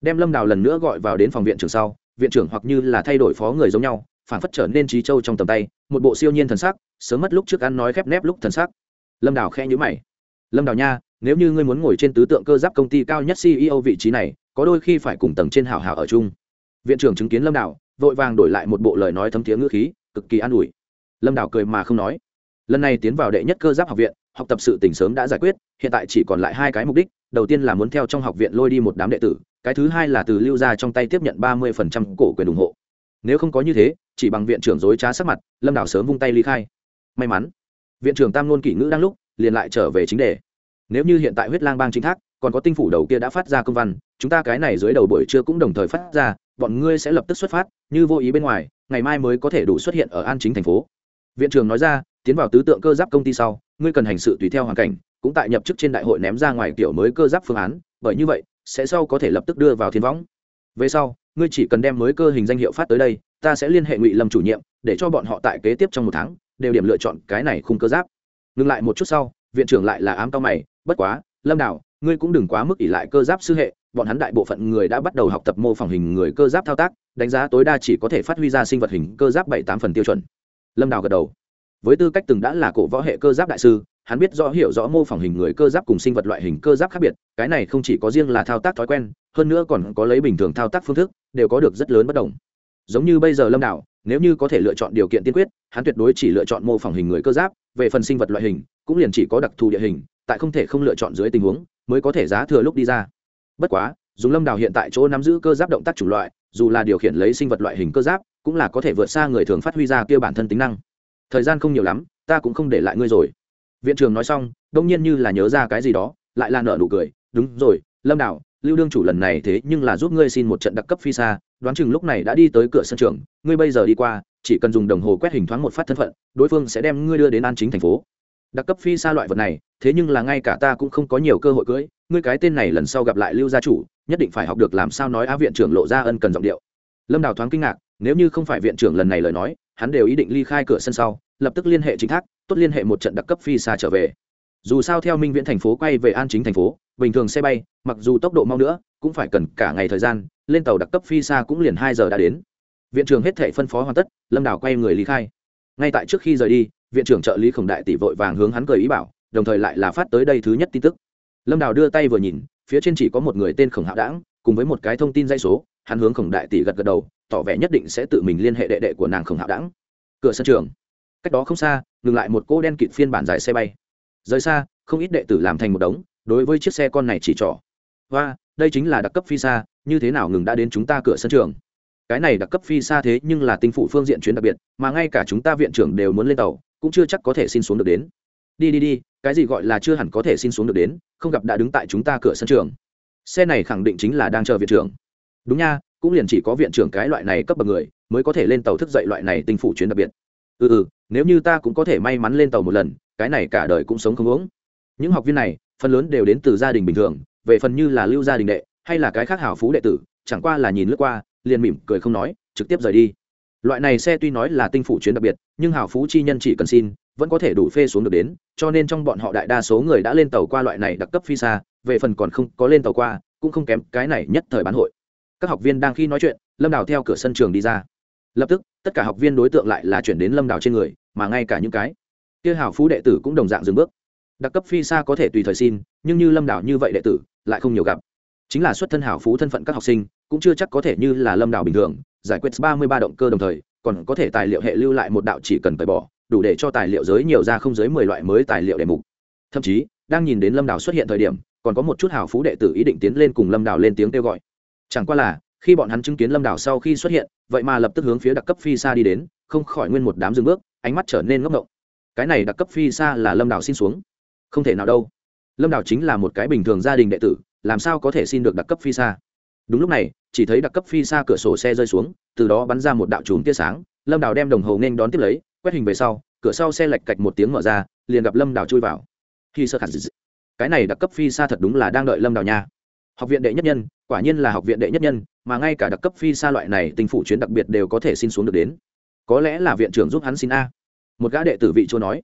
Đem lâm đào lần nữa gọi vào đến phòng viện trưởng sau, viện trưởng hoặc như là thay đổi phó người giống nhau, phản phất trở nên trí châu trong tầm tay, một bộ siêu nhiên thần sắc, sớm mất lúc trước ăn nói khép nép lúc thần sắc. Lâm đào khe nhữ mày. Lâm đào nha nếu như ngươi muốn ngồi trên tứ tượng cơ giáp công ty cao nhất ceo vị trí này, có đôi khi phải cùng tầng trên hào hào ở chung. Viện trưởng chứng kiến lâm đào, vội vàng đổi lại một bộ lời nói thấm thiế ngữ khí, cực kỳ an ủi. Lâm đào cười mà không nói. Lần này tiến vào đệ nhất cơ giáp học viện, học tập sự tỉnh sớm đã giải quyết, hiện tại chỉ còn lại hai cái mục đích, đầu tiên là muốn theo trong học viện lôi đi một đám đệ tử, cái thứ hai là từ lưu ra trong tay tiếp nhận ba mươi phần trăm cổ quyền ủng hộ. Nếu không có như thế, chỉ bằng viện trưởng dối trá sắc mặt, lâm đảo sớm vung tay ly khai. May mắn, viện trưởng tam nôn kỷ ngữ đang lúc, liền lại trở về chính đề nếu như hiện tại huyết lang bang chính thác, còn có tinh phủ đầu kia đã phát ra công văn, chúng ta cái này dưới đầu buổi trưa cũng đồng thời phát ra, bọn ngươi sẽ lập tức xuất phát, như vô ý bên ngoài, ngày mai mới có thể đủ xuất hiện ở an chính thành phố. Viện trưởng nói ra, tiến vào tứ tượng cơ giáp công ty sau, ngươi cần hành sự tùy theo hoàn cảnh, cũng tại nhập chức trên đại hội ném ra ngoài kiểu mới cơ giáp phương án, bởi như vậy, sẽ sau có thể lập tức đưa vào thiên võng. Về sau, ngươi chỉ cần đem mới cơ hình danh hiệu phát tới đây, ta sẽ liên hệ ngụy lâm chủ nhiệm, để cho bọn họ tại kế tiếp trong một tháng, đều điểm lựa chọn cái này khung cơ giáp. Ngừng lại một chút sau viện trưởng lại là ám cao mày, bất quá, lâm đảo ngươi cũng đừng quá mức ỷ lại cơ giáp sư hệ, bọn hắn đại bộ phận người đã bắt đầu học tập mô phỏng hình người cơ giáp thao tác, đánh giá tối đa chỉ có thể phát huy ra sinh vật hình cơ giáp bảy tám phần tiêu chuẩn. Lâm đào gật đầu. Với tư cách từng đã là cổ võ hệ cơ giáp đại sư, hắn biết rõ hiểu rõ mô phỏng hình người cơ giáp cùng sinh vật loại hình cơ giáp khác biệt, cái này không chỉ có riêng là thao tác thói quen, hơn nữa còn có lấy bình thường thao tác phương thức, đều có được rất lớn bất đồng. Giống như bây giờ lâm đảo nếu như có thể lựa chọn điều kiện tiên quyết, hắn tuyệt đối chỉ lựa chọn mô phỏng hình người cơ giáp, về phần sinh vật loại hình, cũng liền chỉ có đặc thù địa hình, tại không thể không lựa chọn dưới tình huống, mới có thể giá thừa lúc đi ra. Bất quá, dùng lâm đào hiện tại chỗ nắm giữ cơ giáp động tác chủng loại, dù là điều khiển lấy sinh vật loại hình cơ giáp, cũng là có thể vượt xa người thường phát huy ra kia bản thân tính năng. Thời gian không nhiều lắm, ta cũng không để lại ngươi rồi. Viện trưởng nói xong, đông nhiên như là nhớ ra cái gì đó, lại là nợ nụ cười. Đúng rồi, lâm đào lưu đương chủ lần này thế nhưng là giúp ngươi xin một trận đặc cấp phi xa, đoán chừng lúc này đã đi tới cửa sân trường, ngươi bây giờ đi qua, chỉ cần dùng đồng hồ quét hình thoáng một phát thân phận, đối phương sẽ đem ngươi đưa đến an chính thành phố. Đặc cấp phi xa loại vật này, thế nhưng là ngay cả ta cũng không có nhiều cơ hội cưới, ngươi cái tên này lần sau gặp lại lưu gia chủ, nhất định phải học được làm sao nói á viện trưởng lộ ra ân cần giọng điệu. Lâm đào thoáng kinh ngạc, nếu như không phải viện trưởng lần này lời nói, hắn đều ý định ly khai cửa sân sau, lập tức liên hệ chính thác, tốt liên hệ một trận đặc cấp phi xa trở về. Dù sao theo minh viễn thành phố quay về an chính thành phố bình thường xe bay, mặc dù tốc độ mau nữa, cũng phải cần cả ngày thời gian, lên tàu đặc cấp phi xa cũng liền hai giờ đã đến. Viện trưởng hết thể phân phó hoàn tất, lâm đào quay người lý khai. Ngay tại trước khi rời đi, viện trưởng trợ lý khổng đại tỷ vội vàng hướng hắn cười ý bảo, đồng thời lại là phát tới đây thứ nhất tin tức. Lâm đào đưa tay vừa nhìn, phía trên chỉ có một người tên khổng hạo đảng cùng với một cái thông tin dây số, hắn hướng khổng đại tỷ gật gật đầu, tỏ vẻ nhất định sẽ tự mình liên hệ đệ đệ của nàng khổng hạo đảng cửa sân trường. Cách đó không xa, ngừng lại một cô đen kịt phiên bản dài xe bay. Rời xa, không ít đệ tử làm thành một đống đối với chiếc xe con này chỉ trỏ. Và, đây chính là đặc cấp phi xa, như thế nào ngừng đã đến chúng ta cửa sân trường? Cái này đặc cấp phi xa thế nhưng là tinh phụ phương diện chuyến đặc biệt, mà ngay cả chúng ta viện trưởng đều muốn lên tàu, cũng chưa chắc có thể xin xuống được đến. Đi đi đi, cái gì gọi là chưa hẳn có thể xin xuống được đến, không gặp đã đứng tại chúng ta cửa sân trường. Xe này khẳng định chính là đang chờ viện trưởng. Đúng nha, cũng liền chỉ có viện trưởng cái loại này cấp bậc người, mới có thể lên tàu thức dậy loại này tinh phủ chuyến đặc biệt. Ừ ừ nếu như ta cũng có thể may mắn lên tàu một lần, cái này cả đời cũng sống không uống những học viên này phần lớn đều đến từ gia đình bình thường, về phần như là lưu gia đình đệ, hay là cái khác hảo phú đệ tử, chẳng qua là nhìn lướt qua, liền mỉm cười không nói, trực tiếp rời đi. Loại này xe tuy nói là tinh phủ chuyến đặc biệt, nhưng hảo phú chi nhân chỉ cần xin, vẫn có thể đủ phê xuống được đến, cho nên trong bọn họ đại đa số người đã lên tàu qua loại này đặc cấp phi xa, về phần còn không có lên tàu qua, cũng không kém cái này nhất thời bán hội. Các học viên đang khi nói chuyện, lâm đào theo cửa sân trường đi ra. Lập tức, tất cả học viên đối tượng lại là chuyển đến lâm đào trên người, mà ngay cả những cái kia hảo phú đệ tử cũng đồng dạng dừng bước đặc cấp phi xa có thể tùy thời xin, nhưng như lâm đảo như vậy đệ tử, lại không nhiều gặp. Chính là xuất thân hảo phú thân phận các học sinh, cũng chưa chắc có thể như là lâm đảo bình thường, giải quyết ba mươi ba động cơ đồng thời, còn có thể tài liệu hệ lưu lại một đạo chỉ cần tẩy bỏ, đủ để cho tài liệu giới nhiều ra không dưới mười loại mới tài liệu đề mục. Thậm chí, đang nhìn đến lâm đảo xuất hiện thời điểm, còn có một chút hào phú đệ tử ý định tiến lên cùng lâm đảo lên tiếng kêu gọi. Chẳng qua là, khi bọn hắn chứng kiến lâm đảo sau khi xuất hiện, vậy mà lập tức hướng phía đặc cấp phi xa đi đến, không khỏi nguyên một đám dừng bước, ánh mắt trở nên ngốc ngộng. Cái này đặc cấp phi xa là lâm đảo xin xuống không thể nào đâu. Lâm đào chính là một cái bình thường gia đình đệ tử, làm sao có thể xin được đặc cấp phi xa? Đúng lúc này, chỉ thấy đặc cấp phi xa cửa sổ xe rơi xuống, từ đó bắn ra một đạo chùm tia sáng, lâm đào đem đồng hồ nên đón tiếp lấy, quét hình về sau, cửa sau xe lạch cạch một tiếng mở ra, liền gặp lâm đào chui vào. Khi sơ khả dị cái này đặc cấp phi xa thật đúng là đang đợi lâm đào nha. Học viện đệ nhất nhân, quả nhiên là học viện đệ nhất nhân, mà ngay cả đặc cấp phi xa loại này tình phủ chuyến đặc biệt đều có thể xin xuống được đến. Có lẽ là viện trưởng giúp hắn xin a. Một gã đệ tử vị chỗ nói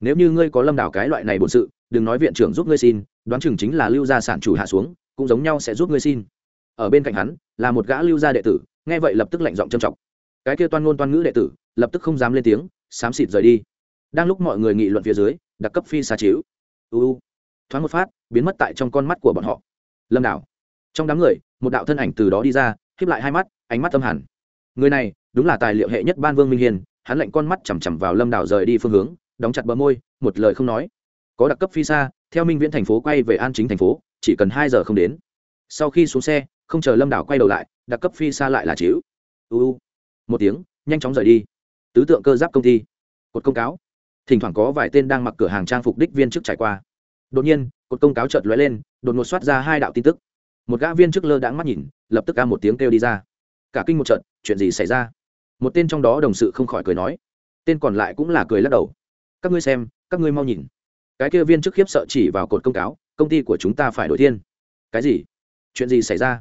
nếu như ngươi có lâm đảo cái loại này bổn sự, đừng nói viện trưởng giúp ngươi xin, đoán chừng chính là lưu gia sản chủ hạ xuống, cũng giống nhau sẽ giúp ngươi xin. Ở bên cạnh hắn, là một gã lưu gia đệ tử, nghe vậy lập tức lạnh giọng trầm trọng. Cái kia toan ngôn toan ngữ đệ tử, lập tức không dám lên tiếng, xám xịt rời đi. Đang lúc mọi người nghị luận phía dưới, đặc cấp phi xa chiếu. Uu thoáng một phát, biến mất tại trong con mắt của bọn họ. Lâm đảo trong đám người, một đạo thân ảnh từ đó đi ra khiếp lại hai mắt, ánh mắt âm hẳn. Người này, đúng là tài liệu hệ nhất ban vương minh hiền, hắn lệnh con mắt chằm chằm vào lâm đảo rời đi phương hướng đóng chặt bờ môi, một lời không nói. Có đặc cấp phi xa, theo minh viễn thành phố quay về an chính thành phố, chỉ cần hai giờ không đến. Sau khi xuống xe, không chờ lâm đảo quay đầu lại, đặc cấp phi xa lại là chịu. Uu một tiếng, nhanh chóng rời đi. Tứ tượng cơ giáp công ty. Cột công cáo. Thỉnh thoảng có vài tên đang mặc cửa hàng trang phục đích viên chức trải qua. Đột nhiên, cột công cáo chợt lóe lên, đột ngột soát ra hai đạo tin tức. Một gã viên chức lơ đãng mắt nhìn, lập tức ca một tiếng kêu đi ra. Cả kinh một trận, chuyện gì xảy ra? Một tên trong đó đồng sự không khỏi cười nói. Tên còn lại cũng là cười lắc đầu các ngươi xem, các ngươi mau nhìn. Cái kia viên chức khiếp sợ chỉ vào cột công cáo, công ty của chúng ta phải đổi thiên. Cái gì? Chuyện gì xảy ra?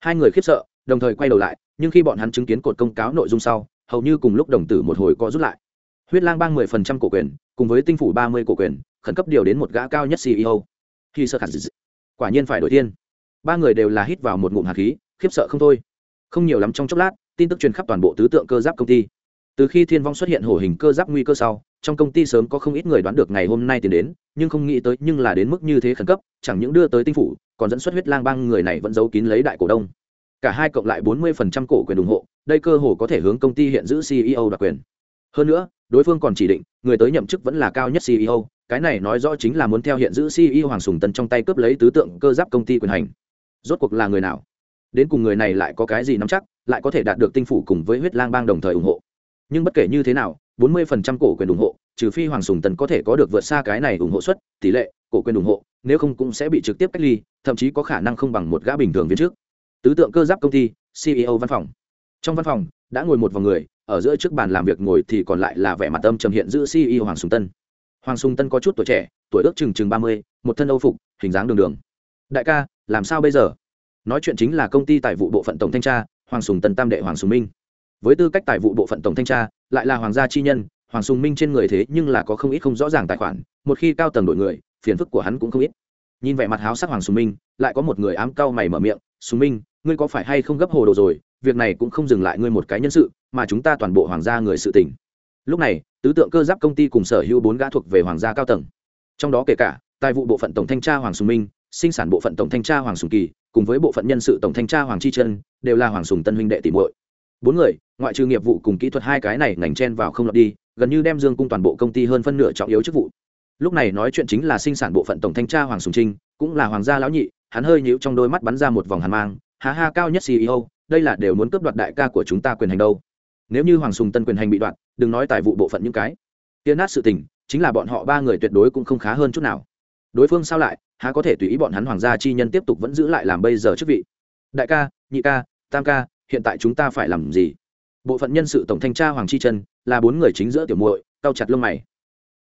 Hai người khiếp sợ, đồng thời quay đầu lại, nhưng khi bọn hắn chứng kiến cột công cáo nội dung sau, hầu như cùng lúc đồng tử một hồi có rút lại. Huyết lang bang mười phần trăm cổ quyền, cùng với tinh phủ ba mươi cổ quyền, khẩn cấp điều đến một gã cao nhất ceo khi sơ khả quả nhiên phải đổi thiên. Ba người đều là hít vào một ngụm hạt khí, khiếp sợ không thôi. Không nhiều lắm trong chốc lát, tin tức truyền khắp toàn bộ tứ tượng cơ giáp công ty từ khi thiên vong xuất hiện hổ hình cơ giáp nguy cơ sau, trong công ty sớm có không ít người đoán được ngày hôm nay tiến đến, nhưng không nghĩ tới, nhưng là đến mức như thế khẩn cấp, chẳng những đưa tới tinh phủ, còn dẫn xuất huyết lang bang người này vẫn giấu kín lấy đại cổ đông. Cả hai cộng lại bốn mươi phần trăm cổ quyền ủng hộ, đây cơ hồ có thể hướng công ty hiện giữ ceo đặc quyền. Hơn nữa, đối phương còn chỉ định, người tới nhậm chức vẫn là cao nhất ceo cái này nói rõ chính là muốn theo hiện giữ ceo hoàng sùng tân trong tay cướp lấy tứ tượng cơ giáp công ty quyền hành. Rốt cuộc là người nào? Đến cùng người này lại có cái gì nắm chắc, lại có thể đạt được tinh phủ cùng với huyết lang bang đồng thời ủng hộ? Nhưng bất kể như thế nào, bốn mươi phần trăm cổ quyền ủng hộ, trừ phi hoàng sùng tần có thể có được vượt xa cái này ủng hộ suất, tỷ lệ cổ quyền ủng hộ, nếu không cũng sẽ bị trực tiếp cách ly, thậm chí có khả năng không bằng một gã bình thường viên trước tứ tượng cơ giáp công ty ceo văn phòng. Trong văn phòng, đã ngồi một vòng người, ở giữa trước bàn làm việc ngồi thì còn lại là vẻ mặt âm trầm hiện giữ ceo hoàng sùng tân hoàng sùng tân có chút tuổi trẻ, tuổi ước chừng chừng ba mươi, một thân âu phục, hình dáng đường đường. Đại ca, làm sao bây giờ? Nói chuyện chính là công ty tài vụ bộ phận tổng thanh tra, hoàng sùng tân tam đệ hoàng sùng minh với tư cách tài vụ bộ phận tổng thanh tra, lại là hoàng gia chi nhân, hoàng sùng minh trên người thế nhưng là có không ít không rõ ràng tài khoản, một khi cao tầng đổi người, phiền phức của hắn cũng không ít. Nhìn vẻ mặt háo sắc hoàng sùng minh, lại có một người ám cao mày mở miệng, sùng minh, ngươi có phải hay không gấp hồ đồ rồi? Việc này cũng không dừng lại ngươi một cái nhân sự, mà chúng ta toàn bộ hoàng gia người sự tỉnh lúc này, tứ tượng cơ giáp công ty cùng sở hữu bốn gã thuộc về hoàng gia cao tầng. Trong đó kể cả, tài vụ bộ phận tổng thanh tra hoàng sùng minh, sinh sản bộ phận tổng thanh tra hoàng sùng kỳ, cùng với bộ phận nhân sự tổng thanh tra hoàng chi trân, đều là hoàng sùng tân huynh đệ tỷ muội bốn người, ngoại trừ nghiệp vụ cùng kỹ thuật hai cái này ngành chen vào không lọt đi, gần như đem dương cung toàn bộ công ty hơn phân nửa trọng yếu chức vụ. Lúc này nói chuyện chính là sinh sản bộ phận tổng thanh tra hoàng sùng trinh, cũng là hoàng gia lão nhị, hắn hơi nhíu trong đôi mắt bắn ra một vòng hàn mang, ha ha, cao nhất ceo đây là đều muốn cướp đoạt đại ca của chúng ta quyền hành đâu. Nếu như hoàng sùng tân quyền hành bị đoạt, đừng nói tài vụ bộ phận những cái. Tiến nát sự tình, chính là bọn họ ba người tuyệt đối cũng không khá hơn chút nào. Đối phương sao lại, há có thể tùy ý bọn hắn hoàng gia chi nhân tiếp tục vẫn giữ lại làm bây giờ chức vị. Đại ca, nhị ca, tam ca hiện tại chúng ta phải làm gì? Bộ phận nhân sự tổng thanh tra hoàng chi trân là bốn người chính giữa tiểu muội cao chặt lông mày.